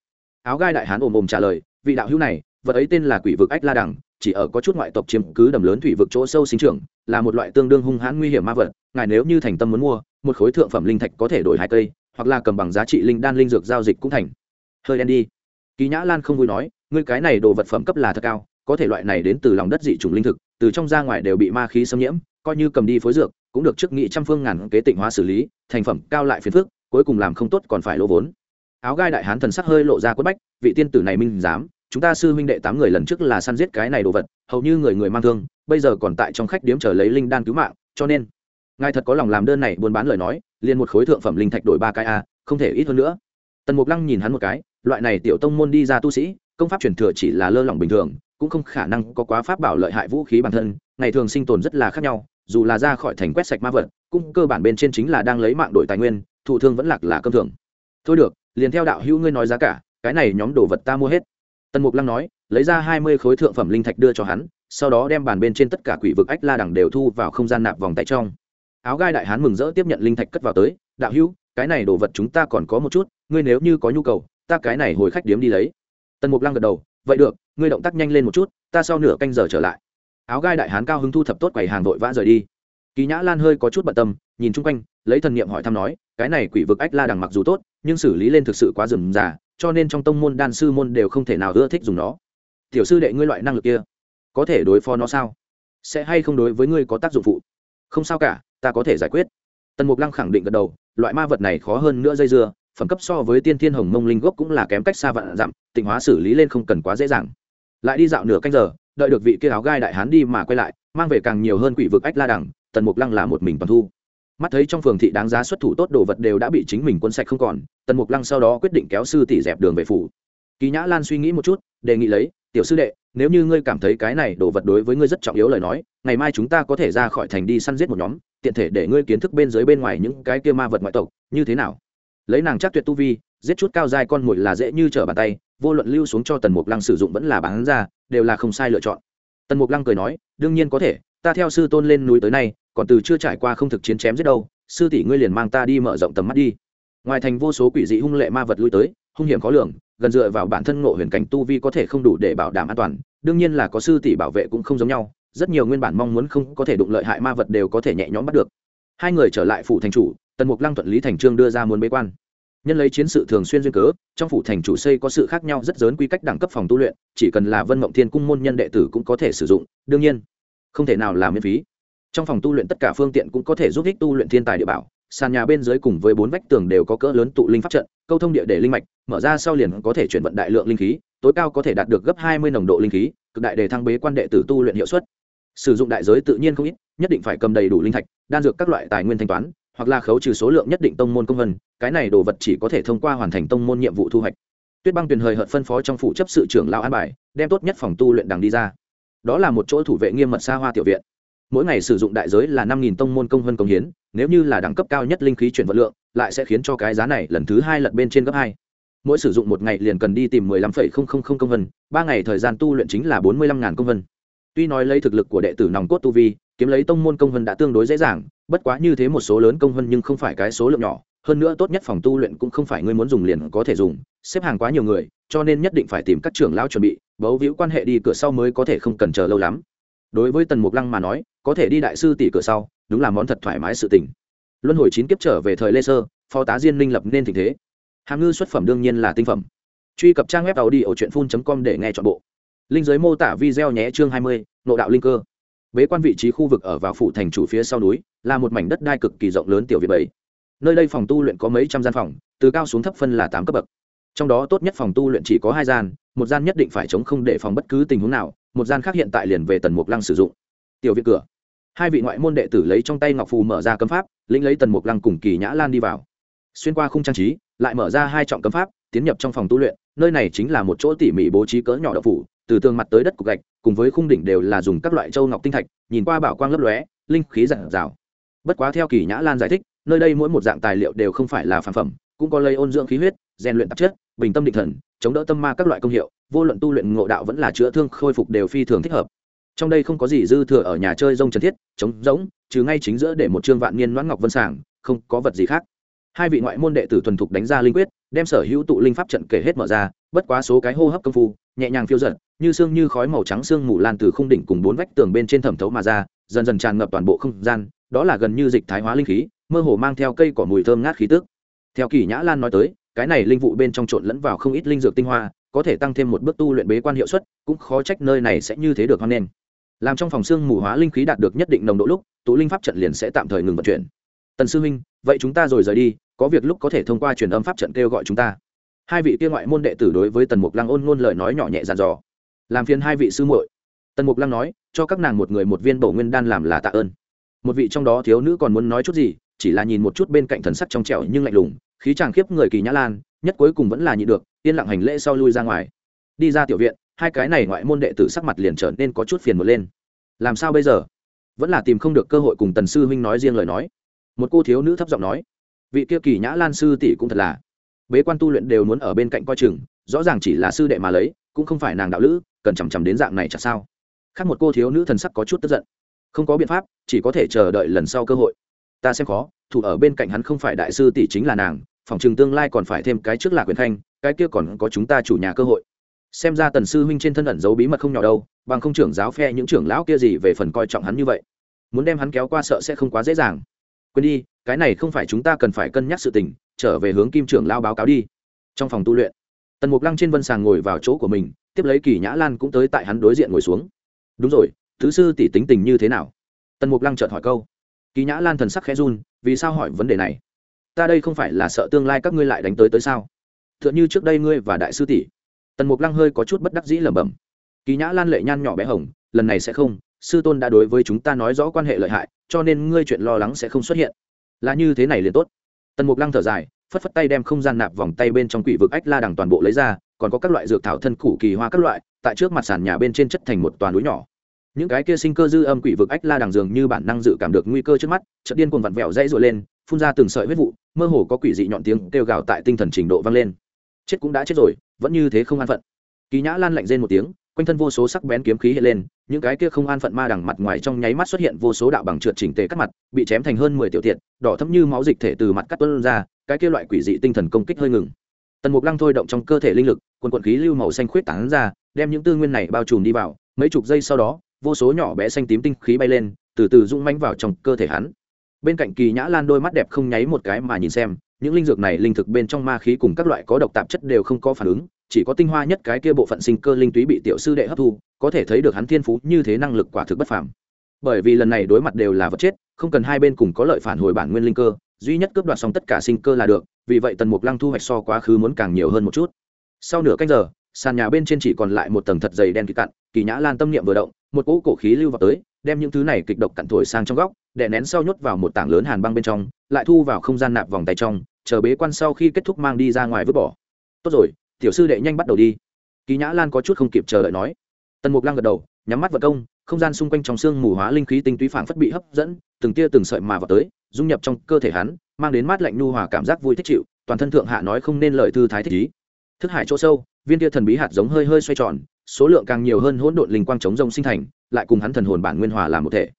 [SPEAKER 1] Áo gai đại hán ồm ồm trả lời, vị đạo hữu này, vật ấy tên là quỷ vực ách la đằng, chỉ ở có chút ngoại tộc chiếm cứ đầm lớn thủy vực chỗ sâu sinh trưởng, là một loại tương đương hung hãn nguy hiểm ma vật, ngài nếu như thành tâm muốn mua, một khối thượng phẩm linh thạch có thể đổi hai cây, hoặc là cầm bằng giá trị linh đan linh dược giao dịch cũng thành. Hơi đen đi. Kỳ nhã lan không vui nói, ngươi cái này đồ vật phẩm cấp là thật cao có thể loại này đến từ lòng đất dị chủng linh thực, từ trong ra ngoài đều bị ma khí xâm nhiễm, coi như cầm đi phối dược, cũng được trước nghị trăm phương ngàn kế tịnh hóa xử lý, thành phẩm cao lại phiền phức, cuối cùng làm không tốt còn phải lỗ vốn. Áo gai đại hán thần sắc hơi lộ ra quất bách, vị tiên tử này minh dám chúng ta sư huynh đệ tám người lần trước là săn giết cái này đồ vật, hầu như người người mang thương, bây giờ còn tại trong khách điếm chờ lấy linh đan cứu mạng, cho nên, ngài thật có lòng làm đơn này buôn bán lời nói, liền một khối thượng phẩm linh thạch đổi ba cái a, không thể ít hơn nữa. Tần mục lăng nhìn hắn một cái, loại này tiểu tông môn đi ra tu sĩ, công pháp truyền thừa chỉ là lơ lỏng bình thường cũng không khả năng có quá pháp bảo lợi hại vũ khí bản thân, ngày thường sinh tồn rất là khác nhau, dù là ra khỏi thành quét sạch ma vật, cũng cơ bản bên trên chính là đang lấy mạng đổi tài nguyên, thụ thương vẫn lạc là cơm thường. Thôi được, liền theo đạo hữu ngươi nói giá cả, cái này nhóm đồ vật ta mua hết. Tần mục lăng nói, lấy ra hai mươi khối thượng phẩm linh thạch đưa cho hắn, sau đó đem bàn bên trên tất cả quỷ vực ách la đẳng đều thu vào không gian nạp vòng tay trong. Áo gai đại hán mừng rỡ tiếp nhận linh thạch cất vào tới, đạo hữu, cái này đồ vật chúng ta còn có một chút, ngươi nếu như có nhu cầu, ta cái này hồi khách điếm đi lấy. Tần mục lăng gật đầu, vậy được ngươi động tác nhanh lên một chút, ta sau nửa canh giờ trở lại. Áo gai đại hán cao hứng thu thập tốt quầy hàng vội vã rời đi. Kỳ nhã lan hơi có chút bận tâm, nhìn chung quanh, lấy thần niệm hỏi thăm nói, cái này quỷ vực ách la đằng mặc dù tốt, nhưng xử lý lên thực sự quá rườm rà, cho nên trong tông môn đan sư môn đều không thể nào ưa thích dùng nó. Tiểu sư đệ ngươi loại năng lực kia, có thể đối phó nó sao? Sẽ hay không đối với ngươi có tác dụng phụ? Không sao cả, ta có thể giải quyết. Tần mục lăng khẳng định gật đầu, loại ma vật này khó hơn nữa dây dưa, phẩm cấp so với tiên thiên hồng mông linh gốc cũng là kém cách xa vạn dặm, tịnh hóa xử lý lên không cần quá dễ dàng lại đi dạo nửa canh giờ, đợi được vị kia áo gai đại hán đi mà quay lại, mang về càng nhiều hơn quỷ vực ách la đẳng tần mục lăng là một mình toàn thu. Mắt thấy trong phường thị đáng giá xuất thủ tốt đồ vật đều đã bị chính mình quân sạch không còn, tần mục lăng sau đó quyết định kéo sư tỷ dẹp đường về phủ. Kỳ nhã lan suy nghĩ một chút, đề nghị lấy, tiểu sư đệ, nếu như ngươi cảm thấy cái này đồ vật đối với ngươi rất trọng yếu lời nói, ngày mai chúng ta có thể ra khỏi thành đi săn giết một nhóm, tiện thể để ngươi kiến thức bên dưới bên ngoài những cái kia ma vật ngoại tộc, như thế nào? Lấy nàng chắc tuyệt tu vi, giết chút cao dai con mồi là dễ như trở bàn tay vô luận lưu xuống cho tần mục lăng sử dụng vẫn là bán ra, đều là không sai lựa chọn. Tần mục lăng cười nói, đương nhiên có thể, ta theo sư tôn lên núi tới nay, còn từ chưa trải qua không thực chiến chém giết đâu, sư tỷ ngươi liền mang ta đi mở rộng tầm mắt đi. Ngoài thành vô số quỷ dị hung lệ ma vật lui tới, hung hiểm khó lường, gần dựa vào bản thân ngộ huyền cảnh tu vi có thể không đủ để bảo đảm an toàn, đương nhiên là có sư tỷ bảo vệ cũng không giống nhau, rất nhiều nguyên bản mong muốn không có thể đụng lợi hại ma vật đều có thể nhẹ nhõm bắt được. Hai người trở lại phủ thành chủ, tần mục lăng thuận lý thành trương đưa ra muốn bế quan nhân lấy chiến sự thường xuyên duyên cớ, trong phủ thành chủ xây có sự khác nhau rất lớn quy cách đẳng cấp phòng tu luyện, chỉ cần là vân mộng thiên cung môn nhân đệ tử cũng có thể sử dụng, đương nhiên, không thể nào là miễn phí. Trong phòng tu luyện tất cả phương tiện cũng có thể giúp ích tu luyện thiên tài địa bảo, sàn nhà bên dưới cùng với bốn vách tường đều có cỡ lớn tụ linh pháp trận, câu thông địa để linh mạch, mở ra sau liền có thể chuyển vận đại lượng linh khí, tối cao có thể đạt được gấp hai mươi nồng độ linh khí, cực đại để thăng bế quan đệ tử tu luyện hiệu suất. Sử dụng đại giới tự nhiên không ít, nhất định phải cầm đầy đủ linh thạch, đan dược các loại tài nguyên thanh toán hoặc là khấu trừ số lượng nhất định tông môn công vân, cái này đồ vật chỉ có thể thông qua hoàn thành tông môn nhiệm vụ thu hoạch. Tuyết băng tuyền hời hợt phân phó trong phụ chấp sự trưởng lao an bài, đem tốt nhất phòng tu luyện đằng đi ra. Đó là một chỗ thủ vệ nghiêm mật xa hoa tiểu viện. Mỗi ngày sử dụng đại giới là năm nghìn tông môn công vân công hiến, nếu như là đẳng cấp cao nhất linh khí chuyển vật lượng, lại sẽ khiến cho cái giá này lần thứ hai lật bên trên gấp hai. Mỗi sử dụng một ngày liền cần đi tìm mười lăm phẩy không không không công vân, ba ngày thời gian tu luyện chính là bốn mươi lăm ngàn công vân. Tuy nói lấy thực lực của đệ tử nòng cốt tu vi kiếm lấy tông môn công vân đã tương đối dễ dàng, bất quá như thế một số lớn công vân nhưng không phải cái số lượng nhỏ, hơn nữa tốt nhất phòng tu luyện cũng không phải ngươi muốn dùng liền có thể dùng, xếp hàng quá nhiều người, cho nên nhất định phải tìm các trưởng lão chuẩn bị, bấu víu quan hệ đi, cửa sau mới có thể không cần chờ lâu lắm. Đối với tần mục lăng mà nói, có thể đi đại sư tỷ cửa sau, đúng là món thật thoải mái sự tình. Luân hồi chín kiếp trở về thời lê sơ, phó tá diên minh lập nên tình thế. Hàm ngư xuất phẩm đương nhiên là tinh phẩm. Truy cập trang web tàu đi ở truyện phun com để nghe chọn bộ. Linh giới mô tả video nhé, chương hai mươi nộ đạo linh cơ bế quan vị trí khu vực ở vào phủ thành chủ phía sau núi, là một mảnh đất đai cực kỳ rộng lớn tiểu việt bảy nơi đây phòng tu luyện có mấy trăm gian phòng, từ cao xuống thấp phân là tám cấp bậc. Trong đó tốt nhất phòng tu luyện chỉ có hai gian, một gian nhất định phải chống không để phòng bất cứ tình huống nào, một gian khác hiện tại liền về tần mục lăng sử dụng. Tiểu viện cửa. Hai vị ngoại môn đệ tử lấy trong tay ngọc phù mở ra cấm pháp, lĩnh lấy tần mục lăng cùng kỳ nhã lan đi vào. Xuyên qua khung trang trí, lại mở ra hai trọng cấm pháp, tiến nhập trong phòng tu luyện nơi này chính là một chỗ tỉ mỉ bố trí cỡ nhỏ đậu phủ, từ tường mặt tới đất cục gạch, cùng với khung đỉnh đều là dùng các loại châu ngọc tinh thạch, nhìn qua bảo quang lấp lóe, linh khí giản rào bất quá theo kỳ nhã lan giải thích, nơi đây mỗi một dạng tài liệu đều không phải là phản phẩm, cũng có lây ôn dưỡng khí huyết, rèn luyện tạp chất, bình tâm định thần, chống đỡ tâm ma các loại công hiệu, vô luận tu luyện ngộ đạo vẫn là chữa thương, khôi phục đều phi thường thích hợp. Trong đây không có gì dư thừa ở nhà chơi rông trần thiết chống giống trừ ngay chính giữa để một trương vạn niên noãn ngọc vân sàng, không có vật gì khác hai vị ngoại môn đệ tử thuần thục đánh ra linh quyết, đem sở hữu tụ linh pháp trận kể hết mở ra, bất quá số cái hô hấp công phu, nhẹ nhàng phiêu giật, như sương như khói màu trắng sương mù lan từ khung đỉnh cùng bốn vách tường bên trên thẩm thấu mà ra, dần dần tràn ngập toàn bộ không gian, đó là gần như dịch thái hóa linh khí, mơ hồ mang theo cây cỏ mùi thơm ngát khí tức. Theo kỳ nhã lan nói tới, cái này linh vụ bên trong trộn lẫn vào không ít linh dược tinh hoa, có thể tăng thêm một bước tu luyện bế quan hiệu suất, cũng khó trách nơi này sẽ như thế được hoan nghênh. Làm trong phòng xương mù hóa linh khí đạt được nhất định nồng độ lúc, tụ linh pháp trận liền sẽ tạm thời ngừng vận chuyển. Tần sư huynh, vậy chúng ta rồi rời đi có việc lúc có thể thông qua truyền âm pháp trận kêu gọi chúng ta. Hai vị kia ngoại môn đệ tử đối với tần mục lăng ôn ngôn lời nói nhỏ nhẹ dàn dò. Làm phiền hai vị sư muội. Tần mục lăng nói, cho các nàng một người một viên bổ nguyên đan làm là tạ ơn. Một vị trong đó thiếu nữ còn muốn nói chút gì, chỉ là nhìn một chút bên cạnh thần sắc trong trẻo nhưng lạnh lùng, khí chàng khiếp người kỳ nhã lan, nhất cuối cùng vẫn là nhị được, yên lặng hành lễ sau lui ra ngoài. Đi ra tiểu viện, hai cái này ngoại môn đệ tử sắc mặt liền trở nên có chút phiền một lên. Làm sao bây giờ? Vẫn là tìm không được cơ hội cùng tần sư huynh nói riêng lời nói. Một cô thiếu nữ thấp giọng nói vị kia kỳ nhã lan sư tỷ cũng thật là. Bế quan tu luyện đều muốn ở bên cạnh coi chừng, rõ ràng chỉ là sư đệ mà lấy, cũng không phải nàng đạo lữ, cần chằm chằm đến dạng này chả sao. Khác một cô thiếu nữ thần sắc có chút tức giận. Không có biện pháp, chỉ có thể chờ đợi lần sau cơ hội. Ta xem khó, thủ ở bên cạnh hắn không phải đại sư tỷ chính là nàng, phòng trường tương lai còn phải thêm cái trước là quyền thanh cái kia còn có chúng ta chủ nhà cơ hội. Xem ra tần sư huynh trên thân ẩn giấu bí mật không nhỏ đâu, bằng không trưởng giáo phe những trưởng lão kia gì về phần coi trọng hắn như vậy. Muốn đem hắn kéo qua sợ sẽ không quá dễ dàng. Quên đi cái này không phải chúng ta cần phải cân nhắc sự tình, trở về hướng kim trưởng lao báo cáo đi. Trong phòng tu luyện, tần mục lăng trên vân sàng ngồi vào chỗ của mình, tiếp lấy kỳ nhã lan cũng tới tại hắn đối diện ngồi xuống. Đúng rồi, thứ sư tỷ tính tình như thế nào? Tần mục lăng chợt hỏi câu. Kỳ nhã lan thần sắc khẽ run, vì sao hỏi vấn đề này? Ta đây không phải là sợ tương lai các ngươi lại đánh tới tới sao? T h ư ợ n h ư trước đây ngươi và đại sư tỷ. Tần mục lăng hơi có chút bất đắc dĩ lẩm bẩm. Kỳ nhã lan lệ nhan nhỏ bé hồng, lần này sẽ không, sư tôn đã đối với chúng ta nói rõ quan hệ lợi hại, cho nên ngươi chuyện lo lắng sẽ không xuất hiện là như thế này liền tốt. Tần mục lăng thở dài, phất phất tay đem không gian nạp vòng tay bên trong quỷ vực ách la đằng toàn bộ lấy ra, còn có các loại dược thảo thân củ kỳ hoa các loại, tại trước mặt sàn nhà bên trên chất thành một toàn núi nhỏ. Những cái kia sinh cơ dư âm quỷ vực ách la đằng dường như bản năng dự cảm được nguy cơ trước mắt, chợt điên cuồng vặn vẹo dãy rồi lên, phun ra từng sợi huyết vụ, mơ hồ có quỷ dị nhọn tiếng kêu gào tại tinh thần trình độ vang lên. Chết cũng đã chết rồi, vẫn như thế không an phận. Kỳ nhã lan lạnh rên một tiếng quanh thân vô số sắc bén kiếm khí hiện lên, những cái kia không an phận ma đằng mặt ngoài trong nháy mắt xuất hiện vô số đạo bằng trượt chỉnh tề cắt mặt, bị chém thành hơn mười tiểu tiện đỏ thấm như máu dịch thể từ mặt cắt tuân ra, cái kia loại quỷ dị tinh thần công kích hơi ngừng. Tần mục lăng thôi động trong cơ thể linh lực, quần quận khí lưu màu xanh khuyết tán ra, đem những tư nguyên này bao trùm đi vào, mấy chục giây sau đó, vô số nhỏ bé xanh tím tinh khí bay lên, từ từ rung manh vào trong cơ thể hắn. Bên cạnh kỳ nhã lan đôi mắt đẹp không nháy một cái mà nhìn xem, những linh dược này linh thực bên trong ma khí cùng các loại có độc tạp chất đều không có phản ứng chỉ có tinh hoa nhất cái kia bộ phận sinh cơ linh túy bị tiểu sư đệ hấp thu, có thể thấy được hắn thiên phú như thế năng lực quả thực bất phàm. Bởi vì lần này đối mặt đều là vật chết, không cần hai bên cùng có lợi phản hồi bản nguyên linh cơ, duy nhất cướp đoạt xong tất cả sinh cơ là được, vì vậy tần mục lăng thu hoạch so quá khứ muốn càng nhiều hơn một chút. Sau nửa canh giờ, sàn nhà bên trên chỉ còn lại một tầng thật dày đen kịt cặn, kỳ nhã lan tâm niệm vừa động, một cỗ cổ khí lưu vào tới, đem những thứ này kịch độc cặn thổi sang trong góc, đè nén sau nhốt vào một tảng lớn hàn băng bên trong, lại thu vào không gian nạp vòng tay trong, chờ bế quan sau khi kết thúc mang đi ra ngoài vứt bỏ. Tốt rồi tiểu sư đệ nhanh bắt đầu đi. Kỳ nhã lan có chút không kịp chờ đợi nói. Tần mục lăng gật đầu, nhắm mắt vật công, không gian xung quanh trong xương mù hóa linh khí tinh túy phảng phất bị hấp dẫn, từng tia từng sợi mà vào tới, dung nhập trong cơ thể hắn, mang đến mát lạnh nhu hòa cảm giác vui thích chịu, toàn thân thượng hạ nói không nên lời thư thái thích ý. Thức hải chỗ sâu, viên tia thần bí hạt giống hơi hơi xoay tròn, số lượng càng nhiều hơn hỗn độn linh quang chống rông sinh thành, lại cùng hắn thần hồn bản nguyên hòa làm một thể.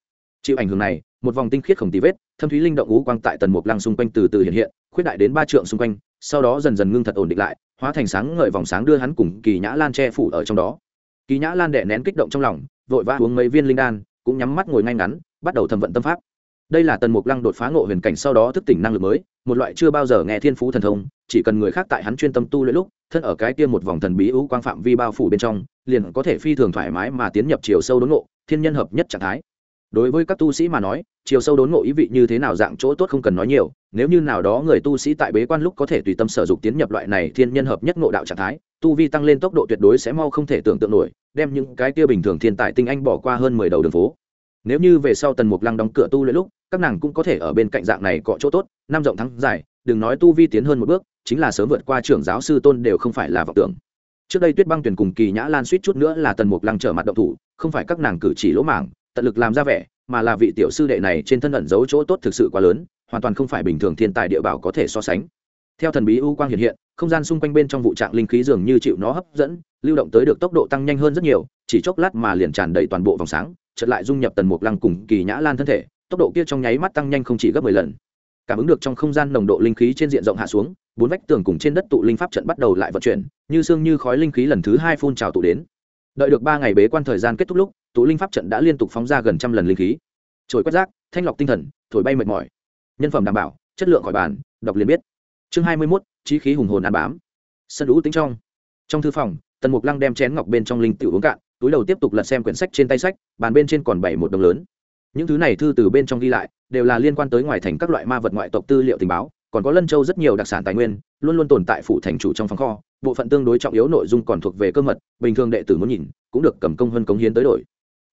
[SPEAKER 1] Chịu ảnh hưởng này, một vòng tinh khiết khổng tí vết, thâm thúy linh động ngũ quang tại tần mục lăng xung quanh từ từ hiện hiện, khuyết đại đến ba trượng xung quanh, sau đó dần dần ngưng thật ổn định lại hóa thành sáng ngời vòng sáng đưa hắn cùng kỳ nhã lan che phủ ở trong đó. Kỳ nhã lan đẻ nén kích động trong lòng, vội vã uống mấy viên linh đan, cũng nhắm mắt ngồi ngay ngắn, bắt đầu thẩm vận tâm pháp. Đây là tần mục lăng đột phá ngộ huyền cảnh sau đó thức tỉnh năng lực mới, một loại chưa bao giờ nghe thiên phú thần thông, chỉ cần người khác tại hắn chuyên tâm tu luyện lúc, thân ở cái kia một vòng thần bí ưu quang phạm vi bao phủ bên trong, liền có thể phi thường thoải mái mà tiến nhập chiều sâu đốn ngộ, thiên nhân hợp nhất trạng thái đối với các tu sĩ mà nói, chiều sâu đốn ngộ ý vị như thế nào dạng chỗ tốt không cần nói nhiều, nếu như nào đó người tu sĩ tại bế quan lúc có thể tùy tâm sở dục tiến nhập loại này thiên nhân hợp nhất ngộ đạo trạng thái, tu vi tăng lên tốc độ tuyệt đối sẽ mau không thể tưởng tượng nổi, đem những cái kia bình thường thiên tài tinh anh bỏ qua hơn mười đầu đường phố. Nếu như về sau tần mục lăng đóng cửa tu luyện lúc, các nàng cũng có thể ở bên cạnh dạng này có chỗ tốt, năm rộng thắng dài đừng nói tu vi tiến hơn một bước, chính là sớm vượt qua trưởng giáo sư tôn đều không phải là vọng tưởng. Trước đây tuyết băng tuyển cùng kỳ nhã lan suýt chút nữa là tần mục lăng trở mặt động thủ, không phải các nàng cử chỉ lỗ mảng tận lực làm ra vẻ, mà là vị tiểu sư đệ này trên thân ẩn giấu chỗ tốt thực sự quá lớn, hoàn toàn không phải bình thường thiên tài địa bảo có thể so sánh. Theo thần bí u quang hiện hiện, không gian xung quanh bên trong vụ trạng linh khí dường như chịu nó hấp dẫn, lưu động tới được tốc độ tăng nhanh hơn rất nhiều, chỉ chốc lát mà liền tràn đầy toàn bộ vòng sáng, chợt lại dung nhập tần mục lăng cùng kỳ nhã lan thân thể, tốc độ kia trong nháy mắt tăng nhanh không chỉ gấp mười lần. Cảm ứng được trong không gian nồng độ linh khí trên diện rộng hạ xuống, bốn vách tường cùng trên đất tụ linh pháp trận bắt đầu lại vận chuyển, như xương như khói linh khí lần thứ hai phun trào tụ đến đợi được ba ngày bế quan thời gian kết thúc lúc tụ linh pháp trận đã liên tục phóng ra gần trăm lần linh khí. Trồi quét rác, thanh lọc tinh thần, thổi bay mệt mỏi. Nhân phẩm đảm bảo, chất lượng khỏi bàn, đọc liền biết. Chương hai mươi mốt, trí khí hùng hồn ăn bám. Sân lũ tính trong. Trong thư phòng, tần mục lăng đem chén ngọc bên trong linh tiểu uống cạn, túi đầu tiếp tục lật xem quyển sách trên tay sách, bàn bên trên còn bảy một đồng lớn. Những thứ này thư từ bên trong ghi lại, đều là liên quan tới ngoài thành các loại ma vật ngoại tộc tư liệu tình báo, còn có lân châu rất nhiều đặc sản tài nguyên, luôn luôn tồn tại phủ thành chủ trong phòng kho bộ phận tương đối trọng yếu nội dung còn thuộc về cơ mật, bình thường đệ tử muốn nhìn, cũng được cầm công hơn cống hiến tới đổi.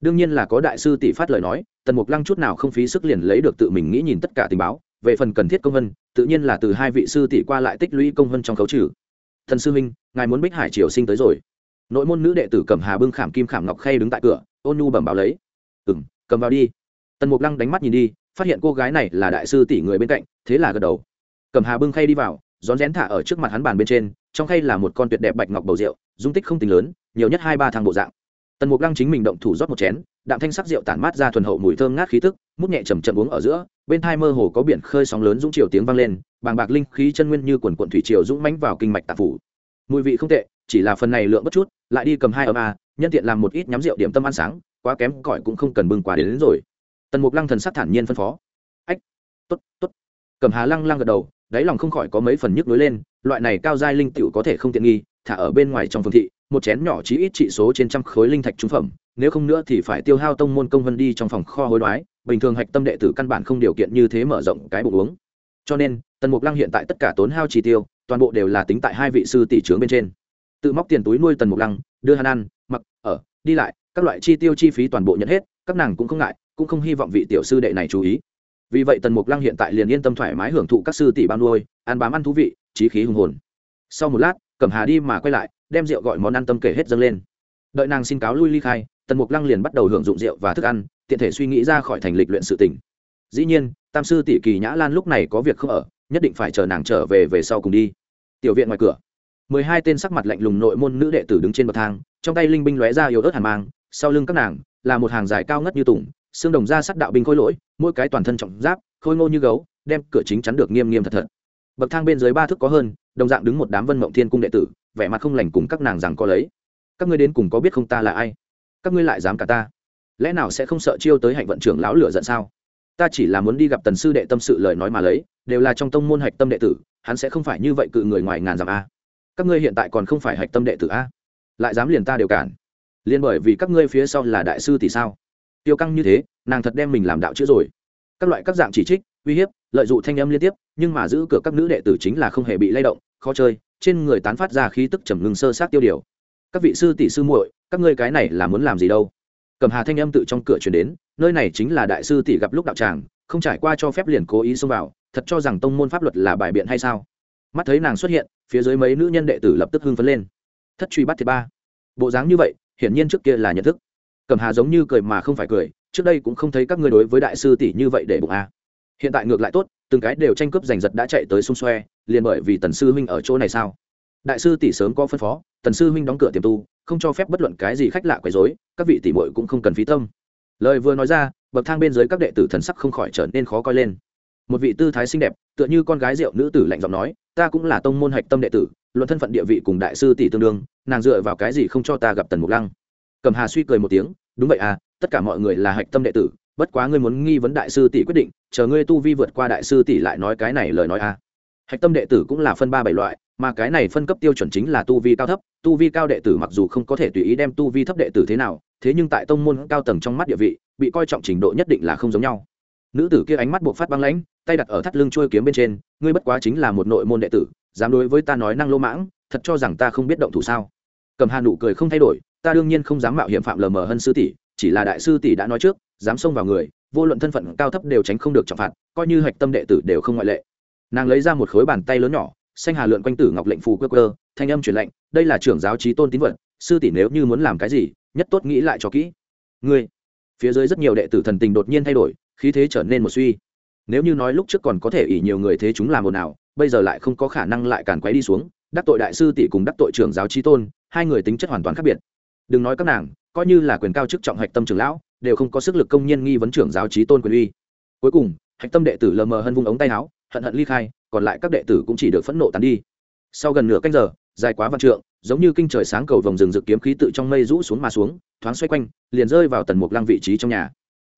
[SPEAKER 1] Đương nhiên là có đại sư tỷ phát lời nói, tần mục lăng chút nào không phí sức liền lấy được tự mình nghĩ nhìn tất cả tình báo, về phần cần thiết công vân tự nhiên là từ hai vị sư tỷ qua lại tích lũy công vân trong khấu trừ. Thần sư minh ngài muốn bích hải triều sinh tới rồi. Nội môn nữ đệ tử cầm hà bưng khảm kim khảm ngọc khay đứng tại cửa, ôn nu bẩm báo lấy. Ừ m cầm vào đi. Tần mục lăng đánh mắt nhìn đi, phát hiện cô gái này là đại sư tỷ người bên cạnh, thế là gật đầu. Cầm hà bưng khay đi vào rón rén thả ở trước mặt hắn bàn bên trên trong khay là một con tuyệt đẹp bạch ngọc bầu rượu dung tích không tính lớn nhiều nhất hai ba thang bộ dạng. Tần mục lăng chính mình động thủ rót một chén đạm thanh sắc rượu tản mát ra thuần hậu mùi thơm ngát khí tức mút nhẹ chầm chậm uống ở giữa bên thai mơ hồ có biển khơi sóng lớn dũng chiều tiếng vang lên bàng bạc linh khí chân nguyên như quần quận thủy triều dũng mánh vào kinh mạch tạp phủ. Mùi vị không tệ chỉ là phần này lượng bất chút lại đi cầm hai ấm a nhân tiện làm một ít nhắm rượu điểm tâm ăn sáng quá kém cỏi cũng không cần bưng quả đến, đến rồi. Tần mục lăng thần sắc thản nhiên phân phó. Ách t ố t t ố t Cẩm hà lăng lăng gật đầu, đáy lòng không khỏi có mấy phần nhức lối lên, loại này cao giai linh tiểu có thể không tiện nghi, thả ở bên ngoài trong phương thị, một chén nhỏ chí ít trị số trên trăm khối linh thạch trung phẩm, nếu không nữa thì phải tiêu hao tông môn công vân đi trong phòng kho hối đoái, bình thường hạch tâm đệ tử căn bản không điều kiện như thế mở rộng cái bụng uống. Cho nên, tần mục lăng hiện tại tất cả tốn hao chi tiêu, toàn bộ đều là tính tại hai vị sư tỷ trướng bên trên. Tự móc tiền túi nuôi tần mục lăng, đưa hắn ăn, mặc, ở, đi lại, các loại chi tiêu chi phí toàn bộ nhận hết, các nàng cũng không ngại, cũng không hy vọng vị tiểu sư đệ này chú ý vì vậy tần mục lăng hiện tại liền yên tâm thoải mái hưởng thụ các sư tỷ ban nuôi, ăn bám ăn thú vị, trí khí hùng hồn. Sau một lát, cẩm hà đi mà quay lại, đem rượu gọi món ăn tâm kể hết dâng lên. Đợi nàng xin cáo lui ly khai, tần mục lăng liền bắt đầu hưởng dụng rượu và thức ăn, tiện thể suy nghĩ ra khỏi thành lịch luyện sự tỉnh dĩ nhiên, tam sư tỷ kỳ nhã lan lúc này có việc không ở, nhất định phải chờ nàng trở về về sau cùng đi. Tiểu viện ngoài cửa, mười hai tên sắc mặt lạnh lùng nội môn nữ đệ tử đứng trên bậc thang, trong tay linh binh lóe ra yếu ớt hàn mang, sau lưng các nàng là một hàng dài cao ngất như tùng xương đồng ra sắt đạo binh khôi lỗi, mỗi cái toàn thân trọng giáp, khôi ngô như gấu, đem cửa chính chắn được nghiêm nghiêm thật thật. Bậc thang bên dưới ba thước có hơn, đồng dạng đứng một đám vân mộng thiên cung đệ tử, vẻ mặt không lành cùng các nàng rằng có lấy. Các ngươi đến cùng có biết không ta là ai? Các ngươi lại dám cả ta? Lẽ nào sẽ không sợ chiêu tới hạnh vận trưởng lão lửa giận sao? Ta chỉ là muốn đi gặp tần sư đệ tâm sự lời nói mà lấy, đều là trong tông môn hạch tâm đệ tử, hắn sẽ không phải như vậy cự người ngoài ngàn dặm a. Các ngươi hiện tại còn không phải hạch tâm đệ tử a? Lại dám liền ta đều cản. Liền bởi vì các ngươi phía sau là đại sư thì sao? Tiêu căng như thế, nàng thật đem mình làm đạo chữa rồi. Các loại các dạng chỉ trích, uy hiếp, lợi dụng thanh âm liên tiếp, nhưng mà giữ cửa các nữ đệ tử chính là không hề bị lay động, khó chơi, trên người tán phát ra khí tức trầm ngưng sơ sát tiêu điều. Các vị sư tỷ sư muội, các ngươi cái này là muốn làm gì đâu? Cầm hà thanh âm tự trong cửa chuyển đến, nơi này chính là đại sư tỷ gặp lúc đạo tràng, không trải qua cho phép liền cố ý xông vào, thật cho rằng tông môn pháp luật là bài biện hay sao? Mắt thấy nàng xuất hiện, phía dưới mấy nữ nhân đệ tử lập tức hưng phấn lên. Thất truy bắt thứ ba. Bộ dáng như vậy, hiển nhiên trước kia là nhận thức. Cẩm hà giống như cười mà không phải cười, trước đây cũng không thấy các ngươi đối với đại sư tỷ như vậy để bụng a hiện tại ngược lại tốt, từng cái đều tranh cướp giành giật đã chạy tới xung xoe, liền bởi vì tần sư huynh ở chỗ này sao? Đại sư tỷ sớm có phân phó, tần sư huynh đóng cửa tiềm tu, không cho phép bất luận cái gì khách lạ quấy rối, các vị tỷ muội cũng không cần phí tâm. Lời vừa nói ra, bậc thang bên dưới các đệ tử thần sắc không khỏi trở nên khó coi lên. Một vị tư thái xinh đẹp, tựa như con gái rượu nữ tử lạnh giọng nói, ta cũng là tông môn hạch tâm đệ tử, luận thân phận địa vị cùng đại sư tỷ tương đương, nàng dựa vào cái gì không cho ta gặp tần mục lăng? Cầm hà suy cười một tiếng, đúng vậy à tất cả mọi người là hạch tâm đệ tử, bất quá ngươi muốn nghi vấn đại sư tỷ quyết định, chờ ngươi tu vi vượt qua đại sư tỷ lại nói cái này lời nói à. Hạch tâm đệ tử cũng là phân ba bảy loại, mà cái này phân cấp tiêu chuẩn chính là tu vi cao thấp, tu vi cao đệ tử mặc dù không có thể tùy ý đem tu vi thấp đệ tử thế nào, thế nhưng tại tông môn cao tầng trong mắt địa vị, bị coi trọng trình độ nhất định là không giống nhau. Nữ tử kia ánh mắt buộc phát băng lãnh, tay đặt ở thắt lưng trôi kiếm bên trên, ngươi bất quá chính là một nội môn đệ tử, dám đối với ta nói năng lô mãng, thật cho rằng ta không biết động thủ sao? Cầm hà nụ cười không thay đổi ta đương nhiên không dám mạo hiểm phạm lờ mờ hơn sư tỷ, chỉ là đại sư tỷ đã nói trước, dám xông vào người, vô luận thân phận cao thấp đều tránh không được trọng phạt, coi như hạch tâm đệ tử đều không ngoại lệ. Nàng lấy ra một khối bàn tay lớn nhỏ, xanh hà lượn quanh tử ngọc lệnh phù quơ cơ thanh âm truyền lệnh đây là trưởng giáo trí tôn tín vật, sư tỷ nếu như muốn làm cái gì, nhất tốt nghĩ lại cho kỹ. Ngươi, phía dưới rất nhiều đệ tử thần tình đột nhiên thay đổi, khí thế trở nên một suy. Nếu như nói lúc trước còn có thể ỷ nhiều người thế chúng làm một nào bây giờ lại không có khả năng lại càn quấy đi xuống, đắc tội đại sư tỷ cùng đắc tội trưởng giáo trí tôn, hai người tính chất hoàn toàn khác biệt đừng nói các nàng, coi như là quyền cao chức trọng hạch tâm trưởng lão, đều không có sức lực công nhân nghi vấn trưởng giáo trí tôn quyền uy. Cuối cùng, hạch tâm đệ tử lờ mờ hân vung ống tay áo, hận hận ly khai, còn lại các đệ tử cũng chỉ được phẫn nộ tàn đi. Sau gần nửa canh giờ, dài quá văn trượng, giống như kinh trời sáng cầu vòng rừng rực kiếm khí tự trong mây rũ xuống mà xuống, thoáng xoay quanh, liền rơi vào tần mục lăng vị trí trong nhà.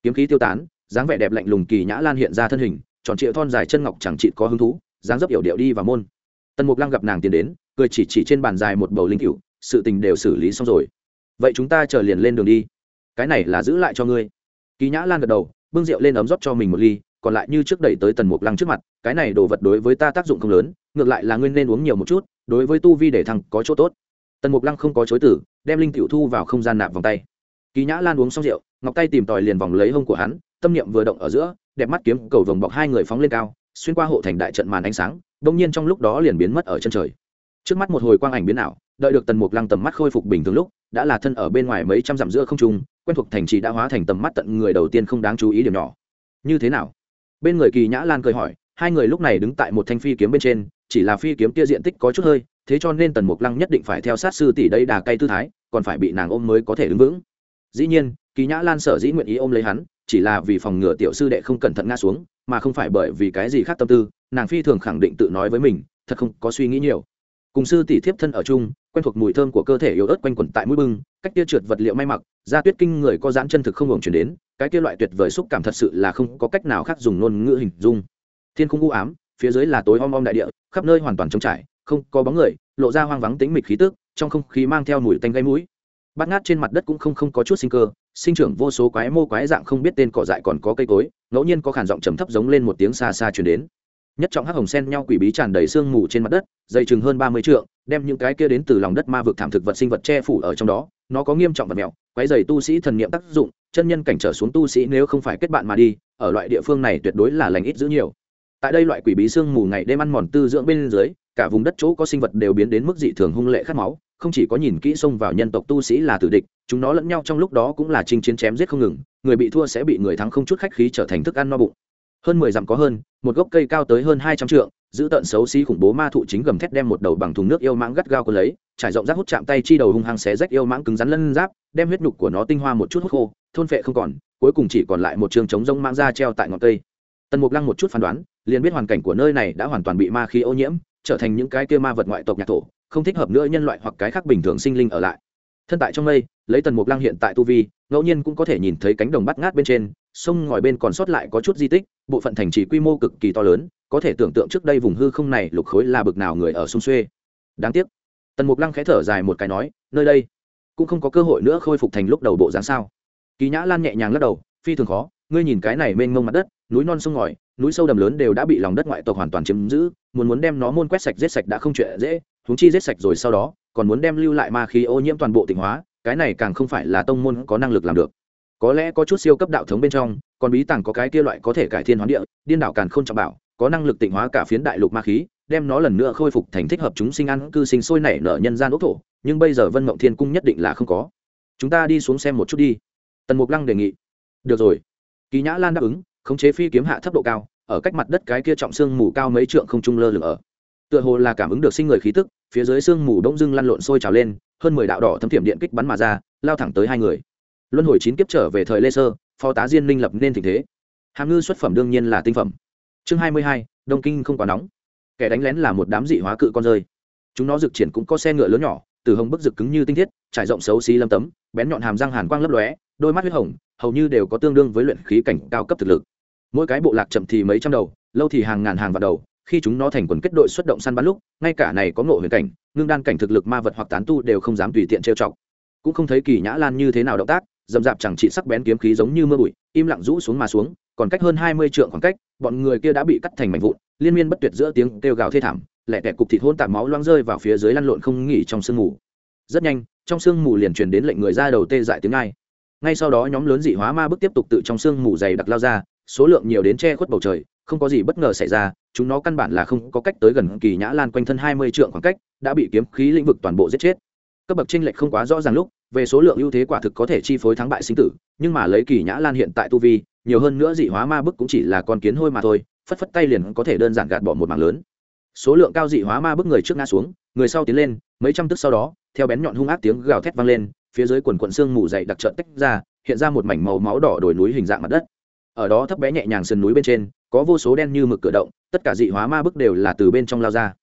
[SPEAKER 1] Kiếm khí tiêu tán, dáng vẻ đẹp lạnh lùng kỳ nhã lan hiện ra thân hình, tròn trịa thon dài chân ngọc chẳng chịt có hứng thú, dáng dấp yểu điệu đi vào môn. Tần mục lăng gặp nàng tiến đến, cười chỉ chỉ trên bàn dài một bầu linh cựu sự tình đều xử lý xong rồi vậy chúng ta chờ liền lên đường đi. Cái này là giữ lại cho ngươi. Kỳ nhã lan gật đầu, bưng rượu lên ấm rót cho mình một ly, còn lại như trước đẩy tới tần mục lăng trước mặt, cái này đồ vật đối với ta tác dụng không lớn, ngược lại là ngươi nên uống nhiều một chút, đối với tu vi để thăng có chỗ tốt. Tần mục lăng không có chối tử đem linh tiểu thu vào không gian nạp vòng tay. Kỳ nhã lan uống xong rượu, ngọc tay tìm tòi liền vòng lấy hông của hắn, tâm niệm vừa động ở giữa, đẹp mắt kiếm cầu vồng bọc hai người phóng lên cao, xuyên qua hộ thành đại trận màn ánh sáng, đông nhiên trong lúc đó liền biến mất ở chân trời. Trước mắt một hồi quang ảnh biến ảo, đợi được tần mục lăng tầm mắt khôi phục bình thường lúc đã là thân ở bên ngoài mấy trăm dặm giữa không trung, quen thuộc thành trì đã hóa thành tầm mắt tận người đầu tiên không đáng chú ý điểm nhỏ. Như thế nào? Bên người kỳ nhã lan cười hỏi, hai người lúc này đứng tại một thanh phi kiếm bên trên, chỉ là phi kiếm kia diện tích có chút hơi, thế cho nên tần mục lăng nhất định phải theo sát sư tỷ đây đà cây tư thái, còn phải bị nàng ôm mới có thể đứng vững. Dĩ nhiên, kỳ nhã lan sở dĩ nguyện ý ôm lấy hắn, chỉ là vì phòng ngừa tiểu sư đệ không cẩn thận ngã xuống, mà không phải bởi vì cái gì khác tâm tư, nàng phi thường khẳng định tự nói với mình, thật không có suy nghĩ nhiều. Cùng sư tỷ thiếp thân ở chung quen thuộc mùi thơm của cơ thể yếu ớt quanh quẩn tại mũi bưng, cách tia trượt vật liệu may mặc, da tuyết kinh người có dãn chân thực không ngừng chuyển đến, cái kia loại tuyệt vời xúc cảm thật sự là không có cách nào khác dùng ngôn ngữ hình dung. Thiên không u ám, phía dưới là tối om om đại địa, khắp nơi hoàn toàn trống trải, không có bóng người, lộ ra hoang vắng tính mịch khí tức, trong không khí mang theo mùi tanh gây mũi. Bát ngát trên mặt đất cũng không không có chút sinh cơ, sinh trưởng vô số quái mô quái dạng không biết tên cỏ dại còn có cây cối, ngẫu nhiên có khản giọng trầm thấp giống lên một tiếng xa xa chuyển đến nhất trọng hắc hồng sen nhau quỷ bí tràn đầy sương mù trên mặt đất, dày chừng hơn ba mươi trượng, đem những cái kia đến từ lòng đất ma vực thảm thực vật sinh vật che phủ ở trong đó. Nó có nghiêm trọng vật mèo quái dày tu sĩ thần niệm tác dụng, chân nhân cảnh trở xuống tu sĩ nếu không phải kết bạn mà đi, ở loại địa phương này tuyệt đối là lành ít giữ nhiều. Tại đây loại quỷ bí sương mù ngày đêm ăn mòn tư dưỡng bên dưới, cả vùng đất chỗ có sinh vật đều biến đến mức dị thường hung lệ khát máu, không chỉ có nhìn kỹ xông vào nhân tộc tu sĩ là tử địch, chúng nó lẫn nhau trong lúc đó cũng là chinh chiến chém giết không ngừng, người bị thua sẽ bị người thắng không chút khách khí trở thành thức ăn no bụng hơn mười dặm có hơn, một gốc cây cao tới hơn hai trăm trượng, giữ tận xấu xí khủng bố ma thụ chính gầm thét đem một đầu bằng thùng nước yêu mãng gắt gao cuốn lấy, trải rộng rác hút chạm tay chi đầu hung hăng xé rách yêu mãng cứng rắn lân giáp, đem huyết nhục của nó tinh hoa một chút hút khô, thôn phệ không còn, cuối cùng chỉ còn lại một trường trống rông mãng ra treo tại ngọn cây. Tần mục lăng một chút phán đoán, liền biết hoàn cảnh của nơi này đã hoàn toàn bị ma khí ô nhiễm, trở thành những cái kia ma vật ngoại tộc nhạc thổ, không thích hợp nữa nhân loại hoặc cái khác bình thường sinh linh ở lại thân tại trong mây, lấy tần mục lăng hiện tại tu vi, ngẫu nhiên cũng có thể nhìn thấy cánh đồng bắt ngát bên trên, sông ngòi bên còn sót lại có chút di tích, bộ phận thành trì quy mô cực kỳ to lớn, có thể tưởng tượng trước đây vùng hư không này lục khối là bực nào người ở sông xuê. Đáng tiếc, tần mục lăng khẽ thở dài một cái nói, nơi đây cũng không có cơ hội nữa khôi phục thành lúc đầu bộ dáng sao? Kỳ nhã lan nhẹ nhàng lắc đầu, phi thường khó, ngươi nhìn cái này mênh mông mặt đất, núi non sông ngòi, núi sâu đầm lớn đều đã bị lòng đất ngoại tộc hoàn toàn chiếm giữ, muốn muốn đem nó môn quét sạch giết sạch đã không chuyện dễ, huống chi giết sạch rồi sau đó còn muốn đem lưu lại ma khí ô nhiễm toàn bộ tỉnh hóa, cái này càng không phải là tông môn có năng lực làm được. Có lẽ có chút siêu cấp đạo thống bên trong, còn bí tàng có cái kia loại có thể cải thiên hoán địa, điên đảo càng không trọng bảo, có năng lực tịnh hóa cả phiến đại lục ma khí, đem nó lần nữa khôi phục thành thích hợp chúng sinh ăn, cư sinh sôi nảy nở nhân gian ốc thổ, nhưng bây giờ vân mộng thiên cung nhất định là không có. Chúng ta đi xuống xem một chút đi. Tần mục lăng đề nghị. Được rồi. Kỳ nhã lan đáp ứng, khống chế phi kiếm hạ thấp độ cao, ở cách mặt đất cái kia trọng xương mù cao mấy trượng không trung lơ lửng ở tựa hồ là cảm ứng được sinh người khí tức, phía dưới xương mù đông dưng lăn lộn sôi trào lên, hơn mười đạo đỏ thâm thiểm điện kích bắn mà ra, lao thẳng tới hai người. Luân hồi chín kiếp trở về thời lê sơ, phó tá diên minh lập nên tình thế. Hàm ngư xuất phẩm đương nhiên là tinh phẩm. Chương hai mươi hai, đông kinh không quá nóng. Kẻ đánh lén là một đám dị hóa cự con rơi. Chúng nó dực triển cũng có xe ngựa lớn nhỏ, từ hồng bức rực cứng như tinh thiết, trải rộng xấu xí lâm tấm, bén nhọn hàm răng hàn quang lấp lóe, đôi mắt huyết hồng, hầu như đều có tương đương với luyện khí cảnh cao cấp thực lực. Mỗi cái bộ lạc chậm thì mấy trăm đầu, lâu thì hàng ngàn hàng vạn đầu khi chúng nó thành quần kết đội xuất động săn bắn lúc, ngay cả này có ngộ huyền cảnh, ngưng đan cảnh thực lực ma vật hoặc tán tu đều không dám tùy tiện trêu chọc. Cũng không thấy kỳ nhã lan như thế nào động tác, dầm dạp chẳng trị sắc bén kiếm khí giống như mưa bụi, im lặng rũ xuống mà xuống, còn cách hơn hai mươi trượng khoảng cách, bọn người kia đã bị cắt thành mảnh vụn, liên miên bất tuyệt giữa tiếng kêu gào thê thảm lẹ tẻ cục thịt hôn tạp máu loang rơi vào phía dưới lăn lộn không nghỉ trong sương mù. Rất nhanh, trong sương mù liền truyền đến lệnh người ra đầu tê dại tiếng ai. Ngay sau đó nhóm lớn dị hóa ma bức tiếp tục tự trong sương mù dày đặc lao ra, số lượng nhiều đến che khuất bầu trời không có gì bất ngờ xảy ra, chúng nó căn bản là không có cách tới gần kỳ nhã lan quanh thân hai mươi trượng khoảng cách, đã bị kiếm khí lĩnh vực toàn bộ giết chết. Cấp bậc tranh lệch không quá rõ ràng lúc, về số lượng ưu thế quả thực có thể chi phối thắng bại sinh tử, nhưng mà lấy kỳ nhã lan hiện tại tu vi, nhiều hơn nữa dị hóa ma bức cũng chỉ là con kiến hôi mà thôi, phất phất tay liền có thể đơn giản gạt bỏ một mảng lớn. Số lượng cao dị hóa ma bức người trước ngã xuống, người sau tiến lên, mấy trăm tức sau đó, theo bén nhọn hung ác tiếng gào thét vang lên, phía dưới quần quận xương mù dày đặc trợn tách ra, hiện ra một mảnh màu máu đỏ đồi núi hình dạng mặt đất. Ở đó thấp bé nhẹ nhàng sườn núi bên trên có vô số đen như mực cửa động, tất cả dị hóa ma bức đều là từ bên trong lao ra.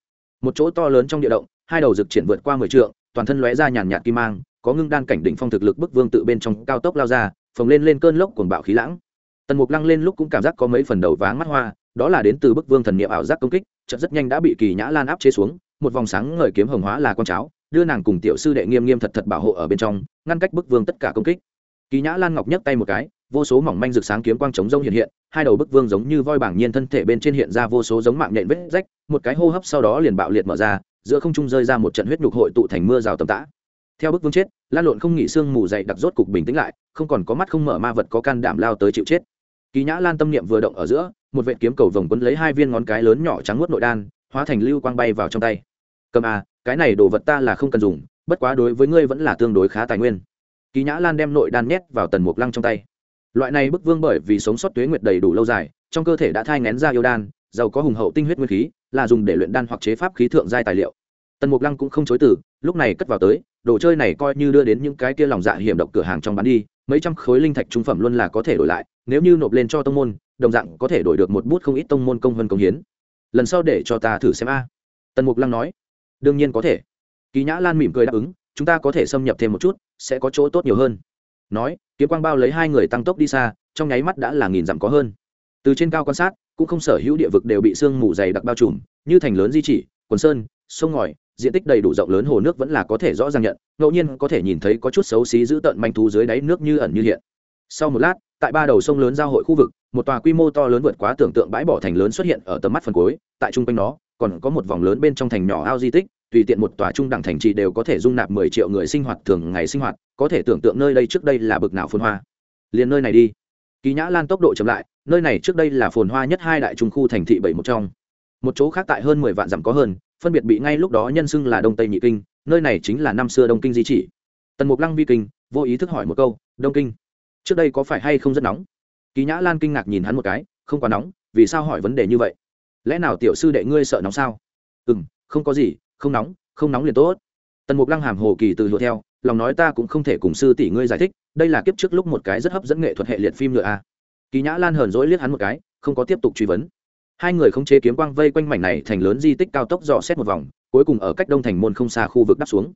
[SPEAKER 1] Một chỗ to lớn trong địa động, hai đầu rực triển vượt qua mười trượng, toàn thân lóe ra nhàn nhạt kim mang, có ngưng đan cảnh đỉnh phong thực lực bức vương tự bên trong cao tốc lao ra, phồng lên lên cơn lốc cuồng bạo khí lãng. Tần mục lăng lên lúc cũng cảm giác có mấy phần đầu váng mắt hoa, đó là đến từ bức vương thần niệm ảo giác công kích, chợt rất nhanh đã bị kỳ nhã lan áp chế xuống, một vòng sáng ngời kiếm hồng hóa là con cháo, đưa nàng cùng tiểu sư đệ nghiêm nghiêm thật thật bảo hộ ở bên trong, ngăn cách bức vương tất cả công kích. Kỳ nhã lan ngọc nhấc tay một cái vô số mỏng manh rực sáng kiếm quang chống rông hiện hiện, hai đầu bức vương giống như voi bảng nhiên thân thể bên trên hiện ra vô số giống mạng nhện vết rách, một cái hô hấp sau đó liền bạo liệt mở ra, giữa không trung rơi ra một trận huyết nhục hội tụ thành mưa rào tầm tã. Theo bức vương chết, lan lộn không nghỉ xương mù dày đặc rốt cục bình tĩnh lại, không còn có mắt không mở ma vật có can đảm lao tới chịu chết. Kỳ nhã lan tâm niệm vừa động ở giữa, một vệ kiếm cầu vồng quấn lấy hai viên ngón cái lớn nhỏ trắng nuốt nội đan, hóa thành lưu quang bay vào trong tay. Cầm à cái này đồ vật ta là không cần dùng, bất quá đối với ngươi vẫn là tương đối khá tài nguyên. Kỳ nhã lan đem nội đan nhét vào tần mục lăng trong tay loại này bức vương bởi vì sống sót tuế nguyệt đầy đủ lâu dài, trong cơ thể đã thai ngén ra yêu đan, giàu có hùng hậu tinh huyết nguyên khí, là dùng để luyện đan hoặc chế pháp khí thượng giai tài liệu. Tần mục lăng cũng không chối từ, lúc này cất vào tới, đồ chơi này coi như đưa đến những cái kia lòng dạ hiểm độc cửa hàng trong bán đi, mấy trăm khối linh thạch trung phẩm luôn là có thể đổi lại, nếu như nộp lên cho tông môn, đồng dạng có thể đổi được một bút không ít tông môn công hơn công hiến. Lần sau để cho ta thử xem a. Tần mục lăng nói. Đương nhiên có thể. Kỳ nhã lan mỉm cười đáp ứng, chúng ta có thể xâm nhập thêm một chút, sẽ có chỗ tốt nhiều hơn. Nói kiếm quang bao lấy hai người tăng tốc đi xa, trong nháy mắt đã là nghìn dặm có hơn. Từ trên cao quan sát, cũng không sở hữu địa vực đều bị sương mù dày đặc bao trùm, như thành lớn di chỉ, quần sơn, sông ngòi, diện tích đầy đủ rộng lớn hồ nước vẫn là có thể rõ ràng nhận, ngẫu nhiên có thể nhìn thấy có chút xấu xí giữ tận manh thú dưới đáy nước như ẩn như hiện. Sau một lát, tại ba đầu sông lớn giao hội khu vực, một tòa quy mô to lớn vượt quá tưởng tượng bãi bỏ thành lớn xuất hiện ở tầm mắt phần cuối, tại trung quanh nó, còn có một vòng lớn bên trong thành nhỏ ao di tích tùy tiện một tòa trung đẳng thành trì đều có thể dung nạp mười triệu người sinh hoạt thường ngày sinh hoạt, có thể tưởng tượng nơi đây trước đây là bực nào phồn hoa. Liền nơi này đi. Kỳ nhã lan tốc độ chậm lại, nơi này trước đây là phồn hoa nhất hai đại trung khu thành thị bảy một trong. Một chỗ khác tại hơn mười vạn dặm có hơn, phân biệt bị ngay lúc đó nhân xưng là đông tây nhị kinh, nơi này chính là năm xưa đông kinh di chỉ. Tần mục lăng vi kinh, vô ý thức hỏi một câu, đông kinh, trước đây có phải hay không rất nóng? Kỳ nhã lan kinh ngạc nhìn hắn một cái, không quá nóng, vì sao hỏi vấn đề như vậy? Lẽ nào tiểu sư đệ ngươi sợ nóng sao? Ừ m không có gì không nóng không nóng liền tốt. Tần mục lăng hàm hồ kỳ từ lụa theo, lòng nói ta cũng không thể cùng sư tỷ ngươi giải thích, đây là kiếp trước lúc một cái rất hấp dẫn nghệ thuật hệ liệt phim nữa a. Kỳ nhã lan hờn dỗi liếc hắn một cái, không có tiếp tục truy vấn. Hai người không chế kiếm quang vây quanh mảnh này thành lớn di tích cao tốc dò xét một vòng, cuối cùng ở cách đông thành môn không xa khu vực đắp xuống.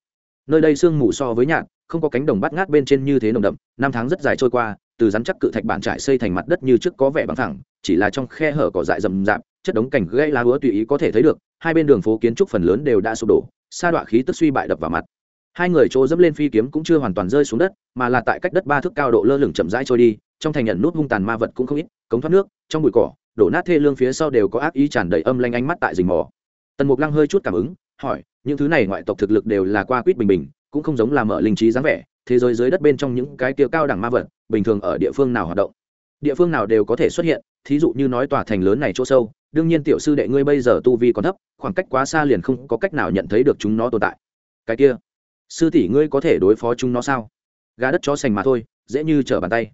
[SPEAKER 1] Nơi đây sương mù so với nhạn không có cánh đồng bắt ngát bên trên như thế nồng đậm, năm tháng rất dài trôi qua, từ rắn chắc cự thạch bản trải xây thành mặt đất như trước có vẻ bằng thẳng chỉ là trong khe hở cỏ dại rầm rạp chất đống cảnh gãy lá hứa tùy ý có thể thấy được, hai bên đường phố kiến trúc phần lớn đều đã sụp đổ, sa đọa khí tức suy bại đập vào mặt. Hai người chỗ dẫm lên phi kiếm cũng chưa hoàn toàn rơi xuống đất, mà là tại cách đất ba thước cao độ lơ lửng chậm rãi trôi đi, trong thành nhận nút hung tàn ma vật cũng không ít, cống thoát nước, trong bụi cỏ, đổ nát thê lương phía sau đều có ác ý tràn đầy âm lanh ánh mắt tại rình mò. Tần mục lăng hơi chút cảm ứng, hỏi, những thứ này ngoại tộc thực lực đều là qua quýt bình bình, cũng không giống là mở linh trí dáng vẻ, thế giới dưới đất bên trong những cái tiêu cao đẳng ma vật, bình thường ở địa phương nào hoạt động? Địa phương nào đều có thể xuất hiện, thí dụ như nói tòa thành lớn này chỗ sâu đương nhiên tiểu sư đệ ngươi bây giờ tu vi còn thấp, khoảng cách quá xa liền không có cách nào nhận thấy được chúng nó tồn tại. Cái kia, sư tỷ ngươi có thể đối phó chúng nó sao? Gà đất chó sành mà thôi, dễ như trở bàn tay.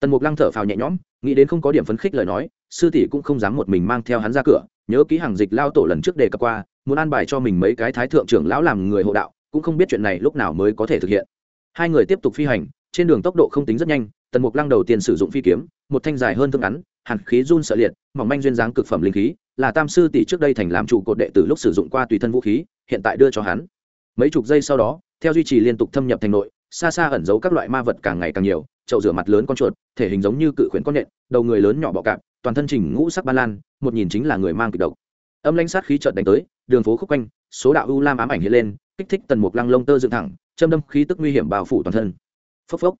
[SPEAKER 1] Tần mục lăng thở phào nhẹ nhõm, nghĩ đến không có điểm phấn khích lời nói, sư tỷ cũng không dám một mình mang theo hắn ra cửa, nhớ ký hàng dịch lao tổ lần trước đề cập qua, muốn an bài cho mình mấy cái thái thượng trưởng lão làm người hộ đạo, cũng không biết chuyện này lúc nào mới có thể thực hiện. Hai người tiếp tục phi hành, trên đường tốc độ không tính rất nhanh, tần mục lăng đầu tiên sử dụng phi kiếm, một thanh dài hơn thương ngắn hàn khí run sợ liệt, mỏng manh duyên dáng cực phẩm linh khí, là tam sư tỷ trước đây thành làm trụ cột đệ từ lúc sử dụng qua tùy thân vũ khí, hiện tại đưa cho hắn. Mấy chục giây sau đó, theo duy trì liên tục thâm nhập thành nội, xa xa ẩn giấu các loại ma vật càng ngày càng nhiều, chậu rửa mặt lớn con chuột, thể hình giống như cự khuyển con nhện, đầu người lớn nhỏ bọ cạp, toàn thân trình ngũ sắc ba lan, một nhìn chính là người mang kịch độc. Âm lãnh sát khí trợt đánh tới, đường phố khúc quanh, số đạo u lam ám ảnh hiện lên, kích thích tần mục lăng lông tơ dựng thẳng, châm đâm khí tức nguy hiểm bao phủ toàn thân. Phốc phốc.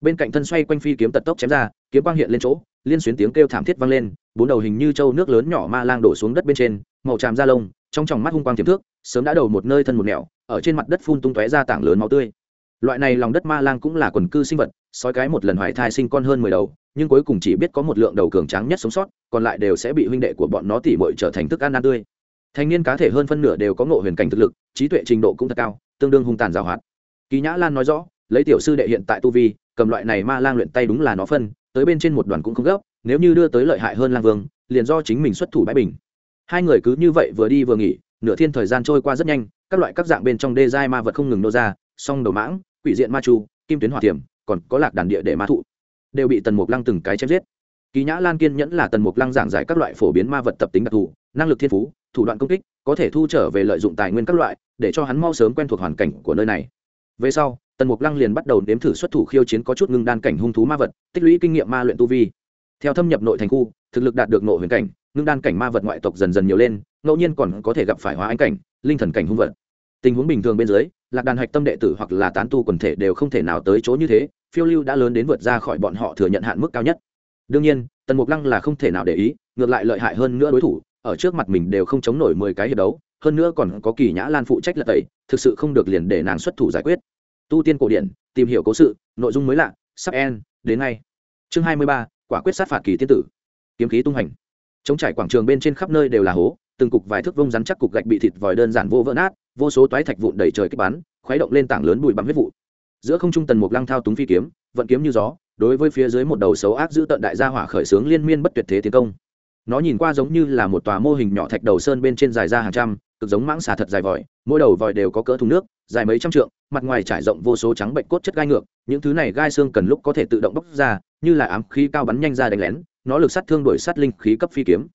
[SPEAKER 1] Bên cạnh thân xoay quanh phi kiếm tật tốc chém ra, kiếm quang hiện lên chỗ liên xuyến tiếng kêu thảm thiết vang lên, bốn đầu hình như trâu nước lớn nhỏ ma lang đổ xuống đất bên trên, màu tràm da lông, trong tròng mắt hung quang tiềm thước sớm đã đầu một nơi thân một nẻo, ở trên mặt đất phun tung tóe ra tảng lớn máu tươi. Loại này lòng đất ma lang cũng là quần cư sinh vật, sói cái một lần hoài thai sinh con hơn mười đầu, nhưng cuối cùng chỉ biết có một lượng đầu cường tráng nhất sống sót, còn lại đều sẽ bị huynh đệ của bọn nó tỉ mội trở thành thức ăn ăn tươi. Thanh niên cá thể hơn phân nửa đều có ngộ huyền cảnh thực lực, trí tuệ trình độ cũng thật cao, tương đương hung tàn giảo hoạt kỳ nhã lan nói rõ, lấy tiểu sư đệ hiện tại tu vi, cầm loại này ma lang luyện tay đúng là nó phân tới bên trên một đoàn cũng không gấp, nếu như đưa tới lợi hại hơn lang vương, liền do chính mình xuất thủ bãi bình. Hai người cứ như vậy vừa đi vừa nghỉ, nửa thiên thời gian trôi qua rất nhanh, các loại các dạng bên trong đê giai ma vật không ngừng nô ra, song đầu mãng, quỷ diện ma chu, kim tuyến hỏa tiềm, còn có lạc đàn địa để ma thụ, đều bị tần mục lăng từng cái chém giết. Kỳ nhã lan kiên nhẫn là tần mục lăng giảng giải các loại phổ biến ma vật tập tính đặc thù, năng lực thiên phú, thủ đoạn công kích, có thể thu trở về lợi dụng tài nguyên các loại, để cho hắn mau sớm quen thuộc hoàn cảnh của nơi này về sau, tần mục lăng liền bắt đầu nếm thử xuất thủ khiêu chiến có chút ngưng đan cảnh hung thú ma vật, tích lũy kinh nghiệm ma luyện tu vi. Theo thâm nhập nội thành khu, thực lực đạt được nội huyền cảnh, ngưng đan cảnh ma vật ngoại tộc dần dần nhiều lên, ngẫu nhiên còn có thể gặp phải hóa ánh cảnh, linh thần cảnh hung vật. Tình huống bình thường bên dưới, lạc đàn hạch tâm đệ tử hoặc là tán tu quần thể đều không thể nào tới chỗ như thế, phiêu lưu đã lớn đến vượt ra khỏi bọn họ thừa nhận hạn mức cao nhất. Đương nhiên, tần mục lăng là không thể nào để ý, ngược lại lợi hại hơn nữa đối thủ, ở trước mặt mình đều không chống nổi mười cái hiệp đấu, hơn nữa còn có kỳ nhã lan phụ trách lật tẩy, thực sự không được liền để nàng xuất thủ giải quyết tu tiên cổ điển, tìm hiểu cố sự, nội dung mới lạ, sắp en đến ngay. Chương hai mươi ba, quả quyết sát phạt kỳ tiên tử. Kiếm khí tung hành. Chống trải quảng trường bên trên khắp nơi đều là hố, từng cục vài thước vông rắn chắc cục gạch bị thịt vòi đơn giản vô vỡ nát, vô số toái thạch vụn đầy trời kích bắn, khuấy động lên tảng lớn bụi bặm huyết vụ. Giữa không trung tần mục lăng thao túng phi kiếm, vận kiếm như gió, đối với phía dưới một đầu xấu ác giữ tận đại gia hỏa khởi xướng liên miên bất tuyệt thế tiến công. Nó nhìn qua giống như là một tòa mô hình nhỏ thạch đầu sơn bên trên dài ra hàng trăm, cực giống mãng xà thật dài vòi, mỗi đầu vòi đều có cỡ thùng nước, dài mấy trăm trượng mặt ngoài trải rộng vô số trắng bệnh cốt chất gai ngược, những thứ này gai xương cần lúc có thể tự động bốc ra, như là ám khí cao bắn nhanh ra đánh lén, nó lực sát thương đổi sát linh khí cấp phi kiếm.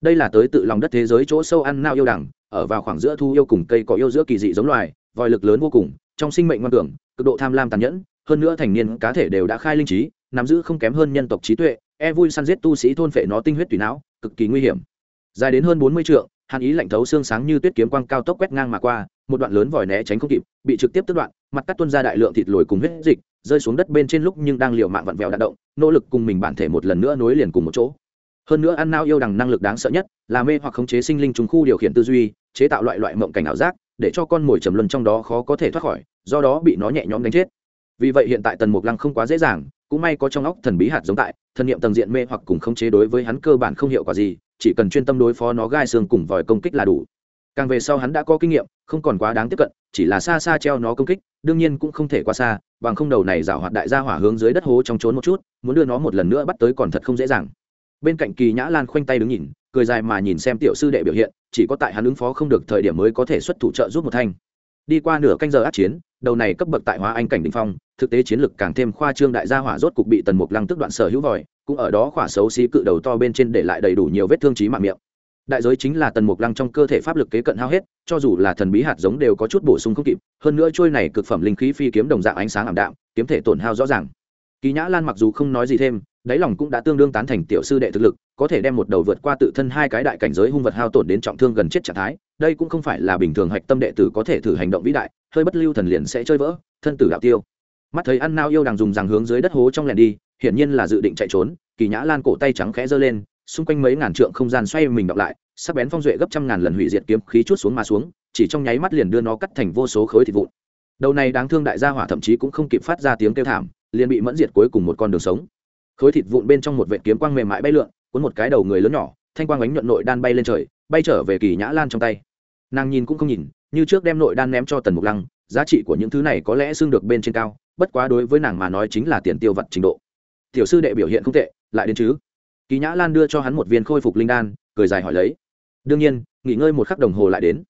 [SPEAKER 1] Đây là tới tự lòng đất thế giới chỗ sâu ăn nao yêu đẳng, ở vào khoảng giữa thu yêu cùng cây có yêu giữa kỳ dị giống loài, vòi lực lớn vô cùng, trong sinh mệnh ngoan tưởng cực độ tham lam tàn nhẫn, hơn nữa thành niên cá thể đều đã khai linh trí, nắm giữ không kém hơn nhân tộc trí tuệ e vui săn giết tu sĩ thôn phệ nó tinh huyết tùy não, cực kỳ nguy hiểm. Dài đến hơn bốn mươi trượng hàn ý lạnh thấu xương sáng như tuyết kiếm quang cao tốc quét ngang mà qua, một đoạn lớn vòi né tránh không kịp, bị trực tiếp tức đoạn, mặt cắt tuôn ra đại lượng thịt lồi cùng huyết dịch, rơi xuống đất bên trên lúc nhưng đang liều mạng vặn vẹo đạn động, nỗ lực cùng mình bản thể một lần nữa nối liền cùng một chỗ. Hơn nữa ăn nao yêu đằng năng lực đáng sợ nhất, là mê hoặc khống chế sinh linh trùng khu điều khiển tư duy, chế tạo loại loại mộng cảnh ảo giác, để cho con mồi trầm luân trong đó khó có thể thoát khỏi, do đó bị nó nhẹ nhõm đánh chết. Vì vậy hiện tại tần mục lăng không quá dễ dàng, cũng may có trong óc thần bí hạt giống tại, thần niệm tầng diện mê hoặc cùng khống chế đối với hắn cơ bản không hiệu quả gì chỉ cần chuyên tâm đối phó nó gai xương cùng vòi công kích là đủ. Càng về sau hắn đã có kinh nghiệm, không còn quá đáng tiếp cận, chỉ là xa xa treo nó công kích, đương nhiên cũng không thể qua xa, bằng không đầu này giảo hoạt đại gia hỏa hướng dưới đất hố trong trốn một chút, muốn đưa nó một lần nữa bắt tới còn thật không dễ dàng. Bên cạnh kỳ nhã lan khoanh tay đứng nhìn, cười dài mà nhìn xem tiểu sư đệ biểu hiện, chỉ có tại hắn ứng phó không được thời điểm mới có thể xuất thủ trợ giúp một thanh. Đi qua nửa canh giờ át chiến đầu này cấp bậc tại hóa anh cảnh đ ỉ n h phong, thực tế chiến lực càng thêm khoa trương đại gia hỏa rốt cục bị tần mục lăng tức đoạn sở hữu vòi, cũng ở đó khỏa xấu xí cự đầu to bên trên để lại đầy đủ nhiều vết thương trí mạng miệng. Đại giới chính là tần mục lăng trong cơ thể pháp lực kế cận hao hết, cho dù là thần bí hạt giống đều có chút bổ sung không kịp, hơn nữa trôi này cực phẩm linh khí phi kiếm đồng dạng ánh sáng ảm đạm, kiếm thể tổn hao rõ ràng. Kỳ nhã lan mặc dù không nói gì thêm, đáy lòng cũng đã tương đương tán thành tiểu sư đệ thực lực, có thể đem một đầu vượt qua tự thân hai cái đại cảnh giới hung vật hao tổn đến trọng thương gần chết trạng thái, đây cũng không phải là bình thường hạch tâm đệ tử có thể thử hành động vĩ đại hơi bất lưu thần liền sẽ chơi vỡ, thân tử đạo tiêu. Mắt thấy ăn nao yêu đang dùng rằng hướng dưới đất hố trong lèn đi, hiển nhiên là dự định chạy trốn, kỳ nhã lan cổ tay trắng khẽ giơ lên, xung quanh mấy ngàn trượng không gian xoay mình đọc lại, sắc bén phong duệ gấp trăm ngàn lần hủy diệt kiếm khí chút xuống mà xuống, chỉ trong nháy mắt liền đưa nó cắt thành vô số khối thịt vụn. Đầu này đáng thương đại gia hỏa thậm chí cũng không kịp phát ra tiếng kêu thảm, liền bị mẫn diệt cuối cùng một con đường sống. Khối thịt vụn bên trong một vệ kiếm quang mềm mại bay lượn, cuốn một cái đầu người lớn nhỏ, thanh quang ánh nhuận nội đan bay lên trời, bay trở về kỳ nhã lan trong tay. Nàng nhìn cũng không nhìn như trước đem nội đan ném cho tần mục lăng, giá trị của những thứ này có lẽ xưng được bên trên cao, bất quá đối với nàng mà nói chính là tiền tiêu vật trình độ. Tiểu sư đệ biểu hiện không tệ, lại đến chứ? Kỳ nhã lan đưa cho hắn một viên khôi phục linh đan, cười dài hỏi lấy. Đương nhiên, nghỉ ngơi một khắc đồng hồ lại đến.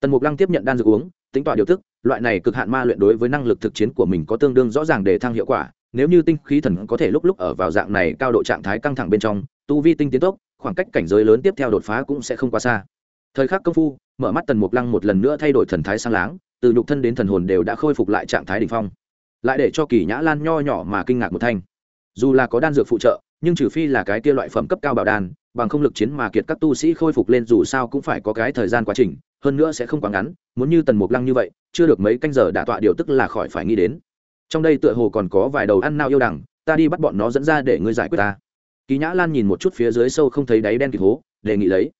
[SPEAKER 1] Tần mục lăng tiếp nhận đan dược uống, tính tỏa điều tức, loại này cực hạn ma luyện đối với năng lực thực chiến của mình có tương đương rõ ràng để thăng hiệu quả, nếu như tinh khí thần có thể lúc lúc ở vào dạng này cao độ trạng thái căng thẳng bên trong, tu vi tinh tiến tốc, khoảng cách cảnh giới lớn tiếp theo đột phá cũng sẽ không quá xa thời khắc công phu, mở mắt tần mục lăng một lần nữa thay đổi thần thái sang láng, từ nhục thân đến thần hồn đều đã khôi phục lại trạng thái đ ỉ n h phong. Lại để cho kỳ nhã lan nho nhỏ mà kinh ngạc một thanh. Dù là có đan dược phụ trợ, nhưng trừ phi là cái kia loại phẩm cấp cao bảo đan, bằng không lực chiến mà kiệt các tu sĩ khôi phục lên dù sao cũng phải có cái thời gian quá trình, hơn nữa sẽ không quá ngắn, muốn như tần mục lăng như vậy, chưa được mấy canh giờ đả tọa điều tức là khỏi phải nghĩ đến. Trong đây tựa hồ còn có vài đầu ăn nao yêu đằng, ta đi bắt bọn nó dẫn ra để ngươi giải quyết ta. Kỳ nhã lan nhìn một chút phía dưới sâu không thấy đáy đen kịp hố, đề nghị lấy.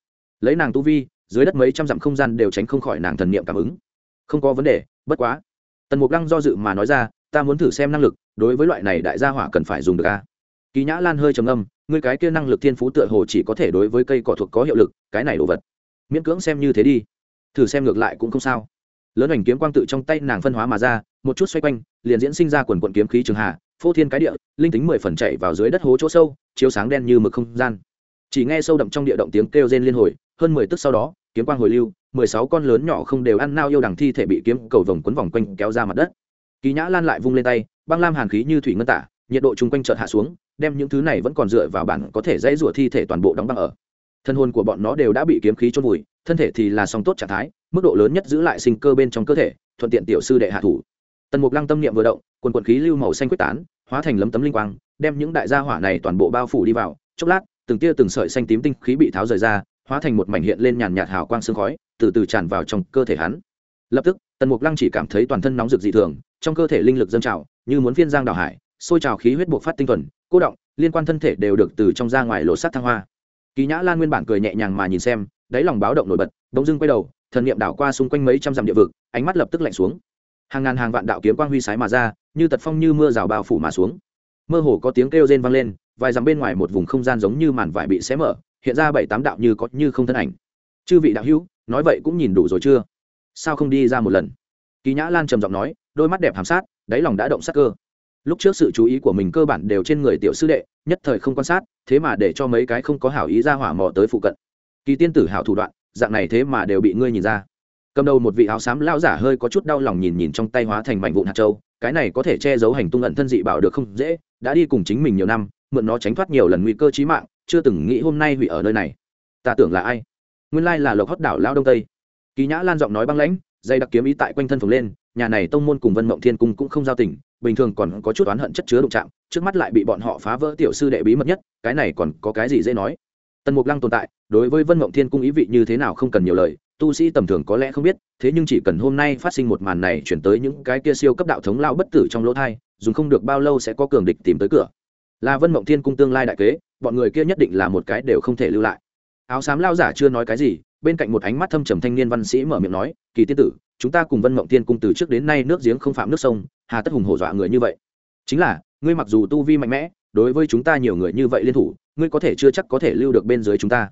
[SPEAKER 1] Lấy nàng tu vi dưới đất mấy trăm dặm không gian đều tránh không khỏi nàng thần niệm cảm ứng. Không có vấn đề, bất quá. Tần mục lăng do dự mà nói ra, ta muốn thử xem năng lực, đối với loại này đại gia hỏa cần phải dùng được a kỳ nhã lan hơi trầm âm ngươi cái kia năng lực thiên phú tựa hồ chỉ có thể đối với cây cỏ thuộc có hiệu lực, cái này đồ vật, miễn cưỡng xem như thế đi. Thử xem ngược lại cũng không sao. Lớn ảnh kiếm quang tự trong tay nàng phân hóa mà ra, một chút xoay quanh, liền diễn sinh ra quần quận kiếm khí trường hạ, phô thiên cái địa, linh tính mười phần chạy vào dưới đất hố chỗ sâu, chiếu sáng đen như mực không gian. Chỉ nghe sâu đậm trong địa động tiếng kêu rên liên hồi, hơn mười tức sau đó kiếm quang hồi lưu, mười sáu con lớn nhỏ không đều ăn nao yêu đằng thi thể bị kiếm cầu vòng quấn vòng quanh kéo ra mặt đất. Kỳ nhã lan lại vung lên tay, băng lam hàn khí như thủy ngân tả, nhiệt độ chung quanh chợt hạ xuống, đem những thứ này vẫn còn dựa vào bản có thể dãy rủa thi thể toàn bộ đóng băng ở. Thân hồn của bọn nó đều đã bị kiếm khí chôn vùi, thân thể thì là song tốt trạng thái, mức độ lớn nhất giữ lại sinh cơ bên trong cơ thể, thuận tiện tiểu sư đệ hạ thủ. Tần mục lăng tâm niệm vừa động, quần quần khí lưu màu xanh quyết tán, hóa thành lấm tấm linh quang, đem những đại gia hỏa này toàn bộ bao phủ đi vào. Chốc lát, từng tia từng sợi xanh tím tinh khí bị tháo rời ra hóa thành một mảnh hiện lên nhàn nhạt hào quang sương khói, từ từ tràn vào trong cơ thể hắn. Lập tức, tần mục lăng chỉ cảm thấy toàn thân nóng rực dị thường, trong cơ thể linh lực dâng trào, như muốn phiên giang đào hải, sôi trào khí huyết buộc phát tinh thuần, cô động, liên quan thân thể đều được từ trong ra ngoài lộ sát thăng hoa. Kỳ nhã lan nguyên bản cười nhẹ nhàng mà nhìn xem, đáy lòng báo động nổi bật, bỗng dưng quay đầu, thần niệm đảo qua xung quanh mấy trăm dặm địa vực, ánh mắt lập tức lạnh xuống. Hàng ngàn hàng vạn đạo kiếm quang huy sái mà ra, như tật phong như mưa rào bao phủ mà xuống. Mơ hồ có tiếng kêu rên vang lên, vài dặm bên ngoài một vùng không gian giống như màn vải bị xé mở hiện ra bảy tám đạo như có như không thân ảnh. Chư vị đạo hữu, nói vậy cũng nhìn đủ rồi chưa? Sao không đi ra một lần? Kỳ nhã lan trầm giọng nói, đôi mắt đẹp hàm sát, đáy lòng đã động sắc cơ. Lúc trước sự chú ý của mình cơ bản đều trên người tiểu sư đệ, nhất thời không quan sát, thế mà để cho mấy cái không có hảo ý ra hỏa mò tới phụ cận. Kỳ tiên tử hảo thủ đoạn, dạng này thế mà đều bị ngươi nhìn ra. Cầm đầu một vị áo xám lão giả hơi có chút đau lòng nhìn nhìn trong tay hóa thành mảnh vụn hạt châu, cái này có thể che giấu hành tung ẩn thân dị bảo được không dễ, đã đi cùng chính mình nhiều năm, mượn nó tránh thoát nhiều lần nguy cơ chí mạng chưa từng nghĩ hôm nay hủy ở nơi này. Ta tưởng là ai? Nguyên lai là lộc hót đảo lao đông tây. Kỳ nhã lan giọng nói băng lãnh, dây đặc kiếm ý tại quanh thân phồng lên, nhà này tông môn cùng vân mộng thiên cung cũng không giao tình, bình thường còn có chút oán hận chất chứa đụng chạm, trước mắt lại bị bọn họ phá vỡ tiểu sư đệ bí mật nhất, cái này còn có cái gì dễ nói? Tần mục lăng tồn tại, đối với vân mộng thiên cung ý vị như thế nào không cần nhiều lời, tu sĩ tầm thường có lẽ không biết, thế nhưng chỉ cần hôm nay phát sinh một màn này chuyển tới những cái kia siêu cấp đạo thống lao bất tử trong lỗ thai dùng không được bao lâu sẽ có cường địch tìm tới cửa là vân mộng thiên cung tương lai đại kế, bọn người kia nhất định là một cái đều không thể lưu lại. Áo xám lao giả chưa nói cái gì, bên cạnh một ánh mắt thâm trầm thanh niên văn sĩ mở miệng nói, kỳ tiên tử, chúng ta cùng vân mộng thiên cung từ trước đến nay nước giếng không phạm nước sông, hà tất hùng hổ dọa người như vậy. Chính là, ngươi mặc dù tu vi mạnh mẽ, đối với chúng ta nhiều người như vậy liên thủ, ngươi có thể chưa chắc có thể lưu được bên dưới chúng ta.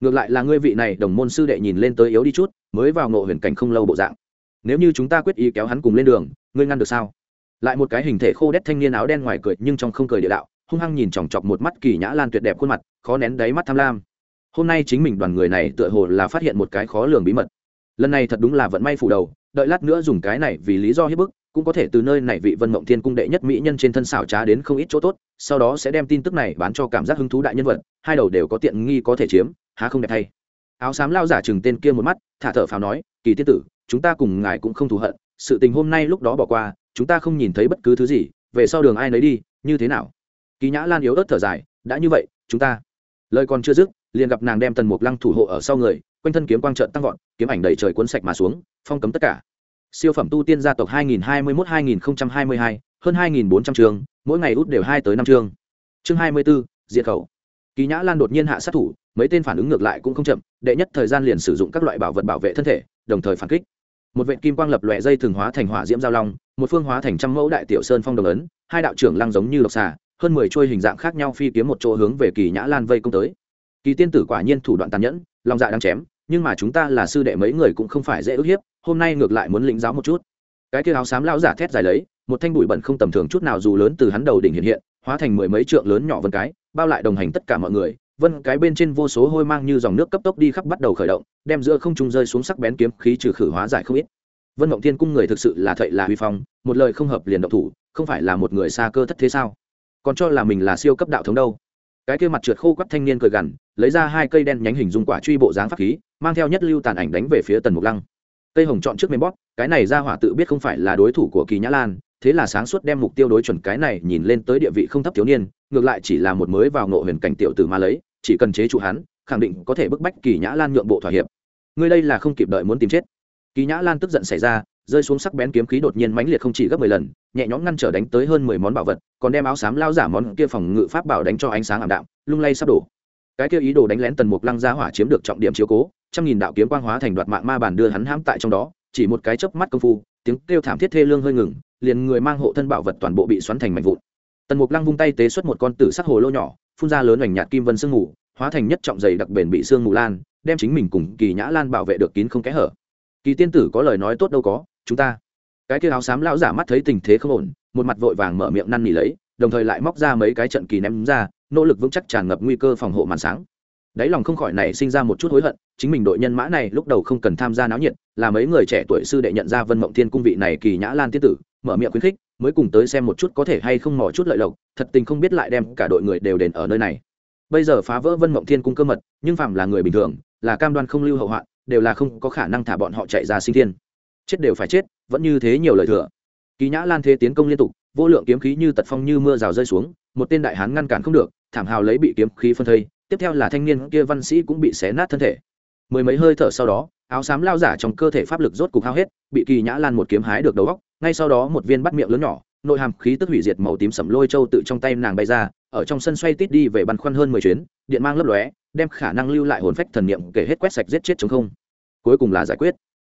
[SPEAKER 1] Ngược lại là ngươi vị này đồng môn sư đệ nhìn lên tới yếu đi chút, mới vào ngộ huyền cảnh không lâu bộ dạng. Nếu như chúng ta quyết ý kéo hắn cùng lên đường, ngươi ngăn được sao? Lại một cái hình thể khô đét thanh niên áo đen ngoài cười, nhưng trong không cười địa đạo hung hăng nhìn chòng chọc một mắt kỳ nhã lan tuyệt đẹp khuôn mặt, khó nén đáy mắt tham lam. Hôm nay chính mình đoàn người này tựa hồ là phát hiện một cái khó lường bí mật. Lần này thật đúng là vận may phủ đầu, đợi lát nữa dùng cái này vì lý do hiếp bức, cũng có thể từ nơi này vị vân mộng thiên cung đệ nhất mỹ nhân trên thân xảo trá đến không ít chỗ tốt, sau đó sẽ đem tin tức này bán cho cảm giác hứng thú đại nhân vật, hai đầu đều có tiện nghi có thể chiếm, há không đẹp thay. Áo xám lao giả chừng tên kia một mắt, thả thở phào nói, kỳ tiên tử, chúng ta cùng ngài cũng không thù hận, sự tình hôm nay lúc đó bỏ qua, chúng ta không nhìn thấy bất cứ thứ gì, về sau đường ai nấy đi, như thế nào? Kỳ nhã lan yếu ớt thở dài đã như vậy chúng ta lời còn chưa dứt liền gặp nàng đem tần mục lăng thủ hộ ở sau người quanh thân kiếm quang trợn tăng vọt kiếm ảnh đầy trời cuốn sạch mà xuống phong cấm tất cả. Siêu phẩm tu tiên gia tộc 2021-2022, hơn 2.400 trường mỗi ngày út đều hai tới năm chương. Chương 24, diệt khẩu. Kỳ nhã lan đột nhiên hạ sát thủ mấy tên phản ứng ngược lại cũng không chậm đệ nhất thời gian liền sử dụng các loại bảo vật bảo vệ thân thể đồng thời phản kích. Một vệ kim quang lập lòe dây thường hóa thành hỏa diễm giao long một phương hóa thành trăm mẫu đại tiểu sơn phong đồng ấn hai đạo trưởng lăng giống như độc xà hơn mười chuôi hình dạng khác nhau phi kiếm một chỗ hướng về kỳ nhã lan vây công tới. Kỳ tiên tử quả nhiên thủ đoạn tàn nhẫn, lòng dạ đang chém, nhưng mà chúng ta là sư đệ mấy người cũng không phải dễ ức hiếp, hôm nay ngược lại muốn lĩnh giáo một chút. Cái kia áo xám lão giả thét dài lấy, một thanh bụi bẩn không tầm thường chút nào dù lớn từ hắn đầu đỉnh hiện hiện, hóa thành mười mấy trượng lớn nhỏ vân cái, bao lại đồng hành tất cả mọi người. Vân cái bên trên vô số hôi mang như dòng nước cấp tốc đi khắp bắt đầu khởi động, đem giữa không trung rơi xuống sắc bén kiếm khí trừ khử hóa giải không ít. Vân mộng thiên cung người thực sự là thậy là huy phong, một lời không hợp liền động thủ, không phải là một người xa cơ thất thế sao? Còn cho là mình là siêu cấp đạo thống đâu. Cái kia mặt trượt khô quắp thanh niên cười gằn, lấy ra hai cây đen nhánh hình dung quả truy bộ dáng pháp khí, mang theo nhất lưu tàn ảnh đánh về phía tần mục lăng. Cây hồng chọn trước mềm bóp, cái này ra hỏa tự biết không phải là đối thủ của kỳ nhã lan, thế là sáng suốt đem mục tiêu đối chuẩn cái này nhìn lên tới địa vị không thấp thiếu niên, ngược lại chỉ là một mới vào ngộ huyền cảnh tiểu tử mà lấy, chỉ cần chế trụ hắn, khẳng định có thể bức bách kỳ nhã lan nhượng bộ thỏa hiệp. Ngươi đây là không kịp đợi muốn tìm chết. Kỳ nhã lan tức giận xảy ra rơi xuống sắc bén kiếm khí đột nhiên mãnh liệt không chỉ gấp mười lần, nhẹ nhõm ngăn trở đánh tới hơn mười món bảo vật, còn đem áo xám lao giả món kia phòng ngự pháp bảo đánh cho ánh sáng ảm đạm, lung lay sắp đổ. Cái kia ý đồ đánh lén tần mục lăng ra hỏa chiếm được trọng điểm chiếu cố, trăm nghìn đạo kiếm quang hóa thành đoạt mạng ma bản đưa hắn hãm tại trong đó, chỉ một cái chớp mắt công phu, tiếng kêu thảm thiết thê lương hơi ngừng, liền người mang hộ thân bảo vật toàn bộ bị xoắn thành mảnh vụn. Tần mục lăng vung tay tế xuất một con tử sắc hồ lô nhỏ, phun ra lớn hoành nhạt kim vân sương mù, hóa thành nhất trọng dày đặc bền bị sương mù lan, đem chính mình cùng kỳ nhã lan bảo vệ được kín không kẽ hở. Kỳ tiên tử có lời nói tốt đâu có chúng ta. Cái kia áo xám lão giả mắt thấy tình thế không ổn, một mặt vội vàng mở miệng năn nỉ lấy, đồng thời lại móc ra mấy cái trận kỳ ném ra, nỗ lực vững chắc tràn ngập nguy cơ phòng hộ màn sáng. Đáy lòng không khỏi này sinh ra một chút hối hận, chính mình đội nhân mã này lúc đầu không cần tham gia náo nhiệt, là mấy người trẻ tuổi sư đệ nhận ra vân mộng thiên cung vị này kỳ nhã lan tiết tử, mở miệng khuyến khích, mới cùng tới xem một chút có thể hay không mò chút lợi lộc, thật tình không biết lại đem cả đội người đều đền ở nơi này. Bây giờ phá vỡ vân mộng thiên cung cơ mật, nhưng phạm là người bình thường, là cam đoan không lưu hậu hoạn, đều là không có khả năng thả bọn họ chạy ra sinh thiên chết đều phải chết, vẫn như thế nhiều lời thừa. Kỳ nhã lan thế tiến công liên tục, vô lượng kiếm khí như tật phong như mưa rào rơi xuống, một tên đại hán ngăn cản không được, thảm hào lấy bị kiếm khí phân thây, tiếp theo là thanh niên kia văn sĩ cũng bị xé nát thân thể. Mười mấy hơi thở sau đó, áo xám lao giả trong cơ thể pháp lực rốt cục hao hết, bị kỳ nhã lan một kiếm hái được đầu góc ngay sau đó một viên bắt miệng lớn nhỏ, nội hàm khí tức hủy diệt màu tím sẩm lôi châu tự trong tay nàng bay ra, ở trong sân xoay tít đi về băn khoăn hơn mười chuyến, điện mang lấp lóe, đem khả năng lưu lại hồn phách thần niệm kể hết quét sạch giết chết chống không. Cuối cùng là giải quyết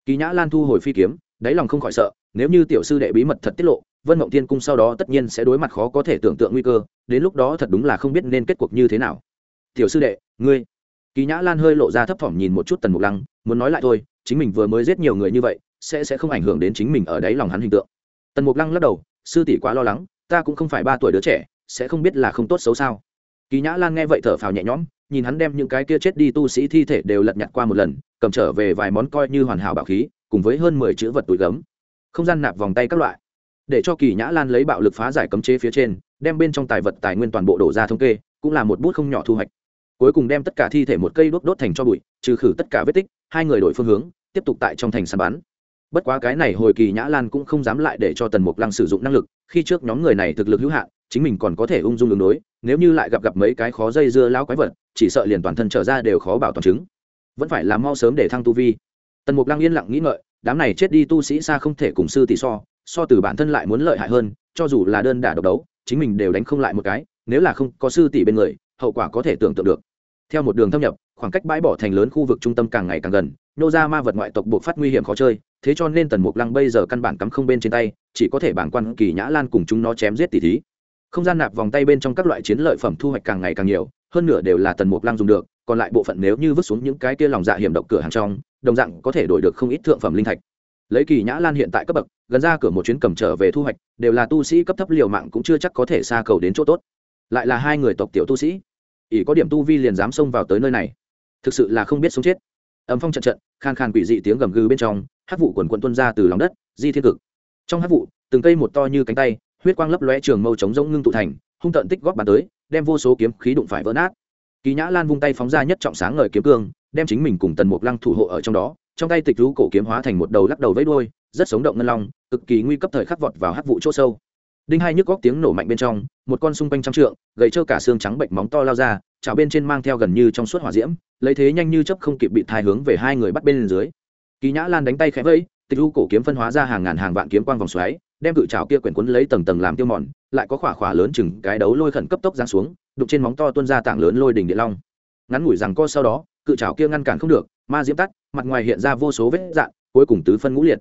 [SPEAKER 1] kỳ nhã lan thu hồi phi kiếm, đáy lòng không khỏi sợ, nếu như tiểu sư đệ bí mật thật tiết lộ, vân mộng tiên cung sau đó tất nhiên sẽ đối mặt khó có thể tưởng tượng nguy cơ, đến lúc đó thật đúng là không biết nên kết cuộc như thế nào. Tiểu sư đệ, ngươi. Kỳ nhã lan hơi lộ ra thấp thỏm nhìn một chút tần mục lăng, muốn nói lại thôi, chính mình vừa mới giết nhiều người như vậy, sẽ sẽ không ảnh hưởng đến chính mình ở đáy lòng hắn hình tượng. Tần mục lăng lắc đầu, sư tỷ quá lo lắng, ta cũng không phải ba tuổi đứa trẻ, sẽ không biết là không tốt xấu sao. Kỳ nhã lan nghe vậy thở phào nhẹ nhõm nhìn hắn đem những cái kia chết đi tu sĩ thi thể đều lật nhặt qua một lần, cầm trở về vài món coi như hoàn hảo bảo khí, cùng với hơn mười chữ vật túi gấm. Không gian nạp vòng tay các loại. Để cho kỳ nhã lan lấy bạo lực phá giải cấm chế phía trên, đem bên trong tài vật tài nguyên toàn bộ đổ ra thống kê, cũng là một bút không nhỏ thu hoạch. Cuối cùng đem tất cả thi thể một cây đốt đốt thành cho bụi, trừ khử tất cả vết tích, hai người đổi phương hướng, tiếp tục tại trong thành săn bắn. Bất quá cái này hồi kỳ nhã lan cũng không dám lại để cho tần mục lăng sử dụng năng lực, khi trước nhóm người này thực lực hữu hạn, chính mình còn có thể ung dung đường đối, nếu như lại gặp gặp mấy cái khó dây dưa lao quái vật chỉ sợ liền toàn thân trở ra đều khó bảo toàn chứng. Vẫn phải làm mau sớm để thăng tu vi. Tần mục lăng yên lặng nghĩ ngợi, đám này chết đi tu sĩ xa không thể cùng sư tỷ so so từ bản thân lại muốn lợi hại hơn, cho dù là đơn đả độc đấu, chính mình đều đánh không lại một cái, nếu là không có sư tỷ bên người, hậu quả có thể tưởng tượng được. Theo một đường thâm nhập, khoảng cách bãi bỏ thành lớn khu vực trung tâm càng ngày càng gần, nô ra ma vật ngoại tộc buộc phát nguy hiểm khó chơi, thế cho nên tần mục lăng bây giờ căn bản cắm không bên trên tay, chỉ có thể bản quan kỳ nhã lan cùng chúng nó chém giết tỷ thí. Không gian nạp vòng tay bên trong các loại chiến lợi phẩm thu hoạch càng ngày càng nhiều hơn nửa đều là tần mục lăng dùng được, còn lại bộ phận nếu như vứt xuống những cái kia lòng dạ hiểm độc cửa hàng trong, đồng dạng có thể đổi được không ít thượng phẩm linh thạch. Lấy kỳ nhã lan hiện tại cấp bậc, gần ra cửa một chuyến cầm trở về thu hoạch, đều là tu sĩ cấp thấp liều mạng cũng chưa chắc có thể xa cầu đến chỗ tốt. Lại là hai người tộc tiểu tu sĩ. Ỷ có điểm tu vi liền dám xông vào tới nơi này. Thực sự là không biết sống chết. Ấm phong trận trận, khan khan quỷ dị tiếng gầm gừ bên trong, hát vụ quần quận tuân ra từ lòng đất, di thiên cực. Trong hát vụ, từng cây một to như cánh tay, huyết quang lấp lóe trường mâu chống rỗng ngưng tụ thành, hung tận tích góp bàn tới đem vô số kiếm khí đụng phải vỡ nát. Kỳ nhã lan vung tay phóng ra nhất trọng sáng ngời kiếm cương, đem chính mình cùng tần mục lăng thủ hộ ở trong đó, trong tay tịch rú cổ kiếm hóa thành một đầu lắc đầu vẫy đuôi, rất sống động ngân long, cực kỳ nguy cấp thời khắc vọt vào hắc vụ chỗ sâu. Đinh hai nhức góc tiếng nổ mạnh bên trong, một con xung quanh trăm trượng gậy trơ cả xương trắng bệnh móng to lao ra, chảo bên trên mang theo gần như trong suốt hỏa diễm, lấy thế nhanh như chấp không kịp bị thai hướng về hai người bắt bên dưới. Kỳ nhã lan đánh tay khẽ vẫy, tịch rú cổ kiếm phân hóa ra hàng ngàn hàng vạn kiếm quang vòng xoáy đem cự trào kia quyển quấn lấy tầng tầng làm tiêu mòn, lại có khỏa khỏa lớn chừng cái đấu lôi khẩn cấp tốc giáng xuống đục trên móng to tuôn ra tảng lớn lôi đỉnh địa long. Ngắn ngủi rằng co sau đó, cự trào kia ngăn cản không được, ma diễm tắt, mặt ngoài hiện ra vô số vết dạn, cuối cùng tứ phân ngũ liệt.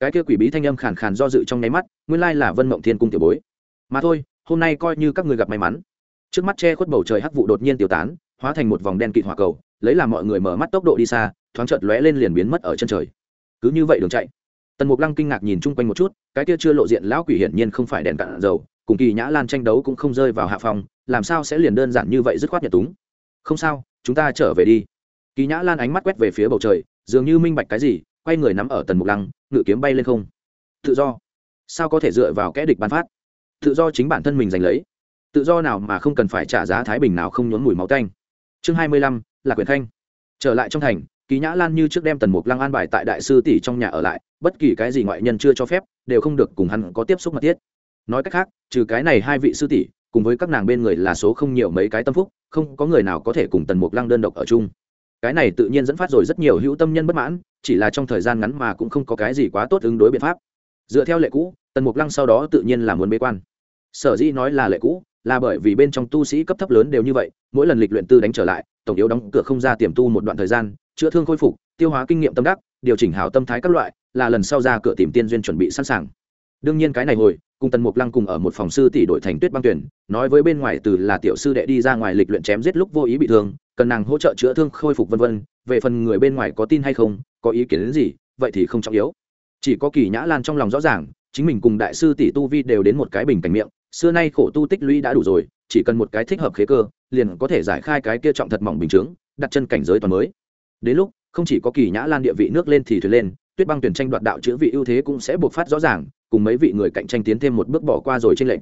[SPEAKER 1] Cái kia quỷ bí thanh âm khàn khàn do dự trong nháy mắt, nguyên lai là vân mộng thiên cung tiểu bối. Mà thôi, hôm nay coi như các người gặp may mắn. Trước mắt che khuất bầu trời hắc vụ đột nhiên tiêu tán, hóa thành một vòng đen kịt hỏa cầu, lấy làm mọi người mở mắt tốc độ đi xa, thoáng chợt lóe lên liền biến mất ở chân trời. Cứ như vậy đường chạy tần mục lăng kinh ngạc nhìn chung quanh một chút, cái kia chưa lộ diện lão quỷ hiển nhiên không phải đèn cạn dầu, cùng kỳ nhã lan tranh đấu cũng không rơi vào hạ phòng làm sao sẽ liền đơn giản như vậy dứt khoát nhật túng? Không sao, chúng ta trở về đi. Kỳ nhã lan ánh mắt quét về phía bầu trời, dường như minh bạch cái gì, quay người nắm ở tần mục lăng, ngự kiếm bay lên không. Tự do. Sao có thể dựa vào kẽ địch bán phát? Tự do chính bản thân mình giành lấy. Tự do nào mà không cần phải trả giá thái bình nào không nhốn mùi máu canh chương hai mươi lăm là quyền khanh. Trở lại trong thành kỳ nhã lan như trước đem tần mục lăng an bài tại đại sư tỷ trong nhà ở lại, bất kỳ cái gì ngoại nhân chưa cho phép, đều không được cùng hắn có tiếp xúc mật thiết. Nói cách khác, trừ cái này hai vị sư tỷ, cùng với các nàng bên người là số không nhiều mấy cái tâm phúc, không có người nào có thể cùng tần mục lăng đơn độc ở chung. Cái này tự nhiên dẫn phát rồi rất nhiều hữu tâm nhân bất mãn, chỉ là trong thời gian ngắn mà cũng không có cái gì quá tốt ứng đối biện pháp. Dựa theo lệ cũ, tần mục lăng sau đó tự nhiên là muốn bế quan sở dĩ nói là lệ cũ, là bởi vì bên trong tu sĩ cấp thấp lớn đều như vậy, mỗi lần lịch luyện tư đánh trở lại, tổng yếu đóng cửa không ra tiềm tu một đoạn thời gian, chữa thương khôi phục, tiêu hóa kinh nghiệm tâm đắc, điều chỉnh hảo tâm thái các loại, là lần sau ra cửa tìm tiên duyên chuẩn bị sẵn sàng. Đương nhiên cái này hồi, cùng tần mục lăng cùng ở một phòng sư tỷ đội thành tuyết băng tuyển, nói với bên ngoài từ là tiểu sư đệ đi ra ngoài lịch luyện chém giết lúc vô ý bị thương, cần nàng hỗ trợ chữa thương khôi phục vân vân, về phần người bên ngoài có tin hay không, có ý kiến đến gì, vậy thì không trọng yếu. Chỉ có kỳ nhã lan trong lòng rõ ràng, chính mình cùng đại sư tỷ tu vi đều đến một cái bình cảnh miệng xưa nay khổ tu tích lũy đã đủ rồi, chỉ cần một cái thích hợp khế cơ, liền có thể giải khai cái kia trọng thật mỏng bình chướng, đặt chân cảnh giới toàn mới. Đến lúc, không chỉ có kỳ nhã lan địa vị nước lên thì thuyền lên, tuyết băng tuyển tranh đoạt đạo chữ vị ưu thế cũng sẽ buộc phát rõ ràng, cùng mấy vị người cạnh tranh tiến thêm một bước bỏ qua rồi trên lệnh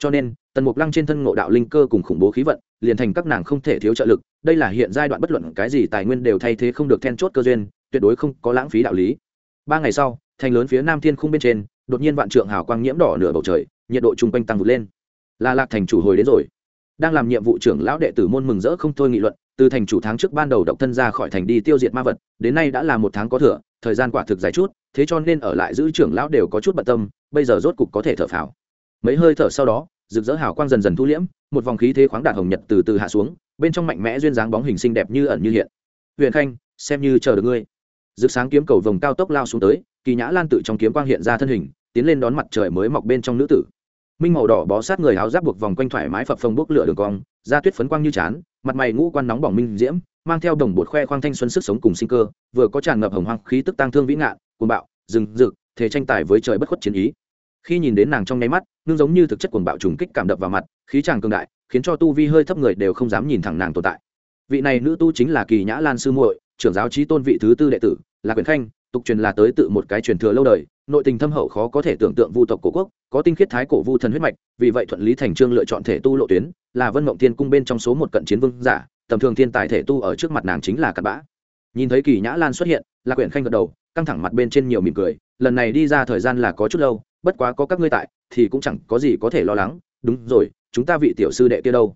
[SPEAKER 1] cho nên, tần mục lăng trên thân ngộ đạo linh cơ cùng khủng bố khí vận, liền thành các nàng không thể thiếu trợ lực, đây là hiện giai đoạn bất luận cái gì tài nguyên đều thay thế không được then chốt cơ duyên, tuyệt đối không có lãng phí đạo lý. Ba ngày sau, thành lớn phía nam thiên khung bên trên, đột nhiên vạn trượng hào quang nhiễm đỏ nửa bầu trời nhiệt độ chung quanh tăng vụt lên. Là lạc thành chủ hồi đến rồi. Đang làm nhiệm vụ trưởng lão đệ tử môn mừng rỡ không thôi nghị luận, từ thành chủ tháng trước ban đầu động thân ra khỏi thành đi tiêu diệt ma vật, đến nay đã là một tháng có thừa, thời gian quả thực dài chút, thế cho nên ở lại giữ trưởng lão đều có chút bận tâm, bây giờ rốt cục có thể thở phào. Mấy hơi thở sau đó, rực rỡ hào quang dần dần thu liễm, một vòng khí thế khoáng đạt hồng nhật từ từ hạ xuống, bên trong mạnh mẽ duyên dáng bóng hình xinh đẹp như ẩn như hiện. Huyền khanh, xem như chờ được ngươi. Rực sáng kiếm cầu vòng cao tốc lao xuống tới, kỳ nhã lan tự trong kiếm quang hiện ra thân hình, tiến lên đón mặt trời mới mọc bên trong nữ tử minh màu đỏ bó sát người áo giáp buộc vòng quanh thoải mái phập phồng bốc lửa đường cong, da tuyết phấn quang như chán, mặt mày ngũ quan nóng bỏng minh diễm, mang theo đồng bột khoe khoang thanh xuân sức sống cùng sinh cơ, vừa có tràn ngập hồng hoang khí tức tăng thương vĩ ngạn, cuồng bạo, rừng rực thế tranh tài với trời bất khuất chiến ý. Khi nhìn đến nàng trong nháy mắt, ngưng giống như thực chất cuồng bạo trùng kích cảm đập vào mặt, khí tràng cường đại, khiến cho tu vi hơi thấp người đều không dám nhìn thẳng nàng tồn tại. Vị này nữ tu chính là kỳ nhã lan sư muội, trưởng giáo trí tôn vị thứ tư đệ tử, là quyền khanh tục truyền là tới tự một cái truyền thừa lâu đời, nội tình thâm hậu khó có thể tưởng tượng vu tộc cổ quốc, có tinh khiết thái cổ vu thần huyết mạch, vì vậy thuận lý thành trương lựa chọn thể tu lộ tuyến, là vân mộng thiên cung bên trong số một cận chiến vương giả, tầm thường thiên tài thể tu ở trước mặt nàng chính là cặn bã. Nhìn thấy kỳ nhã lan xuất hiện là quyển khanh gật đầu, căng thẳng mặt bên trên nhiều mỉm cười, lần này đi ra thời gian là có chút lâu, bất quá có các ngươi tại, thì cũng chẳng có gì có thể lo lắng, đúng rồi, chúng ta vị tiểu sư đệ kia đâu?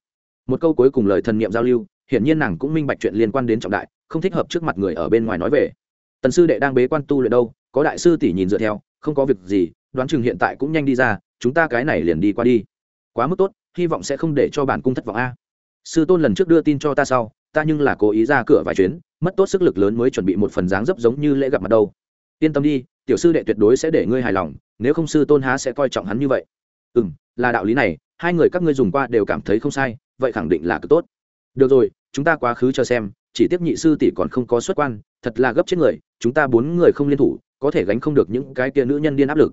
[SPEAKER 1] Một câu cuối cùng lời thần niệm giao lưu, hiển nhiên nàng cũng minh bạch chuyện liên quan đến trọng đại, không thích hợp trước mặt người ở bên ngoài nói về tần sư đệ đang bế quan tu luyện đâu, có đại sư tỷ nhìn dựa theo, không có việc gì, đoán chừng hiện tại cũng nhanh đi ra, chúng ta cái này liền đi qua đi. Quá mức tốt, hy vọng sẽ không để cho bản cung thất vọng a. Sư tôn lần trước đưa tin cho ta sau, ta nhưng là cố ý ra cửa vài chuyến, mất tốt sức lực lớn mới chuẩn bị một phần dáng dấp giống như lễ gặp mặt đâu. Yên tâm đi, tiểu sư đệ tuyệt đối sẽ để ngươi hài lòng, nếu không sư tôn há sẽ coi trọng hắn như vậy. Ừ m là đạo lý này, hai người các ngươi dùng qua đều cảm thấy không sai, vậy khẳng định là cực tốt. Được rồi, chúng ta quá khứ cho xem chỉ tiếp nhị sư tỷ còn không có xuất quan, thật là gấp chết người, chúng ta bốn người không liên thủ, có thể gánh không được những cái kia nữ nhân điên áp lực.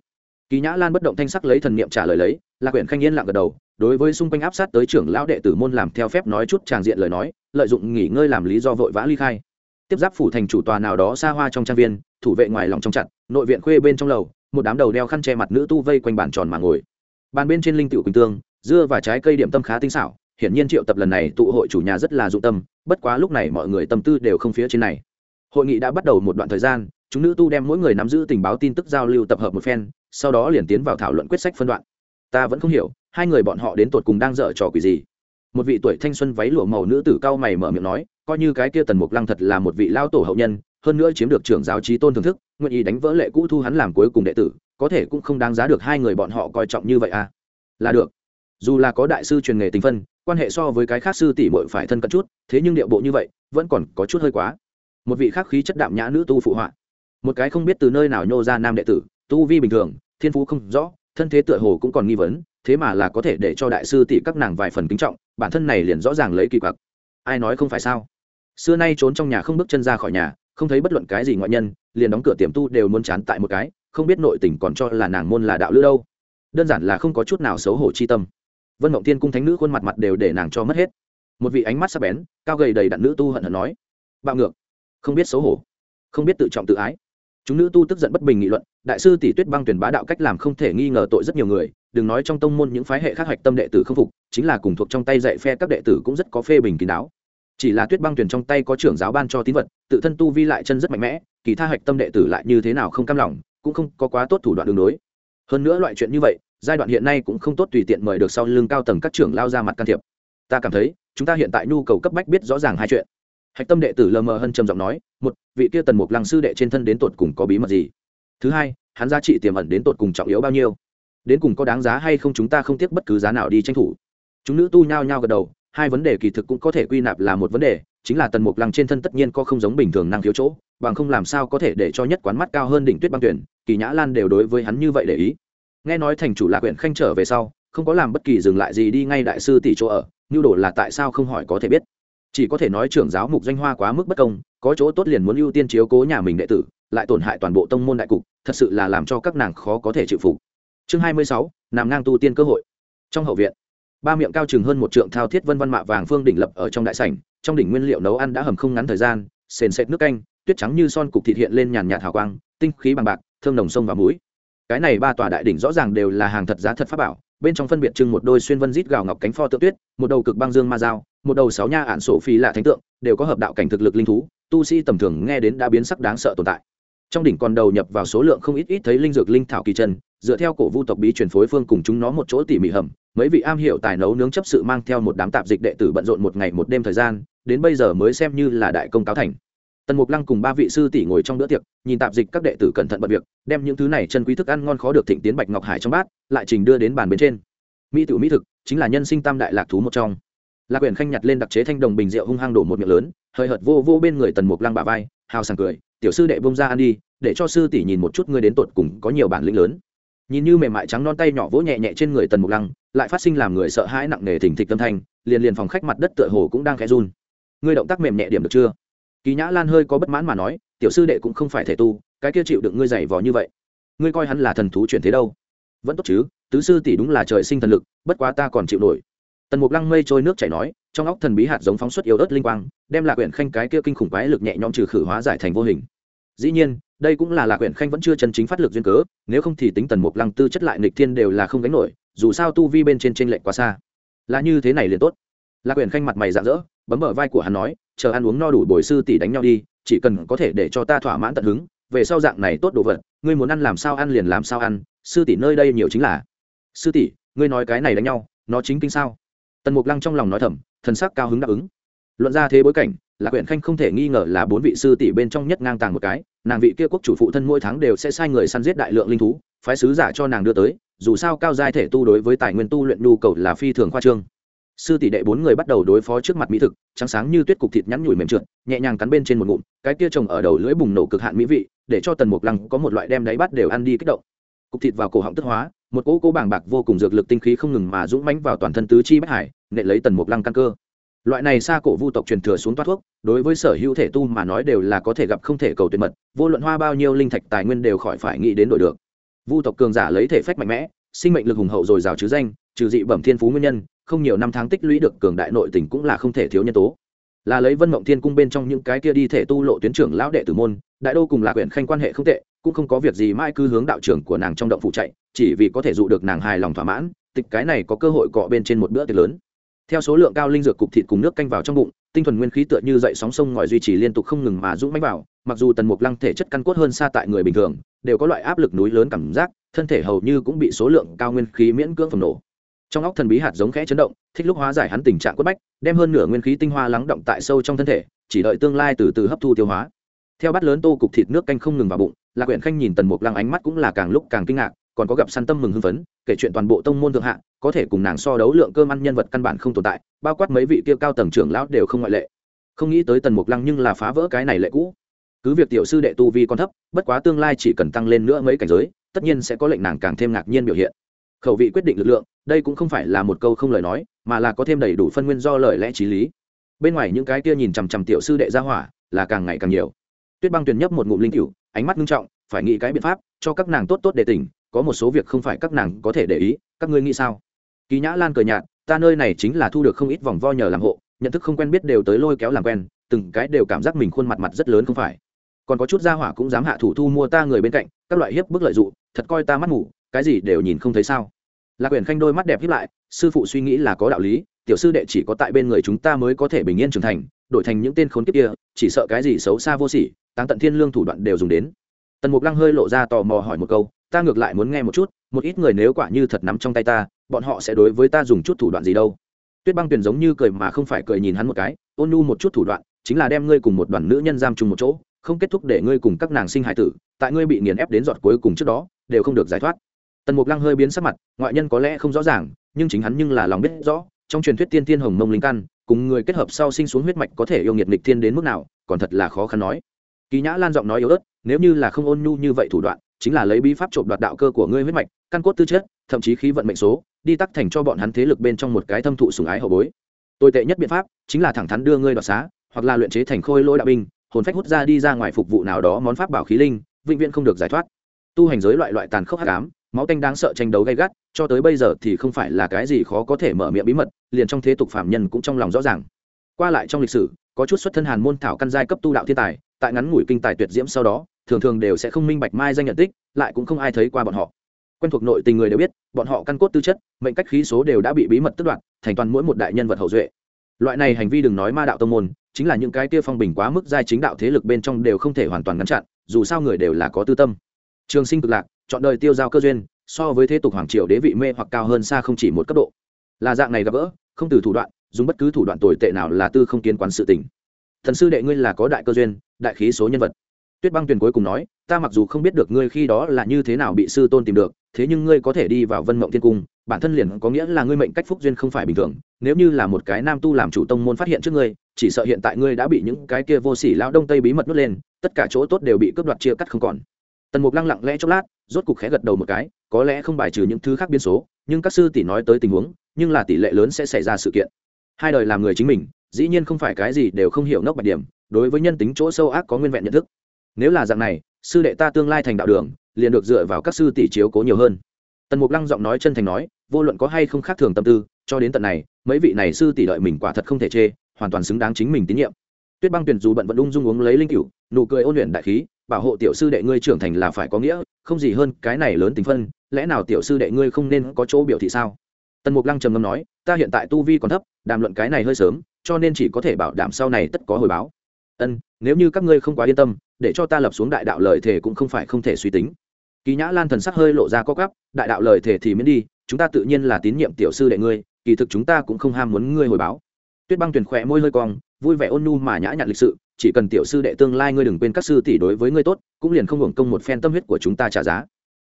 [SPEAKER 1] Kỳ nhã lan bất động thanh sắc lấy thần niệm trả lời lấy là quyển khanh yên lặng gật đầu, đối với xung quanh áp sát tới trưởng lão đệ tử môn làm theo phép nói chút tràng diện lời nói, lợi dụng nghỉ ngơi làm lý do vội vã ly khai. Tiếp giáp phủ thành chủ tòa nào đó xa hoa trong trang viên, thủ vệ ngoài lòng trong chặt, nội viện khuê bên trong lầu, một đám đầu đeo khăn che mặt nữ tu vây quanh bàn tròn mà ngồi. Bàn bên trên linh tiểu quỳnh tương, dưa và trái cây điểm tâm khá tinh xảo hiển nhiên triệu tập lần này tụ hội chủ nhà rất là dụng tâm, bất quá lúc này mọi người tâm tư đều không phía trên này. Hội nghị đã bắt đầu một đoạn thời gian, chúng nữ tu đem mỗi người nắm giữ tình báo tin tức giao lưu tập hợp một phen, sau đó liền tiến vào thảo luận quyết sách phân đoạn. Ta vẫn không hiểu, hai người bọn họ đến tột cùng đang dở trò quỷ gì? Một vị tuổi thanh xuân váy lụa màu nữ tử cao mày mở miệng nói, coi như cái kia tần mục lăng thật là một vị lao tổ hậu nhân, hơn nữa chiếm được trưởng giáo trí tôn thưởng thức, nguyện ý đánh vỡ lệ cũ thu hắn làm cuối cùng đệ tử, có thể cũng không đáng giá được hai người bọn họ coi trọng như vậy à? Là được. Dù là có đại sư truyền nghề tình phân quan hệ so với cái khác sư tỷ muội phải thân cận chút, thế nhưng điệu bộ như vậy, vẫn còn có chút hơi quá. Một vị khác khí chất đạm nhã nữ tu phụ họa. Một cái không biết từ nơi nào nhô ra nam đệ tử, tu vi bình thường, thiên phú không rõ, thân thế tựa hồ cũng còn nghi vấn, thế mà là có thể để cho đại sư tỷ các nàng vài phần kính trọng, bản thân này liền rõ ràng lấy kỳ quặc. Ai nói không phải sao? Xưa nay trốn trong nhà không bước chân ra khỏi nhà, không thấy bất luận cái gì ngoại nhân, liền đóng cửa tiềm tu đều muốn chán tại một cái, không biết nội tình còn cho là nàng môn là đạo lữ đâu. Đơn giản là không có chút nào xấu hổ chi tâm vân mộng Thiên cung thánh nữ khuôn mặt mặt đều để nàng cho mất hết. Một vị ánh mắt sắc bén, cao gầy đầy đặn nữ tu hận hận nói, bạo ngược, không biết xấu hổ, không biết tự trọng tự ái. Chúng nữ tu tức giận bất bình nghị luận, đại sư tỷ tuyết băng tuyển bá đạo cách làm không thể nghi ngờ tội rất nhiều người, đừng nói trong tông môn những phái hệ khác hạch tâm đệ tử không phục, chính là cùng thuộc trong tay dạy phe các đệ tử cũng rất có phê bình kín đáo. Chỉ là tuyết băng tuyển trong tay có trưởng giáo ban cho tín vật, tự thân tu vi lại chân rất mạnh mẽ, kỳ tha hạch tâm đệ tử lại như thế nào không cam lòng, cũng không có quá tốt thủ đoạn đường đối. Hơn nữa loại chuyện như vậy giai đoạn hiện nay cũng không tốt tùy tiện mời được sau lưng cao tầng các trưởng lao ra mặt can thiệp. Ta cảm thấy, chúng ta hiện tại nhu cầu cấp bách biết rõ ràng hai chuyện. Hạch tâm đệ tử lờ mờ hân trầm giọng nói, một, vị kia tần mục lăng sư đệ trên thân đến tột cùng có bí mật gì? Thứ hai, hắn giá trị tiềm ẩn đến tột cùng trọng yếu bao nhiêu? Đến cùng có đáng giá hay không chúng ta không tiếc bất cứ giá nào đi tranh thủ. Chúng nữ tu nhao nhao gật đầu, hai vấn đề kỳ thực cũng có thể quy nạp là một vấn đề, chính là tần mục lăng trên thân tất nhiên có không giống bình thường năng thiếu chỗ, bằng không làm sao có thể để cho nhất quán mắt cao hơn đỉnh tuyết băng tuyển, kỳ nhã lan đều đối với hắn như vậy để ý nghe nói thành chủ lạc huyện khanh trở về sau, không có làm bất kỳ dừng lại gì đi ngay đại sư tỷ chỗ ở nhu đồ là tại sao không hỏi có thể biết? Chỉ có thể nói trưởng giáo mục danh hoa quá mức bất công, có chỗ tốt liền muốn ưu tiên chiếu cố nhà mình đệ tử, lại tổn hại toàn bộ tông môn đại cục, thật sự là làm cho các nàng khó có thể chịu phục. Chương hai mươi sáu nằm ngang tu tiên cơ hội. Trong hậu viện, ba miệng cao chừng hơn một trượng thao thiết vân văn mạ vàng phương đỉnh lập ở trong đại sảnh, trong đỉnh nguyên liệu nấu ăn đã hầm không ngắn thời gian, sền sệt nước canh, tuyết trắng như son cục thịt hiện lên nhàn nhạt hào quang, tinh khí bằng bạc, thơm nồng sông và mũi cái này ba tòa đại đỉnh rõ ràng đều là hàng thật giá thật pháp bảo, bên trong phân biệt trưng một đôi xuyên vân rít gào ngọc cánh pho tượng tuyết, một đầu cực băng dương ma dao, một đầu sáu nha ạn sổ phi lạ thánh tượng, đều có hợp đạo cảnh thực lực linh thú, tu sĩ tầm thường nghe đến đã biến sắc đáng sợ tồn tại. Trong đỉnh còn đầu nhập vào số lượng không ít ít thấy linh dược linh thảo kỳ chân, dựa theo cổ vu tộc bí truyền phối phương cùng chúng nó một chỗ tỉ mỉ hầm, mấy vị am hiểu tài nấu nướng chấp sự mang theo một đám tạp dịch đệ tử bận rộn một ngày một đêm thời gian, đến bây giờ mới xem như là đại công cáo thành tần mục lăng cùng ba vị sư tỷ ngồi trong bữa tiệc, nhìn tạp dịch các đệ tử cẩn thận bận việc, đem những thứ này chân quý thức ăn ngon khó được thịnh tiến bạch ngọc hải trong bát, lại trình đưa đến bàn bên trên. Mỹ tự mỹ thực chính là nhân sinh tam đại lạc thú một trong. Lạc quyền khanh nhặt lên đặc chế thanh đồng bình rượu hung hăng đổ một miệng lớn, hơi hợt vô vô bên người tần mục lăng bà vai, hào sảng cười, tiểu sư đệ bông ra ăn đi, để cho sư tỷ nhìn một chút ngươi đến tột cùng có nhiều bản lĩnh lớn. Nhìn như mềm mại trắng non tay nhỏ vỗ nhẹ nhẹ trên người tần mục lăng, lại phát sinh làm người sợ hãi nặng nề thình thịch tâm thanh, liền liền phòng khách mặt đất tựa hồ cũng đang khẽ run. Ngươi động tác mềm nhẹ điểm được chưa? Kỳ nhã lan hơi có bất mãn mà nói, tiểu sư đệ cũng không phải thể tu, cái kia chịu đựng ngươi giày vò như vậy, ngươi coi hắn là thần thú chuyển thế đâu? Vẫn tốt chứ, tứ sư tỷ đúng là trời sinh thần lực, bất quá ta còn chịu nổi. Tần mục lăng mây trôi nước chảy nói, trong óc thần bí hạt giống phóng xuất yếu ớt linh quang, đem lạc quyển khanh cái kia kinh khủng quái lực nhẹ nhõm trừ khử hóa giải thành vô hình. Dĩ nhiên, đây cũng là lạc quyển khanh vẫn chưa chân chính phát lực duyên cớ, nếu không thì tính tần mục lăng tư chất lại nịch thiên đều là không gánh nổi, dù sao tu vi bên trên trên lệch quá xa. Là như thế này liền tốt. Lạc quyển khanh mặt mày rạng rỡ, bấm bờ vai của hắn nói chờ ăn uống no đủ bồi sư tỷ đánh nhau đi, chỉ cần có thể để cho ta thỏa mãn tận hứng, về sau dạng này tốt đồ vật, ngươi muốn ăn làm sao ăn liền làm sao ăn, sư tỷ nơi đây nhiều chính là. Sư tỷ, ngươi nói cái này đánh nhau, nó chính kinh sao? Tần mục lăng trong lòng nói thầm, thần sắc cao hứng đáp ứng. Luận ra thế bối cảnh là quyển khanh không thể nghi ngờ là bốn vị sư tỷ bên trong nhất ngang tàng một cái, nàng vị kia quốc chủ phụ thân mỗi tháng đều sẽ sai người săn giết đại lượng linh thú, phái sứ giả cho nàng đưa tới, dù sao cao giai thể tu đối với tài nguyên tu luyện nhu cầu là phi thường khoa trương sư tỷ đệ bốn người bắt đầu đối phó trước mặt mỹ thực, trắng sáng như tuyết cục thịt nhắn nhủi mềm trượt, nhẹ nhàng cắn bên trên một ngụm, cái kia trồng ở đầu lưỡi bùng nổ cực hạn mỹ vị, để cho tần mục lăng có một loại đem đáy bắt đều ăn đi kích động. Cục thịt vào cổ họng tức hóa, một cỗ cố bảng bạc vô cùng dược lực tinh khí không ngừng mà dũng mánh vào toàn thân tứ chi bách hải nệ lấy tần mục lăng căn cơ. Loại này xa cổ vu tộc truyền thừa xuống toát thuốc, đối với sở hữu thể tu mà nói đều là có thể gặp không thể cầu tuyệt mật, vô luận hoa bao nhiêu linh thạch tài nguyên đều khỏi phải nghĩ đến đổi được. Vu tộc cường giả lấy thể phách mạnh mẽ, sinh mệnh lực hùng hậu dồi dào chứ danh, trừ dị bẩm thiên phú nguyên nhân không nhiều năm tháng tích lũy được cường đại nội tình cũng là không thể thiếu nhân tố. Là lấy vân mộng thiên cung bên trong những cái kia đi thể tu lộ tuyến trưởng lão đệ tử môn, đại đô cùng là quyển khanh quan hệ không tệ, cũng không có việc gì mãi cứ hướng đạo trưởng của nàng trong động phủ chạy, chỉ vì có thể dụ được nàng hài lòng thỏa mãn, tịch cái này có cơ hội cọ bên trên một bữa tiệc lớn. Theo số lượng cao linh dược cục thịt cùng nước canh vào trong bụng, tinh thuần nguyên khí tựa như dậy sóng sông ngòi duy trì liên tục không ngừng mà dũng mánh vào, mặc dù tần mục lăng thể chất căn cốt hơn xa tại người bình thường, đều có loại áp lực núi lớn cảm giác, thân thể hầu như cũng bị số lượng cao nguyên khí miễn cưỡng phồng nổ trong óc thần bí hạt giống khẽ chấn động, thích lúc hóa giải hắn tình trạng quất bách, đem hơn nửa nguyên khí tinh hoa lắng động tại sâu trong thân thể, chỉ đợi tương lai từ từ hấp thu tiêu hóa. Theo bát lớn tô cục thịt nước canh không ngừng vào bụng, lạc quyển khanh nhìn tần mục lăng ánh mắt cũng là càng lúc càng kinh ngạc, còn có gặp săn tâm mừng hưng phấn, kể chuyện toàn bộ tông môn thượng hạ, có thể cùng nàng so đấu lượng cơm ăn nhân vật căn bản không tồn tại, bao quát mấy vị kia cao tầng trưởng lão đều không ngoại lệ. Không nghĩ tới tần mục lăng nhưng là phá vỡ cái này lệ cũ. Cứ việc tiểu sư đệ tu vi còn thấp, bất quá tương lai chỉ cần tăng lên nữa mấy cảnh giới, tất nhiên sẽ có lệnh nàng càng thêm ngạc nhiên biểu hiện khẩu vị quyết định lực lượng, đây cũng không phải là một câu không lời nói, mà là có thêm đầy đủ phân nguyên do lời lẽ t r í lý. Bên ngoài những cái kia nhìn chằm chằm tiểu sư đệ gia hỏa, là càng ngày càng nhiều. Tuyết băng tuyền nhấp một ngụm linh cựu ánh mắt nghiêm trọng, phải nghĩ cái biện pháp cho các nàng tốt tốt để tỉnh, có một số việc không phải các nàng có thể để ý, các ngươi nghĩ sao? Kỳ nhã lan cờ nhạt, ta nơi này chính là thu được không ít vòng vo nhờ làm hộ, nhận thức không quen biết đều tới lôi kéo làm quen, từng cái đều cảm giác mình khuôn mặt mặt rất lớn không phải. Còn có chút gia hỏa cũng dám hạ thủ thu mua ta người bên cạnh, các loại hiếp bức lợi dụng thật coi ta mắt ngủ cái gì đều nhìn không thấy sao? Lạc quyển khanh đôi mắt đẹp hiếp lại, sư phụ suy nghĩ là có đạo lý, tiểu sư đệ chỉ có tại bên người chúng ta mới có thể bình yên trưởng thành, đổi thành những tên khốn kiếp kia, chỉ sợ cái gì xấu xa vô sỉ tăng tận thiên lương thủ đoạn đều dùng đến. Tần mục lăng hơi lộ ra tò mò hỏi một câu, ta ngược lại muốn nghe một chút, một ít người nếu quả như thật nắm trong tay ta, bọn họ sẽ đối với ta dùng chút thủ đoạn gì đâu? Tuyết băng tuyền giống như cười mà không phải cười nhìn hắn một cái, ôn nhu một chút thủ đoạn, chính là đem ngươi cùng một đoàn nữ nhân giam chung một chỗ, không kết thúc để ngươi cùng các nàng sinh hải tử, tại ngươi bị nghiền ép đến giọt cuối cùng trước đó, đều không được giải thoát tần mục lăng hơi biến sắc mặt, ngoại nhân có lẽ không rõ ràng, nhưng chính hắn nhưng là lòng biết rõ, trong truyền thuyết tiên tiên hồng mông linh căn, cùng người kết hợp sau sinh xuống huyết mạch có thể yêu nghiệt nghịch thiên đến mức nào, còn thật là khó khăn nói. Kỳ nhã lan giọng nói yếu ớt, nếu như là không ôn nhu như vậy thủ đoạn, chính là lấy bí pháp trộm đoạt đạo cơ của ngươi huyết mạch, căn cốt tư chất, thậm chí khí vận mệnh số, đi tắc thành cho bọn hắn thế lực bên trong một cái thâm thụ sùng ái hậu bối. Tồi tệ nhất biện pháp, chính là thẳng thắn đưa ngươi đoạt xá, hoặc là luyện chế thành khôi lỗi đạo binh, hồn phách hút ra đi ra ngoài phục vụ nào đó món pháp bảo khí linh, vĩnh viễn không được giải thoát. Tu hành giới loại loại tàn khốc hắc ám máu tanh đáng sợ tranh đấu gay gắt, cho tới bây giờ thì không phải là cái gì khó có thể mở miệng bí mật, liền trong thế tục phạm nhân cũng trong lòng rõ ràng. Qua lại trong lịch sử, có chút xuất thân hàn môn thảo căn giai cấp tu đạo thiên tài, tại ngắn ngủi kinh tài tuyệt diễm sau đó, thường thường đều sẽ không minh bạch mai danh nhận tích, lại cũng không ai thấy qua bọn họ. Quen thuộc nội tình người đều biết, bọn họ căn cốt tư chất, mệnh cách khí số đều đã bị bí mật tức đoạt, thành toàn mỗi một đại nhân vật hậu duệ. Loại này hành vi đừng nói ma đạo tông môn, chính là những cái kia phong bình quá mức giai chính đạo thế lực bên trong đều không thể hoàn toàn ngăn chặn, dù sao người đều là có tư tâm. Trường sinh cực lạc chọn đời tiêu giao cơ duyên, so với thế tục hoàng triều đế vị mê hoặc cao hơn xa không chỉ một cấp độ. Là dạng này gặp gỡ, không từ thủ đoạn, dùng bất cứ thủ đoạn tồi tệ nào là tư không kiến quán sự tình. Thần sư đệ ngươi là có đại cơ duyên, đại khí số nhân vật. Tuyết băng tuyền cuối cùng nói, ta mặc dù không biết được ngươi khi đó là như thế nào bị sư tôn tìm được, thế nhưng ngươi có thể đi vào vân mộng thiên cung, bản thân liền có nghĩa là ngươi mệnh cách phúc duyên không phải bình thường. Nếu như là một cái nam tu làm chủ tông môn phát hiện trước ngươi, chỉ sợ hiện tại ngươi đã bị những cái kia vô sỉ lão đông tây bí mật nuốt lên, tất cả chỗ tốt đều bị cướp đoạt chia cắt không còn tần mục lăng lặng lẽ chốc lát, rốt cục khẽ gật đầu một cái, có lẽ không bài trừ những thứ khác biến số, nhưng các sư tỷ nói tới tình huống, nhưng là tỷ lệ lớn sẽ xảy ra sự kiện. Hai đời làm người chính mình, dĩ nhiên không phải cái gì đều không hiểu nốc bạch điểm, đối với nhân tính chỗ sâu ác có nguyên vẹn nhận thức. Nếu là dạng này, sư đệ ta tương lai thành đạo đường, liền được dựa vào các sư tỷ chiếu cố nhiều hơn. Tần mục lăng giọng nói chân thành nói, vô luận có hay không khác thường tâm tư, cho đến tận này, mấy vị này sư tỷ đợi mình quả thật không thể chê, hoàn toàn xứng đáng chính mình tín nhiệm. Tuyết băng tuyển dù bận vẫn ung dung uống lấy linh cựu nụ cười ôn luyện đại khí bảo hộ tiểu sư đệ ngươi trưởng thành là phải có nghĩa, không gì hơn cái này lớn tình phân, lẽ nào tiểu sư đệ ngươi không nên có chỗ biểu thị sao? Tần mục lăng trầm ngâm nói, ta hiện tại tu vi còn thấp, đàm luận cái này hơi sớm, cho nên chỉ có thể bảo đảm sau này tất có hồi báo. Ân, nếu như các ngươi không quá yên tâm, để cho ta lập xuống đại đạo lời thề cũng không phải không thể suy tính. Kỳ nhã lan thần sắc hơi lộ ra có gắp đại đạo lời thề thì miễn đi, chúng ta tự nhiên là tín nhiệm tiểu sư đệ ngươi, kỳ thực chúng ta cũng không ham muốn ngươi hồi báo. Tuyết băng tuyển khỏe môi hơi cong, vui vẻ ôn nu mà nhã nhặn lịch sự chỉ cần tiểu sư đệ tương lai ngươi đừng quên các sư tỷ đối với ngươi tốt, cũng liền không hưởng công một phen tâm huyết của chúng ta trả giá.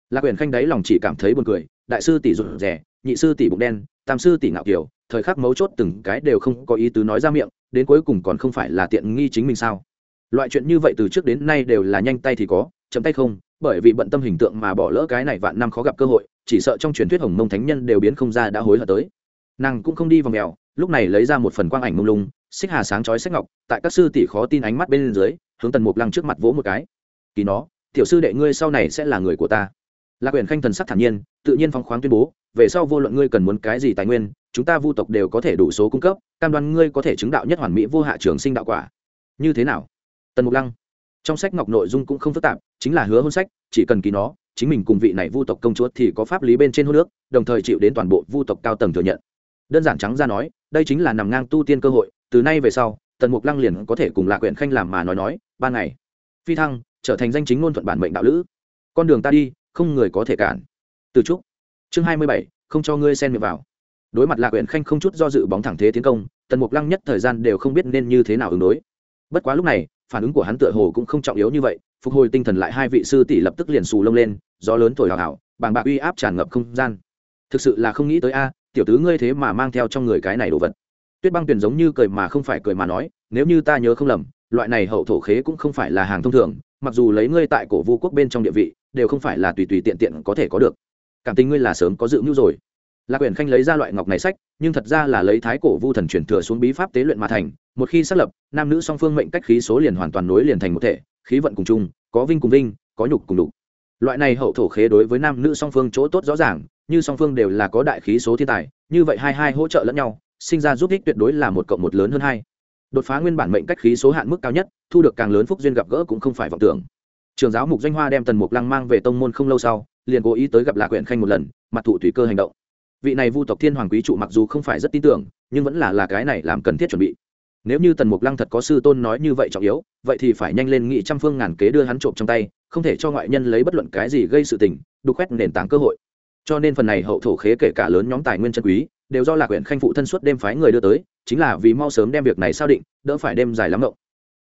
[SPEAKER 1] Lạc quyền khanh đấy lòng chỉ cảm thấy buồn cười, đại sư tỷ rụt rè, nhị sư tỷ bụng đen, tam sư tỷ ngạo kiều thời khắc mấu chốt từng cái đều không có ý tứ nói ra miệng, đến cuối cùng còn không phải là tiện nghi chính mình sao? Loại chuyện như vậy từ trước đến nay đều là nhanh tay thì có, chậm tay không, bởi vì bận tâm hình tượng mà bỏ lỡ cái này vạn năm khó gặp cơ hội, chỉ sợ trong truyền thuyết hồng mông thánh nhân đều biến không ra đã hối hận tới. Nàng cũng không đi vào mèo lúc này lấy ra một phần quang ảnh mông lung, xích hà sáng chói sách ngọc, tại các sư tỷ khó tin ánh mắt bên dưới, hướng tần mục lăng trước mặt vỗ một cái. Kỳ nó, tiểu sư đệ ngươi sau này sẽ là người của ta. Lạc quyền khanh thần sắc thản nhiên, tự nhiên phong khoáng tuyên bố, về sau vô luận ngươi cần muốn cái gì tài nguyên, chúng ta vu tộc đều có thể đủ số cung cấp, cam đoan ngươi có thể chứng đạo nhất hoàn mỹ vô hạ trường sinh đạo quả. Như thế nào? Tần mục lăng. Trong sách ngọc nội dung cũng không phức tạp, chính là hứa hôn sách, chỉ cần ký nó, chính mình cùng vị này vu tộc công chúa thì có pháp lý bên trên hôn nước đồng thời chịu đến toàn bộ vu tộc cao tầng thừa nhận đơn giản trắng ra nói, đây chính là nằm ngang tu tiên cơ hội, từ nay về sau, tần mục lăng liền có thể cùng lạc quyển khanh làm mà nói nói, ban ngày. Phi thăng, trở thành danh chính ngôn thuận bản mệnh đạo lữ. Con đường ta đi, không người có thể cản. Từ trúc. Chương hai mươi bảy, không cho ngươi xen miệng vào. Đối mặt lạc quyển khanh không chút do dự bóng thẳng thế tiến công, tần mục lăng nhất thời gian đều không biết nên như thế nào ứng đối. Bất quá lúc này, phản ứng của hắn tựa hồ cũng không trọng yếu như vậy, phục hồi tinh thần lại hai vị sư tỷ lập tức liền xù lông lên, gió lớn thổi hào hào, bàng bạc uy áp tràn ngập không gian. Thực sự là không nghĩ tới a tiểu tứ ngươi thế mà mang theo trong người cái này đồ vật. Tuyết băng tuyền giống như cười mà không phải cười mà nói, nếu như ta nhớ không lầm, loại này hậu thổ khế cũng không phải là hàng thông thường, mặc dù lấy ngươi tại cổ vu quốc bên trong địa vị, đều không phải là tùy tùy tiện tiện có thể có được. Cảm tình ngươi là sớm có dự mưu rồi. Lạc quyển khanh lấy ra loại ngọc này sách, nhưng thật ra là lấy thái cổ vu thần truyền thừa xuống bí pháp tế luyện mà thành, một khi xác lập, nam nữ song phương mệnh cách khí số liền hoàn toàn nối liền thành một thể, khí vận cùng chung, có vinh cùng vinh, có nhục cùng đục loại này hậu thổ khế đối với nam nữ song phương chỗ tốt rõ ràng như song phương đều là có đại khí số thiên tài, như vậy hai hai hỗ trợ lẫn nhau, sinh ra giúp ích tuyệt đối là một cộng một lớn hơn hai. Đột phá nguyên bản mệnh cách khí số hạn mức cao nhất, thu được càng lớn phúc duyên gặp gỡ cũng không phải vọng tưởng. Trường giáo mục doanh hoa đem tần mục lăng mang về tông môn không lâu sau, liền cố ý tới gặp lạc quyển khanh một lần, mặt thụ thủy cơ hành động. Vị này vu tộc thiên hoàng quý trụ mặc dù không phải rất tin tưởng, nhưng vẫn là là cái này làm cần thiết chuẩn bị. Nếu như tần mục lăng thật có sư tôn nói như vậy trọng yếu, vậy thì phải nhanh lên nghị trăm phương ngàn kế đưa hắn trộm trong tay, không thể cho ngoại nhân lấy bất luận cái gì gây sự tình, đục khoét nền tảng cơ hội cho nên phần này hậu thổ khế kể cả lớn nhóm tài nguyên chân quý, đều do lạc huyện khanh phụ thân suốt đêm phái người đưa tới, chính là vì mau sớm đem việc này sao định, đỡ phải đêm dài lắm động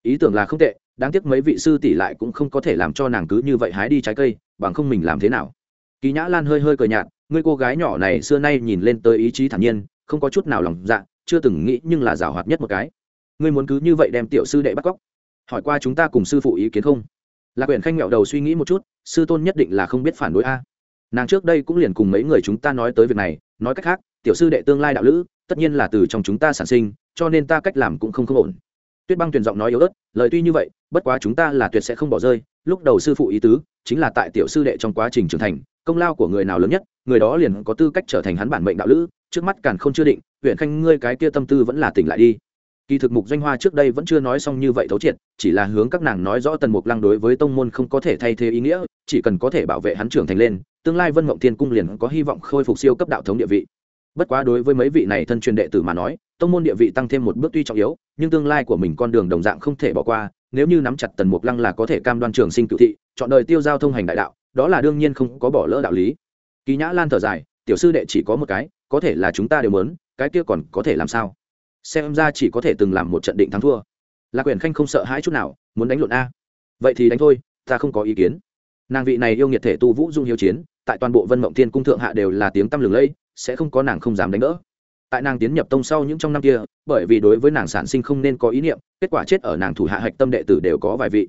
[SPEAKER 1] ý tưởng là không tệ, đáng tiếc mấy vị sư tỷ lại cũng không có thể làm cho nàng cứ như vậy hái đi trái cây, bằng không mình làm thế nào. Kỳ nhã lan hơi hơi cười nhạt ngươi cô gái nhỏ này xưa nay nhìn lên tới ý chí thản nhiên, không có chút nào lòng dạ chưa từng nghĩ nhưng là giảo hoạt nhất một cái. Ngươi muốn cứ như vậy đem tiểu sư đệ bắt cóc? Hỏi qua chúng ta cùng sư phụ ý kiến không? Lạc quyển khanh nghẹo đầu suy nghĩ một chút, sư tôn nhất định là không biết phản đối a nàng trước đây cũng liền cùng mấy người chúng ta nói tới việc này, nói cách khác, tiểu sư đệ tương lai đạo lữ, tất nhiên là từ trong chúng ta sản sinh, cho nên ta cách làm cũng không không ổn. Tuyết băng tuyển giọng nói yếu ớt, lời tuy như vậy, bất quá chúng ta là tuyệt sẽ không bỏ rơi, lúc đầu sư phụ ý tứ, chính là tại tiểu sư đệ trong quá trình trưởng thành, công lao của người nào lớn nhất, người đó liền có tư cách trở thành hắn bản mệnh đạo lữ, trước mắt càng không chưa định huyện khanh ngươi cái kia tâm tư vẫn là tỉnh lại đi. Kỳ thực mục doanh hoa trước đây vẫn chưa nói xong như vậy thấu triệt, chỉ là hướng các nàng nói rõ tần mục lăng đối với tông môn không có thể thay thế ý nghĩa, chỉ cần có thể bảo vệ hắn trưởng thành lên tương lai vân mộng thiên cung liền có hy vọng khôi phục siêu cấp đạo thống địa vị. Bất quá đối với mấy vị này thân truyền đệ tử mà nói, tông môn địa vị tăng thêm một bước tuy trọng yếu, nhưng tương lai của mình con đường đồng dạng không thể bỏ qua, nếu như nắm chặt tần mục lăng là có thể cam đoan trường sinh cựu thị, chọn đời tiêu giao thông hành đại đạo, đó là đương nhiên không có bỏ lỡ đạo lý. Kỳ nhã lan thở dài, tiểu sư đệ chỉ có một cái, có thể là chúng ta đều muốn, cái kia còn có thể làm sao? Xem ra chỉ có thể từng làm một trận định thắng thua. Lạc quyền khanh không sợ hãi chút nào, muốn đánh lộn a. Vậy thì đánh thôi, ta không có ý kiến. Nàng vị này yêu nghiệt thể tu vũ dung hiếu chiến tại toàn bộ vân mộng thiên cung thượng hạ đều là tiếng tăm lừng lẫy, sẽ không có nàng không dám đánh đỡ. Tại nàng tiến nhập tông sau những trong năm kia, bởi vì đối với nàng sản sinh không nên có ý niệm, kết quả chết ở nàng thủ hạ hạch tâm đệ tử đều có vài vị.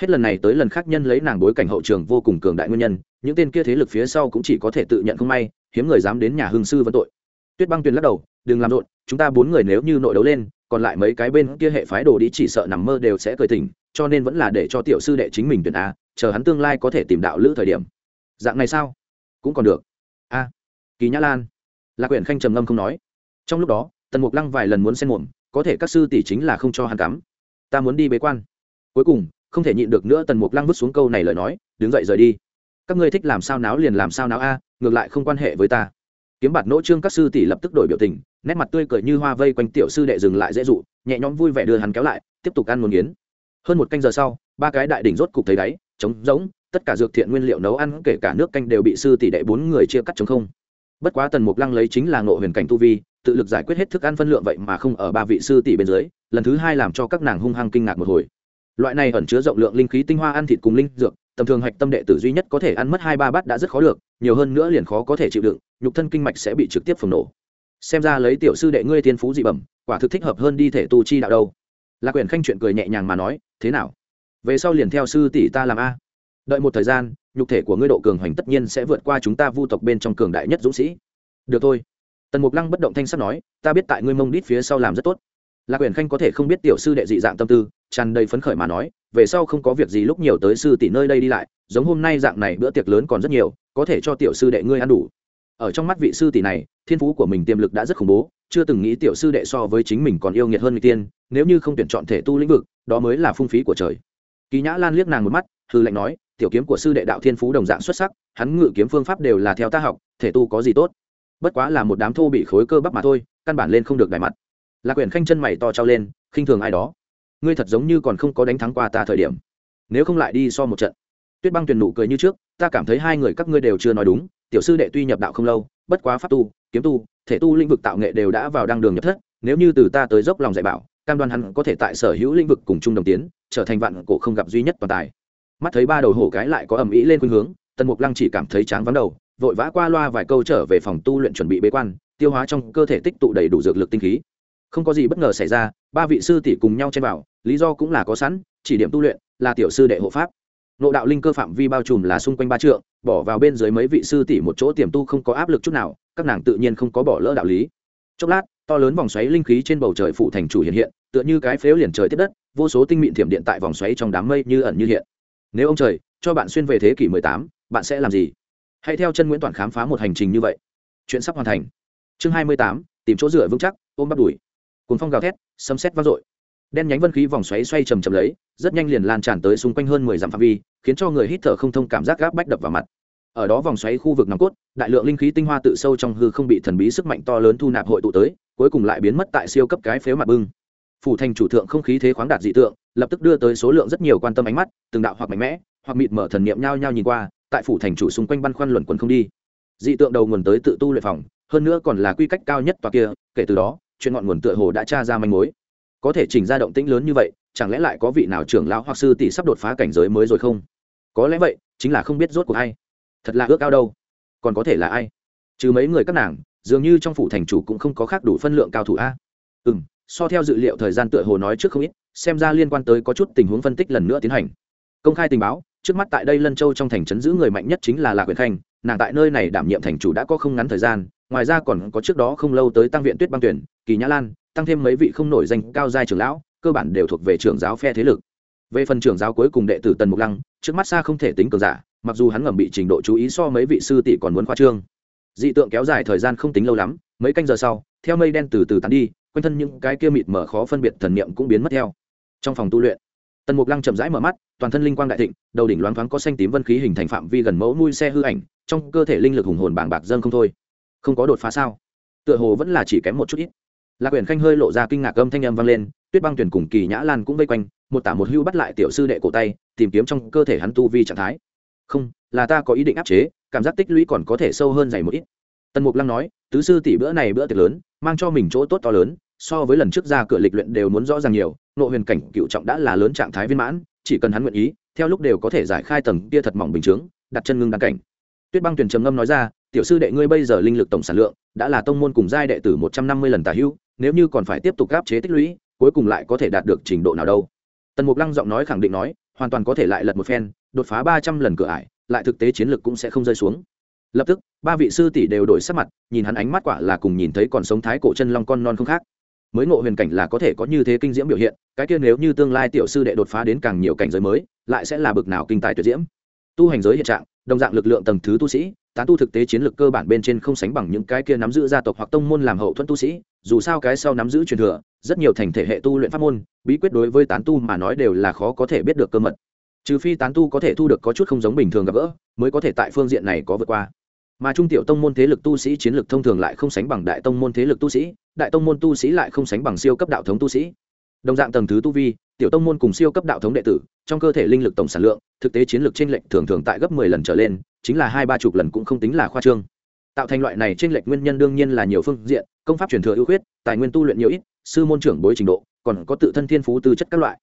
[SPEAKER 1] Hết lần này tới lần khác nhân lấy nàng bối cảnh hậu trường vô cùng cường đại nguyên nhân, những tên kia thế lực phía sau cũng chỉ có thể tự nhận không may, hiếm người dám đến nhà hương sư vấn tội. Tuyết băng tuyền lắc đầu, đừng làm rộn, chúng ta bốn người nếu như nội đấu lên, còn lại mấy cái bên kia hệ phái đồ đi chỉ sợ nằm mơ đều sẽ cười tỉnh, cho nên vẫn là để cho tiểu sư đệ chính mình tuyển a, chờ hắn tương lai có thể tìm đạo lữ thời điểm dạng này sao? Cũng còn được. A, kỳ nhã lan. Lạc quyển khanh trầm ngâm không nói. Trong lúc đó, tần mục lăng vài lần muốn xen muộn có thể các sư tỷ chính là không cho hắn cắm. Ta muốn đi bế quan. Cuối cùng, không thể nhịn được nữa tần mục lăng vứt xuống câu này lời nói, đứng dậy rời đi. Các ngươi thích làm sao náo liền làm sao náo a, ngược lại không quan hệ với ta. Kiếm bạt nỗ trương các sư tỷ lập tức đổi biểu tình, nét mặt tươi cười như hoa vây quanh tiểu sư đệ dừng lại dễ dụ, nhẹ nhõm vui vẻ đưa hắn kéo lại, tiếp tục ăn một nghiến. Hơn một canh giờ sau, ba cái đại đỉnh rốt cục thấy đáy, trống rỗng tất cả dược thiện nguyên liệu nấu ăn, kể cả nước canh đều bị sư tỷ đệ bốn người chia cắt chống không. Bất quá tần mục lăng lấy chính là ngộ huyền cảnh tu vi, tự lực giải quyết hết thức ăn phân lượng vậy mà không ở ba vị sư tỷ bên dưới, lần thứ hai làm cho các nàng hung hăng kinh ngạc một hồi. Loại này ẩn chứa rộng lượng linh khí tinh hoa ăn thịt cùng linh dược, tầm thường hạch tâm đệ tử duy nhất có thể ăn mất hai ba bát đã rất khó được, nhiều hơn nữa liền khó có thể chịu đựng, nhục thân kinh mạch sẽ bị trực tiếp phồng nổ. Xem ra lấy tiểu sư đệ ngươi thiên phú dị bẩm, quả thực thích hợp hơn đi thể tu chi đạo đâu. Lạc quyền khanh chuyện cười nhẹ nhàng mà nói, thế nào? Về sau liền theo sư tỷ ta làm a đợi một thời gian, nhục thể của ngươi độ cường hoành tất nhiên sẽ vượt qua chúng ta vu tộc bên trong cường đại nhất dũng sĩ. Được thôi. Tần mục lăng bất động thanh sắt nói, ta biết tại ngươi mông đít phía sau làm rất tốt. Lạc quyền khanh có thể không biết tiểu sư đệ dị dạng tâm tư, tràn đầy phấn khởi mà nói, về sau không có việc gì lúc nhiều tới sư tỷ nơi đây đi lại, giống hôm nay dạng này bữa tiệc lớn còn rất nhiều, có thể cho tiểu sư đệ ngươi ăn đủ. Ở trong mắt vị sư tỷ này, thiên phú của mình tiềm lực đã rất khủng bố, chưa từng nghĩ tiểu sư đệ so với chính mình còn yêu nghiệt hơn người tiên, nếu như không tuyển chọn thể tu lĩnh vực, đó mới là phung phí của trời. Kỳ nhã lan liếc nàng một mắt hư lệnh nói tiểu kiếm của sư đệ đạo thiên phú đồng dạng xuất sắc, hắn ngự kiếm phương pháp đều là theo ta học, thể tu có gì tốt? Bất quá là một đám thô bị khối cơ bắp mà thôi, căn bản lên không được đại mặt. Lạc quyển khanh chân mày to trao lên, khinh thường ai đó. Ngươi thật giống như còn không có đánh thắng qua ta thời điểm. Nếu không lại đi so một trận. Tuyết băng tuyển nụ cười như trước, ta cảm thấy hai người các ngươi đều chưa nói đúng, tiểu sư đệ tuy nhập đạo không lâu, bất quá pháp tu, kiếm tu, thể tu lĩnh vực tạo nghệ đều đã vào đăng đường nhập thất, nếu như từ ta tới dốc lòng dạy bảo, cam đoan hắn có thể tại sở hữu lĩnh vực cùng chung đồng tiến, trở thành vạn cổ không gặp duy nhất toàn tài mắt thấy ba đầu hổ cái lại có ầm ĩ lên khuynh hướng, tần mục lăng chỉ cảm thấy tráng vắng đầu, vội vã qua loa vài câu trở về phòng tu luyện chuẩn bị bế quan, tiêu hóa trong cơ thể tích tụ đầy đủ dược lực tinh khí. Không có gì bất ngờ xảy ra, ba vị sư tỷ cùng nhau chen vào, lý do cũng là có sẵn, chỉ điểm tu luyện là tiểu sư đệ hộ pháp. Nộ đạo linh cơ phạm vi bao trùm là xung quanh ba trượng, bỏ vào bên dưới mấy vị sư tỷ một chỗ tiềm tu không có áp lực chút nào, các nàng tự nhiên không có bỏ lỡ đạo lý. Chốc lát, to lớn vòng xoáy linh khí trên bầu trời phụ thành chủ hiện hiện, tựa như cái phếu liền trời tiết đất, vô số tinh mịn thiểm điện tại vòng xoáy trong đám mây như ẩn như hiện nếu ông trời cho bạn xuyên về thế kỷ 18, bạn sẽ làm gì? Hãy theo chân nguyễn toàn khám phá một hành trình như vậy. Chuyện sắp hoàn thành. Chương 28, tìm chỗ dựa vững chắc ôm bắt đuổi cuồng phong gào thét sấm sét vang dội. Đen nhánh vân khí vòng xoáy xoay chầm chầm lấy rất nhanh liền lan tràn tới xung quanh hơn mười dặm phạm vi khiến cho người hít thở không thông cảm giác gáp bách đập vào mặt. Ở đó vòng xoáy khu vực nòng cốt đại lượng linh khí tinh hoa tự sâu trong hư không bị thần bí sức mạnh to lớn thu nạp hội tụ tới cuối cùng lại biến mất tại siêu cấp cái phếu mặt bưng. Phủ thành chủ thượng không khí thế khoáng đạt dị tượng lập tức đưa tới số lượng rất nhiều quan tâm ánh mắt, từng đạo hoặc mạnh mẽ, hoặc mịt mở thần niệm nhao nhao nhìn qua, tại phủ thành chủ xung quanh băn khoăn luẩn quẩn không đi. Dị tượng đầu nguồn tới tự tu luyện phòng, hơn nữa còn là quy cách cao nhất tòa kia, kể từ đó, chuyện ngọn nguồn tựa hồ đã tra ra manh mối. Có thể chỉnh ra động tĩnh lớn như vậy, chẳng lẽ lại có vị nào trưởng lão hoặc sư tỷ sắp đột phá cảnh giới mới rồi không? Có lẽ vậy, chính là không biết rốt cuộc ai. Thật là ước ao đâu. Còn có thể là ai? Trừ mấy người các nàng, dường như trong phủ thành chủ cũng không có khác đủ phân lượng cao thủ a. Ừ m so theo dự liệu thời gian tựa hồ nói trước không ít, xem ra liên quan tới có chút tình huống phân tích lần nữa tiến hành. Công khai tình báo, trước mắt tại đây lân châu trong thành trấn giữ người mạnh nhất chính là lạc quyền khanh, nàng tại nơi này đảm nhiệm thành chủ đã có không ngắn thời gian, ngoài ra còn có trước đó không lâu tới tăng viện tuyết băng tuyển, kỳ nhã lan, tăng thêm mấy vị không nổi danh cao giai trưởng lão, cơ bản đều thuộc về trưởng giáo phe thế lực. Về phần trưởng giáo cuối cùng đệ tử tần mục lăng, trước mắt xa không thể tính cường giả, mặc dù hắn ngầm bị trình độ chú ý so mấy vị sư tỷ còn muốn khoa trương. Dị tượng kéo dài thời gian không tính lâu lắm, mấy canh giờ sau, theo mây đen từ từ tán đi quanh thân những cái kia mịt mở khó phân biệt thần niệm cũng biến mất theo. Trong phòng tu luyện, tần mục lăng chậm rãi mở mắt, toàn thân linh quang đại thịnh, đầu đỉnh loáng thoáng có xanh tím vân khí hình thành phạm vi gần mẫu nuôi xe hư ảnh, trong cơ thể linh lực hùng hồn bàng bạc dâng không thôi. Không có đột phá sao? Tựa hồ vẫn là chỉ kém một chút ít. Lạc quyển khanh hơi lộ ra kinh ngạc âm thanh âm vang lên, tuyết băng tuyển cùng kỳ nhã lan cũng vây quanh, một tả một hưu bắt lại tiểu sư đệ cổ tay, tìm kiếm trong cơ thể hắn tu vi trạng thái. Không, là ta có ý định áp chế, cảm giác tích lũy còn có thể sâu hơn dày một ít. Tần mục lăng nói, tứ sư tỷ bữa này bữa tiệc lớn, mang cho mình chỗ tốt to lớn so với lần trước ra cửa lịch luyện đều muốn rõ ràng nhiều nội huyền cảnh cựu trọng đã là lớn trạng thái viên mãn, chỉ cần hắn nguyện ý, theo lúc đều có thể giải khai tầng kia thật mỏng bình chướng, đặt chân ngưng đăng cảnh. Tuyết băng tuyển trầm ngâm nói ra, tiểu sư đệ ngươi bây giờ linh lực tổng sản lượng đã là tông môn cùng giai đệ tử một trăm năm mươi lần tả hữu, nếu như còn phải tiếp tục áp chế tích lũy, cuối cùng lại có thể đạt được trình độ nào đâu? Tần mục lăng giọng nói khẳng định nói, hoàn toàn có thể lại lật một phen, đột phá ba trăm lần cửa ải, lại thực tế chiến lược cũng sẽ không rơi xuống. Lập tức, ba vị sư tỷ đều đổi sắc mặt, nhìn hắn ánh mắt quả là cùng nhìn thấy còn sống thái cổ chân long con non không khác mới ngộ huyền cảnh là có thể có như thế kinh diễm biểu hiện, cái kia nếu như tương lai tiểu sư đệ đột phá đến càng nhiều cảnh giới mới, lại sẽ là bực nào kinh tài tuyệt diễm. Tu hành giới hiện trạng, đồng dạng lực lượng tầng thứ tu sĩ, tán tu thực tế chiến lược cơ bản bên trên không sánh bằng những cái kia nắm giữ gia tộc hoặc tông môn làm hậu thuẫn tu sĩ, dù sao cái sau nắm giữ truyền thừa, rất nhiều thành thể hệ tu luyện pháp môn, bí quyết đối với tán tu mà nói đều là khó có thể biết được cơ mật. Trừ phi tán tu có thể thu được có chút không giống bình thường gặp gỡ, mới có thể tại phương diện này có vượt qua. Mà trung tiểu tông môn thế lực tu sĩ chiến lược thông thường lại không sánh bằng đại tông môn thế lực tu sĩ đại tông môn tu sĩ lại không sánh bằng siêu cấp đạo thống tu sĩ. Đồng dạng tầng thứ tu vi, tiểu tông môn cùng siêu cấp đạo thống đệ tử, trong cơ thể linh lực tổng sản lượng, thực tế chiến lược t r ê n lệch thường thường tại gấp mười lần trở lên, chính là hai ba chục lần cũng không tính là khoa trương. Tạo thành loại này t r ê n lệch nguyên nhân đương nhiên là nhiều phương diện, công pháp truyền thừa ưu khuyết, tài nguyên tu luyện nhiều ít, sư môn trưởng bối trình độ, còn có tự thân thiên phú tư chất các loại.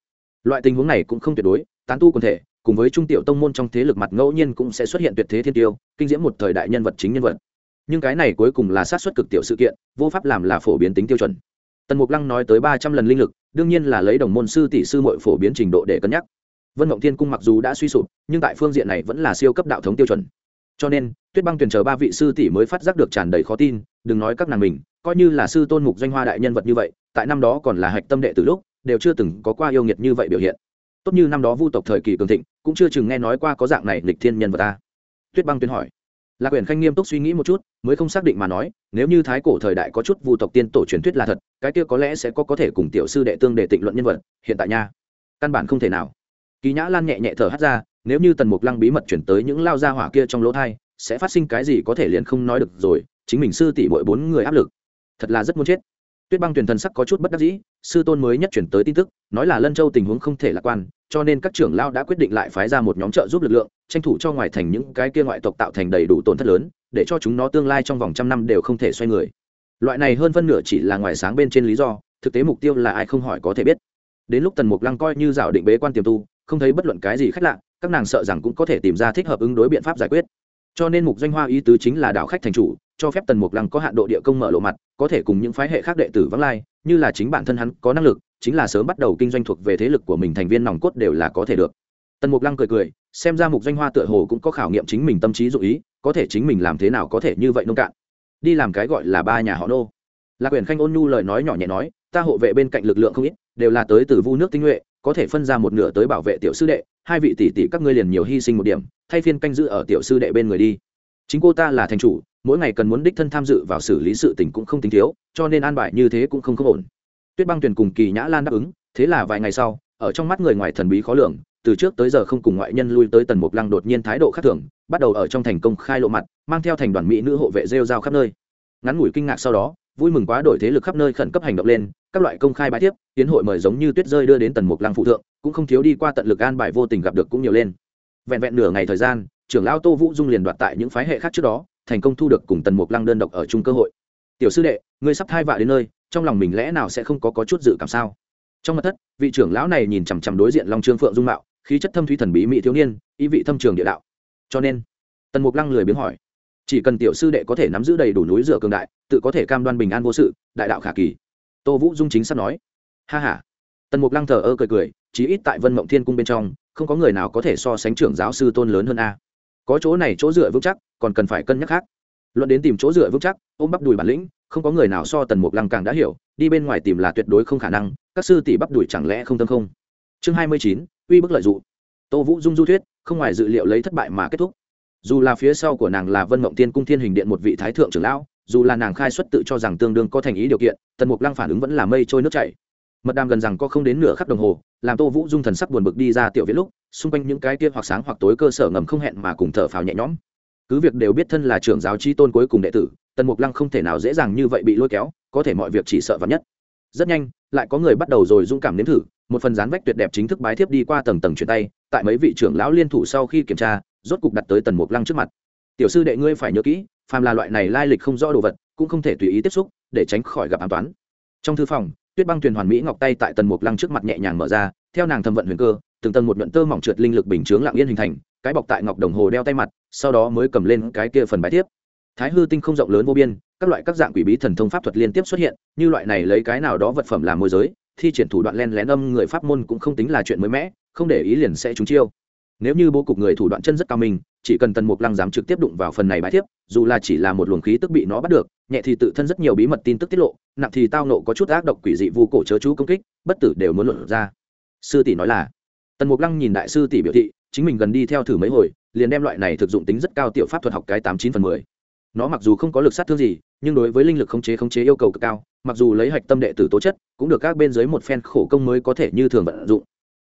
[SPEAKER 1] Loại tình huống này cũng không tuyệt đối, tán tu quần thể, cùng với trung tiểu tông môn trong thế lực mặt ngẫu nhiên cũng sẽ xuất hiện tuyệt thế thiên tiêu, kinh diễm một thời đại nhân vật chính nhân vật nhưng cái này cuối cùng là sát xuất cực tiểu sự kiện, vô pháp làm là phổ biến tính tiêu chuẩn. Tần mục lăng nói tới ba trăm lần linh lực, đương nhiên là lấy đồng môn sư tỷ sư mội phổ biến trình độ để cân nhắc. Vân mộng thiên cung mặc dù đã suy sụp, nhưng tại phương diện này vẫn là siêu cấp đạo thống tiêu chuẩn. Cho nên, tuyết băng tuyển chờ ba vị sư tỷ mới phát giác được tràn đầy khó tin, đừng nói các nàng mình, coi như là sư tôn mục doanh hoa đại nhân vật như vậy, tại năm đó còn là hạch tâm đệ từ lúc, đều chưa từng có qua yêu nghiệt như vậy biểu hiện. Tốt như năm đó vu tộc thời kỳ cường thịnh, cũng chưa chừng nghe nói qua có dạng này lịch thiên nhân vật ta. Tuyết băng tuyên hỏi lạc quyển khanh nghiêm túc suy nghĩ một chút, mới không xác định mà nói, nếu như thái cổ thời đại có chút vu tộc tiên tổ truyền thuyết là thật, cái kia có lẽ sẽ có có thể cùng tiểu sư đệ tương để tịnh luận nhân vật, hiện tại nha. Căn bản không thể nào. Kỳ nhã lan nhẹ nhẹ thở hắt ra, nếu như tần mục lăng bí mật chuyển tới những lao gia hỏa kia trong lỗ thai, sẽ phát sinh cái gì có thể liền không nói được rồi, chính mình sư tỷ mỗi bốn người áp lực, thật là rất muốn chết tuyết băng tuyển thần sắc có chút bất đắc dĩ, sư tôn mới nhất chuyển tới tin tức, nói là lân châu tình huống không thể lạc quan, cho nên các trưởng lao đã quyết định lại phái ra một nhóm trợ giúp lực lượng, tranh thủ cho ngoài thành những cái kia ngoại tộc tạo thành đầy đủ tổn thất lớn, để cho chúng nó tương lai trong vòng trăm năm đều không thể xoay người. Loại này hơn phân nửa chỉ là ngoài sáng bên trên lý do, thực tế mục tiêu là ai không hỏi có thể biết. Đến lúc tần mục lăng coi như rào định bế quan tiềm tu, không thấy bất luận cái gì khác lạ, các nàng sợ rằng cũng có thể tìm ra thích hợp ứng đối biện pháp giải quyết. Cho nên mục doanh hoa ý tứ chính là đảo khách thành chủ cho phép tần mục lăng có hạn độ địa công mở lộ mặt, có thể cùng những phái hệ khác đệ tử vắng lai, như là chính bản thân hắn có năng lực, chính là sớm bắt đầu kinh doanh thuộc về thế lực của mình thành viên nòng cốt đều là có thể được. Tần mục lăng cười cười, xem ra mục doanh hoa tựa hồ cũng có khảo nghiệm chính mình tâm trí dụ ý, có thể chính mình làm thế nào có thể như vậy nông cạn. Đi làm cái gọi là ba nhà họ nô. Lạc quyền khanh ôn nhu lời nói nhỏ nhẹ nói, ta hộ vệ bên cạnh lực lượng không ít, đều là tới từ vu nước tinh nhuệ, có thể phân ra một nửa tới bảo vệ tiểu sư đệ, hai vị tỷ tỷ các ngươi liền nhiều hy sinh một điểm, thay phiên canh giữ ở tiểu sư đệ bên người đi. Chính cô ta là thành chủ mỗi ngày cần muốn đích thân tham dự vào xử lý sự tình cũng không tính thiếu, cho nên an bài như thế cũng không không ổn. Tuyết băng tuyền cùng kỳ nhã lan đáp ứng, thế là vài ngày sau, ở trong mắt người ngoài thần bí khó lường, từ trước tới giờ không cùng ngoại nhân lui tới tần mục lăng đột nhiên thái độ khác thường, bắt đầu ở trong thành công khai lộ mặt, mang theo thành đoàn mỹ nữ hộ vệ rêu rao khắp nơi. Ngắn ngủi kinh ngạc sau đó, vui mừng quá đổi thế lực khắp nơi khẩn cấp hành động lên, các loại công khai bài tiếp tiến hội mời giống như tuyết rơi đưa đến tần mục lăng phụ thượng, cũng không thiếu đi qua tận lực an bài vô tình gặp được cũng nhiều lên. Vẹn vẹn nửa ngày thời gian, trưởng lao tô vũ dung liền đoạt tại những phái hệ khác trước đó thành công thu được cùng tần mục lăng đơn độc ở chung cơ hội. Tiểu sư đệ ngươi sắp thai vạ đến nơi trong lòng mình lẽ nào sẽ không có, có chút dự cảm sao? Trong mặt thất vị trưởng lão này nhìn chằm chằm đối diện long trương phượng dung mạo khí chất thâm thúy thần bí mỹ thiếu niên ý vị thâm trường địa đạo. Cho nên tần mục lăng lười biếng hỏi chỉ cần tiểu sư đệ có thể nắm giữ đầy đủ núi rửa cường đại tự có thể cam đoan bình an vô sự đại đạo khả kỳ. Tô vũ dung chính sắp nói ha h a tần mục lăng thờ ơ cười cười chí ít tại vân mộng thiên cung bên trong không có người nào có thể so sánh trưởng giáo sư tôn lớn hơn a có chỗ này chỗ dựa vững chắc, còn cần phải cân nhắc khác. Luận đến tìm chỗ dựa vững chắc, ôm bắp đùi bản lĩnh, không có người nào so tần mục lăng càng đã hiểu, đi bên ngoài tìm là tuyệt đối không khả năng, các sư tỷ bắp đùi chẳng lẽ không tâm không? Chương hai mươi chín, uy bức lợi dụng tô vũ dung du thuyết, không ngoài dự liệu lấy thất bại mà kết thúc. Dù là phía sau của nàng là vân mộng tiên cung thiên hình điện một vị thái thượng trưởng lão, dù là nàng khai xuất tự cho rằng tương đương có thành ý điều kiện, tần mục lăng phản ứng vẫn là mây trôi nước chảy. Mật đàm gần rằng có không đến nửa khắp đồng hồ, làm tô vũ dung thần sắc buồn bực đi ra tiểu viết lúc xung quanh những cái kia hoặc sáng hoặc tối cơ sở ngầm không hẹn mà cùng thở phào nhẹ nhõm. Cứ việc đều biết thân là trưởng giáo chi tôn cuối cùng đệ tử, tần mục lăng không thể nào dễ dàng như vậy bị lôi kéo, có thể mọi việc chỉ sợ vắn nhất. Rất nhanh, lại có người bắt đầu rồi dũng cảm nếm thử, một phần dán vách tuyệt đẹp chính thức bái thiếp đi qua tầng tầng chuyển tay, tại mấy vị trưởng lão liên thủ sau khi kiểm tra, rốt cục đặt tới tần mục lăng trước mặt. Tiểu sư đệ ngươi phải nhớ kỹ, phàm là loại này lai lịch không rõ đồ vật, cũng không thể tùy ý tiếp xúc, để tránh khỏi gặp an toán. Trong thư phòng, tuyết băng tuyền hoàn mỹ ngọc tay tại tần mục lăng trước mặt nhẹ nhàng mở ra, theo nàng thâm vận huyền cơ từng tầng một nhuận tơ mỏng trượt linh lực bình chướng lặng yên hình thành, cái bọc tại ngọc đồng hồ đeo tay mặt, sau đó mới cầm lên cái kia phần bài tiếp thái hư tinh không rộng lớn vô biên, các loại các dạng quỷ bí thần thông pháp thuật liên tiếp xuất hiện, như loại này lấy cái nào đó vật phẩm làm môi giới, thi triển thủ đoạn len lén âm người pháp môn cũng không tính là chuyện mới mẻ, không để ý liền sẽ trúng chiêu. Nếu như bố cục người thủ đoạn chân rất cao minh, chỉ cần tần mục lăng dám trực tiếp đụng vào phần này bài thiếp, dù là chỉ là một luồng khí tức bị nó bắt được, nhẹ thì tự thân rất nhiều bí mật tin tức tiết lộ, nặng thì tao nộ có chút ác độc quỷ dị vu cổ chớ chú công kích, bất tử đều muốn luận ra. Sư tỷ nói là tần mục lăng nhìn đại sư tỷ biểu thị, chính mình gần đi theo thử mấy hồi, liền đem loại này thực dụng tính rất cao tiểu pháp thuật học cái tám chín phần mười. Nó mặc dù không có lực sát thương gì, nhưng đối với linh lực khống chế khống chế yêu cầu cực cao, mặc dù lấy hạch tâm đệ tử tố chất, cũng được các bên dưới một phen khổ công mới có thể như thường vận dụng.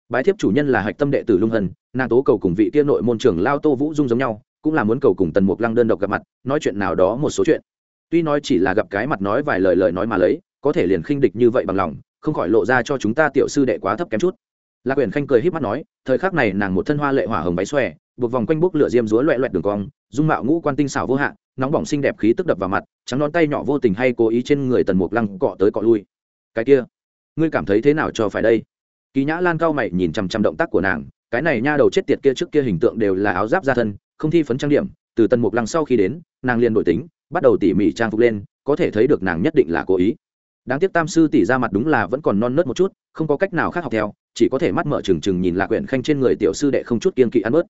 [SPEAKER 1] Bái thiếp chủ nhân là hạch tâm đệ tử lung hần nàng tố cầu cùng vị kia nội môn trưởng lao tô vũ dung giống nhau, cũng là muốn cầu cùng tần mục lăng đơn độc gặp mặt, nói chuyện nào đó một số chuyện. Tuy nói chỉ là gặp cái mặt nói vài lời lời nói mà lấy, có thể liền khinh địch như vậy bằng lòng, không khỏi lộ ra cho chúng ta tiểu sư đệ quá thấp kém chút lạc quyền khanh cười h í p mắt nói, thời khắc này nàng một thân hoa lệ hỏa hồng váy xòe, buộc vòng quanh bốc lửa diêm rúa loẹ loẹt đường cong, dung mạo ngũ quan tinh xảo vô hạn, nóng bỏng xinh đẹp khí tức đập vào mặt, trắng đón tay nhỏ vô tình hay cố ý trên người tần mục lăng cọ tới cọ lui. Cái kia, ngươi cảm thấy thế nào cho phải đây? Kỳ nhã lan cao mày nhìn chằm chằm động tác của nàng, cái này nha đầu chết tiệt kia trước kia hình tượng đều là áo giáp ra thân, không thi phấn trang điểm, từ tần mục lăng sau khi đến, nàng liền đổi tính, bắt đầu tỉ mỉ trang phục lên, có thể thấy được nàng nhất định là cố ý đáng tiếc tam sư tỷ ra mặt đúng là vẫn còn non nớt một chút, không có cách nào khác học theo, chỉ có thể mắt mở trừng trừng nhìn lạc quyển khanh trên người tiểu sư đệ không chút kiên kỵ ăn bớt.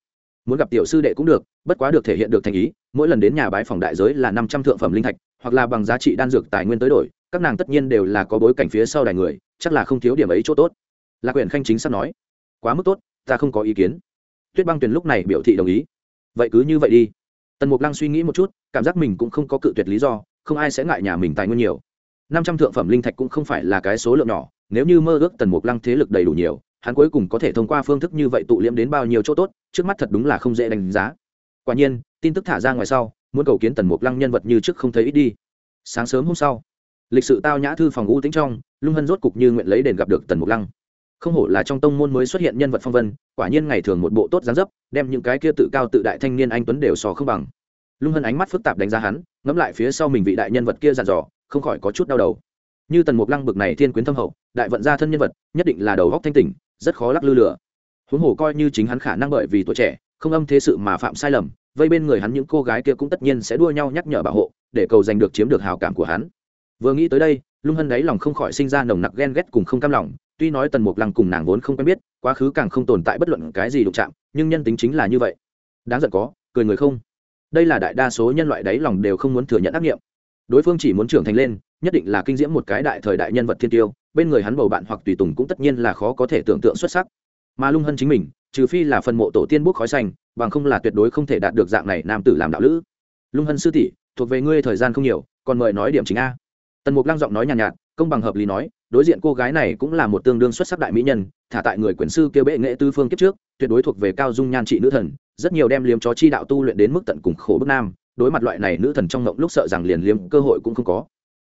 [SPEAKER 1] Muốn gặp tiểu sư đệ cũng được, bất quá được thể hiện được thành ý, mỗi lần đến nhà bái phòng đại giới là năm trăm thượng phẩm linh thạch, hoặc là bằng giá trị đan dược tài nguyên tới đổi, các nàng tất nhiên đều là có bối cảnh phía sau đài người, chắc là không thiếu điểm ấy chỗ tốt. Lạc quyển khanh chính sắp nói. Quá mức tốt, ta không có ý kiến. Tuyết băng tuyền lúc này biểu thị đồng ý. Vậy cứ như vậy đi. Tần mục lăng suy nghĩ một chút, cảm giác mình cũng không có cự tuyệt lý do, không ai sẽ ngại nhà mình tài nguyên nhiều năm trăm thượng phẩm linh thạch cũng không phải là cái số lượng nhỏ, nếu như mơ ước tần mục lăng thế lực đầy đủ nhiều, hắn cuối cùng có thể thông qua phương thức như vậy tụ liễm đến bao nhiêu chỗ tốt, trước mắt thật đúng là không dễ đánh giá. Quả nhiên, tin tức thả ra ngoài sau, muốn cầu kiến tần mục lăng nhân vật như trước không thấy ít đi. Sáng sớm hôm sau, lịch sự tao nhã thư phòng u tính trong, lung hân rốt cục như nguyện lấy đền gặp được tần mục lăng. Không hổ là trong tông môn mới xuất hiện nhân vật phong vân, quả nhiên ngày thường một bộ tốt dáng dấp, đem những cái kia tự cao tự đại thanh niên anh tuấn đều sò không bằng. Lung hân ánh mắt phức tạp đánh giá hắn, ngẫm lại phía sau mình vị đại nhân vật kia dặn dò không khỏi có chút đau đầu. Như tần mục lăng bực này thiên quyến thâm hậu, đại vận gia thân nhân vật, nhất định là đầu góc thanh tỉnh, rất khó lắc lư lửa huống hồ coi như chính hắn khả năng bởi vì tuổi trẻ, không âm thế sự mà phạm sai lầm, vây bên người hắn những cô gái kia cũng tất nhiên sẽ đua nhau nhắc nhở bảo hộ, để cầu giành được chiếm được hào cảm của hắn. Vừa nghĩ tới đây, lung hân đáy lòng không khỏi sinh ra nồng nặc ghen ghét cùng không cam lòng, tuy nói tần mục lăng cùng nàng vốn không quen biết, quá khứ càng không tồn tại bất luận cái gì đụng chạm, nhưng nhân tính chính là như vậy. Đáng giận có, cười người không. Đây là đại đa số nhân loại đáy lòng đều không muốn thừa nhận ác nghiệm đối phương chỉ muốn trưởng thành lên nhất định là kinh diễm một cái đại thời đại nhân vật thiên tiêu bên người hắn bầu bạn hoặc tùy tùng cũng tất nhiên là khó có thể tưởng tượng xuất sắc. Mà lung hân chính mình trừ phi là phần mộ tổ tiên bốc khói xanh bằng không là tuyệt đối không thể đạt được dạng này nam tử làm đạo lữ. Lung hân sư tỷ thuộc về ngươi thời gian không nhiều còn mời nói điểm chính a. Tần mục lăng giọng nói nhàn nhạt, nhạt công bằng hợp lý nói đối diện cô gái này cũng là một tương đương xuất sắc đại mỹ nhân thả tại người quyền sư kêu bệ nghệ tư phương kiếp trước tuyệt đối thuộc về cao dung nhan trị nữ thần rất nhiều đem liếm chó chi đạo tu luyện đến mức tận cùng khổ bức nam đối mặt loại này nữ thần trong ngộng lúc sợ rằng liền liếm cơ hội cũng không có.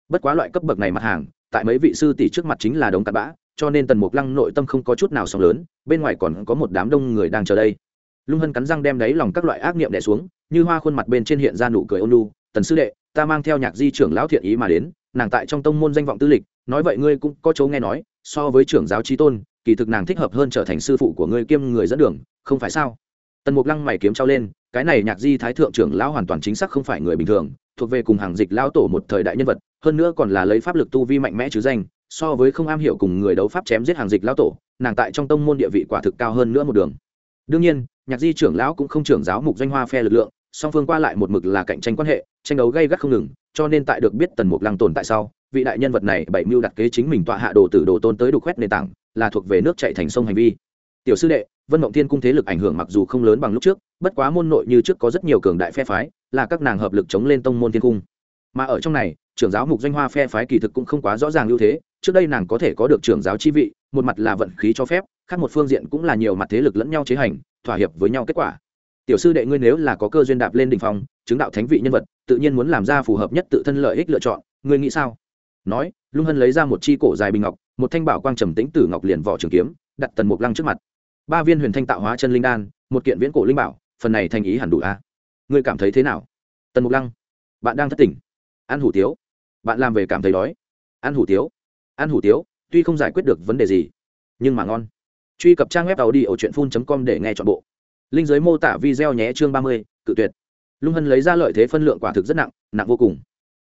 [SPEAKER 1] Bất quá loại cấp bậc này mặt hàng, tại mấy vị sư tỷ trước mặt chính là đống cặn bã, cho nên tần mục lăng nội tâm không có chút nào sóng lớn, bên ngoài còn có một đám đông người đang chờ đây. Lung hân cắn răng đem đáy lòng các loại ác niệm đẻ xuống, như hoa khuôn mặt bên trên hiện ra nụ cười ôn lu tần sư đệ, ta mang theo nhạc di trưởng lão thiện ý mà đến, nàng tại trong tông môn danh vọng tư lịch, nói vậy ngươi cũng có chỗ nghe nói, so với trưởng giáo trí tôn, kỳ thực nàng thích hợp hơn trở thành sư phụ của ngươi kiêm người dẫn đường, không phải sao? Tần mục lăng mày kiếm trao lên cái này nhạc di thái thượng trưởng lão hoàn toàn chính xác không phải người bình thường, thuộc về cùng hàng dịch lão tổ một thời đại nhân vật, hơn nữa còn là lấy pháp lực tu vi mạnh mẽ chứ danh, so với không am hiểu cùng người đấu pháp chém giết hàng dịch lão tổ, nàng tại trong tông môn địa vị quả thực cao hơn nữa một đường. Đương nhiên, nhạc di trưởng lão cũng không trưởng giáo mục danh hoa phe lực lượng, song phương qua lại một mực là cạnh tranh quan hệ, tranh đấu gây gắt không ngừng, cho nên tại được biết tần mục lăng tồn tại sau, vị đại nhân vật này bảy mưu đặt kế chính mình tọa hạ đồ tử đồ tôn tới đục khoét nền tảng, là thuộc về nước chạy thành sông hành vi. Tiểu sư đệ vân mộng thiên cung thế lực ảnh hưởng mặc dù không lớn bằng lúc trước, bất quá môn nội như trước có rất nhiều cường đại phe phái, là các nàng hợp lực chống lên tông môn thiên cung. Mà ở trong này, trưởng giáo mục doanh hoa phe phái kỳ thực cũng không quá rõ ràng ưu thế, trước đây nàng có thể có được trưởng giáo chi vị, một mặt là vận khí cho phép, khác một phương diện cũng là nhiều mặt thế lực lẫn nhau chế hành, thỏa hiệp với nhau kết quả. Tiểu sư đệ ngươi nếu là có cơ duyên đạp lên đỉnh phong, chứng đạo thánh vị nhân vật, tự nhiên muốn làm ra phù hợp nhất tự thân lợi ích lựa chọn, ngươi nghĩ sao? Nói, lung hân lấy ra một chi cổ dài bình ngọc, một thanh bảo quang trầm tĩnh tử ngọc liền vỏ trường kiếm, đặt tần mục lăng trước mặt ba viên huyền thanh tạo hóa chân linh đan, một kiện viễn cổ linh bảo, phần này thành ý hẳn đủ a. À? ngươi cảm thấy thế nào? Tần mục lăng, bạn đang thất tỉnh. Ăn hủ tiếu, bạn làm về cảm thấy đói. Ăn hủ tiếu ăn hủ tiếu, tuy không giải quyết được vấn đề gì, nhưng mà ngon. Truy cập trang web tàu đi ở truyện phun com để nghe t h ọ n bộ. Linh giới mô tả video nhé chương ba mươi, cự tuyệt. Lung hân lấy ra lợi thế phân lượng quả thực rất nặng nặng vô cùng.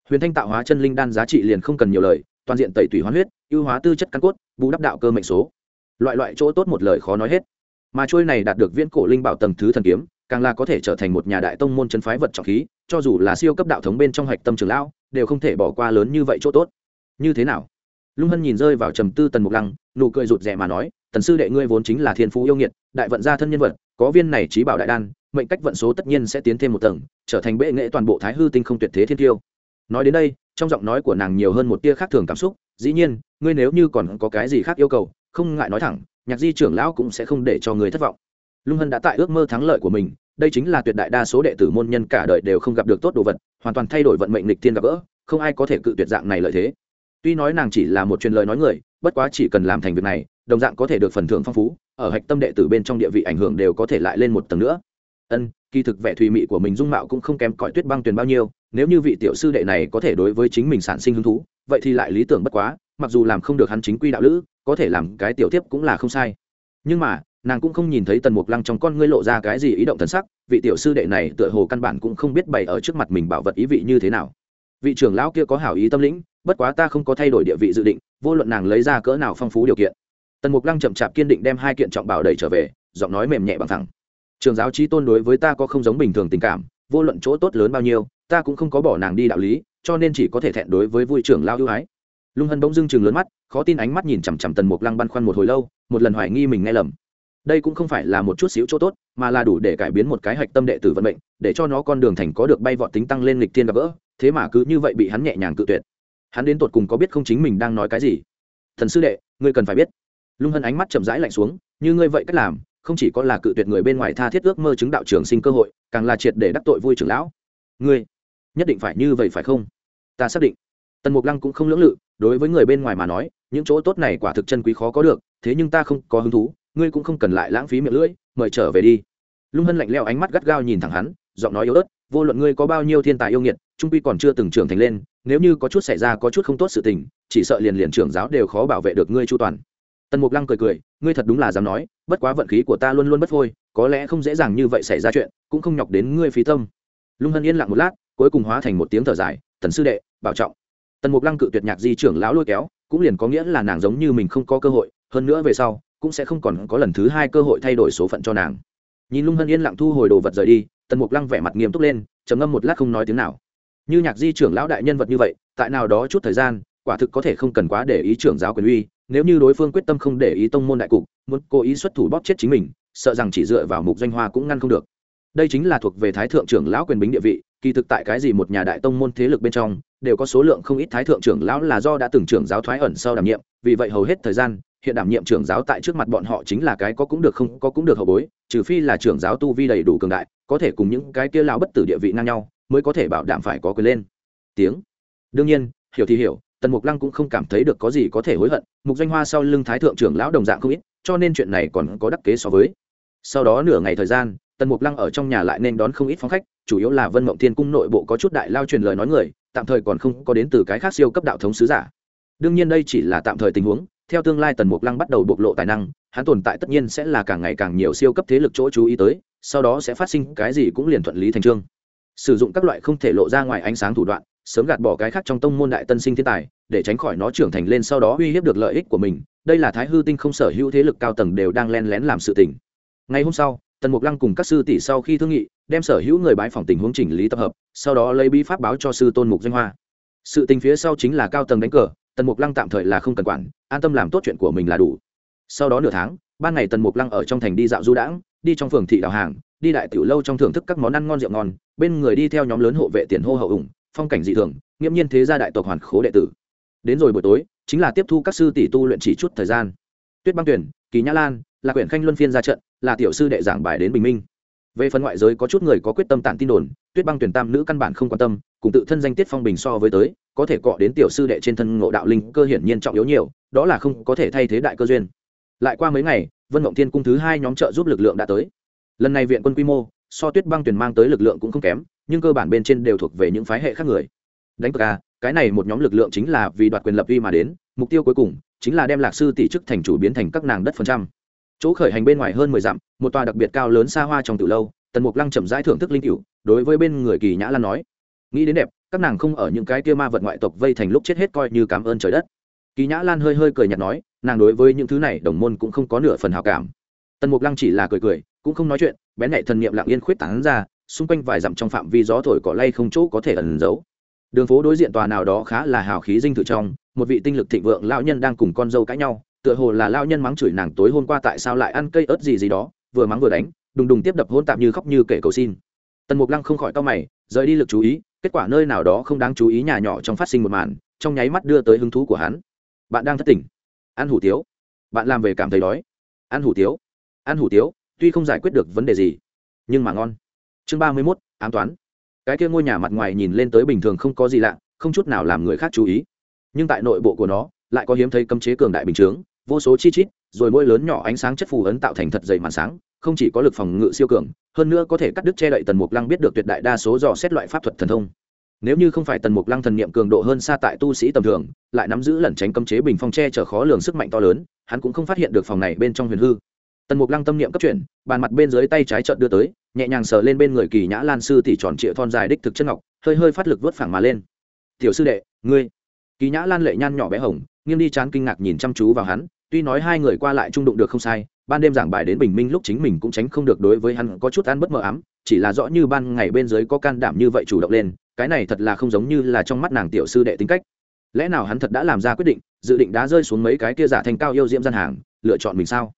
[SPEAKER 1] Huyền thanh tạo hóa chân linh đan giá trị liền không cần nhiều lời, toàn diện tẩy tủy hoán huyết, ưu hóa tư chất căn cốt, bù đắp đạo cơ mệnh số. Loại loại chỗ tốt một lời khó nói hết mà trôi này đạt được viễn cổ linh bảo tầng thứ thần kiếm, càng là có thể trở thành một nhà đại tông môn chân phái vật trọng khí, cho dù là siêu cấp đạo thống bên trong hạch tâm trường lão, đều không thể bỏ qua lớn như vậy chỗ tốt. Như thế nào? Lung hân nhìn rơi vào trầm tư tần mục lăng, nụ cười rụt rè mà nói, tần sư đệ ngươi vốn chính là thiên phú yêu nghiệt, đại vận gia thân nhân vật, có viên này trí bảo đại đan, mệnh cách vận số tất nhiên sẽ tiến thêm một tầng, trở thành bệ nghệ toàn bộ thái hư tinh không tuyệt thế thiên tiêu. Nói đến đây, trong giọng nói của nàng nhiều hơn một tia khác thường cảm xúc, dĩ nhiên, ngươi nếu như còn có cái gì khác yêu cầu, không ngại nói thẳng nhạc di trưởng lão cũng sẽ không để cho người thất vọng. Lung hân đã tại ước mơ thắng lợi của mình, đây chính là tuyệt đại đa số đệ tử môn nhân cả đời đều không gặp được tốt đồ vật, hoàn toàn thay đổi vận mệnh lịch thiên gặp gỡ, không ai có thể cự tuyệt dạng này lợi thế. Tuy nói nàng chỉ là một truyền lời nói người, bất quá chỉ cần làm thành việc này, đồng dạng có thể được phần thưởng phong phú, ở hạch tâm đệ tử bên trong địa vị ảnh hưởng đều có thể lại lên một tầng nữa. Ân, kỳ thực vẻ thùy mị của mình dung mạo cũng không kém cỏi tuyết băng tuyền bao nhiêu, nếu như vị tiểu sư đệ này có thể đối với chính mình sản sinh hứng thú, vậy thì lại lý tưởng bất quá mặc dù làm không được hắn chính quy đạo lữ, có thể làm cái tiểu tiếp cũng là không sai. Nhưng mà, nàng cũng không nhìn thấy tần mục lăng trong con ngươi lộ ra cái gì ý động thần sắc, vị tiểu sư đệ này tựa hồ căn bản cũng không biết bày ở trước mặt mình bảo vật ý vị như thế nào. Vị trưởng lão kia có hảo ý tâm lĩnh, bất quá ta không có thay đổi địa vị dự định, vô luận nàng lấy ra cỡ nào phong phú điều kiện. Tần mục lăng chậm chạp kiên định đem hai kiện trọng bảo đẩy trở về, giọng nói mềm nhẹ bằng thẳng. Trường giáo trí tôn đối với ta có không giống bình thường tình cảm, vô luận chỗ tốt lớn bao nhiêu, ta cũng không có bỏ nàng đi đạo lý, cho nên chỉ có thể thẹn đối với vui trưởng lao ưu ái lung hân bỗng dưng chừng lớn mắt, khó tin ánh mắt nhìn chằm chằm tần mục lăng băn khoăn một hồi lâu, một lần hoài nghi mình nghe lầm. Đây cũng không phải là một chút xíu chỗ tốt, mà là đủ để cải biến một cái hạch tâm đệ tử vận mệnh, để cho nó con đường thành có được bay vọt tính tăng lên lịch thiên gặp gỡ, thế mà cứ như vậy bị hắn nhẹ nhàng cự tuyệt. Hắn đến tột cùng có biết không chính mình đang nói cái gì? Thần sư đệ, ngươi cần phải biết. Lung hân ánh mắt chậm rãi lạnh xuống, như ngươi vậy cách làm, không chỉ có là cự tuyệt người bên ngoài tha thiết ước mơ chứng đạo trường sinh cơ hội, càng là triệt để đắc tội vui trưởng lão. Ngươi, nhất định phải như vậy phải không? Ta xác định. Tần mục lăng cũng không lưỡng lự đối với người bên ngoài mà nói, những chỗ tốt này quả thực chân quý khó có được, thế nhưng ta không có hứng thú, ngươi cũng không cần lại lãng phí miệng lưỡi, mời trở về đi. Lung hân lạnh leo ánh mắt gắt gao nhìn thẳng hắn, giọng nói yếu ớt, vô luận ngươi có bao nhiêu thiên tài yêu nghiệt, trung quy còn chưa từng trưởng thành lên, nếu như có chút xảy ra có chút không tốt sự tình, chỉ sợ liền liền trưởng giáo đều khó bảo vệ được ngươi chu toàn. Tần mục lăng cười cười, ngươi thật đúng là dám nói, bất quá vận khí của ta luôn luôn bất phôi, có lẽ không dễ dàng như vậy xảy ra chuyện, cũng không nhọc đến ngươi phí tâm. Lung hân yên lặng một lát, cuối cùng hóa thành một tiếng thở dài, tần sư đệ, bảo trọng tần mục lăng cự tuyệt nhạc di trưởng lão lôi kéo, cũng liền có nghĩa là nàng giống như mình không có cơ hội, hơn nữa về sau, cũng sẽ không còn có lần thứ hai cơ hội thay đổi số phận cho nàng. Nhìn lung hân yên lặng thu hồi đồ vật rời đi, tần mục lăng vẻ mặt nghiêm túc lên, trầm ngâm một lát không nói tiếng nào. Như nhạc di trưởng lão đại nhân vật như vậy, tại nào đó chút thời gian, quả thực có thể không cần quá để ý trưởng giáo quyền uy, nếu như đối phương quyết tâm không để ý tông môn đại cục, muốn cố ý xuất thủ bóp chết chính mình, sợ rằng chỉ dựa vào mục danh hoa cũng ngăn không được đây chính là thuộc về thái thượng trưởng lão quyền bính địa vị, kỳ thực tại cái gì một nhà đại tông môn thế lực bên trong, đều có số lượng không ít thái thượng trưởng lão là do đã từng trưởng giáo thoái ẩn sau đảm nhiệm, vì vậy hầu hết thời gian, hiện đảm nhiệm trưởng giáo tại trước mặt bọn họ chính là cái có cũng được không, có cũng được hậu bối, trừ phi là trưởng giáo tu vi đầy đủ cường đại, có thể cùng những cái kia lão bất tử địa vị ngang nhau, mới có thể bảo đảm phải có quyền lên. Tiếng. Đương nhiên, hiểu thì hiểu, tần mục lăng cũng không cảm thấy được có gì có thể hối hận, mục danh hoa sau lưng thái thượng trưởng lão đồng dạng không ít, cho nên chuyện này còn có đắc kế so với. Sau đó nửa ngày thời gian tần mục lăng ở trong nhà lại nên đón không ít phong khách, chủ yếu là vân mộng thiên cung nội bộ có chút đại lao truyền lời nói người, tạm thời còn không có đến từ cái khác siêu cấp đạo thống sứ giả. Đương nhiên đây chỉ là tạm thời tình huống, theo tương lai tần mục lăng bắt đầu bộc lộ tài năng, hắn tồn tại tất nhiên sẽ là càng ngày càng nhiều siêu cấp thế lực chỗ chú ý tới, sau đó sẽ phát sinh cái gì cũng liền thuận lý thành trương sử dụng các loại không thể lộ ra ngoài ánh sáng thủ đoạn, sớm gạt bỏ cái khác trong tông môn đại tân sinh thiên tài, để tránh khỏi nó trưởng thành lên sau đó uy hiếp được lợi ích của mình, đây là thái hư tinh không sở hữu thế lực cao tầng đều đang len lén làm sự tình. Ngày hôm sau tần mục lăng cùng các sư tỷ sau khi thương nghị, đem sở hữu người bãi phòng tình huống chỉnh lý tập hợp, sau đó lấy bí pháp báo cho sư tôn mục danh hoa. Sự tình phía sau chính là cao tầng đánh cờ, tần mục lăng tạm thời là không cần quản, an tâm làm tốt chuyện của mình là đủ. Sau đó nửa tháng, ban ngày tần mục lăng ở trong thành đi dạo du đãng, đi trong phường thị đào hàng, đi đại tiểu lâu trong thưởng thức các món ăn ngon rượu ngon, bên người đi theo nhóm lớn hộ vệ tiền hô hậu ủng, phong cảnh dị thường, nghiễm nhiên thế gia đại tộc hoàn khố đệ tử. Đến rồi buổi tối, chính là tiếp thu các sư tỷ tu luyện chỉ chút thời gian. Tuyết băng tuyển, kỳ nhã lan là quyển khanh luân phiên ra trận, là tiểu sư đệ giảng bài đến bình minh. Về phần ngoại giới có chút người có quyết tâm tản tin đồn, tuyết băng tuyển tam nữ căn bản không quan tâm, cùng tự thân danh tiết phong bình so với tới, có thể cọ đến tiểu sư đệ trên thân ngộ đạo linh cơ hiển nhiên trọng yếu nhiều, đó là không có thể thay thế đại cơ duyên. Lại qua mấy ngày, vân mộng thiên cung thứ hai nhóm trợ giúp lực lượng đã tới. Lần này viện quân quy mô, so tuyết băng tuyển mang tới lực lượng cũng không kém, nhưng cơ bản bên trên đều thuộc về những phái hệ khác người. Đánh cờ ca cái này một nhóm lực lượng chính là vì đoạt quyền lập uy mà đến, mục tiêu cuối cùng chính là đem lạc sư tỷ chức thành chủ biến thành các nàng đất phần trăm chỗ khởi hành bên ngoài hơn mười dặm, một tòa đặc biệt cao lớn xa hoa trong từ lâu, tần mục lăng chậm rãi thưởng thức linh cựu đối với bên người kỳ nhã lan nói, nghĩ đến đẹp, các nàng không ở những cái kia ma vật ngoại tộc vây thành lúc chết hết coi như cảm ơn trời đất. Kỳ nhã lan hơi hơi cười nhạt nói, nàng đối với những thứ này đồng môn cũng không có nửa phần hào cảm. Tần mục lăng chỉ là cười cười, cũng không nói chuyện, bén nhạy thần niệm lặng yên khuyết tán ra, xung quanh vài dặm trong phạm vi gió thổi cỏ lay không chỗ có thể ẩn giấu. Đường phố đối diện tòa nào đó khá là hào khí dinh thự trong, một vị tinh lực thịnh vượng lão nhân đang cùng con dâu cãi nhau tựa hồ là lao nhân mắng chửi nàng tối hôm qua tại sao lại ăn cây ớt gì gì đó, vừa mắng vừa đánh, đùng đùng tiếp đập hôn tạm như khóc như kể cầu xin. Tần mục lăng không khỏi cau mày, rời đi lực chú ý, kết quả nơi nào đó không đáng chú ý nhà nhỏ trong phát sinh một màn, trong nháy mắt đưa tới hứng thú của hắn. Bạn đang thất tỉnh. Ăn hủ tiếu. Bạn làm về cảm thấy đói. Ăn hủ tiếu. Ăn hủ tiếu, tuy không giải quyết được vấn đề gì, nhưng mà ngon. Chương ba mươi mốt, ám toán. Cái kia ngôi nhà mặt ngoài nhìn lên tới bình thường không có gì lạ, không chút nào làm người khác chú ý. Nhưng tại nội bộ của nó, lại có hiếm thấy cấm chế cường đại bình chướng vô số chi chít, rồi mỗi lớn nhỏ ánh sáng chất phù ấn tạo thành thật dày màn sáng, không chỉ có lực phòng ngự siêu cường, hơn nữa có thể cắt đứt che đậy tần mục lăng biết được tuyệt đại đa số dò xét loại pháp thuật thần thông. Nếu như không phải tần mục lăng thần niệm cường độ hơn xa tại tu sĩ tầm thường, lại nắm giữ lẩn tránh cấm chế bình phong che chở khó lường sức mạnh to lớn, hắn cũng không phát hiện được phòng này bên trong huyền hư. Tần mục lăng tâm niệm cấp chuyển, bàn mặt bên dưới tay trái trợn đưa tới, nhẹ nhàng sờ lên bên người kỳ nhã lan sư tỷ tròn trịa thon dài đích thực chân ngọc, hơi hơi phát lực vớt phẳng mà lên. Tiểu sư đệ, ngươi kỳ nhã lan lệ nhan nhỏ bé hồng, nghiêng đi chán kinh ngạc nhìn chăm chú vào hắn, tuy nói hai người qua lại trung đụng được không sai, ban đêm giảng bài đến bình minh lúc chính mình cũng tránh không được đối với hắn có chút ăn bất mờ ám, chỉ là rõ như ban ngày bên dưới có can đảm như vậy chủ động lên, cái này thật là không giống như là trong mắt nàng tiểu sư đệ tính cách. Lẽ nào hắn thật đã làm ra quyết định, dự định đã rơi xuống mấy cái kia giả thành cao yêu diễm gian hàng, lựa chọn mình sao?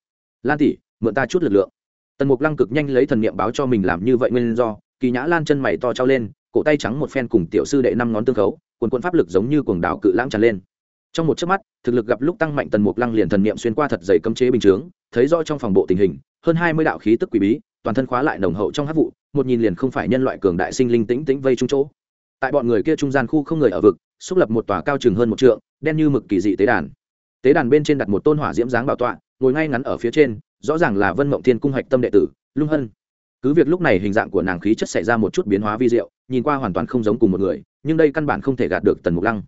[SPEAKER 1] Lan tỷ, mượn ta chút lực lượng. Tần mục lăng cực nhanh lấy thần niệm báo cho mình làm như vậy nguyên do, kỳ nhã lan chân mày to trao lên, cổ tay trắng một phen cùng tiểu sư đệ năm ngón tương khấu quần quân pháp lực giống như cuồng đảo cự lãng tràn lên. Trong một chớp mắt, thực lực gặp lúc tăng mạnh tần mục lăng liền thần niệm xuyên qua thật dày cấm chế bình chướng, thấy rõ trong phòng bộ tình hình, hơn hai mươi đạo khí tức quỷ bí, toàn thân khóa lại nồng hậu trong hát vụ, một nhìn liền không phải nhân loại cường đại sinh linh tĩnh tĩnh vây trung chỗ. Tại bọn người kia trung gian khu không người ở vực, xúc lập một tòa cao chừng hơn một trượng, đen như mực kỳ dị tế đàn. Tế đàn bên trên đặt một tôn hỏa diễm dáng bảo tọa, ngồi ngay ngắn ở phía trên, rõ ràng là vân mộng thiên cung hạch tâm đệ tử, lung hân cứ việc lúc này hình dạng của nàng khí chất xảy ra một chút biến hóa vi diệu, nhìn qua hoàn toàn không giống cùng một người, nhưng đây căn bản không thể gạt được tần mục lăng.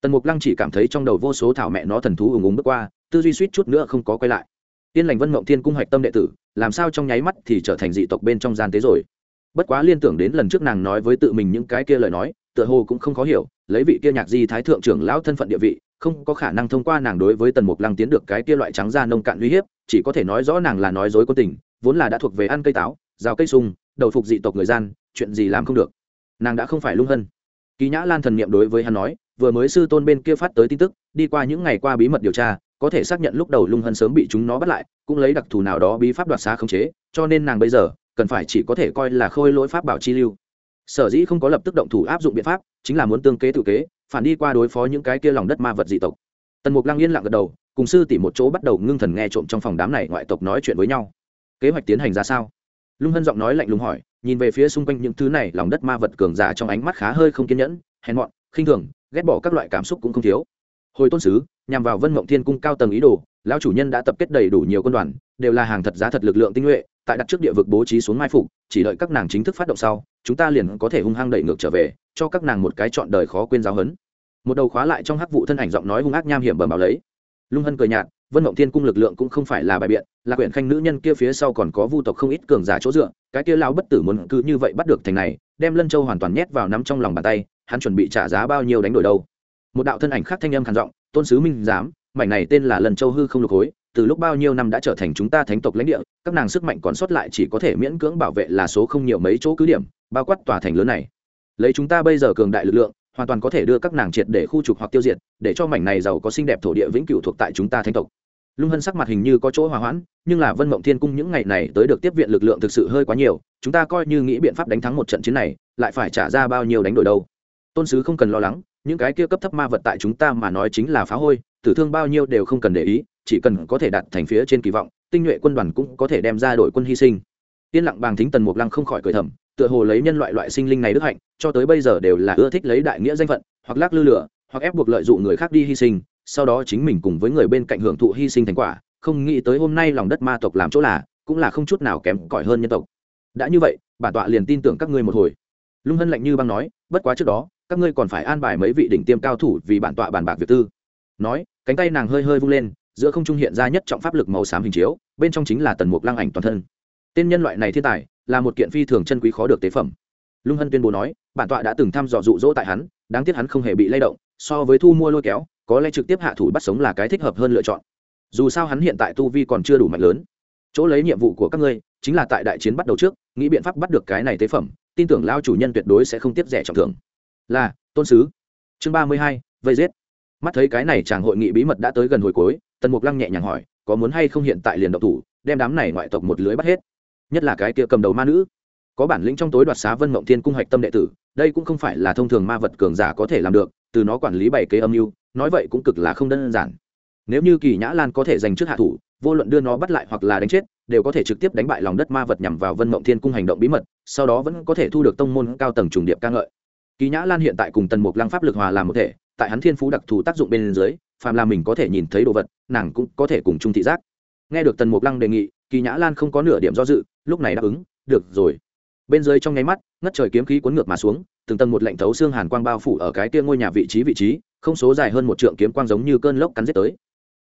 [SPEAKER 1] Tần mục lăng chỉ cảm thấy trong đầu vô số thảo mẹ nó thần thú ùng ùng bước qua, tư duy suýt chút nữa không có quay lại. Tiên lành vân mộng thiên cung hoạch tâm đệ tử, làm sao trong nháy mắt thì trở thành dị tộc bên trong gian tế rồi? Bất quá liên tưởng đến lần trước nàng nói với tự mình những cái kia lời nói, tựa hồ cũng không khó hiểu, lấy vị kia nhạc di thái thượng trưởng lão thân phận địa vị, không có khả năng thông qua nàng đối với tần mục lăng tiến được cái kia loại trắng da nông cạn uy hiếp, chỉ có thể nói rõ nàng là nói dối có tình, vốn là đã thuộc về ăn cây táo rào cây sung, đầu phục dị tộc người gian, chuyện gì làm không được. Nàng đã không phải lung hân. Kỳ nhã lan thần niệm đối với hắn nói, vừa mới sư tôn bên kia phát tới tin tức, đi qua những ngày qua bí mật điều tra, có thể xác nhận lúc đầu lung hân sớm bị chúng nó bắt lại, cũng lấy đặc thù nào đó bí pháp đoạt xá khống chế, cho nên nàng bây giờ, cần phải chỉ có thể coi là khôi lỗi pháp bảo chi lưu. Sở dĩ không có lập tức động thủ áp dụng biện pháp, chính là muốn tương kế tự kế, phản đi qua đối phó những cái kia lòng đất ma vật dị tộc. Tần mục lăng yên lặng gật đầu, cùng sư tỷ một chỗ bắt đầu ngưng thần nghe trộm trong phòng đám này ngoại tộc nói chuyện với nhau. Kế hoạch tiến hành ra sao? Lung hân giọng nói lạnh lùng hỏi, nhìn về phía xung quanh những thứ này, lòng đất ma vật cường giả trong ánh mắt khá hơi không kiên nhẫn, hèn mọn, khinh thường, ghét bỏ các loại cảm xúc cũng không thiếu. Hồi tôn sứ, nhằm vào vân mộng thiên cung cao tầng ý đồ, lão chủ nhân đã tập kết đầy đủ nhiều quân đoàn, đều là hàng thật giá thật lực lượng tinh nhuệ, tại đặt trước địa vực bố trí xuống mai phục, chỉ đợi các nàng chính thức phát động sau, chúng ta liền có thể hung hăng đẩy ngược trở về, cho các nàng một cái chọn đời khó quên giáo hấn một đầu khóa lại trong hắc vụ thân ảnh giọng nói hung ác nham hiểm bẩm báo lấy. Lung hân cười nhạt vân mộng thiên cung lực lượng cũng không phải là bài biện là quyển khanh nữ nhân kia phía sau còn có vu tộc không ít cường giả chỗ dựa, cái kia lao bất tử muốn cứ như vậy bắt được thành này, đem lân châu hoàn toàn nhét vào nắm trong lòng bàn tay, hắn chuẩn bị trả giá bao nhiêu đánh đổi đâu. Một đạo thân ảnh khác thanh âm khàn giọng, tôn sứ minh giám, mảnh này tên là lần châu hư không lục hối, từ lúc bao nhiêu năm đã trở thành chúng ta thánh tộc lãnh địa, các nàng sức mạnh còn sót lại chỉ có thể miễn cưỡng bảo vệ là số không nhiều mấy chỗ cứ điểm, bao quát tòa thành lớn này. Lấy chúng ta bây giờ cường đại lực lượng, hoàn toàn có thể đưa các nàng triệt để khu trục hoặc tiêu diệt, để cho mảnh này giàu có xinh đẹp thổ địa vĩnh cửu thuộc tại chúng ta thánh tộc lung hân sắc mặt hình như có chỗ hòa hoãn, nhưng là vân mộng thiên cung những ngày này tới được tiếp viện lực lượng thực sự hơi quá nhiều, chúng ta coi như nghĩ biện pháp đánh thắng một trận chiến này, lại phải trả ra bao nhiêu đánh đổi đâu. Tôn sứ không cần lo lắng, những cái kia cấp thấp ma vật tại chúng ta mà nói chính là phá hôi, tử thương bao nhiêu đều không cần để ý, chỉ cần có thể đặt thành phía trên kỳ vọng, tinh nhuệ quân đoàn cũng có thể đem ra đội quân hy sinh. Yên lặng bàng thính tần mục lăng không khỏi cười thầm, tựa hồ lấy nhân loại loại sinh linh này đức hạnh, cho tới bây giờ đều là ưa thích lấy đại nghĩa danh phận, hoặc lác lư lửa, hoặc ép buộc lợi dụng người khác đi hy sinh sau đó chính mình cùng với người bên cạnh hưởng thụ hy sinh thành quả, không nghĩ tới hôm nay lòng đất ma tộc làm chỗ là, cũng là không chút nào kém cỏi hơn nhân tộc. Đã như vậy, bản tọa liền tin tưởng các ngươi một hồi. Lung hân lạnh như băng nói, bất quá trước đó, các ngươi còn phải an bài mấy vị đỉnh tiêm cao thủ vì bản tọa bàn bạc việc tư. Nói, cánh tay nàng hơi hơi vung lên, giữa không trung hiện ra nhất trọng pháp lực màu xám hình chiếu, bên trong chính là tần mục lăng ảnh toàn thân. Tên nhân loại này thiên tài, là một kiện phi thường chân quý khó được tế phẩm. Lung hân tuyên bố nói, bản tọa đã từng thăm dò dụ dỗ tại hắn, đáng tiếc hắn không hề bị lay động, so với thu mua lôi kéo có lẽ trực tiếp hạ thủ bắt sống là cái thích hợp hơn lựa chọn. Dù sao hắn hiện tại tu vi còn chưa đủ mạnh lớn. Chỗ lấy nhiệm vụ của các ngươi chính là tại đại chiến bắt đầu trước, nghĩ biện pháp bắt được cái này tế phẩm, tin tưởng lao chủ nhân tuyệt đối sẽ không tiếp rẻ trọng thưởng. Là, tôn sứ. Chương ba mươi hai, vây giết. Mắt thấy cái này chàng hội nghị bí mật đã tới gần hồi cuối, tần mục lăng nhẹ nhàng hỏi, có muốn hay không hiện tại liền độc thủ, đem đám này ngoại tộc một lưới bắt hết. Nhất là cái kia cầm đầu ma nữ. Có bản lĩnh trong tối đoạt xá vân mộng thiên cung hạch tâm đệ tử, đây cũng không phải là thông thường ma vật cường giả có thể làm được, từ nó quản lý bảy kế âm mưu nói vậy cũng cực là không đơn giản. Nếu như kỳ nhã lan có thể giành trước hạ thủ, vô luận đưa nó bắt lại hoặc là đánh chết, đều có thể trực tiếp đánh bại lòng đất ma vật nhằm vào vân mộng thiên cung hành động bí mật, sau đó vẫn có thể thu được tông môn cao tầng trùng điệp ca ngợi. Kỳ nhã lan hiện tại cùng tần mục lăng pháp lực hòa làm một thể, tại hắn thiên phú đặc thù tác dụng bên dưới, phàm là mình có thể nhìn thấy đồ vật, nàng cũng có thể cùng chung thị giác. Nghe được tần mục lăng đề nghị, kỳ nhã lan không có nửa điểm do dự, lúc này đáp ứng, được rồi. Bên dưới trong nháy mắt, ngất trời kiếm khí cuốn ngược mà xuống, từng tầng một lệnh thấu xương hàn quang bao phủ ở cái kia ngôi nhà vị trí vị trí không số dài hơn một trượng kiếm quang giống như cơn lốc cắn giết tới.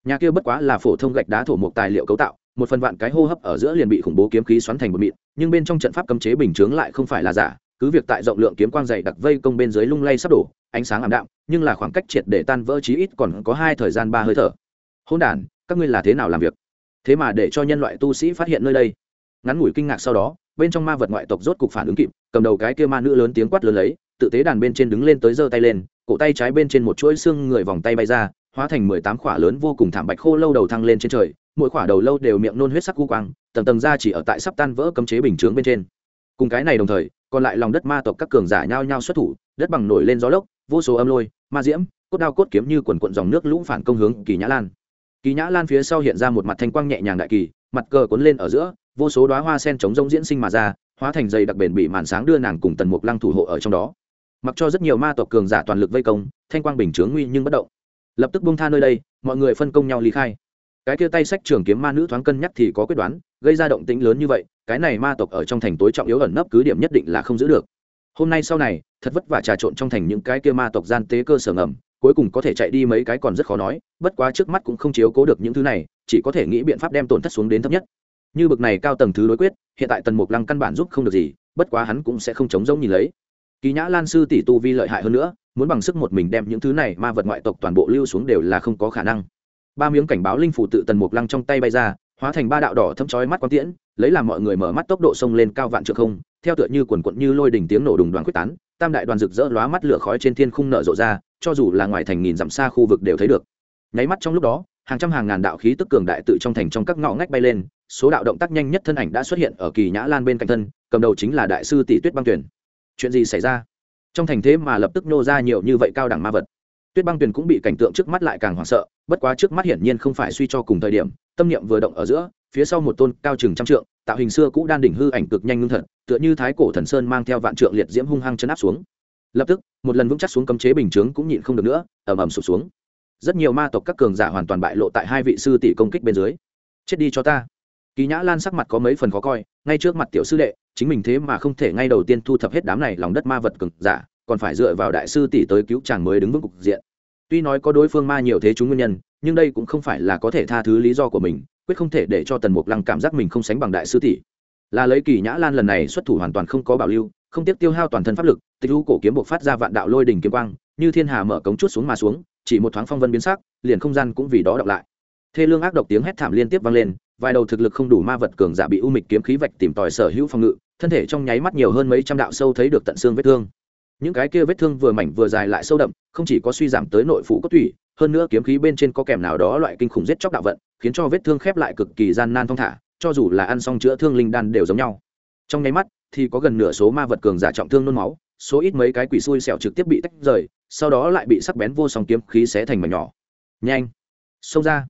[SPEAKER 1] Nhà kia bất quá là phổ thông gạch đá thổ một tài liệu cấu tạo, một phần vạn cái hô hấp ở giữa liền bị khủng bố kiếm khí xoắn thành một mịn, nhưng bên trong trận pháp cấm chế bình chướng lại không phải là giả, cứ việc tại rộng lượng kiếm quang dày đặc vây công bên dưới lung lay sắp đổ, ánh sáng ảm đạm, nhưng là khoảng cách triệt để tan vỡ chí ít còn có hai thời gian ba hơi thở. Hỗn đản, các ngươi là thế nào làm việc? Thế mà để cho nhân loại tu sĩ phát hiện nơi đây. Ngắn ngủi kinh ngạc sau đó, bên trong ma vật ngoại tộc rốt cục phản ứng kịp, cầm đầu cái kia ma nữ lớn tiếng quát lớn lấy, tự tế đàn bên trên đứng lên tới giơ tay lên cổ tay trái bên trên một chuỗi xương người vòng tay bay ra, hóa thành mười tám khỏa lớn vô cùng thảm bạch khô lâu đầu thăng lên trên trời, mỗi khỏa đầu lâu đều miệng nôn huyết sắc cu quang, tầng tầng ra chỉ ở tại sắp tan vỡ cấm chế bình chướng bên trên. Cùng cái này đồng thời, còn lại lòng đất ma tộc các cường giả nhao nhao xuất thủ, đất bằng nổi lên gió lốc, vô số âm lôi, ma diễm, cốt đao cốt kiếm như quần quận dòng nước lũ phản công hướng kỳ nhã lan. Kỳ nhã lan phía sau hiện ra một mặt thanh quang nhẹ nhàng đại kỳ, mặt cờ cuốn lên ở giữa, vô số đoá hoa sen chống rông diễn sinh mà ra, hóa thành dây đặc bền bị màn sáng đưa nàng cùng tần mục lăng thủ hộ ở trong đó mặc cho rất nhiều ma tộc cường giả toàn lực vây công, thanh quang bình chướng nguy nhưng bất động. Lập tức bung tha nơi đây, mọi người phân công nhau ly khai. Cái kia tay sách trường kiếm ma nữ thoáng cân nhắc thì có quyết đoán, gây ra động tĩnh lớn như vậy, cái này ma tộc ở trong thành tối trọng yếu ẩn nấp cứ điểm nhất định là không giữ được. Hôm nay sau này, thật vất vả trà trộn trong thành những cái kia ma tộc gian tế cơ sở ngầm, cuối cùng có thể chạy đi mấy cái còn rất khó nói, bất quá trước mắt cũng không chiếu cố được những thứ này, chỉ có thể nghĩ biện pháp đem tổn thất xuống đến thấp nhất. Như bực này cao tầng thứ đối quyết, hiện tại tần mục lăng căn bản giúp không được gì, bất quá hắn cũng sẽ không chống rỗng nhìn lấy kỳ nhã lan sư tỷ tu vi lợi hại hơn nữa, muốn bằng sức một mình đem những thứ này ma vật ngoại tộc toàn bộ lưu xuống đều là không có khả năng. Ba miếng cảnh báo linh phủ tự tần mục lăng trong tay bay ra, hóa thành ba đạo đỏ thâm chói mắt quang tiễn, lấy làm mọi người mở mắt tốc độ sông lên cao vạn trượng không, theo tựa như quần quận như lôi đỉnh tiếng nổ đùng đoàn quyết tán, tam đại đoàn rực rỡ lóa mắt lửa khói trên thiên khung nở rộ ra, cho dù là ngoài thành nghìn dặm xa khu vực đều thấy được. Nháy mắt trong lúc đó, hàng trăm hàng ngàn đạo khí tức cường đại tự trong thành trong các ngõ ngách bay lên, số đạo động tác nhanh nhất thân ảnh đã xuất hiện ở kỳ nhã lan bên cạnh thân, cầm đầu chính là đại sư tỷ tuyết băng tuyển chuyện gì xảy ra? Trong thành thế mà lập tức nô ra nhiều như vậy cao đẳng ma vật. Tuyết băng tuyền cũng bị cảnh tượng trước mắt lại càng hoảng sợ, bất quá trước mắt hiển nhiên không phải suy cho cùng thời điểm, tâm niệm vừa động ở giữa, phía sau một tôn cao chừng trăm trượng, tạo hình xưa cũ đan đỉnh hư ảnh cực nhanh ngưng thật, tựa như thái cổ thần sơn mang theo vạn trượng liệt diễm hung hăng chấn áp xuống. Lập tức, một lần vững chắc xuống cấm chế bình chướng cũng nhịn không được nữa, ầm ầm sụp xuống. Rất nhiều ma tộc các cường giả hoàn toàn bại lộ tại hai vị sư tỷ công kích bên dưới. Chết đi cho ta kỳ nhã lan sắc mặt có mấy phần khó coi, ngay trước mặt tiểu sư đệ, chính mình thế mà không thể ngay đầu tiên thu thập hết đám này lòng đất ma vật cường giả, còn phải dựa vào đại sư tỷ tới cứu chàng mới đứng vững cục diện. Tuy nói có đối phương ma nhiều thế chúng nguyên nhân, nhưng đây cũng không phải là có thể tha thứ lý do của mình, quyết không thể để cho tần mục lăng cảm giác mình không sánh bằng đại sư tỷ. Là lấy kỳ nhã lan lần này xuất thủ hoàn toàn không có bảo lưu, không tiếc tiêu hao toàn thân pháp lực, tịch cổ kiếm buộc phát ra vạn đạo lôi đỉnh kiếm quang, như thiên hà mở cống chút xuống mà xuống, chỉ một thoáng phong vân biến sắc, liền không gian cũng vì đó đọc lại. Thê lương ác độc tiếng hét thảm liên tiếp vang lên vài đầu thực lực không đủ ma vật cường giả bị u mịch kiếm khí vạch tìm tòi sở hữu phòng ngự, thân thể trong nháy mắt nhiều hơn mấy trăm đạo sâu thấy được tận xương vết thương. Những cái kia vết thương vừa mảnh vừa dài lại sâu đậm, không chỉ có suy giảm tới nội phủ cốt thủy hơn nữa kiếm khí bên trên có kèm nào đó loại kinh khủng giết chóc đạo vận, khiến cho vết thương khép lại cực kỳ gian nan thong thả, cho dù là ăn xong chữa thương linh đan đều giống nhau. Trong nháy mắt thì có gần nửa số ma vật cường giả trọng thương nôn máu, số ít mấy cái quỷ xui xẻo trực tiếp bị tách rời, sau đó lại bị sắc bén vô song kiếm khí xé thành mảnh nhỏ. Nhanh, xông ra.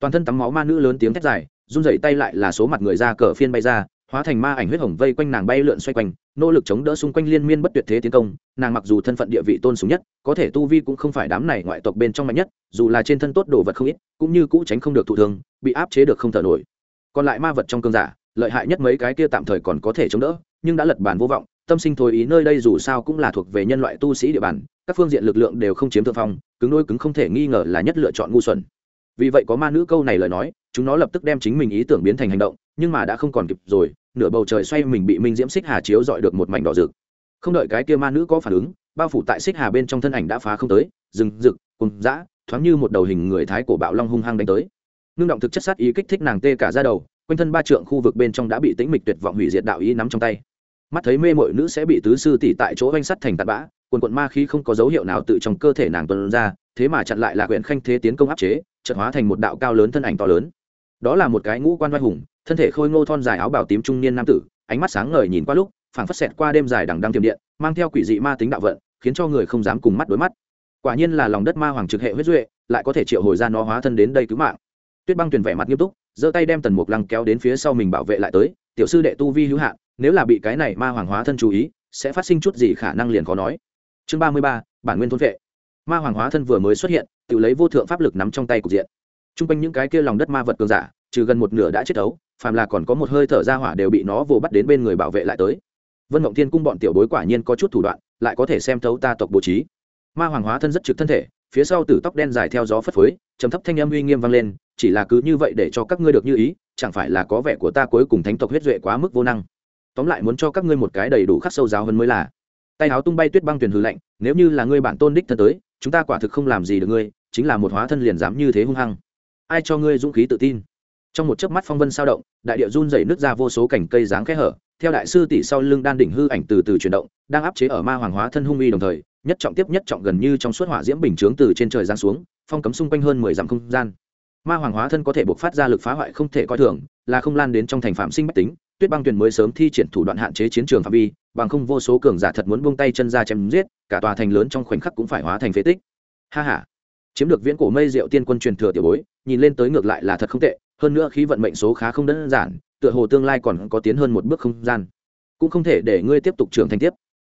[SPEAKER 1] Toàn thân tắm máu ma nữ lớn tiếng thét dài run rẩy tay lại là số mặt người ra cờ phiên bay ra, hóa thành ma ảnh huyết hồng vây quanh nàng bay lượn xoay quanh, nỗ lực chống đỡ xung quanh liên miên bất tuyệt thế tiến công, nàng mặc dù thân phận địa vị tôn sùng nhất, có thể tu vi cũng không phải đám này ngoại tộc bên trong mạnh nhất, dù là trên thân tốt đồ vật không ít, cũng như cũ tránh không được thụ thương, bị áp chế được không thở nổi. Còn lại ma vật trong cơn giả, lợi hại nhất mấy cái kia tạm thời còn có thể chống đỡ, nhưng đã lật bàn vô vọng, tâm sinh thôi ý nơi đây dù sao cũng là thuộc về nhân loại tu sĩ địa bàn, các phương diện lực lượng đều không chiếm thượng phong, cứng đôi cứng không thể nghi ngờ là nhất lựa chọn ngu xuẩn vì vậy có ma nữ câu này lời nói, chúng nó lập tức đem chính mình ý tưởng biến thành hành động, nhưng mà đã không còn kịp rồi, nửa bầu trời xoay mình bị minh diễm xích hà chiếu dọi được một mảnh đỏ rực. Không đợi cái kia ma nữ có phản ứng, bao phủ tại xích hà bên trong thân ảnh đã phá không tới, rừng rực cùng dã, thoáng như một đầu hình người thái cổ bạo long hung hăng đánh tới. Nương động thực chất sát ý kích thích nàng tê cả ra đầu, quanh thân ba trượng khu vực bên trong đã bị tĩnh mịch tuyệt vọng hủy diệt đạo ý nắm trong tay. Mắt thấy mê mội nữ sẽ bị tứ sư tỷ tại chỗ oanh sắt thành tạt bã, quần quận ma khí không có dấu hiệu nào tự trong cơ thể nàng tuân ra, thế mà chặn lại là huyện khanh thế tiến công áp chế chợt hóa thành một đạo cao lớn thân ảnh to lớn. Đó là một cái ngũ quan vai hùng, thân thể khôi ngô thon dài áo bào tím trung niên nam tử, ánh mắt sáng ngời nhìn qua lúc, phảng phất xẹt qua đêm dài đằng đăng tiềm điện, mang theo quỷ dị ma tính đạo vận, khiến cho người không dám cùng mắt đối mắt. Quả nhiên là lòng đất ma hoàng trực hệ huyết duệ, lại có thể triệu hồi ra nó hóa thân đến đây cứu mạng. Tuyết băng tuyển vẻ mặt nghiêm túc, giơ tay đem tần mục lăng kéo đến phía sau mình bảo vệ lại tới, tiểu sư đệ tu vi hữu hạn, nếu là bị cái này ma hoàng hóa thân chú ý, sẽ phát sinh chút gì khả năng liền khó nói. Chương ba mươi ba, bản nguyên thôn vệ. Ma hoàng hóa thân vừa mới xuất hiện tự lấy vô thượng pháp lực nắm trong tay cục diện. T r u n g quanh những cái kia lòng đất ma vật cường giả, trừ gần một nửa đã chết ấu phàm là còn có một hơi thở ra hỏa đều bị nó vồ bắt đến bên người bảo vệ lại tới. Vân mộng thiên cung bọn tiểu bối quả nhiên có chút thủ đoạn, lại có thể xem thấu ta tộc bố trí. Ma hoàng hóa thân rất trực thân thể, phía sau tử tóc đen dài theo gió phất phới, trầm thấp thanh âm uy nghiêm vang lên, chỉ là cứ như vậy để cho các ngươi được như ý, chẳng phải là có vẻ của ta cuối cùng thánh tộc huyết duệ quá mức vô năng. Tóm lại muốn cho các ngươi một cái đầy đủ khắc sâu giáo hơn mới là. Tay áo tung bay tuyết băng tuyển hư lạnh, nếu như là ngươi bản tôn đích thân tới chúng ta quả thực không làm gì được ngươi, chính là một hóa thân liền dám như thế hung hăng. Ai cho ngươi dũng khí tự tin? Trong một chớp mắt phong vân sao động, đại địa run dày nước ra vô số cành cây dáng khẽ hở, theo đại sư tỷ sau lưng đan đỉnh hư ảnh từ từ chuyển động, đang áp chế ở ma hoàng hóa thân hung uy đồng thời, nhất trọng tiếp nhất trọng gần như trong suốt hỏa diễm bình chướng từ trên trời giáng xuống, phong cấm xung quanh hơn mười dặm không gian. Ma hoàng hóa thân có thể buộc phát ra lực phá hoại không thể coi thường, là không lan đến trong thành phạm sinh bách tính tuyết băng tuyền mới sớm thi triển thủ đoạn hạn chế chiến trường phạm vi, bằng không vô số cường giả thật muốn buông tay chân ra chém giết, cả tòa thành lớn trong khoảnh khắc cũng phải hóa thành phế tích. Ha ha. Chiếm được viễn cổ mây rượu tiên quân truyền thừa tiểu bối, nhìn lên tới ngược lại là thật không tệ, hơn nữa khí vận mệnh số khá không đơn giản, tựa hồ tương lai còn có tiến hơn một bước không gian. Cũng không thể để ngươi tiếp tục trưởng thành tiếp.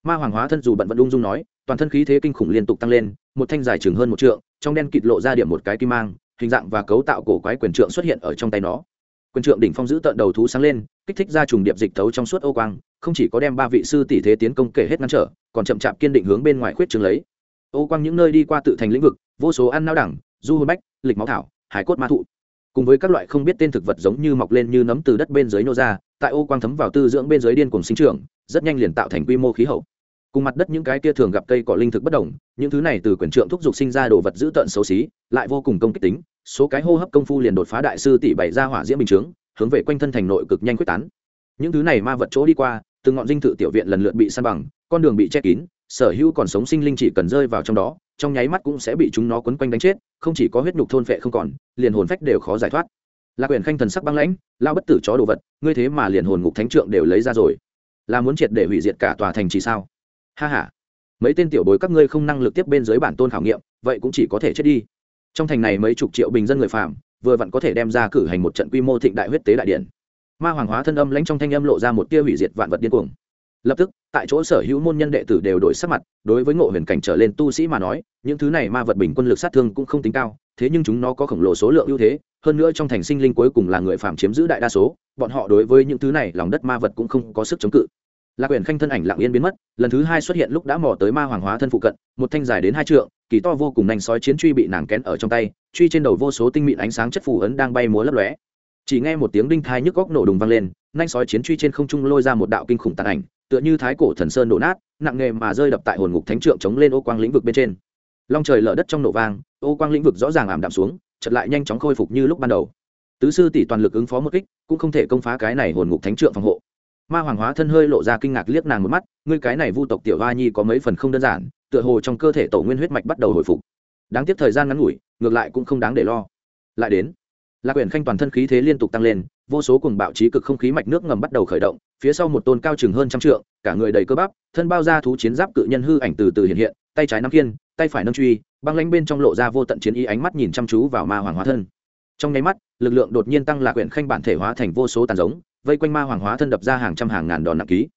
[SPEAKER 1] Ma hoàng hóa thân dù bận vận ung dung nói, toàn thân khí thế kinh khủng liên tục tăng lên, một thanh dài chừng hơn một trượng, trong đen kịt lộ ra điểm một cái kim mang, hình dạng và cấu tạo cổ quái quyền trượng xuất hiện ở trong tay nó. Quyền trượng đỉnh phong giữ tận đầu thú sáng lên kích thích ra trùng điệp dịch thấu trong suốt ô quang, không chỉ có đem ba vị sư tỷ thế tiến công kể hết ngăn trở, còn chậm chạp kiên định hướng bên ngoài khuyết trường lấy. Ô quang những nơi đi qua tự thành lĩnh vực, vô số ăn nao đẳng, du hồn bách, lịch máu thảo, hải cốt ma thụ. Cùng với các loại không biết tên thực vật giống như mọc lên như nấm từ đất bên dưới nô ra, tại ô quang thấm vào tư dưỡng bên dưới điên cùng sinh trưởng, rất nhanh liền tạo thành quy mô khí hậu. Cùng mặt đất những cái kia thường gặp cây cỏ linh thực bất đồng, những thứ này từ quyển trượng thúc giục sinh ra đồ vật dữ tợn xấu xí, lại vô cùng công kích tính, số cái hô hấp công phu liền đột phá đại sư tỷ bảy ra hỏa diễm bình chướng hướng về quanh thân thành nội cực nhanh quyết tán. Những thứ này ma vật chỗ đi qua, từng ngọn dinh thự tiểu viện lần lượt bị san bằng, con đường bị che kín, sở hữu còn sống sinh linh chỉ cần rơi vào trong đó, trong nháy mắt cũng sẽ bị chúng nó quấn quanh đánh chết, không chỉ có huyết nhục thôn phệ không còn, liền hồn phách đều khó giải thoát. Lạc quyền khanh thần sắc băng lãnh, lao bất tử chó đồ vật, ngươi thế mà liền hồn ngục thánh trượng đều lấy ra rồi. Là muốn triệt để hủy diệt cả tòa thành chỉ sao? Ha ha. Mấy tên tiểu bối các ngươi không năng lực tiếp bên dưới bản tôn khảo nghiệm, vậy cũng chỉ có thể chết đi. Trong thành này mấy chục triệu bình dân người phạm vừa vặn có thể đem ra cử hành một trận quy mô thịnh đại huyết tế đại điện. Ma hoàng hóa thân âm lãnh trong thanh âm lộ ra một tia hủy diệt vạn vật điên cuồng. Lập tức, tại chỗ sở hữu môn nhân đệ tử đều đổi sắc mặt, đối với ngộ huyền cảnh trở lên tu sĩ mà nói, những thứ này ma vật bình quân lực sát thương cũng không tính cao, thế nhưng chúng nó có khổng lồ số lượng ưu thế, hơn nữa trong thành sinh linh cuối cùng là người phàm chiếm giữ đại đa số, bọn họ đối với những thứ này lòng đất ma vật cũng không có sức chống cự lạc quyền khanh thân ảnh lặng yên biến mất, lần thứ hai xuất hiện lúc đã mò tới ma hoàng hóa thân phụ cận, một thanh dài đến hai trượng, kỳ to vô cùng nành sói chiến truy bị nàng kén ở trong tay, truy trên đầu vô số tinh mịn ánh sáng chất phù ấn đang bay múa lấp lóe. Chỉ nghe một tiếng đinh thai nhức góc nổ đùng vang lên nanh sói chiến truy trên không trung lôi ra một đạo kinh khủng tàn ảnh, tựa như thái cổ thần sơn đổ nát, nặng nề mà rơi đập tại hồn ngục thánh trượng chống lên ô quang lĩnh vực bên trên. Long trời lở đất trong nổ vang, ô quang lĩnh vực rõ ràng ảm đạm xuống chật lại nhanh chóng khôi phục như lúc ban đầu. Tứ sư tỷ toàn lực ứng phó một kích, cũng không thể công phá cái này hồn ngục thánh trượng phòng hộ ma hoàng hóa thân hơi lộ ra kinh ngạc liếc nàng một mắt, ngươi cái này vu tộc tiểu hoa nhi có mấy phần không đơn giản, tựa hồ trong cơ thể tổ nguyên huyết mạch bắt đầu hồi phục. Đáng tiếc thời gian ngắn ngủi, ngược lại cũng không đáng để lo. Lại đến, lạc quyển khanh toàn thân khí thế liên tục tăng lên, vô số cùng bạo trí cực không khí mạch nước ngầm bắt đầu khởi động, phía sau một tôn cao chừng hơn trăm trượng, cả người đầy cơ bắp, thân bao ra thú chiến giáp cự nhân hư ảnh từ từ hiện hiện, tay trái nắm kiên tay phải nâng truy, băng lánh bên trong lộ ra vô tận chiến ý ánh mắt nhìn chăm chú vào ma hoàng hóa thân. Trong nháy mắt, lực lượng đột nhiên tăng lạc quyển khanh bản thể hóa thành vô số tàn giống vây quanh ma hoàng hóa thân đập ra hàng trăm hàng ngàn đòn nặng ký.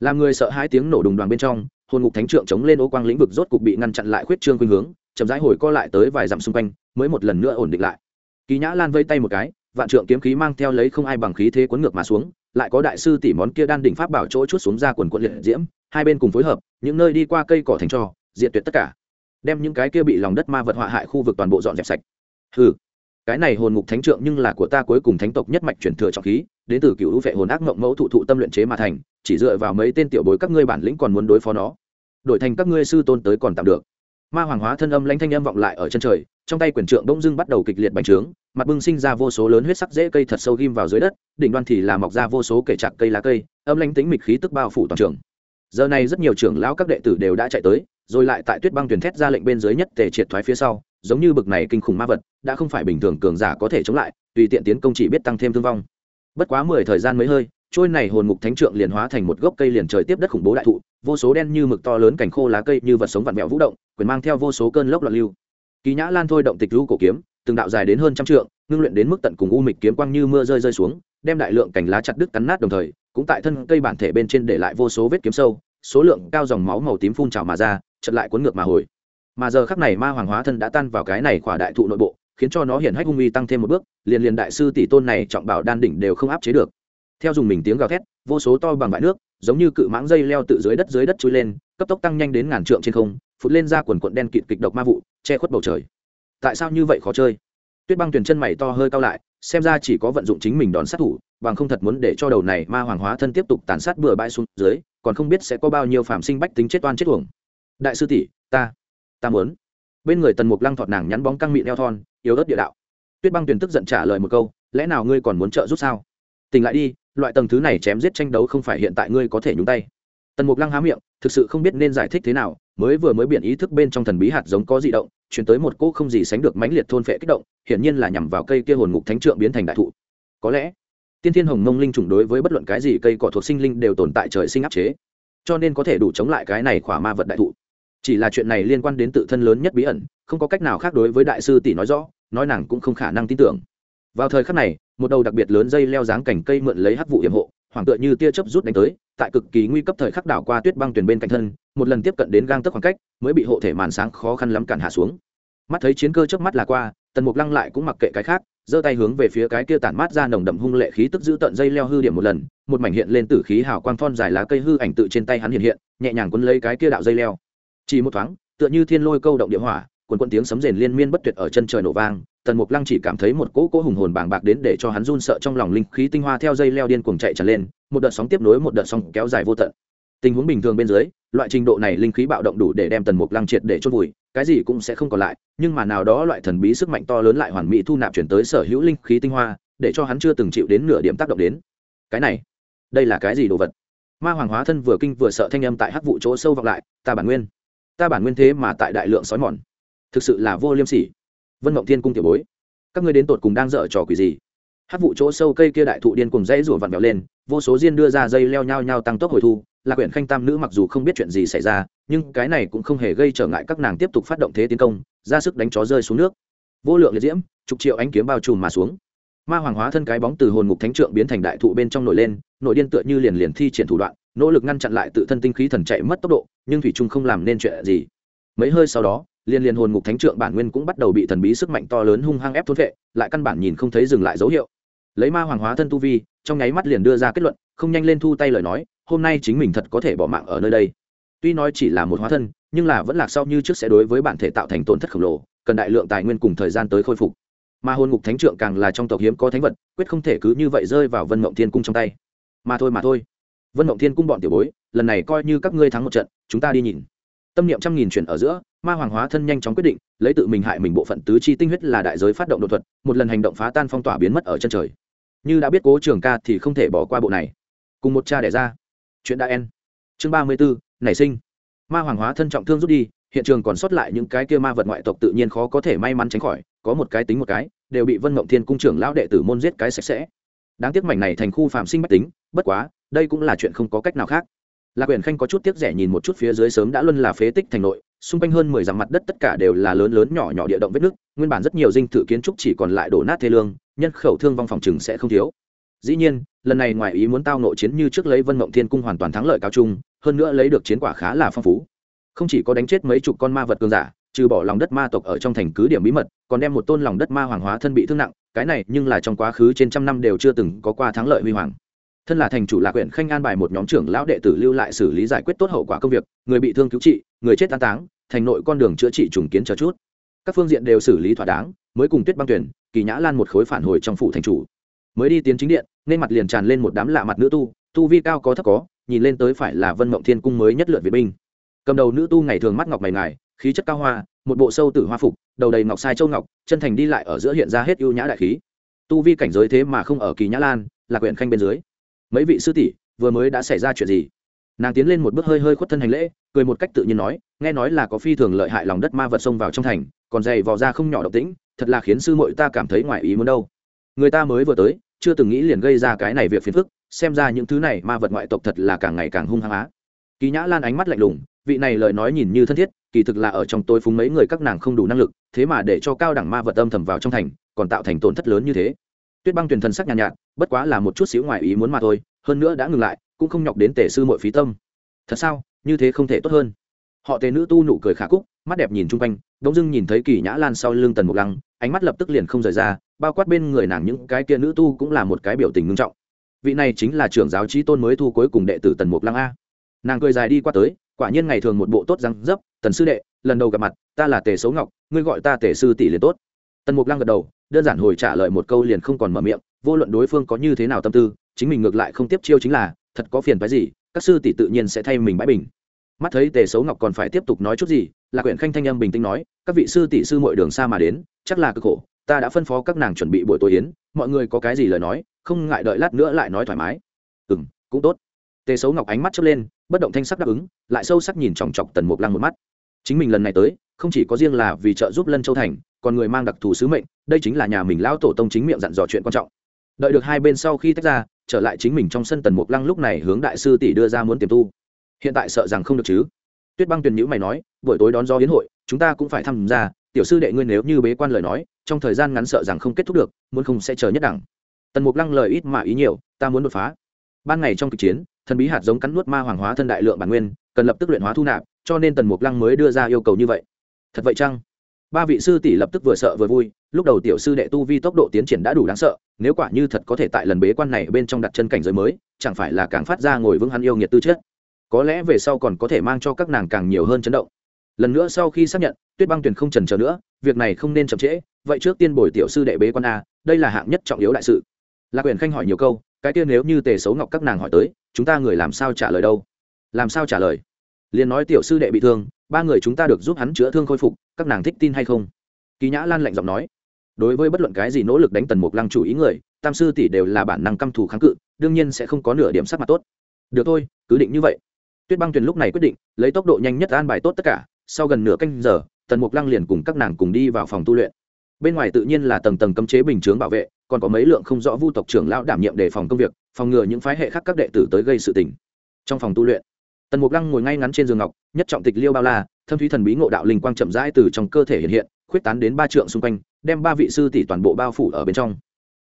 [SPEAKER 1] Làm người sợ hai tiếng nổ đùng đoàn bên trong, hồn ngục thánh trượng chống lên ô quang lĩnh vực rốt cục bị ngăn chặn lại khuyết trương khuynh hướng, chậm rãi hồi co lại tới vài dặm xung quanh, mới một lần nữa ổn định lại. Kỳ nhã lan vây tay một cái, vạn trượng kiếm khí mang theo lấy không ai bằng khí thế cuốn ngược mà xuống, lại có đại sư tỷ món kia đan đỉnh pháp bảo chỗ chút xuống ra quần quận liệt diễm, hai bên cùng phối hợp, những nơi đi qua cây cỏ thành trò, diệt tuyệt tất cả, đem những cái kia bị lòng đất ma vật họa hại khu vực toàn bộ dọn dẹp sạch. Ừ cái này hồn ngục thánh trượng nhưng là của ta cuối cùng thánh tộc nhất mạch chuyển thừa trọng khí, đến từ cựu vệ hồn ác mộng mẫu thụ thụ tâm luyện chế mà thành, chỉ dựa vào mấy tên tiểu bối các ngươi bản lĩnh còn muốn đối phó nó. Đổi thành các ngươi sư tôn tới còn tạm được. Ma hoàng hóa thân âm lãnh thanh âm vọng lại ở chân trời, trong tay quyển trượng đông dưng bắt đầu kịch liệt bành trướng, mặt bưng sinh ra vô số lớn huyết sắc dễ cây thật sâu ghim vào dưới đất, đỉnh đoan thì là mọc ra vô số kể chặt cây lá cây, âm lãnh tính mịch khí tức bao phủ toàn trường. Giờ này rất nhiều trưởng lão các đệ tử đều đã chạy tới, rồi lại tại tuyết băng tuyển thét ra lệnh bên dưới nhất tề triệt thoái phía sau giống như bực này kinh khủng ma vật, đã không phải bình thường cường giả có thể chống lại, tùy tiện tiến công chỉ biết tăng thêm thương vong. Bất quá mười thời gian mới hơi, trôi này hồn ngục thánh trượng liền hóa thành một gốc cây liền trời tiếp đất khủng bố đại thụ, vô số đen như mực to lớn cành khô lá cây như vật sống vặn vẹo vũ động, quyền mang theo vô số cơn lốc loạn lưu. Kỳ nhã lan thôi động tịch lưu cổ kiếm, từng đạo dài đến hơn trăm trượng, ngưng luyện đến mức tận cùng u mịch kiếm quang như mưa rơi rơi xuống, đem đại lượng cành lá chặt đứt cắn nát đồng thời, cũng tại thân cây bản thể bên trên để lại vô số vết kiếm sâu, số lượng cao dòng máu màu tím phun trào mà ra, chật lại cuốn ngược mà hồi mà giờ khắc này ma hoàng hóa thân đã tan vào cái này khỏa đại thụ nội bộ, khiến cho nó hiện hách hung uy tăng thêm một bước, liền liền đại sư tỷ tôn này trọng bảo đan đỉnh đều không áp chế được. Theo dùng mình tiếng gào thét, vô số to bằng bãi nước, giống như cự mãng dây leo tự dưới đất dưới đất chui lên, cấp tốc tăng nhanh đến ngàn trượng trên không, phụt lên ra quần quận đen kịt kịch độc ma vụ, che khuất bầu trời. Tại sao như vậy khó chơi? Tuyết băng tuyển chân mày to hơi cao lại, xem ra chỉ có vận dụng chính mình đón sát thủ, bằng không thật muốn để cho đầu này ma hoàng hóa thân tiếp tục tàn sát bừa bãi xuống dưới, còn không biết sẽ có bao nhiêu phạm sinh bách tính chết oan chết uổng. Đại sư tỷ, ta ta muốn. Bên người tần mục lăng thọt nàng nhắn bóng căng mịn eo thon, yếu ớt địa đạo. Tuyết băng tuyền tức giận trả lời một câu, lẽ nào ngươi còn muốn trợ giúp sao? Tỉnh lại đi, loại tầng thứ này chém giết tranh đấu không phải hiện tại ngươi có thể nhúng tay. Tần mục lăng há miệng, thực sự không biết nên giải thích thế nào, mới vừa mới biện ý thức bên trong thần bí hạt giống có di động, chuyển tới một cỗ không gì sánh được mãnh liệt thôn phệ kích động, hiển nhiên là nhằm vào cây kia hồn ngục thánh trượng biến thành đại thụ. Có lẽ, tiên thiên hồng mông linh chủng đối với bất luận cái gì cây cỏ thuộc sinh linh đều tồn tại trời sinh áp chế, cho nên có thể đủ chống lại cái này khỏa ma vật đại thụ chỉ là chuyện này liên quan đến tự thân lớn nhất bí ẩn, không có cách nào khác đối với đại sư tỷ nói rõ, nói nàng cũng không khả năng tin tưởng. Vào thời khắc này, một đầu đặc biệt lớn dây leo dáng cành cây mượn lấy hắc vụ hiểm hộ hoàng tựa như tia chớp rút đánh tới, tại cực kỳ nguy cấp thời khắc đảo qua tuyết băng tuyển bên cạnh thân, một lần tiếp cận đến gang tấc khoảng cách, mới bị hộ thể màn sáng khó khăn lắm cản hạ xuống. Mắt thấy chiến cơ trước mắt là qua, tần mục lăng lại cũng mặc kệ cái khác, giơ tay hướng về phía cái kia tản mát ra nồng đậm hung lệ khí tức giữ tận dây leo hư điểm một lần, một mảnh hiện lên tử khí hào quang thon dài lá cây hư ảnh tự trên tay hắn hiện hiện, nhẹ nhàng quấn lấy cái kia đạo dây leo chỉ một thoáng, tựa như thiên lôi câu động địa hỏa, quần quân tiếng sấm rền liên miên bất tuyệt ở chân trời nổ vang, tần mục lăng chỉ cảm thấy một cỗ cỗ hùng hồn bàng bạc đến để cho hắn run sợ trong lòng linh khí tinh hoa theo dây leo điên cuồng chạy tràn lên, một đợt sóng tiếp nối một đợt sóng kéo dài vô tận. Tình huống bình thường bên dưới, loại trình độ này linh khí bạo động đủ để đem tần mục lăng triệt để chôn vùi, cái gì cũng sẽ không còn lại, nhưng mà nào đó loại thần bí sức mạnh to lớn lại hoàn mỹ thu nạp chuyển tới sở hữu linh khí tinh hoa, để cho hắn chưa từng chịu đến nửa điểm tác động đến. Cái này, đây là cái gì đồ vật? Ma hoàng hóa thân vừa kinh vừa sợ thanh âm tại hắc vụ chỗ sâu vọng lại, ta bản nguyên ta bản nguyên thế mà tại đại lượng sói mòn. Thực sự là vô liêm sỉ. Vân mộng thiên cung tiểu bối, các ngươi đến tột cùng đang dở trò quỷ gì? Hát vụ chỗ sâu cây kia đại thụ điên cùng dãy rủa vặn vẹo lên, vô số diên đưa ra dây leo nhau nhau tăng tốc hồi thu là quyển khanh tam nữ mặc dù không biết chuyện gì xảy ra, nhưng cái này cũng không hề gây trở ngại các nàng tiếp tục phát động thế tiến công, ra sức đánh chó rơi xuống nước. Vô lượng liệt diễm, chục triệu ánh kiếm bao trùm mà xuống. Ma hoàng hóa thân cái bóng từ hồn ngục thánh trượng biến thành đại thụ bên trong nổi lên, nội điên tựa như liền liền thi triển thủ đoạn nỗ lực ngăn chặn lại tự thân tinh khí thần chạy mất tốc độ, nhưng thủy trung không làm nên chuyện gì. Mấy hơi sau đó, liên liên hồn ngục thánh trượng bản nguyên cũng bắt đầu bị thần bí sức mạnh to lớn hung hăng ép thốn vệ, lại căn bản nhìn không thấy dừng lại dấu hiệu. Lấy ma hoàng hóa thân tu vi, trong nháy mắt liền đưa ra kết luận, không nhanh lên thu tay lời nói, hôm nay chính mình thật có thể bỏ mạng ở nơi đây. Tuy nói chỉ là một hóa thân, nhưng là vẫn lạc sau như trước sẽ đối với bản thể tạo thành tổn thất khổng lồ, cần đại lượng tài nguyên cùng thời gian tới khôi phục. Mà hồn ngục thánh trượng càng là trong tộc hiếm có thánh vật, quyết không thể cứ như vậy rơi vào vân mộng thiên cung trong tay. Mà thôi mà thôi vân mộng thiên cung bọn tiểu bối, lần này coi như các ngươi thắng một trận, chúng ta đi nhìn. Tâm niệm trăm nghìn chuyển ở giữa, ma hoàng hóa thân nhanh chóng quyết định, lấy tự mình hại mình bộ phận tứ chi tinh huyết là đại giới phát động đột thuật, một lần hành động phá tan phong tỏa biến mất ở chân trời. Như đã biết cố trường ca thì không thể bỏ qua bộ này. Cùng một cha đẻ ra. Chuyện đã en chương ba mươi bốn nảy sinh. Ma hoàng hóa thân trọng thương rút đi, hiện trường còn sót lại những cái kia ma vật ngoại tộc tự nhiên khó có thể may mắn tránh khỏi, có một cái tính một cái, đều bị vân mộng thiên cung trưởng lão đệ tử môn giết cái sạch sẽ. Đáng tiếc mảnh này thành khu phạm sinh bách tính, bất quá đây cũng là chuyện không có cách nào khác. Lạc quyền khanh có chút tiếc rẻ nhìn một chút phía dưới sớm đã luân là phế tích thành nội, xung quanh hơn mười dặm mặt đất tất cả đều là lớn lớn nhỏ nhỏ địa động vết nước nguyên bản rất nhiều dinh thự kiến trúc chỉ còn lại đổ nát thê lương, nhân khẩu thương vong phòng chừng sẽ không thiếu. Dĩ nhiên, lần này ngoài ý muốn tao nội chiến như trước lấy vân mộng thiên cung hoàn toàn thắng lợi cao trung, hơn nữa lấy được chiến quả khá là phong phú. Không chỉ có đánh chết mấy chục con ma vật cường giả, trừ bỏ lòng đất ma tộc ở trong thành cứ điểm bí mật, còn đem một tôn lòng đất ma hoàng hóa thân bị thương nặng, cái này nhưng là trong quá khứ trên trăm năm đều chưa từng có qua thắng lợi huy hoàng thân là thành chủ lạc huyện khanh an bài một nhóm trưởng lão đệ tử lưu lại xử lý giải quyết tốt hậu quả công việc, người bị thương cứu trị, người chết an táng, thành nội con đường chữa trị trùng kiến chờ chút. Các phương diện đều xử lý thỏa đáng, mới cùng tuyết băng tuyển, kỳ nhã lan một khối phản hồi trong phủ thành chủ. Mới đi tiến chính điện, nên mặt liền tràn lên một đám lạ mặt nữ tu tu vi cao có thấp có, nhìn lên tới phải là vân mộng thiên cung mới nhất lượt việt binh. Cầm đầu nữ tu ngày thường mắt ngọc mày ngài, khí chất cao hoa, một bộ sâu tử hoa phục, đầu đầy ngọc sai châu ngọc, chân thành đi lại ở giữa hiện ra hết ưu nhã đại khí. Tu vi cảnh giới thế mà không ở kỳ nhã lan, là quyển khanh bên dưới mấy vị sư tỷ, vừa mới đã xảy ra chuyện gì? Nàng tiến lên một bước hơi hơi khuất thân hành lễ, cười một cách tự nhiên nói, nghe nói là có phi thường lợi hại lòng đất ma vật xông vào trong thành, còn dày vò ra không nhỏ độc tĩnh, thật là khiến sư muội ta cảm thấy ngoài ý muốn đâu. Người ta mới vừa tới, chưa từng nghĩ liền gây ra cái này việc phiền phức, xem ra những thứ này ma vật ngoại tộc thật là càng ngày càng hung hăng á. Kỳ nhã lan ánh mắt lạnh lùng, vị này lời nói nhìn như thân thiết, kỳ thực là ở trong tôi phúng mấy người các nàng không đủ năng lực, thế mà để cho cao đẳng ma vật âm thầm vào trong thành, còn tạo thành tổn thất lớn như thế tuyết băng tuyển thần sắc nhàn nhạt, nhạt bất quá là một chút xíu ngoài ý muốn mà thôi hơn nữa đã ngừng lại cũng không nhọc đến tể sư mội phí tâm. Thật sao? Như thế không thể tốt hơn. Họ tề nữ tu nụ cười khả cúc mắt đẹp nhìn chung quanh đông dưng nhìn thấy kỳ nhã lan sau lưng tần mục lăng ánh mắt lập tức liền không rời ra bao quát bên người nàng những cái kia nữ tu cũng là một cái biểu tình ngưng trọng. Vị này chính là trưởng giáo trí tôn mới thu cuối cùng đệ tử tần mục lăng a. Nàng cười dài đi qua tới quả nhiên ngày thường một bộ tốt răng dấp tần sư đệ lần đầu gặp mặt ta là tề xấu ngọc ngươi gọi ta tề sư tỷ liền tốt. Tần mục lăng gật đầu đơn giản hồi trả lời một câu liền không còn mở miệng, vô luận đối phương có như thế nào tâm tư, chính mình ngược lại không tiếp chiêu chính là, thật có phiền phái gì, các sư tỷ tự nhiên sẽ thay mình bãi bình. Mắt thấy tề xấu ngọc còn phải tiếp tục nói chút gì là quyển khanh thanh âm bình tĩnh nói, các vị sư tỷ sư mọi đường xa mà đến, chắc là cực khổ, ta đã phân phó các nàng chuẩn bị buổi tối yến, mọi người có cái gì lời nói, không ngại đợi lát nữa lại nói thoải mái. Ừ m cũng tốt. Tề xấu ngọc ánh mắt chớp lên, bất động thanh sắc đáp ứng, lại sâu sắc nhìn chòng chọc tần mục lăng một mắt chính mình lần này tới, không chỉ có riêng là vì trợ giúp lân châu thành, còn người mang đặc thù sứ mệnh, đây chính là nhà mình lão tổ tông chính miệng dặn dò chuyện quan trọng. Đợi được hai bên sau khi tách ra, trở lại chính mình trong sân tần mục lăng lúc này hướng đại sư tỷ đưa ra muốn tiềm tu. Hiện tại sợ rằng không được chứ? Tuyết băng tuyền nhữ mày nói, buổi tối đón do hiến hội, chúng ta cũng phải tham gia, tiểu sư đệ ngươi nếu như bế quan lời nói, trong thời gian ngắn sợ rằng không kết thúc được, muốn không sẽ chờ nhất đẳng. Tần mục lăng lời ít mà ý nhiều, ta muốn đột phá. Ban ngày trong kịch chiến, thần bí hạt giống cắn nuốt ma hoàng hóa thân đại lượng bản nguyên, cần lập tức luyện hóa thu nạp cho nên tần mục lăng mới đưa ra yêu cầu như vậy. Thật vậy chăng? Ba vị sư tỷ lập tức vừa sợ vừa vui, lúc đầu tiểu sư đệ tu vi tốc độ tiến triển đã đủ đáng sợ, nếu quả như thật có thể tại lần bế quan này bên trong đặt chân cảnh giới mới, chẳng phải là càng phát ra ngồi vững hắn yêu nghiệt tư chất. Có lẽ về sau còn có thể mang cho các nàng càng nhiều hơn chấn động. Lần nữa sau khi xác nhận, tuyết băng tuyền không trần chờ nữa, việc này không nên chậm trễ, vậy trước tiên bồi tiểu sư đệ bế quan a, đây là hạng nhất trọng yếu đại sự. Lạc quyền khanh hỏi nhiều câu, cái kia nếu như tề xấu ngọc các nàng hỏi tới, chúng ta người làm sao trả lời đâu? Làm sao trả lời? Liền nói tiểu sư đệ bị thương, ba người chúng ta được giúp hắn chữa thương khôi phục, các nàng thích tin hay không? Kỳ nhã lan lạnh giọng nói. Đối với bất luận cái gì nỗ lực đánh tần mục lăng chủ ý người, tam sư tỷ đều là bản năng căm thù kháng cự, đương nhiên sẽ không có nửa điểm sắc mặt tốt. Được thôi, cứ định như vậy. Tuyết băng tuyền lúc này quyết định, lấy tốc độ nhanh nhất an bài tốt tất cả, sau gần nửa canh giờ, tần mục lăng liền cùng các nàng cùng đi vào phòng tu luyện. Bên ngoài tự nhiên là tầng tầng cấm chế bình chướng bảo vệ, còn có mấy lượng không rõ vu tộc trưởng lão đảm nhiệm đề phòng công việc, phòng ngừa những phái hệ khác các đệ tử tới gây sự tình. Trong phòng tu luyện tần mục lăng ngồi ngay ngắn trên giường ngọc, nhất trọng tịch liêu bao la, thâm thúy thần bí ngộ đạo linh quang chậm rãi từ trong cơ thể hiện hiện, khuyết tán đến ba trượng xung quanh, đem ba vị sư tỷ toàn bộ bao phủ ở bên trong.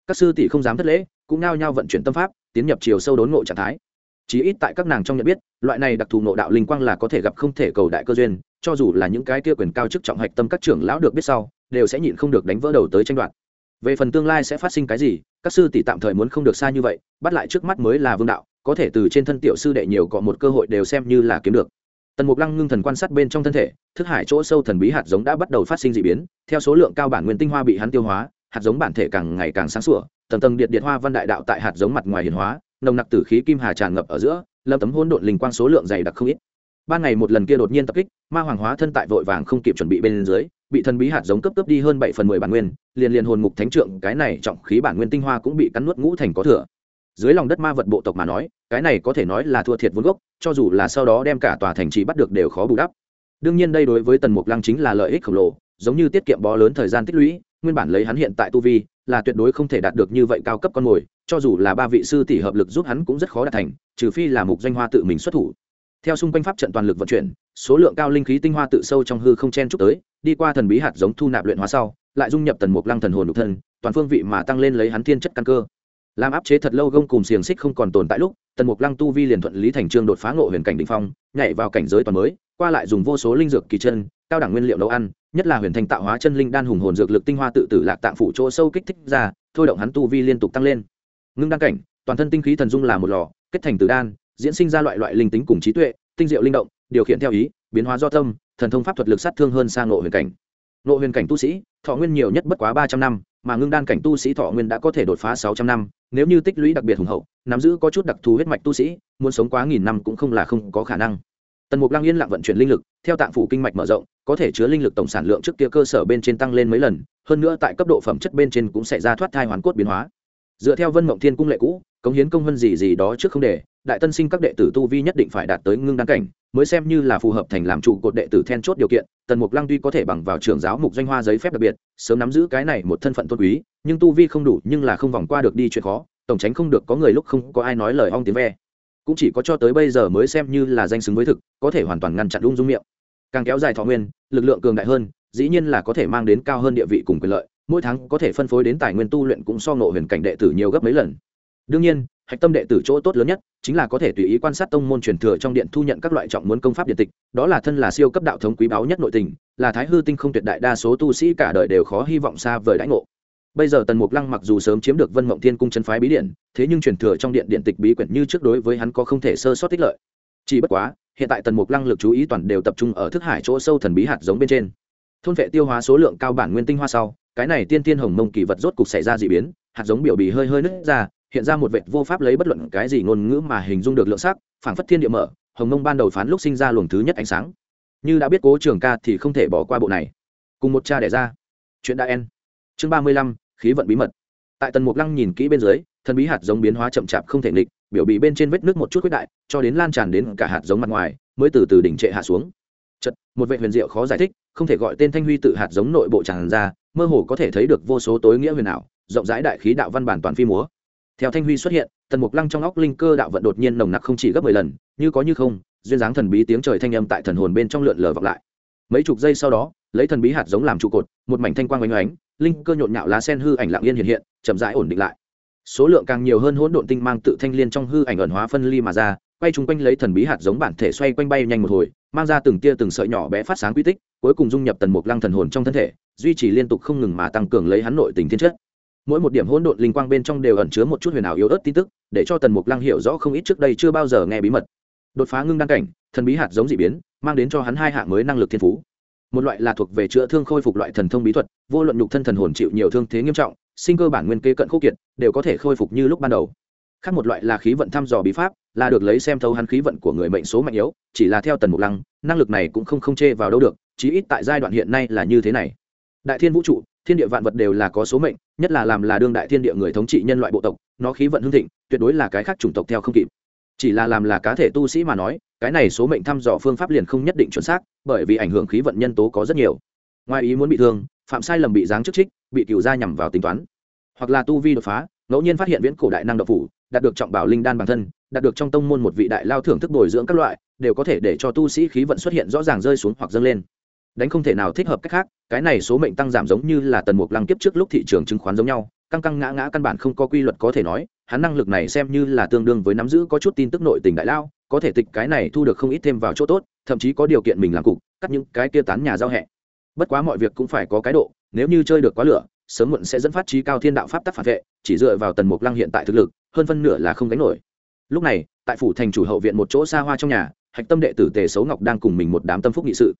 [SPEAKER 1] Các sư tỷ không dám thất lễ, cũng nao nhau vận chuyển tâm pháp, tiến nhập chiều sâu đốn ngộ trạng thái. Chí ít tại các nàng trong nhận biết, loại này đặc thù ngộ đạo linh quang là có thể gặp không thể cầu đại cơ duyên, cho dù là những cái kia quyền cao chức trọng hạch tâm các trưởng lão được biết sau, đều sẽ nhịn không được đánh vỡ đầu tới tranh đoạt. Về phần tương lai sẽ phát sinh cái gì, các sư tỷ tạm thời muốn không được xa như vậy, bắt lại trước mắt mới là vương đạo có thể từ trên thân tiểu sư đệ nhiều có một cơ hội đều xem như là kiếm được. Tần mục lăng ngưng thần quan sát bên trong thân thể, thức hải chỗ sâu thần bí hạt giống đã bắt đầu phát sinh d ị biến, theo số lượng cao bản nguyên tinh hoa bị hắn tiêu hóa, hạt giống bản thể càng ngày càng sáng sủa, tầng tầng điện điện hoa văn đại đạo tại hạt giống mặt ngoài hiền hóa, nồng nặc tử khí kim hà tràn ngập ở giữa, lâm tấm hỗn độn linh quang số lượng dày đặc không ít. Ban ngày một lần kia đột nhiên tập kích, ma hoàng hóa thân tại vội vàng không kịp chuẩn bị bên dưới, bị thần bí hạt giống cấp cấp đi hơn bảy phần mười bản nguyên, liền liền hồn mục thánh trượng, cái này trọng khí bản nguyên tinh hoa cũng bị cắn nuốt ngũ thành có thừa dưới lòng đất ma vật bộ tộc mà nói, cái này có thể nói là thua thiệt vốn gốc, cho dù là sau đó đem cả tòa thành trì bắt được đều khó bù đắp. Đương nhiên đây đối với tần mục lăng chính là lợi ích khổng lồ, giống như tiết kiệm bó lớn thời gian tích lũy, nguyên bản lấy hắn hiện tại tu vi, là tuyệt đối không thể đạt được như vậy cao cấp con mồi, cho dù là ba vị sư tỷ hợp lực giúp hắn cũng rất khó đạt thành, trừ phi là mục danh hoa tự mình xuất thủ. Theo xung quanh pháp trận toàn lực vận chuyển, số lượng cao linh khí tinh hoa tự sâu trong hư không chen chúc tới, đi qua thần bí hạt giống thu nạp luyện hóa sau, lại dung nhập tần mục lăng thần hồn đục thân, toàn phương vị mà tăng lên lấy hắn thiên chất căn cơ làm áp chế thật lâu gông cùng xiềng xích không còn tồn tại lúc, tần mục lăng tu vi liền thuận lý thành trương đột phá ngộ huyền cảnh đ ỉ n h phong, nhảy vào cảnh giới toàn mới, qua lại dùng vô số linh dược kỳ chân, cao đẳng nguyên liệu nấu ăn, nhất là huyền thành tạo hóa chân linh đan hùng hồn dược lực tinh hoa tự tử lạc tạng phủ chỗ sâu kích thích ra, thôi động hắn tu vi liên tục tăng lên. Ngưng đan cảnh, toàn thân tinh khí thần dung là một lò, kết thành từ đan, diễn sinh ra loại loại linh tính cùng trí tuệ, tinh diệu linh động, điều khiển theo ý, biến hóa do tâm, thần thông pháp thuật lực sát thương hơn sang ngộ huyền cảnh ngộ huyền cảnh tu sĩ, thọ nguyên nhiều nhất bất quá ba trăm năm, mà ngưng đan cảnh tu sĩ thọ nguyên đã có thể đột phá sáu trăm năm. Nếu như tích lũy đặc biệt hùng hậu, nắm giữ có chút đặc thù huyết mạch tu sĩ, muốn sống quá nghìn năm cũng không là không có khả năng. Tần mục lăng yên lặng vận chuyển linh lực, theo tạng phủ kinh mạch mở rộng, có thể chứa linh lực tổng sản lượng trước kia cơ sở bên trên tăng lên mấy lần, hơn nữa tại cấp độ phẩm chất bên trên cũng sẽ ra thoát thai hoàn cốt biến hóa. Dựa theo vân mộng thiên cung lệ cũ, cống hiến công vân gì gì đó trước không để, đại tân sinh các đệ tử tu vi nhất định phải đạt tới ngưng đan cảnh mới xem như là phù hợp thành làm trụ cột đệ tử then chốt điều kiện, tần mục lăng tuy có thể bằng vào trưởng giáo mục doanh hoa giấy phép đặc biệt, sớm nắm giữ cái này một thân phận tôn quý, nhưng tu vi không đủ, nhưng là không vòng qua được đi chuyện khó, tổng tránh không được có người lúc không có ai nói lời ong tiếng ve. Cũng chỉ có cho tới bây giờ mới xem như là danh xứng với thực, có thể hoàn toàn ngăn chặn ung dung miệng. Càng kéo dài thọ nguyên, lực lượng cường đại hơn, dĩ nhiên là có thể mang đến cao hơn địa vị cùng quyền lợi, mỗi tháng có thể phân phối đến tài nguyên tu luyện cũng so ngộ huyền cảnh đệ tử nhiều gấp mấy lần. Đương nhiên hạch tâm đệ tử chỗ tốt lớn nhất chính là có thể tùy ý quan sát tông môn truyền thừa trong điện thu nhận các loại trọng muốn công pháp điện tịch, đó là thân là siêu cấp đạo thống quý báu nhất nội tình, là thái hư tinh không tuyệt đại đa số tu sĩ cả đời đều khó hy vọng xa vời đãi ngộ. Bây giờ tần mục lăng mặc dù sớm chiếm được vân mộng thiên cung chân phái bí điện, thế nhưng truyền thừa trong điện điện tịch bí quyển như trước đối với hắn có không thể sơ sót tích lợi. Chỉ bất quá, hiện tại tần mục lăng lực chú ý toàn đều tập trung ở thức hải chỗ sâu thần bí hạt giống bên trên. Thôn vệ tiêu hóa số lượng cao bản nguyên tinh hoa sau, cái này tiên tiên hồng mông kỳ vật rốt cục xảy ra d ị biến, hạt giống biểu bì hơi hơi nứt ra hiện ra một vệt vô pháp lấy bất luận cái gì ngôn ngữ mà hình dung được lượng sắc, phảng phất thiên địa mở, hồng mông ban đầu phán lúc sinh ra luồng thứ nhất ánh sáng. Như đã biết cố trường ca thì không thể bỏ qua bộ này. Cùng một cha đẻ ra. Chuyện đã en chương ba mươi lăm, khí vận bí mật. Tại tần mục lăng nhìn kỹ bên dưới, thần bí hạt giống biến hóa chậm chạp không thể nghịch, biểu bị bên trên vết nước một chút quyết đại, cho đến lan tràn đến cả hạt giống mặt ngoài, mới từ từ đỉnh trệ hạ xuống. Chật một vệ huyền diệu khó giải thích, không thể gọi tên thanh huy tự hạt giống nội bộ tràn ra, mơ hồ có thể thấy được vô số tối nghĩa huyền ảo, rộng rãi đại khí đạo văn bản toàn phi múa theo thanh huy xuất hiện, tần mục lăng trong óc linh cơ đạo vận đột nhiên nồng nặc không chỉ gấp mười lần, như có như không, duyên dáng thần bí tiếng trời thanh âm tại thần hồn bên trong lượn lờ vọng lại. Mấy chục giây sau đó, lấy thần bí hạt giống làm trụ cột, một mảnh thanh quang oanh oánh linh cơ nhộn nhạo lá sen hư ảnh lạng yên hiện hiện, chậm rãi ổn định lại. Số lượng càng nhiều hơn hỗn độn tinh mang tự thanh liên trong hư ảnh ẩn hóa phân ly mà ra, quay chung quanh lấy thần bí hạt giống bản thể xoay quanh bay nhanh một hồi, mang ra từng tia từng sợi nhỏ bé phát sáng quy tích, cuối cùng dung nhập tần mục lăng thần hồn trong thân thể, duy trì liên tục không ngừng mà tăng cường lấy hắn nội tình thiên chất mỗi một điểm hỗn độn linh quang bên trong đều ẩn chứa một chút huyền ảo yếu ớt tin tức, để cho tần mục lăng hiểu rõ không ít trước đây chưa bao giờ nghe bí mật. Đột phá ngưng đăng cảnh, thần bí hạt giống dị biến, mang đến cho hắn hai hạng mới năng lực thiên phú. Một loại là thuộc về chữa thương khôi phục loại thần thông bí thuật, vô luận nhục thân thần hồn chịu nhiều thương thế nghiêm trọng, sinh cơ bản nguyên kế cận khúc kiệt, đều có thể khôi phục như lúc ban đầu. Khác một loại là khí vận thăm dò bí pháp, là được lấy xem thấu hắn khí vận của người mệnh số mạnh yếu, chỉ là theo tần mục lăng, năng lực này cũng không không chê vào đâu được, chí ít tại giai đoạn hiện nay là như thế này đại thiên vũ trụ, thiên địa vạn vật đều là có số mệnh, nhất là làm là đương đại thiên địa người thống trị nhân loại bộ tộc, nó khí vận hưng thịnh, tuyệt đối là cái khác chủng tộc theo không kịp. Chỉ là làm là cá thể tu sĩ mà nói, cái này số mệnh thăm dò phương pháp liền không nhất định chuẩn xác, bởi vì ảnh hưởng khí vận nhân tố có rất nhiều. Ngoài ý muốn bị thương, phạm sai lầm bị giáng chức trích, bị cựu gia nhằm vào tính toán. Hoặc là tu vi đột phá, ngẫu nhiên phát hiện viễn cổ đại năng độc phủ, đạt được trọng bảo linh đan bản thân, đạt được trong tông môn một vị đại lao thưởng thức bồi dưỡng các loại, đều có thể để cho tu sĩ khí vận xuất hiện rõ ràng rơi xuống hoặc dâng lên đánh không thể nào thích hợp cách khác, cái này số mệnh tăng giảm giống như là tần mục lăng kiếp trước lúc thị trường chứng khoán giống nhau, căng căng ngã ngã căn bản không có quy luật có thể nói, hắn năng lực này xem như là tương đương với nắm giữ có chút tin tức nội tình đại lao, có thể tịch cái này thu được không ít thêm vào chỗ tốt, thậm chí có điều kiện mình làm cục, cắt những cái kia tán nhà giao hẹ. Bất quá mọi việc cũng phải có cái độ, nếu như chơi được quá lửa, sớm muộn sẽ dẫn phát trí cao thiên đạo pháp tắc phản vệ, chỉ dựa vào tần mục lăng hiện tại thực lực, hơn phân nửa là không đánh nổi. Lúc này, tại phủ thành chủ hậu viện một chỗ xa hoa trong nhà, hạch tâm đệ tử tề xấu ngọc đang cùng mình một đám tâm phúc nghị sự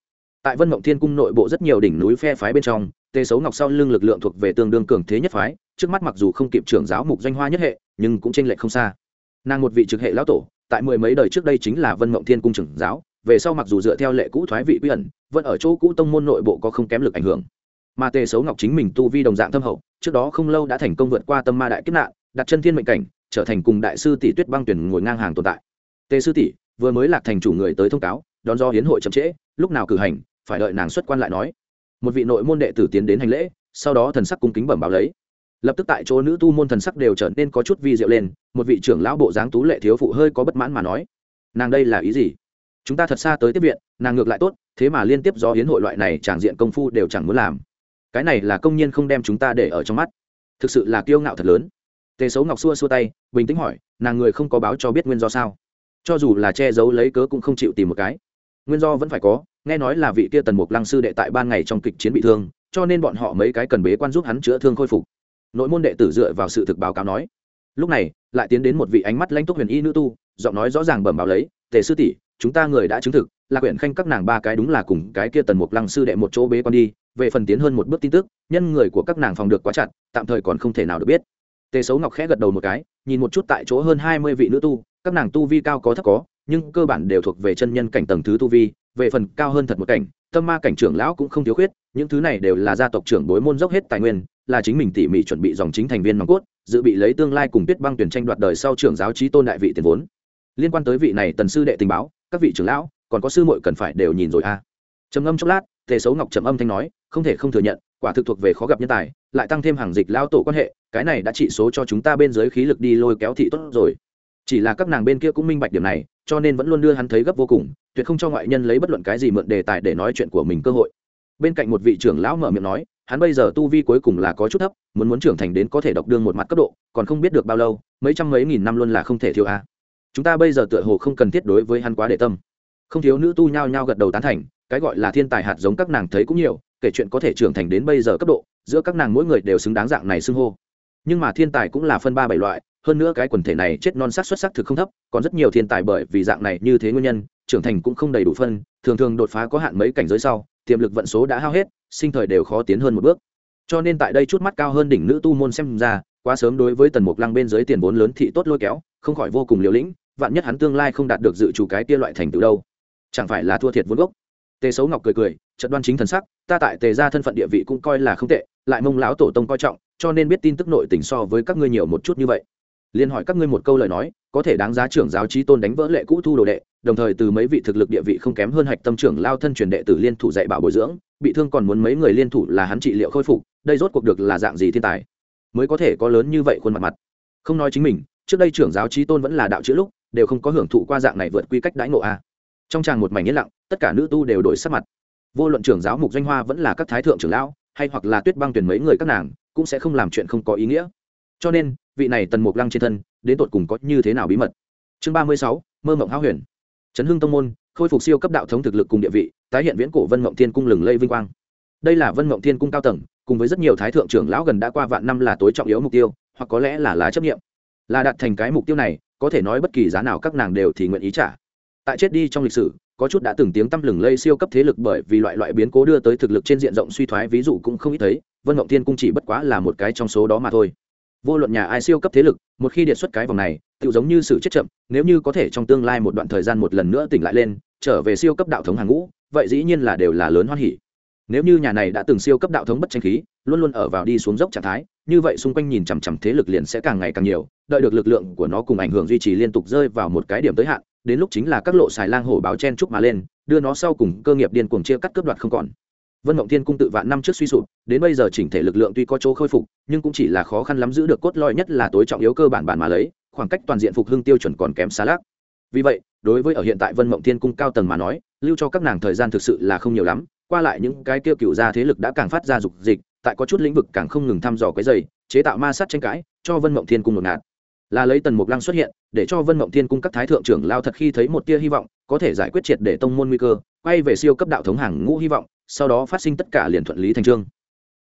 [SPEAKER 1] tại vân mộng thiên cung nội bộ rất nhiều đỉnh núi phe phái bên trong tề xấu ngọc sau lưng lực lượng thuộc về tương đương cường thế nhất phái, trước mắt mặc dù không kịp trưởng giáo mục doanh hoa nhất hệ, nhưng cũng tranh lệch không xa. Nàng một vị trực hệ lão tổ, tại mười mấy đời trước đây chính là vân mộng thiên cung trưởng giáo, về sau mặc dù dựa theo lệ cũ thoái vị quy ẩn, vẫn ở chỗ cũ tông môn nội bộ có không kém lực ảnh hưởng. Mà tề xấu ngọc chính mình tu vi đồng dạng thâm hậu, trước đó không lâu đã thành công vượt qua tâm ma đại kiếp nạn, đặt chân thiên mệnh cảnh, trở thành cùng đại sư tỷ tuyết băng tuyển ngồi ngang hàng tồn tại. Tề sư tỷ, vừa mới lạc thành chủ người tới thông cáo, đón do hiến hội chậm trễ, lúc nào cử hành phải đợi nàng xuất quan lại nói. Một vị nội môn đệ tử tiến đến hành lễ, sau đó thần sắc cung kính bẩm báo lấy. Lập tức tại chỗ nữ tu môn thần sắc đều trở nên có chút vi diệu lên, một vị trưởng lão bộ dáng tú lệ thiếu phụ hơi có bất mãn mà nói, nàng đây là ý gì? Chúng ta thật xa tới tiếp viện, nàng ngược lại tốt, thế mà liên tiếp do hiến hội loại này tràng diện công phu đều chẳng muốn làm. Cái này là công nhân không đem chúng ta để ở trong mắt. Thực sự là kiêu ngạo thật lớn. Tề xấu ngọc xua xua tay, bình tĩnh hỏi, nàng người không có báo cho biết nguyên do sao? Cho dù là che giấu lấy cớ cũng không chịu tìm một cái. Nguyên do vẫn phải có nghe nói là vị kia tần mục lăng sư đệ tại ban ngày trong kịch chiến bị thương, cho nên bọn họ mấy cái cần bế quan giúp hắn chữa thương khôi phục. Nội môn đệ tử dựa vào sự thực báo cáo nói. Lúc này, lại tiến đến một vị ánh mắt lãnh túc huyền y nữ tu, giọng nói rõ ràng bẩm báo lấy, tề sư tỷ, chúng ta người đã chứng thực là quyển khanh các nàng ba cái đúng là cùng cái kia tần mục lăng sư đệ một chỗ bế quan đi, về phần tiến hơn một bước tin tức, nhân người của các nàng phòng được quá chặt, tạm thời còn không thể nào được biết. Tề xấu ngọc khẽ gật đầu một cái, nhìn một chút tại chỗ hơn hai mươi vị nữ tu, các nàng tu vi cao có thấp có, nhưng cơ bản đều thuộc về chân nhân cảnh tầng thứ tu vi về phần cao hơn thật một cảnh, tâm ma cảnh trưởng lão cũng không thiếu khuyết, những thứ này đều là gia tộc trưởng bối môn dốc hết tài nguyên, là chính mình tỉ mỉ chuẩn bị dòng chính thành viên nòng cốt, dự bị lấy tương lai cùng tuyết băng tuyển tranh đoạt đời sau trưởng giáo trí tôn đại vị tiền vốn liên quan tới vị này tần sư đệ tình báo, các vị trưởng lão, còn có sư muội cần phải đều nhìn rồi a à. trầm ngâm chốc lát, tề xấu ngọc trầm âm thanh nói, không thể không thừa nhận, quả thực thuộc về khó gặp nhân tài, lại tăng thêm hàng dịch lao tổ quan hệ, cái này đã trị số cho chúng ta bên dưới khí lực đi lôi kéo thị tốt rồi chỉ là các nàng bên kia cũng minh bạch điểm này, cho nên vẫn luôn đưa hắn thấy gấp vô cùng tuyệt không cho ngoại nhân lấy bất luận cái gì mượn đề tài để nói chuyện của mình cơ hội. Bên cạnh một vị trưởng lão mở miệng nói, hắn bây giờ tu vi cuối cùng là có chút thấp, muốn muốn trưởng thành đến có thể độc đương một mặt cấp độ, còn không biết được bao lâu, mấy trăm mấy nghìn năm luôn là không thể thiếu a. Chúng ta bây giờ tựa hồ không cần thiết đối với hắn quá để tâm. Không thiếu nữ tu nhao nhao gật đầu tán thành, cái gọi là thiên tài hạt giống các nàng thấy cũng nhiều, kể chuyện có thể trưởng thành đến bây giờ cấp độ, giữa các nàng mỗi người đều xứng đáng dạng này xưng hô. Nhưng mà thiên tài cũng là phân ba bảy loại, hơn nữa cái quần thể này chết non sát xuất sắc thực không thấp, còn rất nhiều thiên tài bởi vì dạng này như thế nguyên nhân trưởng thành cũng không đầy đủ phân, thường thường đột phá có hạn mấy cảnh giới sau, tiềm lực vận số đã hao hết, sinh thời đều khó tiến hơn một bước. Cho nên tại đây chút mắt cao hơn đỉnh nữ tu môn xem ra, quá sớm đối với tần mục lăng bên dưới tiền vốn lớn thị tốt lôi kéo, không khỏi vô cùng liều lĩnh, vạn nhất hắn tương lai không đạt được dự chủ cái kia loại thành tựu đâu. Chẳng phải là thua thiệt vốn gốc. Tề xấu ngọc cười cười trận đoan chính thần sắc, ta tại tề ra thân phận địa vị cũng coi là không tệ, lại mông lão tổ tông coi trọng, cho nên biết tin tức nội tình so với các ngươi nhiều một chút như vậy. Liên hỏi các ngươi một câu lời nói, có thể đáng giá trưởng giáo trí tôn đánh vỡ lệ cũ thu đồ đệ đồng thời từ mấy vị thực lực địa vị không kém hơn hạch tâm trưởng lao thân truyền đệ tử liên thủ dạy bảo bồi dưỡng, bị thương còn muốn mấy người liên thủ là hắn trị liệu khôi phục, đây rốt cuộc được là dạng gì thiên tài? Mới có thể có lớn như vậy khuôn mặt mặt. Không nói chính mình, trước đây trưởng giáo trí tôn vẫn là đạo chữ lúc, đều không có hưởng thụ qua dạng này vượt quy cách đãi ngộ a. Trong tràng một mảnh yên lặng, tất cả nữ tu đều đổi sắc mặt. Vô luận trưởng giáo mục doanh hoa vẫn là các thái thượng trưởng lão, hay hoặc là tuyết băng tuyển mấy người các nàng, cũng sẽ không làm chuyện không có ý nghĩa. Cho nên, vị này tần mục lăng trên thân, đến tột cùng có như thế nào bí mật? Chương ba mươi sáu, mơ mộng háo huyền chấn hưng tông môn, khôi phục siêu cấp đạo thống thực lực cùng địa vị, tái hiện viễn cổ vân mộng thiên cung lừng lây vinh quang. Đây là vân mộng thiên cung cao tầng, cùng với rất nhiều thái thượng trưởng lão gần đã qua vạn năm là tối trọng yếu mục tiêu, hoặc có lẽ là lá chấp nghiệm là đạt thành cái mục tiêu này, có thể nói bất kỳ giá nào các nàng đều thì nguyện ý trả. Tại chết đi trong lịch sử, có chút đã từng tiếng tăm lừng lây siêu cấp thế lực bởi vì loại loại biến cố đưa tới thực lực trên diện rộng suy thoái, ví dụ cũng không ít thấy, vân mộng thiên cung chỉ bất quá là một cái trong số đó mà thôi vô luận nhà ai siêu cấp thế lực, một khi điện xuất cái vòng này tự giống như sự chết chậm, nếu như có thể trong tương lai một đoạn thời gian một lần nữa tỉnh lại lên, trở về siêu cấp đạo thống hàng ngũ, vậy dĩ nhiên là đều là lớn hoan hỉ. Nếu như nhà này đã từng siêu cấp đạo thống bất tranh khí, luôn luôn ở vào đi xuống dốc trạng thái, như vậy xung quanh nhìn chằm chằm thế lực liền sẽ càng ngày càng nhiều, đợi được lực lượng của nó cùng ảnh hưởng duy trì liên tục rơi vào một cái điểm tới hạn, đến lúc chính là các lộ xài lang hổ báo chen trúc mà lên, đưa nó sau cùng cơ nghiệp điên cuồng chia cắt cướp đoạt không còn vân mộng thiên cung tự vạn năm trước suy sụp, đến bây giờ chỉnh thể lực lượng tuy có chỗ khôi phục, nhưng cũng chỉ là khó khăn lắm giữ được cốt lõi nhất là tối trọng yếu cơ bản bản mà lấy, khoảng cách toàn diện phục hưng tiêu chuẩn còn kém xa lác vì vậy, đối với ở hiện tại vân mộng thiên cung cao tầng mà nói, lưu cho các nàng thời gian thực sự là không nhiều lắm, qua lại những cái kêu cựu gia thế lực đã càng phát ra dục dịch, tại có chút lĩnh vực càng không ngừng thăm dò cái dày, chế tạo ma sát tranh cãi, cho vân mộng thiên cung một ngạt là lấy tần mục lăng xuất hiện, để cho vân mộng thiên cung các thái thượng trưởng lao thật khi thấy một tia hy vọng, có thể giải quyết triệt để tông môn nguy cơ, quay về siêu cấp đạo thống hàng ngũ hy vọng, sau đó phát sinh tất cả liền thuận lý thành trương